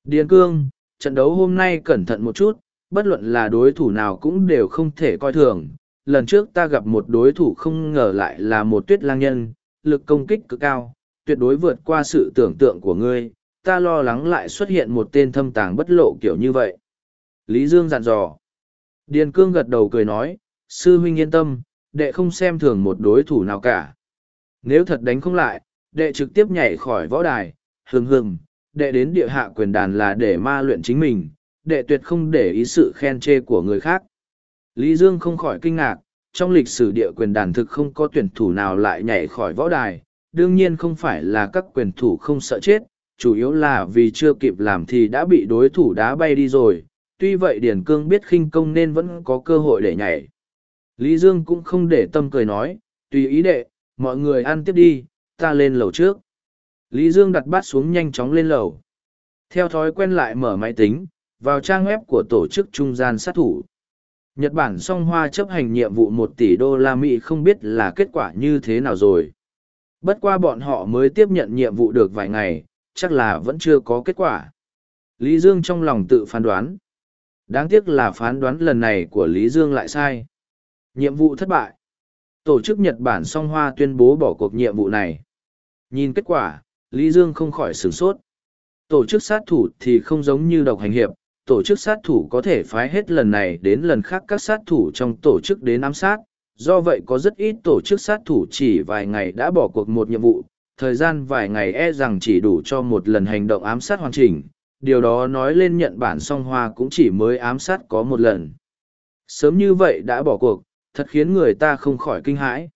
Điền cương, trận đấu hôm nay cẩn thận một chút, bất luận là đối thủ nào cũng đều không thể coi thường. Lần trước ta gặp một đối thủ không ngờ lại là một tuyết lang nhân, lực công kích cực cao tuyệt đối vượt qua sự tưởng tượng của ngươi, ta lo lắng lại xuất hiện một tên thâm tàng bất lộ kiểu như vậy. Lý dương dặn dò. Điền cương gật đầu cười nói, sư huynh yên tâm, đệ không xem thường một đối thủ nào cả. Nếu thật đánh không lại, đệ trực tiếp nhảy khỏi võ đài, hừng hừng, đệ đến địa hạ quyền đàn là để ma luyện chính mình, đệ tuyệt không để ý sự khen chê của người khác. Lý dương không khỏi kinh ngạc, trong lịch sử địa quyền đàn thực không có tuyển thủ nào lại nhảy khỏi võ đài đương nhiên không phải là các quyền thủ không sợ chết, chủ yếu là vì chưa kịp làm thì đã bị đối thủ đá bay đi rồi. Tuy vậy Điền cương biết khinh công nên vẫn có cơ hội để nhảy. Lý dương cũng không để tâm cười nói, tùy ý đệ, mọi người ăn tiếp đi, ta lên lầu trước. Lý dương đặt bát xuống nhanh chóng lên lầu. Theo thói quen lại mở máy tính, vào trang web của tổ chức trung gian sát thủ. Nhật bản song hoa chấp hành nhiệm vụ một tỷ đô la mỹ không biết là kết quả như thế nào rồi bất qua bọn họ mới tiếp nhận nhiệm vụ được vài ngày, chắc là vẫn chưa có kết quả. Lý dương trong lòng tự phán đoán. Đáng tiếc là phán đoán lần này của lý dương lại sai. Nhiệm vụ thất bại. Tổ chức nhật bản song hoa tuyên bố bỏ cuộc nhiệm vụ này. Nhìn kết quả, lý dương không khỏi sửng sốt. Tổ chức sát thủ thì không giống như độc hành hiệp. Tổ chức sát thủ có thể phái hết lần này đến lần khác các sát thủ trong tổ chức đến ám sát do vậy có rất ít tổ chức sát thủ chỉ vài ngày đã bỏ cuộc một nhiệm vụ, thời gian vài ngày e rằng chỉ đủ cho một lần hành động ám sát hoàn chỉnh. Điều đó nói lên nhận bản song hoa cũng chỉ mới ám sát có một lần. Sớm như vậy đã bỏ cuộc, thật khiến người ta không khỏi kinh hãi.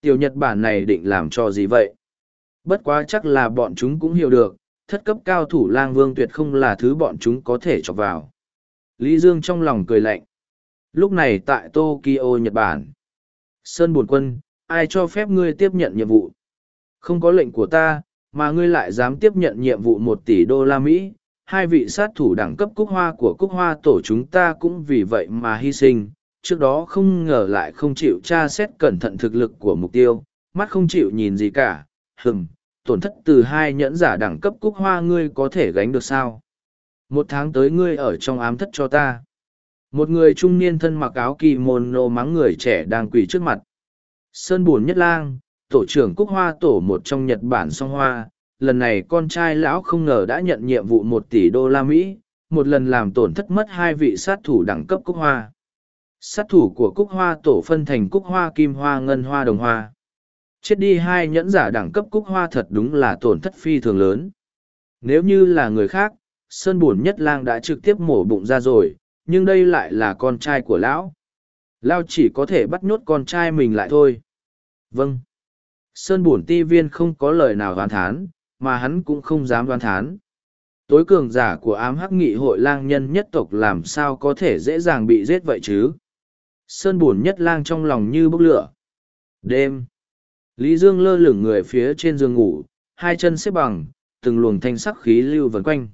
Tiểu nhật bản này định làm cho gì vậy? Bất quá chắc là bọn chúng cũng hiểu được, thất cấp cao thủ lang vương tuyệt không là thứ bọn chúng có thể chọc vào. Lý dương trong lòng cười lạnh. Lúc này tại tokyo, nhật bản sơn bổn quân, ai cho phép ngươi tiếp nhận nhiệm vụ? Không có lệnh của ta, mà ngươi lại dám tiếp nhận nhiệm vụ một tỷ đô la mỹ. Hai vị sát thủ đẳng cấp cúc hoa của cúc hoa tổ chúng ta cũng vì vậy mà hy sinh. Trước đó không ngờ lại không chịu tra xét cẩn thận thực lực của mục tiêu. Mắt không chịu nhìn gì cả. Hừm, tổn thất từ hai nhẫn giả đẳng cấp cúc hoa ngươi có thể gánh được sao? Một tháng tới ngươi ở trong ám thất cho ta một người trung niên thân mặc áo kỳ môn nô mắng người trẻ đang quỳ trước mặt. Sơn bùn nhất lang, tổ trưởng cúc hoa tổ một trong nhật bản song hoa. Lần này con trai lão không ngờ đã nhận nhiệm vụ một tỷ đô la mỹ, một lần làm tổn thất mất hai vị sát thủ đẳng cấp cúc hoa. Sát thủ của cúc hoa tổ phân thành cúc hoa kim hoa ngân hoa đồng hoa. Chết đi hai nhẫn giả đẳng cấp cúc hoa thật đúng là tổn thất phi thường lớn. Nếu như là người khác, sơn bùn nhất lang đã trực tiếp mổ bụng ra rồi nhưng đây lại là con trai của lão. Lao chỉ có thể bắt nhốt con trai mình lại thôi. Vâng. Sơn bổn ti viên không có lời nào đoán thán, mà hắn cũng không dám đoán thán. Tối cường giả của ám hắc nghị hội lang nhân nhất tộc làm sao có thể dễ dàng bị giết vậy chứ? Sơn bùn nhất lang trong lòng như bốc lửa. Đêm. Lý dương lơ lửng người phía trên giường ngủ, hai chân xếp bằng, từng luồng thanh sắc khí lưu vần quanh.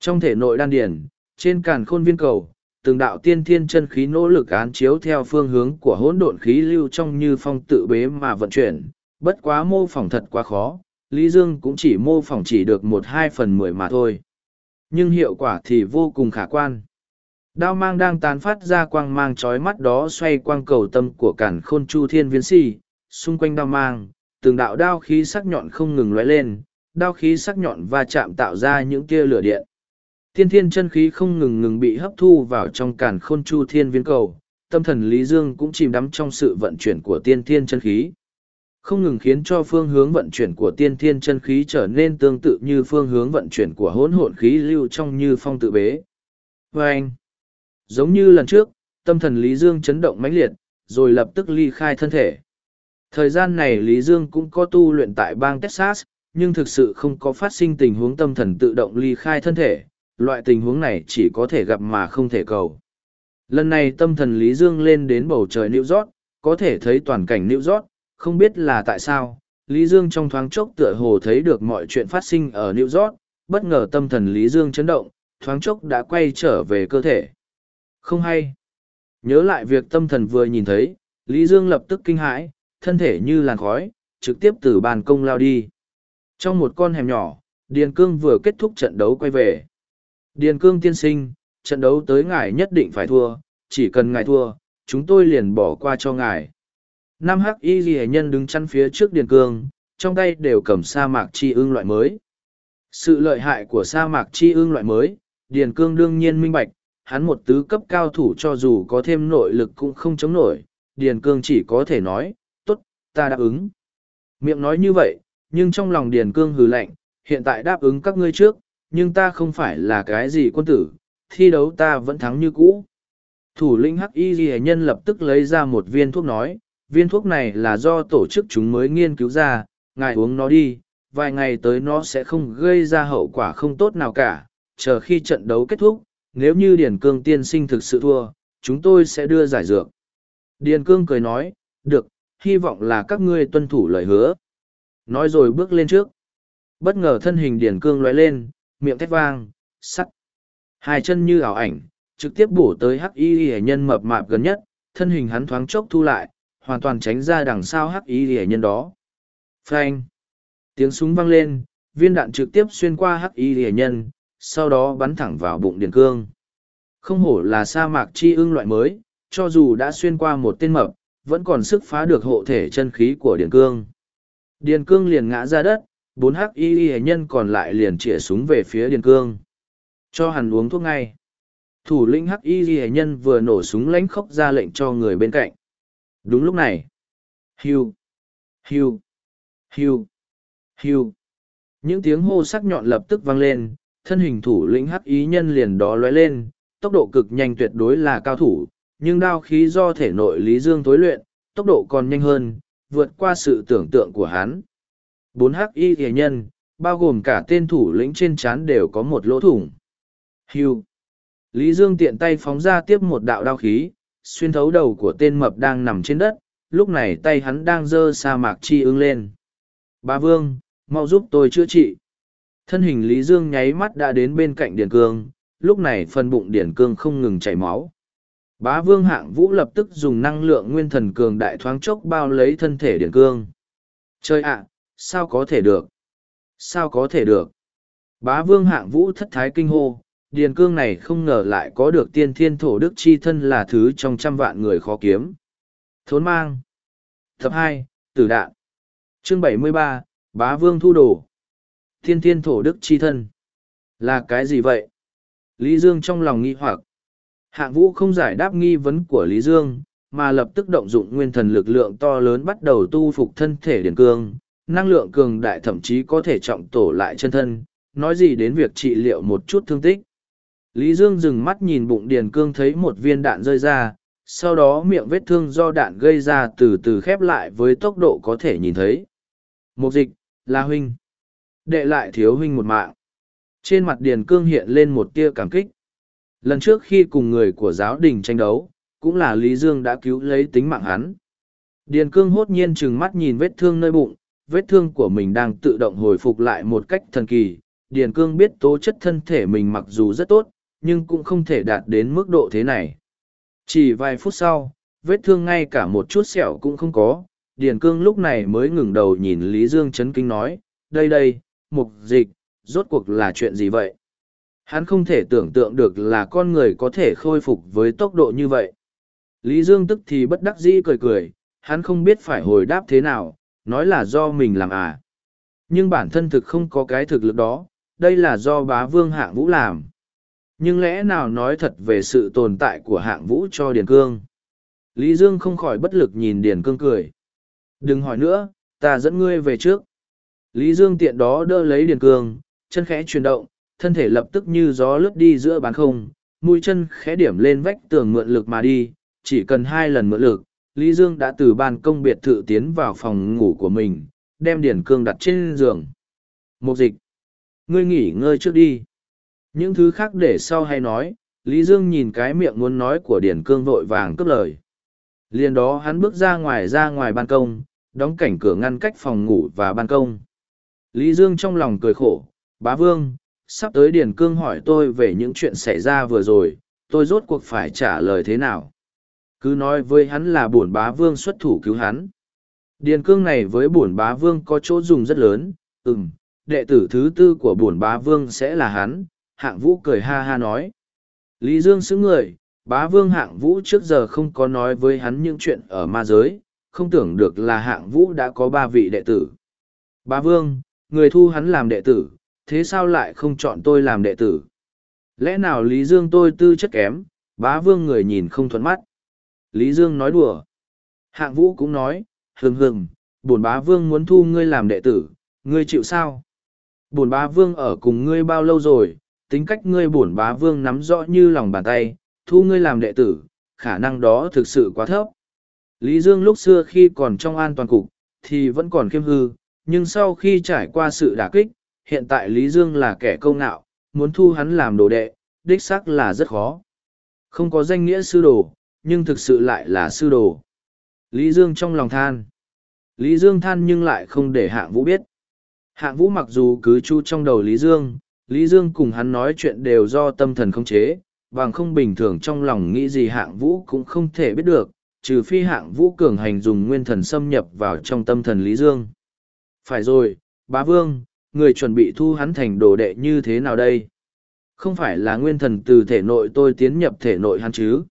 Trong thể nội đan điển trên càn khôn viên cầu, từng đạo tiên thiên chân khí nỗ lực án chiếu theo phương hướng của hỗn độn khí lưu trong như phong tự bế mà vận chuyển, bất quá mô phỏng thật quá khó, Lý Dương cũng chỉ mô phỏng chỉ được một hai phần mười mà thôi. Nhưng hiệu quả thì vô cùng khả quan. Đao mang đang tán phát ra quang mang trói mắt đó xoay quang cầu tâm của cản khôn chu thiên viên si, xung quanh đao mang, từng đạo đao khí sắc nhọn không ngừng lóe lên, đao khí sắc nhọn va chạm tạo ra những tia lửa điện. Tiên thiên chân khí không ngừng ngừng bị hấp thu vào trong càn khôn chu thiên viên cầu, tâm thần Lý Dương cũng chìm đắm trong sự vận chuyển của tiên thiên chân khí. Không ngừng khiến cho phương hướng vận chuyển của tiên thiên chân khí trở nên tương tự như phương hướng vận chuyển của hỗn hộn khí lưu trong như phong tự bế. Và anh, giống như lần trước, tâm thần Lý Dương chấn động mãnh liệt, rồi lập tức ly khai thân thể. Thời gian này Lý Dương cũng có tu luyện tại bang Texas, nhưng thực sự không có phát sinh tình huống tâm thần tự động ly khai thân thể, loại tình huống này chỉ có thể gặp mà không thể cầu. Lần này tâm thần Lý Dương lên đến bầu trời New York, có thể thấy toàn cảnh New York, không biết là tại sao, Lý Dương trong thoáng chốc tựa hồ thấy được mọi chuyện phát sinh ở New York, bất ngờ tâm thần Lý Dương chấn động, thoáng chốc đã quay trở về cơ thể. Không hay. Nhớ lại việc tâm thần vừa nhìn thấy, Lý Dương lập tức kinh hãi, thân thể như làn khói, trực tiếp từ bàn công lao đi. Trong một con hẻm nhỏ, Điền Cương vừa kết thúc trận đấu quay về. Điền Cương tiên sinh, trận đấu tới ngài nhất định phải thua, chỉ cần ngài thua, chúng tôi liền bỏ qua cho ngài. Nam hắc y ghi nhân đứng chắn phía trước Điền Cương, trong tay đều cầm sa mạc chi ương loại mới. Sự lợi hại của sa mạc chi ương loại mới, Điền Cương đương nhiên minh bạch, hắn một tứ cấp cao thủ cho dù có thêm nội lực cũng không chống nổi, Điền Cương chỉ có thể nói, tốt, ta đáp ứng. Miệng nói như vậy, nhưng trong lòng Điền Cương hừ lạnh, hiện tại đáp ứng các ngươi trước, nhưng ta không phải là cái gì quân tử, thi đấu ta vẫn thắng như cũ. Thủ lĩnh Hắc Y Ghi Nhân lập tức lấy ra một viên thuốc nói, viên thuốc này là do tổ chức chúng mới nghiên cứu ra, ngài uống nó đi, vài ngày tới nó sẽ không gây ra hậu quả không tốt nào cả, chờ khi trận đấu kết thúc, nếu như Điền Cương tiên sinh thực sự thua, chúng tôi sẽ đưa giải dược. Điền Cương cười nói, được, hy vọng là các ngươi tuân thủ lời hứa. Nói rồi bước lên trước. Bất ngờ thân hình Điền Cương lóe lên, miệng thét vang, sắt. Hai chân như ảo ảnh, trực tiếp bổ tới hắc y hệ nhân mập mạp gần nhất, thân hình hắn thoáng chốc thu lại, hoàn toàn tránh ra đằng sau hắc y hệ nhân đó. Phanh. Tiếng súng vang lên, viên đạn trực tiếp xuyên qua hắc y hệ nhân, sau đó bắn thẳng vào bụng Điền Cương. Không hổ là sa mạc chi ưng loại mới, cho dù đã xuyên qua một tên mập, vẫn còn sức phá được hộ thể chân khí của Điền Cương. Điền Cương liền ngã ra đất, bốn hắc y y nhân còn lại liền chĩa súng về phía Điền Cương. Cho hắn uống thuốc ngay. Thủ lĩnh hắc y y nhân vừa nổ súng lánh khóc ra lệnh cho người bên cạnh. Đúng lúc này. Hiu. Hiu. Hiu. Hiu. Những tiếng hô sắc nhọn lập tức vang lên, thân hình thủ lĩnh hắc y nhân liền đó lóe lên, tốc độ cực nhanh tuyệt đối là cao thủ, nhưng đao khí do thể nội Lý Dương tối luyện, tốc độ còn nhanh hơn, vượt qua sự tưởng tượng của hắn. Bốn hắc y hề nhân, bao gồm cả tên thủ lĩnh trên chán đều có một lỗ thủng. Hưu. Lý Dương tiện tay phóng ra tiếp một đạo đao khí, xuyên thấu đầu của tên mập đang nằm trên đất, lúc này tay hắn đang dơ sa mạc chi ưng lên. Ba Vương, mau giúp tôi chữa trị. Thân hình Lý Dương nháy mắt đã đến bên cạnh Điền Cương, lúc này phần bụng Điền Cương không ngừng chảy máu. Bá vương hạng vũ lập tức dùng năng lượng nguyên thần cường đại thoáng chốc bao lấy thân thể Điền Cương. Chơi ạ, sao có thể được? Sao có thể được? Bá vương hạng vũ thất thái kinh hô, Điền Cương này không ngờ lại có được tiên thiên thổ đức chi thân là thứ trong trăm vạn người khó kiếm. Thốn mang. tập hai, Tử đạn. Chương bảy mươi ba, Bá vương thu đồ. Tiên thiên thổ đức chi thân. Là cái gì vậy? Lý Dương trong lòng nghi hoặc. Hạng vũ không giải đáp nghi vấn của Lý Dương, mà lập tức động dụng nguyên thần lực lượng to lớn bắt đầu tu phục thân thể điền cương. Năng lượng cường đại thậm chí có thể trọng tổ lại chân thân, nói gì đến việc trị liệu một chút thương tích. Lý Dương dừng mắt nhìn bụng điền cương thấy một viên đạn rơi ra, sau đó miệng vết thương do đạn gây ra từ từ khép lại với tốc độ có thể nhìn thấy. Một dịch, là Huynh. Đệ lại thiếu huynh một mạng. Trên mặt điền cương hiện lên một tia cảm kích. Lần trước khi cùng người của giáo đình tranh đấu, cũng là Lý Dương đã cứu lấy tính mạng hắn. Điền cương hốt nhiên trừng mắt nhìn vết thương nơi bụng, vết thương của mình đang tự động hồi phục lại một cách thần kỳ. Điền cương biết tố chất thân thể mình mặc dù rất tốt, nhưng cũng không thể đạt đến mức độ thế này. Chỉ vài phút sau, vết thương ngay cả một chút sẹo cũng không có, Điền Cương lúc này mới ngừng đầu nhìn Lý Dương chấn kinh nói, đây đây, mục dịch, rốt cuộc là chuyện gì vậy? Hắn không thể tưởng tượng được là con người có thể khôi phục với tốc độ như vậy. Lý Dương tức thì bất đắc dĩ cười cười, hắn không biết phải hồi đáp thế nào, nói là do mình làm à. Nhưng bản thân thực không có cái thực lực đó, đây là do bá vương hạng vũ làm. Nhưng lẽ nào nói thật về sự tồn tại của hạng vũ cho Điền Cương? Lý Dương không khỏi bất lực nhìn Điền Cương cười. Đừng hỏi nữa, ta dẫn ngươi về trước. Lý Dương tiện đó đỡ lấy Điền Cương, chân khẽ chuyển động, thân thể lập tức như gió lướt đi giữa bán không, mũi chân khẽ điểm lên vách tường mượn lực mà đi, chỉ cần hai lần mượn lực, Lý Dương đã từ ban công biệt thự tiến vào phòng ngủ của mình, đem Điền Cương đặt trên giường. Một dịch. Ngươi nghỉ ngơi trước đi. Những thứ khác để sau hay nói, Lý Dương nhìn cái miệng muốn nói của Điền Cương vội vàng cướp lời. Liền đó hắn bước ra ngoài ra ngoài ban công, đóng cảnh cửa ngăn cách phòng ngủ và ban công. Lý Dương trong lòng cười khổ, bá vương, sắp tới Điền Cương hỏi tôi về những chuyện xảy ra vừa rồi, tôi rốt cuộc phải trả lời thế nào. Cứ nói với hắn là bổn bá vương xuất thủ cứu hắn. Điền Cương này với bổn bá vương có chỗ dùng rất lớn, ừm, đệ tử thứ tư của bổn bá vương sẽ là hắn, hạng vũ cười ha ha nói. Lý Dương xứng người, bá vương hạng vũ trước giờ không có nói với hắn những chuyện ở ma giới, không tưởng được là hạng vũ đã có ba vị đệ tử. Bá vương, người thu hắn làm đệ tử, thế sao lại không chọn tôi làm đệ tử? Lẽ nào Lý Dương tôi tư chất kém, bá vương người nhìn không thuận mắt? Lý Dương nói đùa. Hạng vũ cũng nói, hừng hừng, bổn bá vương muốn thu ngươi làm đệ tử, ngươi chịu sao? Bổn bá vương ở cùng ngươi bao lâu rồi, tính cách ngươi bổn bá vương nắm rõ như lòng bàn tay, thu ngươi làm đệ tử, khả năng đó thực sự quá thấp. Lý Dương lúc xưa khi còn trong an toàn cục, thì vẫn còn khiêm hư, nhưng sau khi trải qua sự đả kích, hiện tại Lý Dương là kẻ câu ngạo, muốn thu hắn làm đồ đệ, đích xác là rất khó. Không có danh nghĩa sư đồ, nhưng thực sự lại là sư đồ. Lý Dương trong lòng than. Lý Dương than nhưng lại không để hạng vũ biết. Hạng vũ mặc dù cứ chu trong đầu Lý Dương, Lý Dương cùng hắn nói chuyện đều do tâm thần không chế, bằng không bình thường trong lòng nghĩ gì hạng vũ cũng không thể biết được, trừ phi hạng vũ cường hành dùng nguyên thần xâm nhập vào trong tâm thần Lý Dương. Phải rồi, bá vương, người chuẩn bị thu hắn thành đồ đệ như thế nào đây? Không phải là nguyên thần từ thể nội tôi tiến nhập thể nội hắn chứ?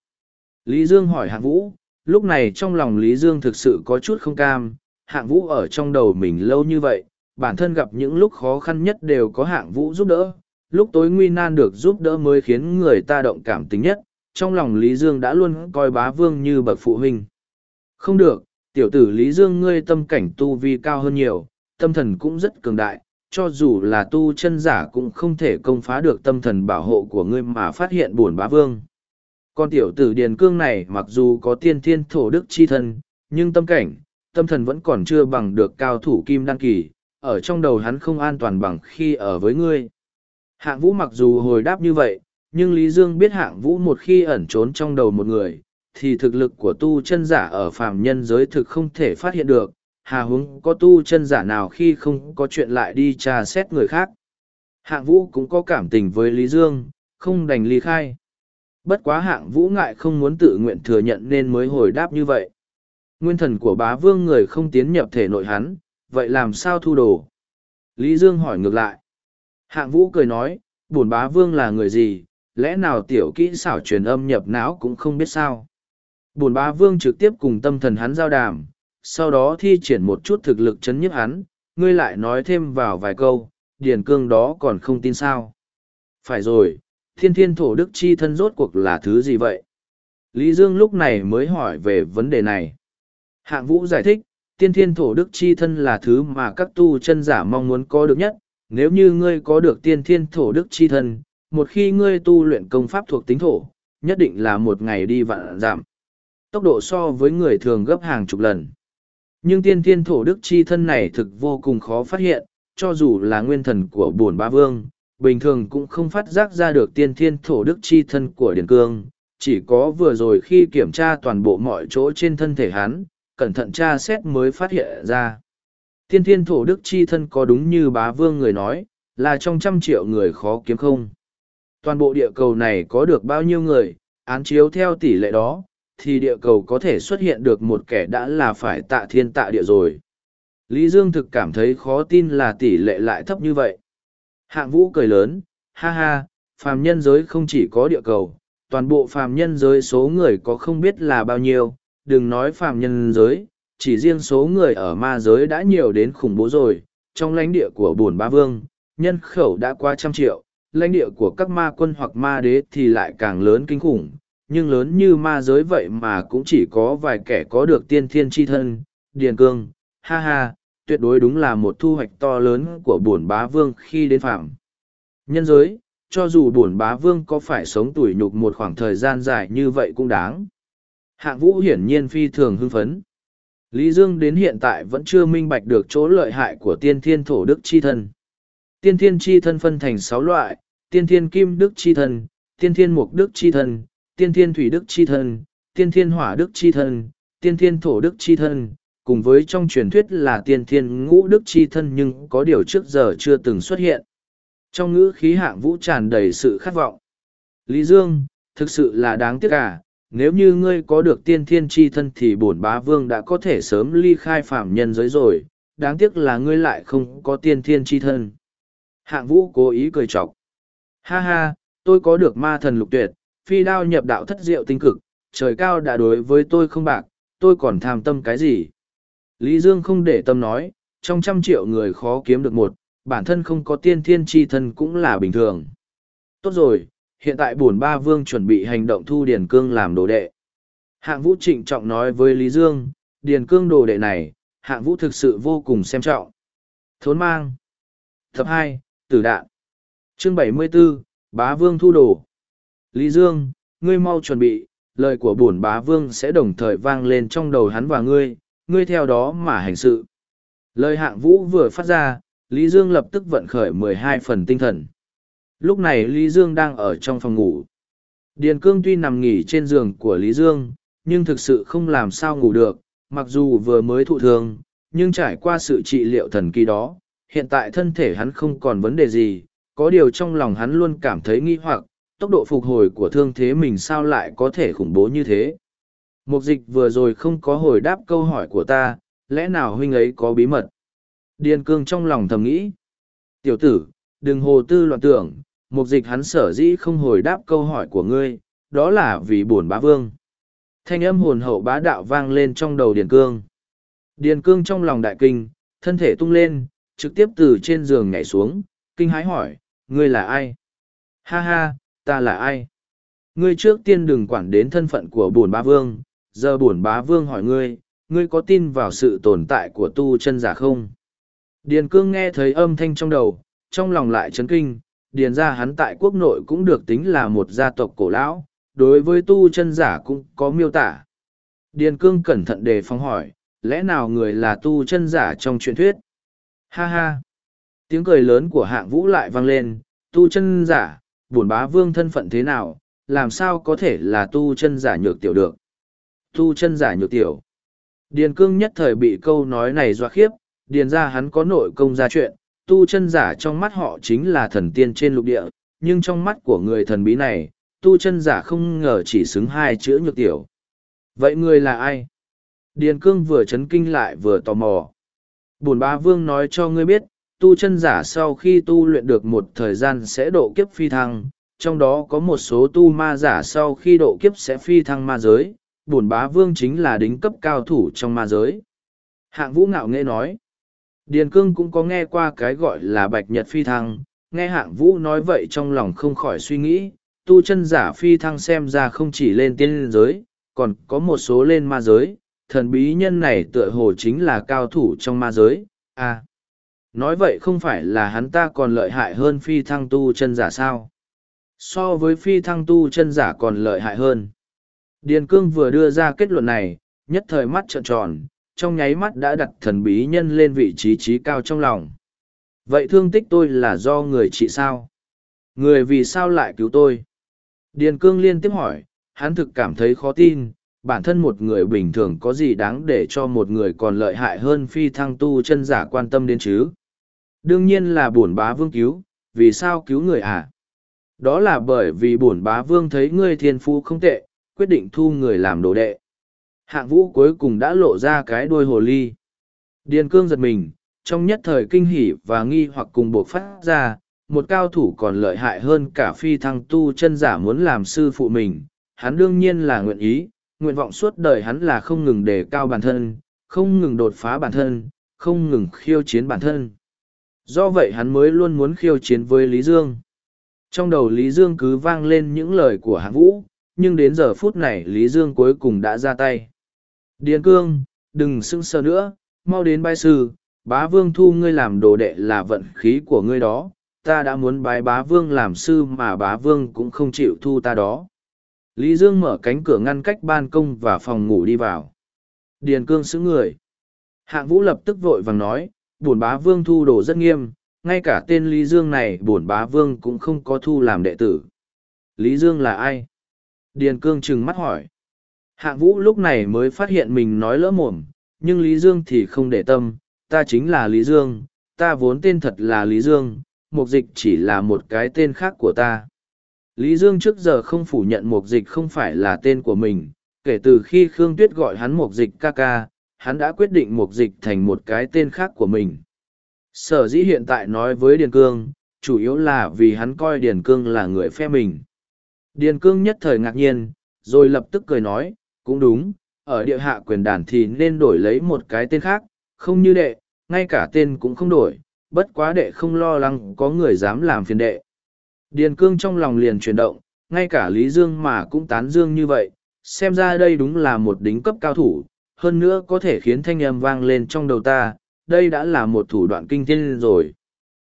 Lý Dương hỏi hạng vũ, lúc này trong lòng Lý Dương thực sự có chút không cam, hạng vũ ở trong đầu mình lâu như vậy, bản thân gặp những lúc khó khăn nhất đều có hạng vũ giúp đỡ, lúc tối nguy nan được giúp đỡ mới khiến người ta động cảm tính nhất, trong lòng Lý Dương đã luôn coi bá vương như bậc phụ huynh. Không được, tiểu tử Lý Dương ngươi tâm cảnh tu vi cao hơn nhiều, tâm thần cũng rất cường đại, cho dù là tu chân giả cũng không thể công phá được tâm thần bảo hộ của ngươi mà phát hiện buồn bá vương. Con tiểu tử Điền Cương này mặc dù có tiên thiên thổ đức chi thân, nhưng tâm cảnh, tâm thần vẫn còn chưa bằng được cao thủ kim đăng kỳ, ở trong đầu hắn không an toàn bằng khi ở với ngươi. Hạng vũ mặc dù hồi đáp như vậy, nhưng Lý Dương biết hạng vũ một khi ẩn trốn trong đầu một người, thì thực lực của tu chân giả ở phàm nhân giới thực không thể phát hiện được, hà húng có tu chân giả nào khi không có chuyện lại đi tra xét người khác. Hạng vũ cũng có cảm tình với Lý Dương, không đành ly khai. Bất quá hạng vũ ngại không muốn tự nguyện thừa nhận nên mới hồi đáp như vậy. Nguyên thần của bá vương người không tiến nhập thể nội hắn, vậy làm sao thu đồ? Lý Dương hỏi ngược lại. Hạng vũ cười nói, bổn bá vương là người gì, lẽ nào tiểu kỹ xảo truyền âm nhập não cũng không biết sao. Bổn bá vương trực tiếp cùng tâm thần hắn giao đàm, sau đó thi triển một chút thực lực chấn nhức hắn, ngươi lại nói thêm vào vài câu, điền cương đó còn không tin sao. Phải rồi, thiên thiên thổ đức chi thân rốt cuộc là thứ gì vậy? Lý Dương lúc này mới hỏi về vấn đề này. Hạng vũ giải thích, tiên thiên thổ đức chi thân là thứ mà các tu chân giả mong muốn có được nhất. Nếu như ngươi có được tiên thiên thổ đức chi thân, một khi ngươi tu luyện công pháp thuộc tính thổ, nhất định là một ngày đi vạn giảm. Tốc độ so với người thường gấp hàng chục lần. Nhưng tiên thiên thổ đức chi thân này thực vô cùng khó phát hiện, cho dù là nguyên thần của bổn ba vương, bình thường cũng không phát giác ra được tiên thiên thổ đức chi thân của Điền Cương. Chỉ có vừa rồi khi kiểm tra toàn bộ mọi chỗ trên thân thể hắn, cẩn thận tra xét mới phát hiện ra. Tiên thiên thổ đức chi thân có đúng như bá vương người nói, là trong trăm triệu người khó kiếm không. toàn bộ địa cầu này có được bao nhiêu người, án chiếu theo tỷ lệ đó, thì địa cầu có thể xuất hiện được một kẻ đã là phải tạ thiên tạ địa rồi. Lý Dương thực cảm thấy khó tin là tỷ lệ lại thấp như vậy. Hạng vũ cười lớn, ha ha, phàm nhân giới không chỉ có địa cầu, toàn bộ phàm nhân giới số người có không biết là bao nhiêu, đừng nói phàm nhân giới, chỉ riêng số người ở ma giới đã nhiều đến khủng bố rồi, trong lãnh địa của bổn ba vương, nhân khẩu đã qua trăm triệu, lãnh địa của các ma quân hoặc ma đế thì lại càng lớn kinh khủng, nhưng lớn như ma giới vậy mà cũng chỉ có vài kẻ có được tiên thiên chi thân, điền cương, ha ha, tuyệt đối đúng là một thu hoạch to lớn của bổn bá vương khi đến phạm. Nhân giới, cho dù bổn bá vương có phải sống tủi nhục một khoảng thời gian dài như vậy cũng đáng. Hạng vũ hiển nhiên phi thường hưng phấn. Lý Dương đến hiện tại vẫn chưa minh bạch được chỗ lợi hại của tiên thiên thổ đức chi thân. Tiên thiên chi thân phân thành sáu loại, tiên thiên kim đức chi thân, tiên thiên mục đức chi thân, tiên thiên thủy đức chi thân, tiên thiên hỏa đức chi thân, tiên thiên thổ đức chi thân, cùng với trong truyền thuyết là tiên thiên ngũ đức chi thân nhưng có điều trước giờ chưa từng xuất hiện. Trong ngữ khí hạng vũ tràn đầy sự khát vọng. Lý Dương, thực sự là đáng tiếc cả, nếu như ngươi có được tiên thiên chi thân thì bổn bá vương đã có thể sớm ly khai phạm nhân giới rồi, đáng tiếc là ngươi lại không có tiên thiên chi thân. Hạng vũ cố ý cười chọc. Ha ha, tôi có được ma thần lục tuyệt, phi đao nhập đạo thất diệu tinh cực, trời cao đã đối với tôi không bạc, tôi còn tham tâm cái gì? Lý Dương không để tâm nói, trong trăm triệu người khó kiếm được một, bản thân không có tiên thiên chi thân cũng là bình thường. Tốt rồi, hiện tại bổn ba vương chuẩn bị hành động thu Điền Cương làm đồ đệ. Hạng vũ trịnh trọng nói với Lý Dương, Điền Cương đồ đệ này, hạng vũ thực sự vô cùng xem trọng. Thốn mang. Tập hai Tử đạn. Chương bảy mươi 74, Bá Vương thu đồ. Lý Dương, ngươi mau chuẩn bị, lời của bổn bá vương sẽ đồng thời vang lên trong đầu hắn và ngươi, ngươi theo đó mà hành sự. Lời hạng vũ vừa phát ra, Lý Dương lập tức vận khởi mười hai phần tinh thần. Lúc này Lý Dương đang ở trong phòng ngủ. Điền Cương tuy nằm nghỉ trên giường của Lý Dương, nhưng thực sự không làm sao ngủ được, mặc dù vừa mới thụ thương, nhưng trải qua sự trị liệu thần kỳ đó, hiện tại thân thể hắn không còn vấn đề gì, có điều trong lòng hắn luôn cảm thấy nghi hoặc, tốc độ phục hồi của thương thế mình sao lại có thể khủng bố như thế. Mục dịch vừa rồi không có hồi đáp câu hỏi của ta, lẽ nào huynh ấy có bí mật? Điền cương trong lòng thầm nghĩ. Tiểu tử, đừng hồ tư loạn tưởng, mục dịch hắn sở dĩ không hồi đáp câu hỏi của ngươi, đó là vì bổn bá vương. Thanh âm hồn hậu bá đạo vang lên trong đầu Điền cương. Điền cương trong lòng đại kinh, thân thể tung lên, trực tiếp từ trên giường nhảy xuống, kinh hái hỏi, ngươi là ai? Ha ha, ta là ai? Ngươi trước tiên đừng quản đến thân phận của bổn bá vương, giờ bổn bá vương hỏi ngươi, ngươi có tin vào sự tồn tại của tu chân giả không? Điền cương nghe thấy âm thanh trong đầu, trong lòng lại chấn kinh, điền ra hắn tại quốc nội cũng được tính là một gia tộc cổ lão, đối với tu chân giả cũng có miêu tả. Điền cương cẩn thận đề phòng hỏi, lẽ nào người là tu chân giả trong truyền thuyết? Ha ha! Tiếng cười lớn của hạng vũ lại vang lên, tu chân giả, bổn bá vương thân phận thế nào, làm sao có thể là tu chân giả nhược tiểu được. Tu chân giả nhược tiểu. Điền cương nhất thời bị câu nói này doa khiếp, điền ra hắn có nội công ra chuyện, tu chân giả trong mắt họ chính là thần tiên trên lục địa, nhưng trong mắt của người thần bí này, tu chân giả không ngờ chỉ xứng hai chữ nhược tiểu. Vậy người là ai? Điền cương vừa chấn kinh lại vừa tò mò. Bổn ba vương nói cho ngươi biết, tu chân giả sau khi tu luyện được một thời gian sẽ độ kiếp phi thăng, trong đó có một số tu ma giả sau khi độ kiếp sẽ phi thăng ma giới, bổn bá vương chính là đính cấp cao thủ trong ma giới. Hạng vũ ngạo nghệ nói, Điền Cương cũng có nghe qua cái gọi là bạch nhật phi thăng, nghe hạng vũ nói vậy trong lòng không khỏi suy nghĩ, tu chân giả phi thăng xem ra không chỉ lên tiên giới, còn có một số lên ma giới, thần bí nhân này tựa hồ chính là cao thủ trong ma giới, à. Nói vậy không phải là hắn ta còn lợi hại hơn phi thăng tu chân giả sao? So với phi thăng tu chân giả còn lợi hại hơn điền cương vừa đưa ra kết luận này nhất thời mắt trợn tròn trong nháy mắt đã đặt thần bí nhân lên vị trí trí cao trong lòng. Vậy thương tích tôi là do người chị sao? Người vì sao lại cứu tôi? Điền cương liên tiếp hỏi hắn thực cảm thấy khó tin bản thân một người bình thường có gì đáng để cho một người còn lợi hại hơn phi thăng tu chân giả quan tâm đến chứ? Đương nhiên là bổn bá vương cứu vì sao cứu người à? Đó là bởi vì bổn bá vương thấy ngươi thiên phú không tệ, quyết định thu người làm đồ đệ. Hạng vũ cuối cùng đã lộ ra cái đuôi hồ ly. Điền cương giật mình, trong nhất thời kinh hỉ và nghi hoặc cùng buộc phát ra, một cao thủ còn lợi hại hơn cả phi thăng tu chân giả muốn làm sư phụ mình. Hắn đương nhiên là nguyện ý, nguyện vọng suốt đời hắn là không ngừng đề cao bản thân, không ngừng đột phá bản thân, không ngừng khiêu chiến bản thân. Do vậy hắn mới luôn muốn khiêu chiến với Lý Dương. Trong đầu Lý Dương cứ vang lên những lời của hạng vũ, nhưng đến giờ phút này Lý Dương cuối cùng đã ra tay. Điền cương, đừng sưng sờ nữa, mau đến bái sư, bá vương thu ngươi làm đồ đệ là vận khí của ngươi đó, ta đã muốn bái bá vương làm sư mà bá vương cũng không chịu thu ta đó. Lý Dương mở cánh cửa ngăn cách ban công và phòng ngủ đi vào. Điền cương xứng người. Hạng vũ lập tức vội vàng nói, bổn bá vương thu đồ rất nghiêm, ngay cả tên Lý Dương này bổn bá vương cũng không có thu làm đệ tử. Lý Dương là ai? Điền cương trừng mắt hỏi. Hạng vũ lúc này mới phát hiện mình nói lỡ mồm, nhưng Lý Dương thì không để tâm, ta chính là Lý Dương, ta vốn tên thật là Lý Dương, mục dịch chỉ là một cái tên khác của ta. Lý Dương trước giờ không phủ nhận mục dịch không phải là tên của mình, kể từ khi Khương Tuyết gọi hắn mục dịch ca ca, hắn đã quyết định mục dịch thành một cái tên khác của mình. Sở dĩ hiện tại nói với Điền Cương, chủ yếu là vì hắn coi Điền Cương là người phe mình. Điền Cương nhất thời ngạc nhiên, rồi lập tức cười nói, cũng đúng, ở địa hạ quyền đàn thì nên đổi lấy một cái tên khác, không như đệ, ngay cả tên cũng không đổi, bất quá đệ không lo lắng có người dám làm phiền đệ. Điền cương trong lòng liền chuyển động, ngay cả Lý Dương mà cũng tán dương như vậy, xem ra đây đúng là một đính cấp cao thủ, hơn nữa có thể khiến thanh âm vang lên trong đầu ta, đây đã là một thủ đoạn kinh thiên rồi.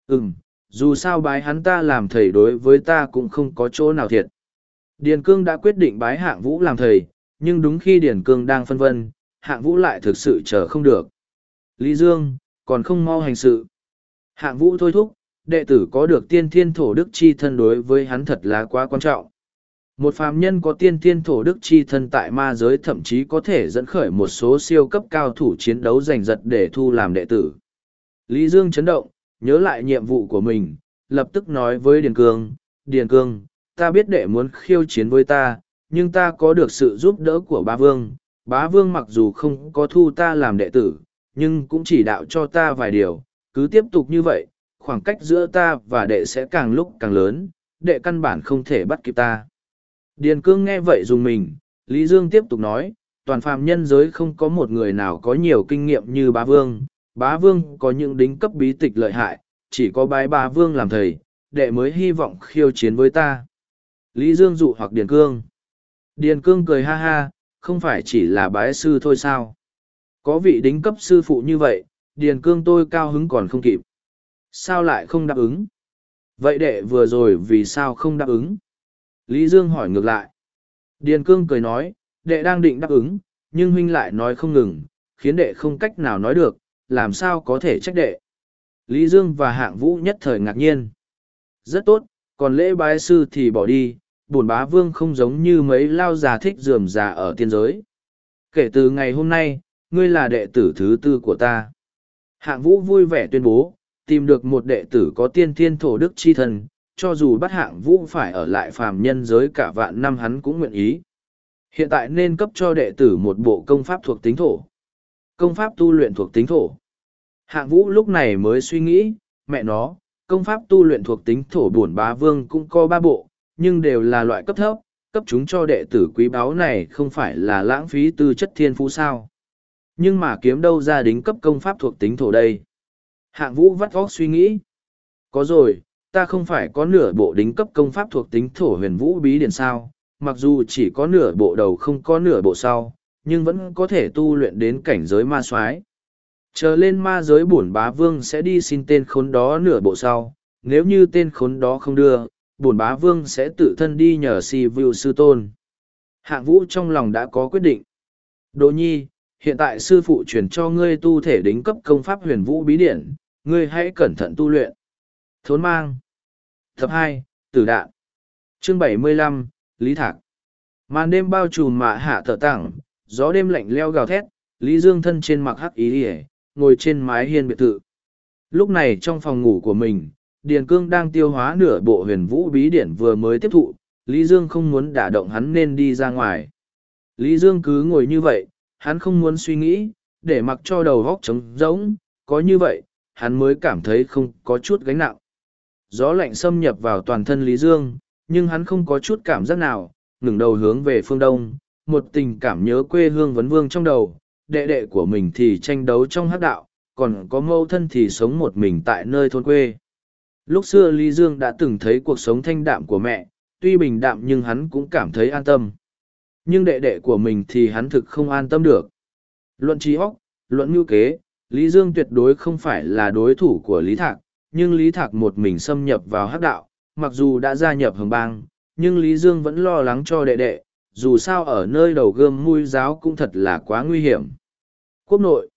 Ừm, dù sao bái hắn ta làm thầy đối với ta cũng không có chỗ nào thiệt. Điền cương đã quyết định bái hạng vũ làm thầy, nhưng đúng khi Điền cương đang phân vân, hạng vũ lại thực sự chờ không được. Lý Dương, còn không mau hành sự. Hạng vũ thôi thúc, đệ tử có được tiên thiên thổ đức chi thân đối với hắn thật là quá quan trọng. Một phàm nhân có tiên thiên thổ đức chi thân tại ma giới thậm chí có thể dẫn khởi một số siêu cấp cao thủ chiến đấu giành giật để thu làm đệ tử. Lý Dương chấn động, nhớ lại nhiệm vụ của mình, lập tức nói với Điền Cương, Điền Cương, ta biết đệ muốn khiêu chiến với ta, nhưng ta có được sự giúp đỡ của bá vương. Bá vương mặc dù không có thu ta làm đệ tử, nhưng cũng chỉ đạo cho ta vài điều, cứ tiếp tục như vậy, khoảng cách giữa ta và đệ sẽ càng lúc càng lớn, đệ căn bản không thể bắt kịp ta. Điền cương nghe vậy dùng mình, Lý Dương tiếp tục nói, toàn phàm nhân giới không có một người nào có nhiều kinh nghiệm như bá vương, bá vương có những đính cấp bí tịch lợi hại, chỉ có bái bá vương làm thầy, đệ mới hy vọng khiêu chiến với ta. Lý Dương dụ hoặc Điền cương. Điền cương cười ha ha, không phải chỉ là bái sư thôi sao. Có vị đính cấp sư phụ như vậy, Điền cương tôi cao hứng còn không kịp. Sao lại không đáp ứng? Vậy đệ vừa rồi vì sao không đáp ứng? Lý Dương hỏi ngược lại. Điền cương cười nói, đệ đang định đáp ứng, nhưng huynh lại nói không ngừng, khiến đệ không cách nào nói được, làm sao có thể trách đệ. Lý Dương và hạng vũ nhất thời ngạc nhiên. Rất tốt, còn lễ bái sư thì bỏ đi, bổn bá vương không giống như mấy lao già thích dườm già ở tiên giới. Kể từ ngày hôm nay, ngươi là đệ tử thứ tư của ta. Hạng vũ vui vẻ tuyên bố, tìm được một đệ tử có tiên thiên thổ đức chi thần, cho dù bắt hạng vũ phải ở lại phàm nhân giới cả vạn năm hắn cũng nguyện ý. Hiện tại nên cấp cho đệ tử một bộ công pháp thuộc tính thổ. Công pháp tu luyện thuộc tính thổ. Hạng vũ lúc này mới suy nghĩ, mẹ nó, công pháp tu luyện thuộc tính thổ bổn bá vương cũng có ba bộ, nhưng đều là loại cấp thấp, cấp chúng cho đệ tử quý báu này không phải là lãng phí tư chất thiên phú sao. Nhưng mà kiếm đâu ra đính cấp công pháp thuộc tính thổ đây? Hạng vũ vắt óc suy nghĩ. Có rồi, ta không phải có nửa bộ đính cấp công pháp thuộc tính thổ huyền vũ bí điển sao, mặc dù chỉ có nửa bộ đầu không có nửa bộ sau, nhưng vẫn có thể tu luyện đến cảnh giới ma soái Chờ lên ma giới bổn bá vương sẽ đi xin tên khốn đó nửa bộ sau, nếu như tên khốn đó không đưa, bổn bá vương sẽ tự thân đi nhờ si vưu sư tôn. Hạng vũ trong lòng đã có quyết định. Đỗ nhi, hiện tại sư phụ truyền cho ngươi tu thể đính cấp công pháp huyền vũ bí điển, ngươi hãy cẩn thận tu luyện. Thốn mang. Thập hai, Tử đạn. Chương bảy mươi lăm, Lý Thạc. Màn đêm bao trùm mạ hạ thở tảng, gió đêm lạnh leo gào thét, Lý Dương thân trên mặc hắc ý ỉa, ngồi trên mái hiên biệt thự. Lúc này trong phòng ngủ của mình, Điền Cương đang tiêu hóa nửa bộ huyền vũ bí điển vừa mới tiếp thụ, Lý Dương không muốn đả động hắn nên đi ra ngoài. Lý Dương cứ ngồi như vậy, hắn không muốn suy nghĩ, để mặc cho đầu góc trống rỗng, có như vậy, hắn mới cảm thấy không có chút gánh nặng. Gió lạnh xâm nhập vào toàn thân Lý Dương, nhưng hắn không có chút cảm giác nào, ngừng đầu hướng về phương đông, một tình cảm nhớ quê hương vấn vương trong đầu, đệ đệ của mình thì tranh đấu trong hắc đạo, còn có mâu thân thì sống một mình tại nơi thôn quê. Lúc xưa Lý Dương đã từng thấy cuộc sống thanh đạm của mẹ, tuy bình đạm nhưng hắn cũng cảm thấy an tâm. Nhưng đệ đệ của mình thì hắn thực không an tâm được. Luận trí óc, luận ngữ kế, Lý Dương tuyệt đối không phải là đối thủ của Lý Thạc, nhưng Lý Thạc một mình xâm nhập vào hắc đạo, mặc dù đã gia nhập hồng bang, nhưng Lý Dương vẫn lo lắng cho đệ đệ, dù sao ở nơi đầu gươm mui giáo cũng thật là quá nguy hiểm. Quốc nội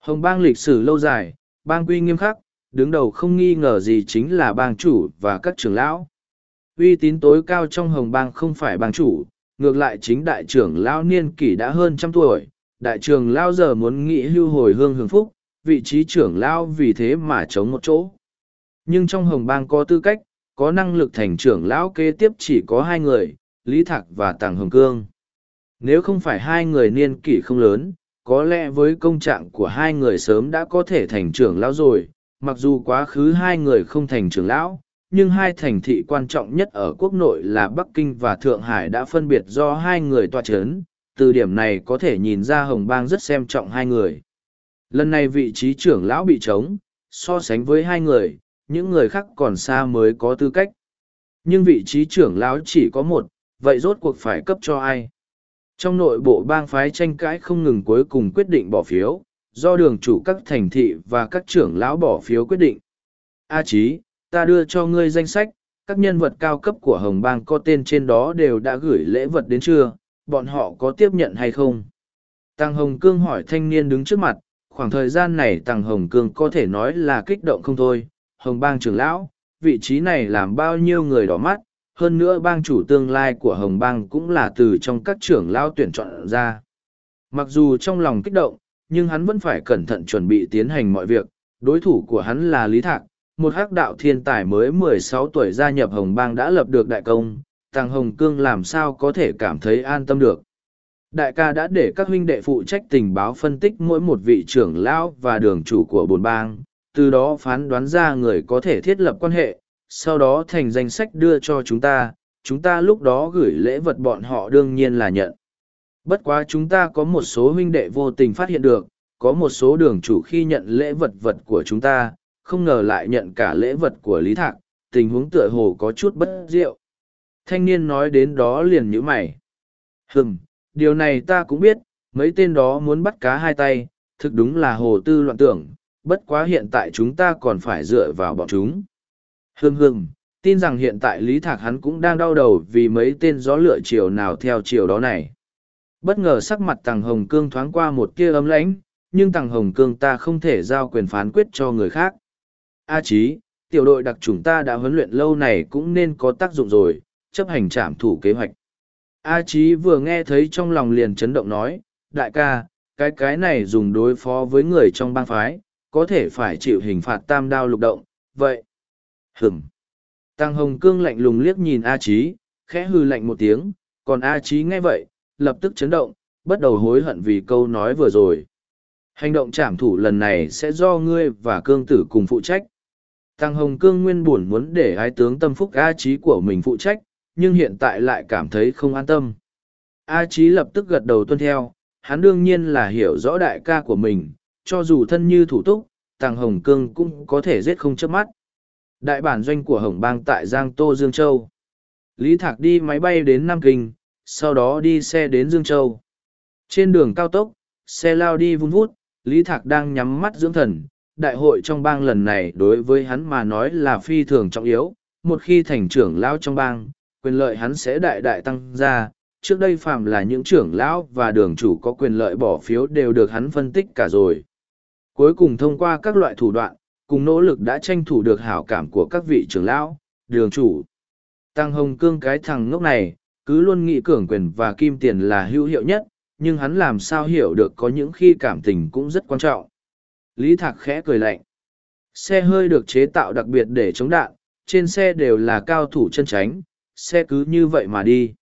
Hồng bang lịch sử lâu dài, bang quy nghiêm khắc, đứng đầu không nghi ngờ gì chính là bang chủ và các trưởng lão. Uy tín tối cao trong hồng bang không phải bang chủ, ngược lại chính đại trưởng lão niên kỷ đã hơn trăm tuổi, đại trưởng lão giờ muốn nghĩ hưu hồi hương hưởng phúc, vị trí trưởng lão vì thế mà chống một chỗ. Nhưng trong hồng bang có tư cách, có năng lực thành trưởng lão kế tiếp chỉ có hai người, Lý Thạc và Tàng Hồng Cương. Nếu không phải hai người niên kỷ không lớn, có lẽ với công trạng của hai người sớm đã có thể thành trưởng lão rồi, mặc dù quá khứ hai người không thành trưởng lão, nhưng hai thành thị quan trọng nhất ở quốc nội là Bắc Kinh và Thượng Hải đã phân biệt do hai người tòa chấn, từ điểm này có thể nhìn ra Hồng Bang rất xem trọng hai người. Lần này vị trí trưởng lão bị trống, so sánh với hai người, những người khác còn xa mới có tư cách. Nhưng vị trí trưởng lão chỉ có một, vậy rốt cuộc phải cấp cho ai? Trong nội bộ bang phái tranh cãi không ngừng cuối cùng quyết định bỏ phiếu, do đường chủ các thành thị và các trưởng lão bỏ phiếu quyết định. A Chí, ta đưa cho ngươi danh sách, các nhân vật cao cấp của Hồng Bang có tên trên đó đều đã gửi lễ vật đến chưa, bọn họ có tiếp nhận hay không? Tăng Hồng Cương hỏi thanh niên đứng trước mặt, khoảng thời gian này Tăng Hồng Cương có thể nói là kích động không thôi. Hồng Bang trưởng lão, vị trí này làm bao nhiêu người đỏ mắt, hơn nữa bang chủ tương lai của Hồng Bang cũng là từ trong các trưởng lão tuyển chọn ra. Mặc dù trong lòng kích động, nhưng hắn vẫn phải cẩn thận chuẩn bị tiến hành mọi việc. Đối thủ của hắn là Lý Thạc, một hắc đạo thiên tài mới mười sáu tuổi gia nhập Hồng Bang đã lập được đại công, Tàng Hồng Cương làm sao có thể cảm thấy an tâm được. Đại ca đã để các huynh đệ phụ trách tình báo phân tích mỗi một vị trưởng lão và đường chủ của bồn bang, từ đó phán đoán ra người có thể thiết lập quan hệ, sau đó thành danh sách đưa cho chúng ta, chúng ta lúc đó gửi lễ vật bọn họ đương nhiên là nhận. Bất quá chúng ta có một số huynh đệ vô tình phát hiện được, có một số đường chủ khi nhận lễ vật vật của chúng ta, không ngờ lại nhận cả lễ vật của Lý Thạc, tình huống tựa hồ có chút bất diệu. Thanh niên nói đến đó liền nhíu mày. Hừm, điều này ta cũng biết, mấy tên đó muốn bắt cá hai tay, thực đúng là hồ tư loạn tưởng, bất quá hiện tại chúng ta còn phải dựa vào bọn chúng. Hừm hừm, tin rằng hiện tại Lý Thạc hắn cũng đang đau đầu vì mấy tên gió lựa chiều nào theo chiều đó này. Bất ngờ sắc mặt Tàng Hồng Cương thoáng qua một tia ấm lãnh, nhưng Tàng Hồng Cương ta không thể giao quyền phán quyết cho người khác. A Chí, tiểu đội đặc chủng ta đã huấn luyện lâu này cũng nên có tác dụng rồi, chấp hành trảm thủ kế hoạch. A Chí vừa nghe thấy trong lòng liền chấn động nói, đại ca, cái cái này dùng đối phó với người trong bang phái, có thể phải chịu hình phạt tam đao lục động, vậy. hừng Tăng Hồng Cương lạnh lùng liếc nhìn A Chí, khẽ hư lạnh một tiếng, còn A Chí nghe vậy, lập tức chấn động, bắt đầu hối hận vì câu nói vừa rồi. Hành động trảm thủ lần này sẽ do ngươi và cương tử cùng phụ trách. Tăng Hồng Cương nguyên buồn muốn để ái tướng tâm phúc A Chí của mình phụ trách, nhưng hiện tại lại cảm thấy không an tâm. A Chí lập tức gật đầu tuân theo, hắn đương nhiên là hiểu rõ đại ca của mình, cho dù thân như thủ túc, Tăng Hồng Cương cũng có thể giết không chớp mắt. Đại bản doanh của Hồng Bang tại Giang Tô Dương Châu. Lý Thạc đi máy bay đến Nam Kinh, sau đó đi xe đến Dương Châu. Trên đường cao tốc, xe lao đi vun vút, Lý Thạc đang nhắm mắt dưỡng thần. Đại hội trong bang lần này đối với hắn mà nói là phi thường trọng yếu. Một khi thành trưởng lão trong bang, quyền lợi hắn sẽ đại đại tăng ra. Trước đây phạm là những trưởng lão và đường chủ có quyền lợi bỏ phiếu đều được hắn phân tích cả rồi. Cuối cùng thông qua các loại thủ đoạn, cùng nỗ lực đã tranh thủ được hảo cảm của các vị trưởng lão, đường chủ. Tăng Hồng Cương cái thằng ngốc này, cứ luôn nghĩ cường quyền và kim tiền là hữu hiệu nhất, nhưng hắn làm sao hiểu được có những khi cảm tình cũng rất quan trọng. Lý Thạc khẽ cười lạnh. Xe hơi được chế tạo đặc biệt để chống đạn, trên xe đều là cao thủ chân tránh, xe cứ như vậy mà đi.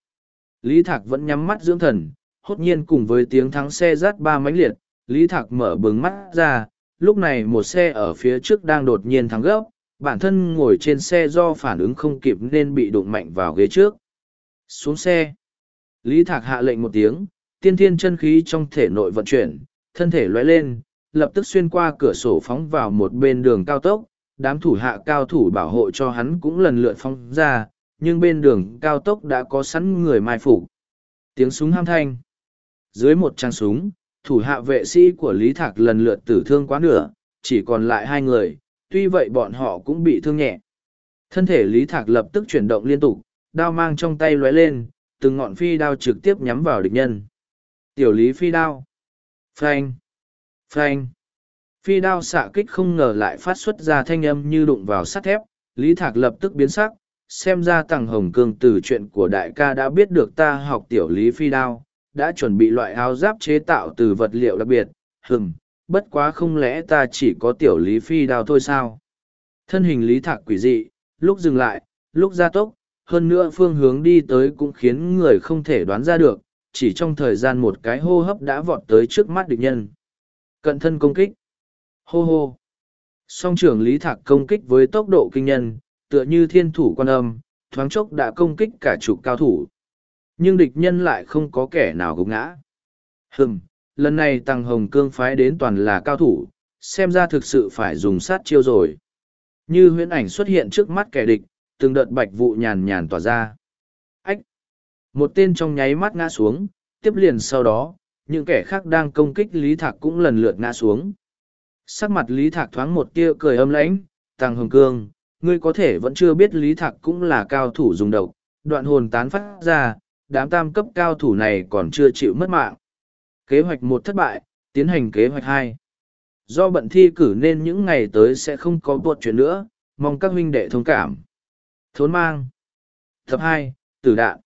Lý Thạc vẫn nhắm mắt dưỡng thần, hốt nhiên cùng với tiếng thắng xe rát ba mánh liệt, Lý Thạc mở bừng mắt ra, lúc này một xe ở phía trước đang đột nhiên thắng gấp, bản thân ngồi trên xe do phản ứng không kịp nên bị đụng mạnh vào ghế trước. Xuống xe. Lý Thạc hạ lệnh một tiếng, tiên thiên chân khí trong thể nội vận chuyển, thân thể lóe lên, lập tức xuyên qua cửa sổ phóng vào một bên đường cao tốc, đám thủ hạ cao thủ bảo hộ cho hắn cũng lần lượt phóng ra, nhưng bên đường cao tốc đã có sẵn người mai phục. Tiếng súng ham thanh. Dưới một trang súng, thủ hạ vệ sĩ của Lý Thạc lần lượt tử thương quá nửa, chỉ còn lại hai người, tuy vậy bọn họ cũng bị thương nhẹ. Thân thể Lý Thạc lập tức chuyển động liên tục, đao mang trong tay lóe lên, từng ngọn phi đao trực tiếp nhắm vào địch nhân. Tiểu Lý phi đao. Phanh. Phanh. Phi đao xạ kích không ngờ lại phát xuất ra thanh âm như đụng vào sắt thép, Lý Thạc lập tức biến sắc, xem ra tàng hồng cương từ chuyện của đại ca đã biết được ta học tiểu lý phi đao, đã chuẩn bị loại áo giáp chế tạo từ vật liệu đặc biệt, hừng, bất quá không lẽ ta chỉ có tiểu lý phi đao thôi sao? Thân hình Lý Thạc quỷ dị, lúc dừng lại, lúc gia tốc, hơn nữa phương hướng đi tới cũng khiến người không thể đoán ra được, chỉ trong thời gian một cái hô hấp đã vọt tới trước mắt địch nhân. Cận thân công kích. Hô hô. Song trưởng Lý Thạc công kích với tốc độ kinh nhân, tựa như thiên thủ quan âm, thoáng chốc đã công kích cả chục cao thủ. Nhưng địch nhân lại không có kẻ nào gục ngã. Hừm, lần này Tăng Hồng Cương phái đến toàn là cao thủ, xem ra thực sự phải dùng sát chiêu rồi. Như huyễn ảnh xuất hiện trước mắt kẻ địch, từng đợt bạch vụ nhàn nhàn tỏa ra. Ách! Một tên trong nháy mắt ngã xuống, tiếp liền sau đó, những kẻ khác đang công kích Lý Thạc cũng lần lượt ngã xuống. Sắc mặt Lý Thạc thoáng một tia cười âm lãnh, Tăng Hồng Cương, ngươi có thể vẫn chưa biết Lý Thạc cũng là cao thủ dùng độc, đoạn hồn tán phát ra, đám tam cấp cao thủ này còn chưa chịu mất mạng. Kế hoạch một thất bại, tiến hành kế hoạch hai. Do bận thi cử nên những ngày tới sẽ không có buộc chuyện nữa, mong các huynh đệ thông cảm. Thốn mang. Tập hai, tử đạn.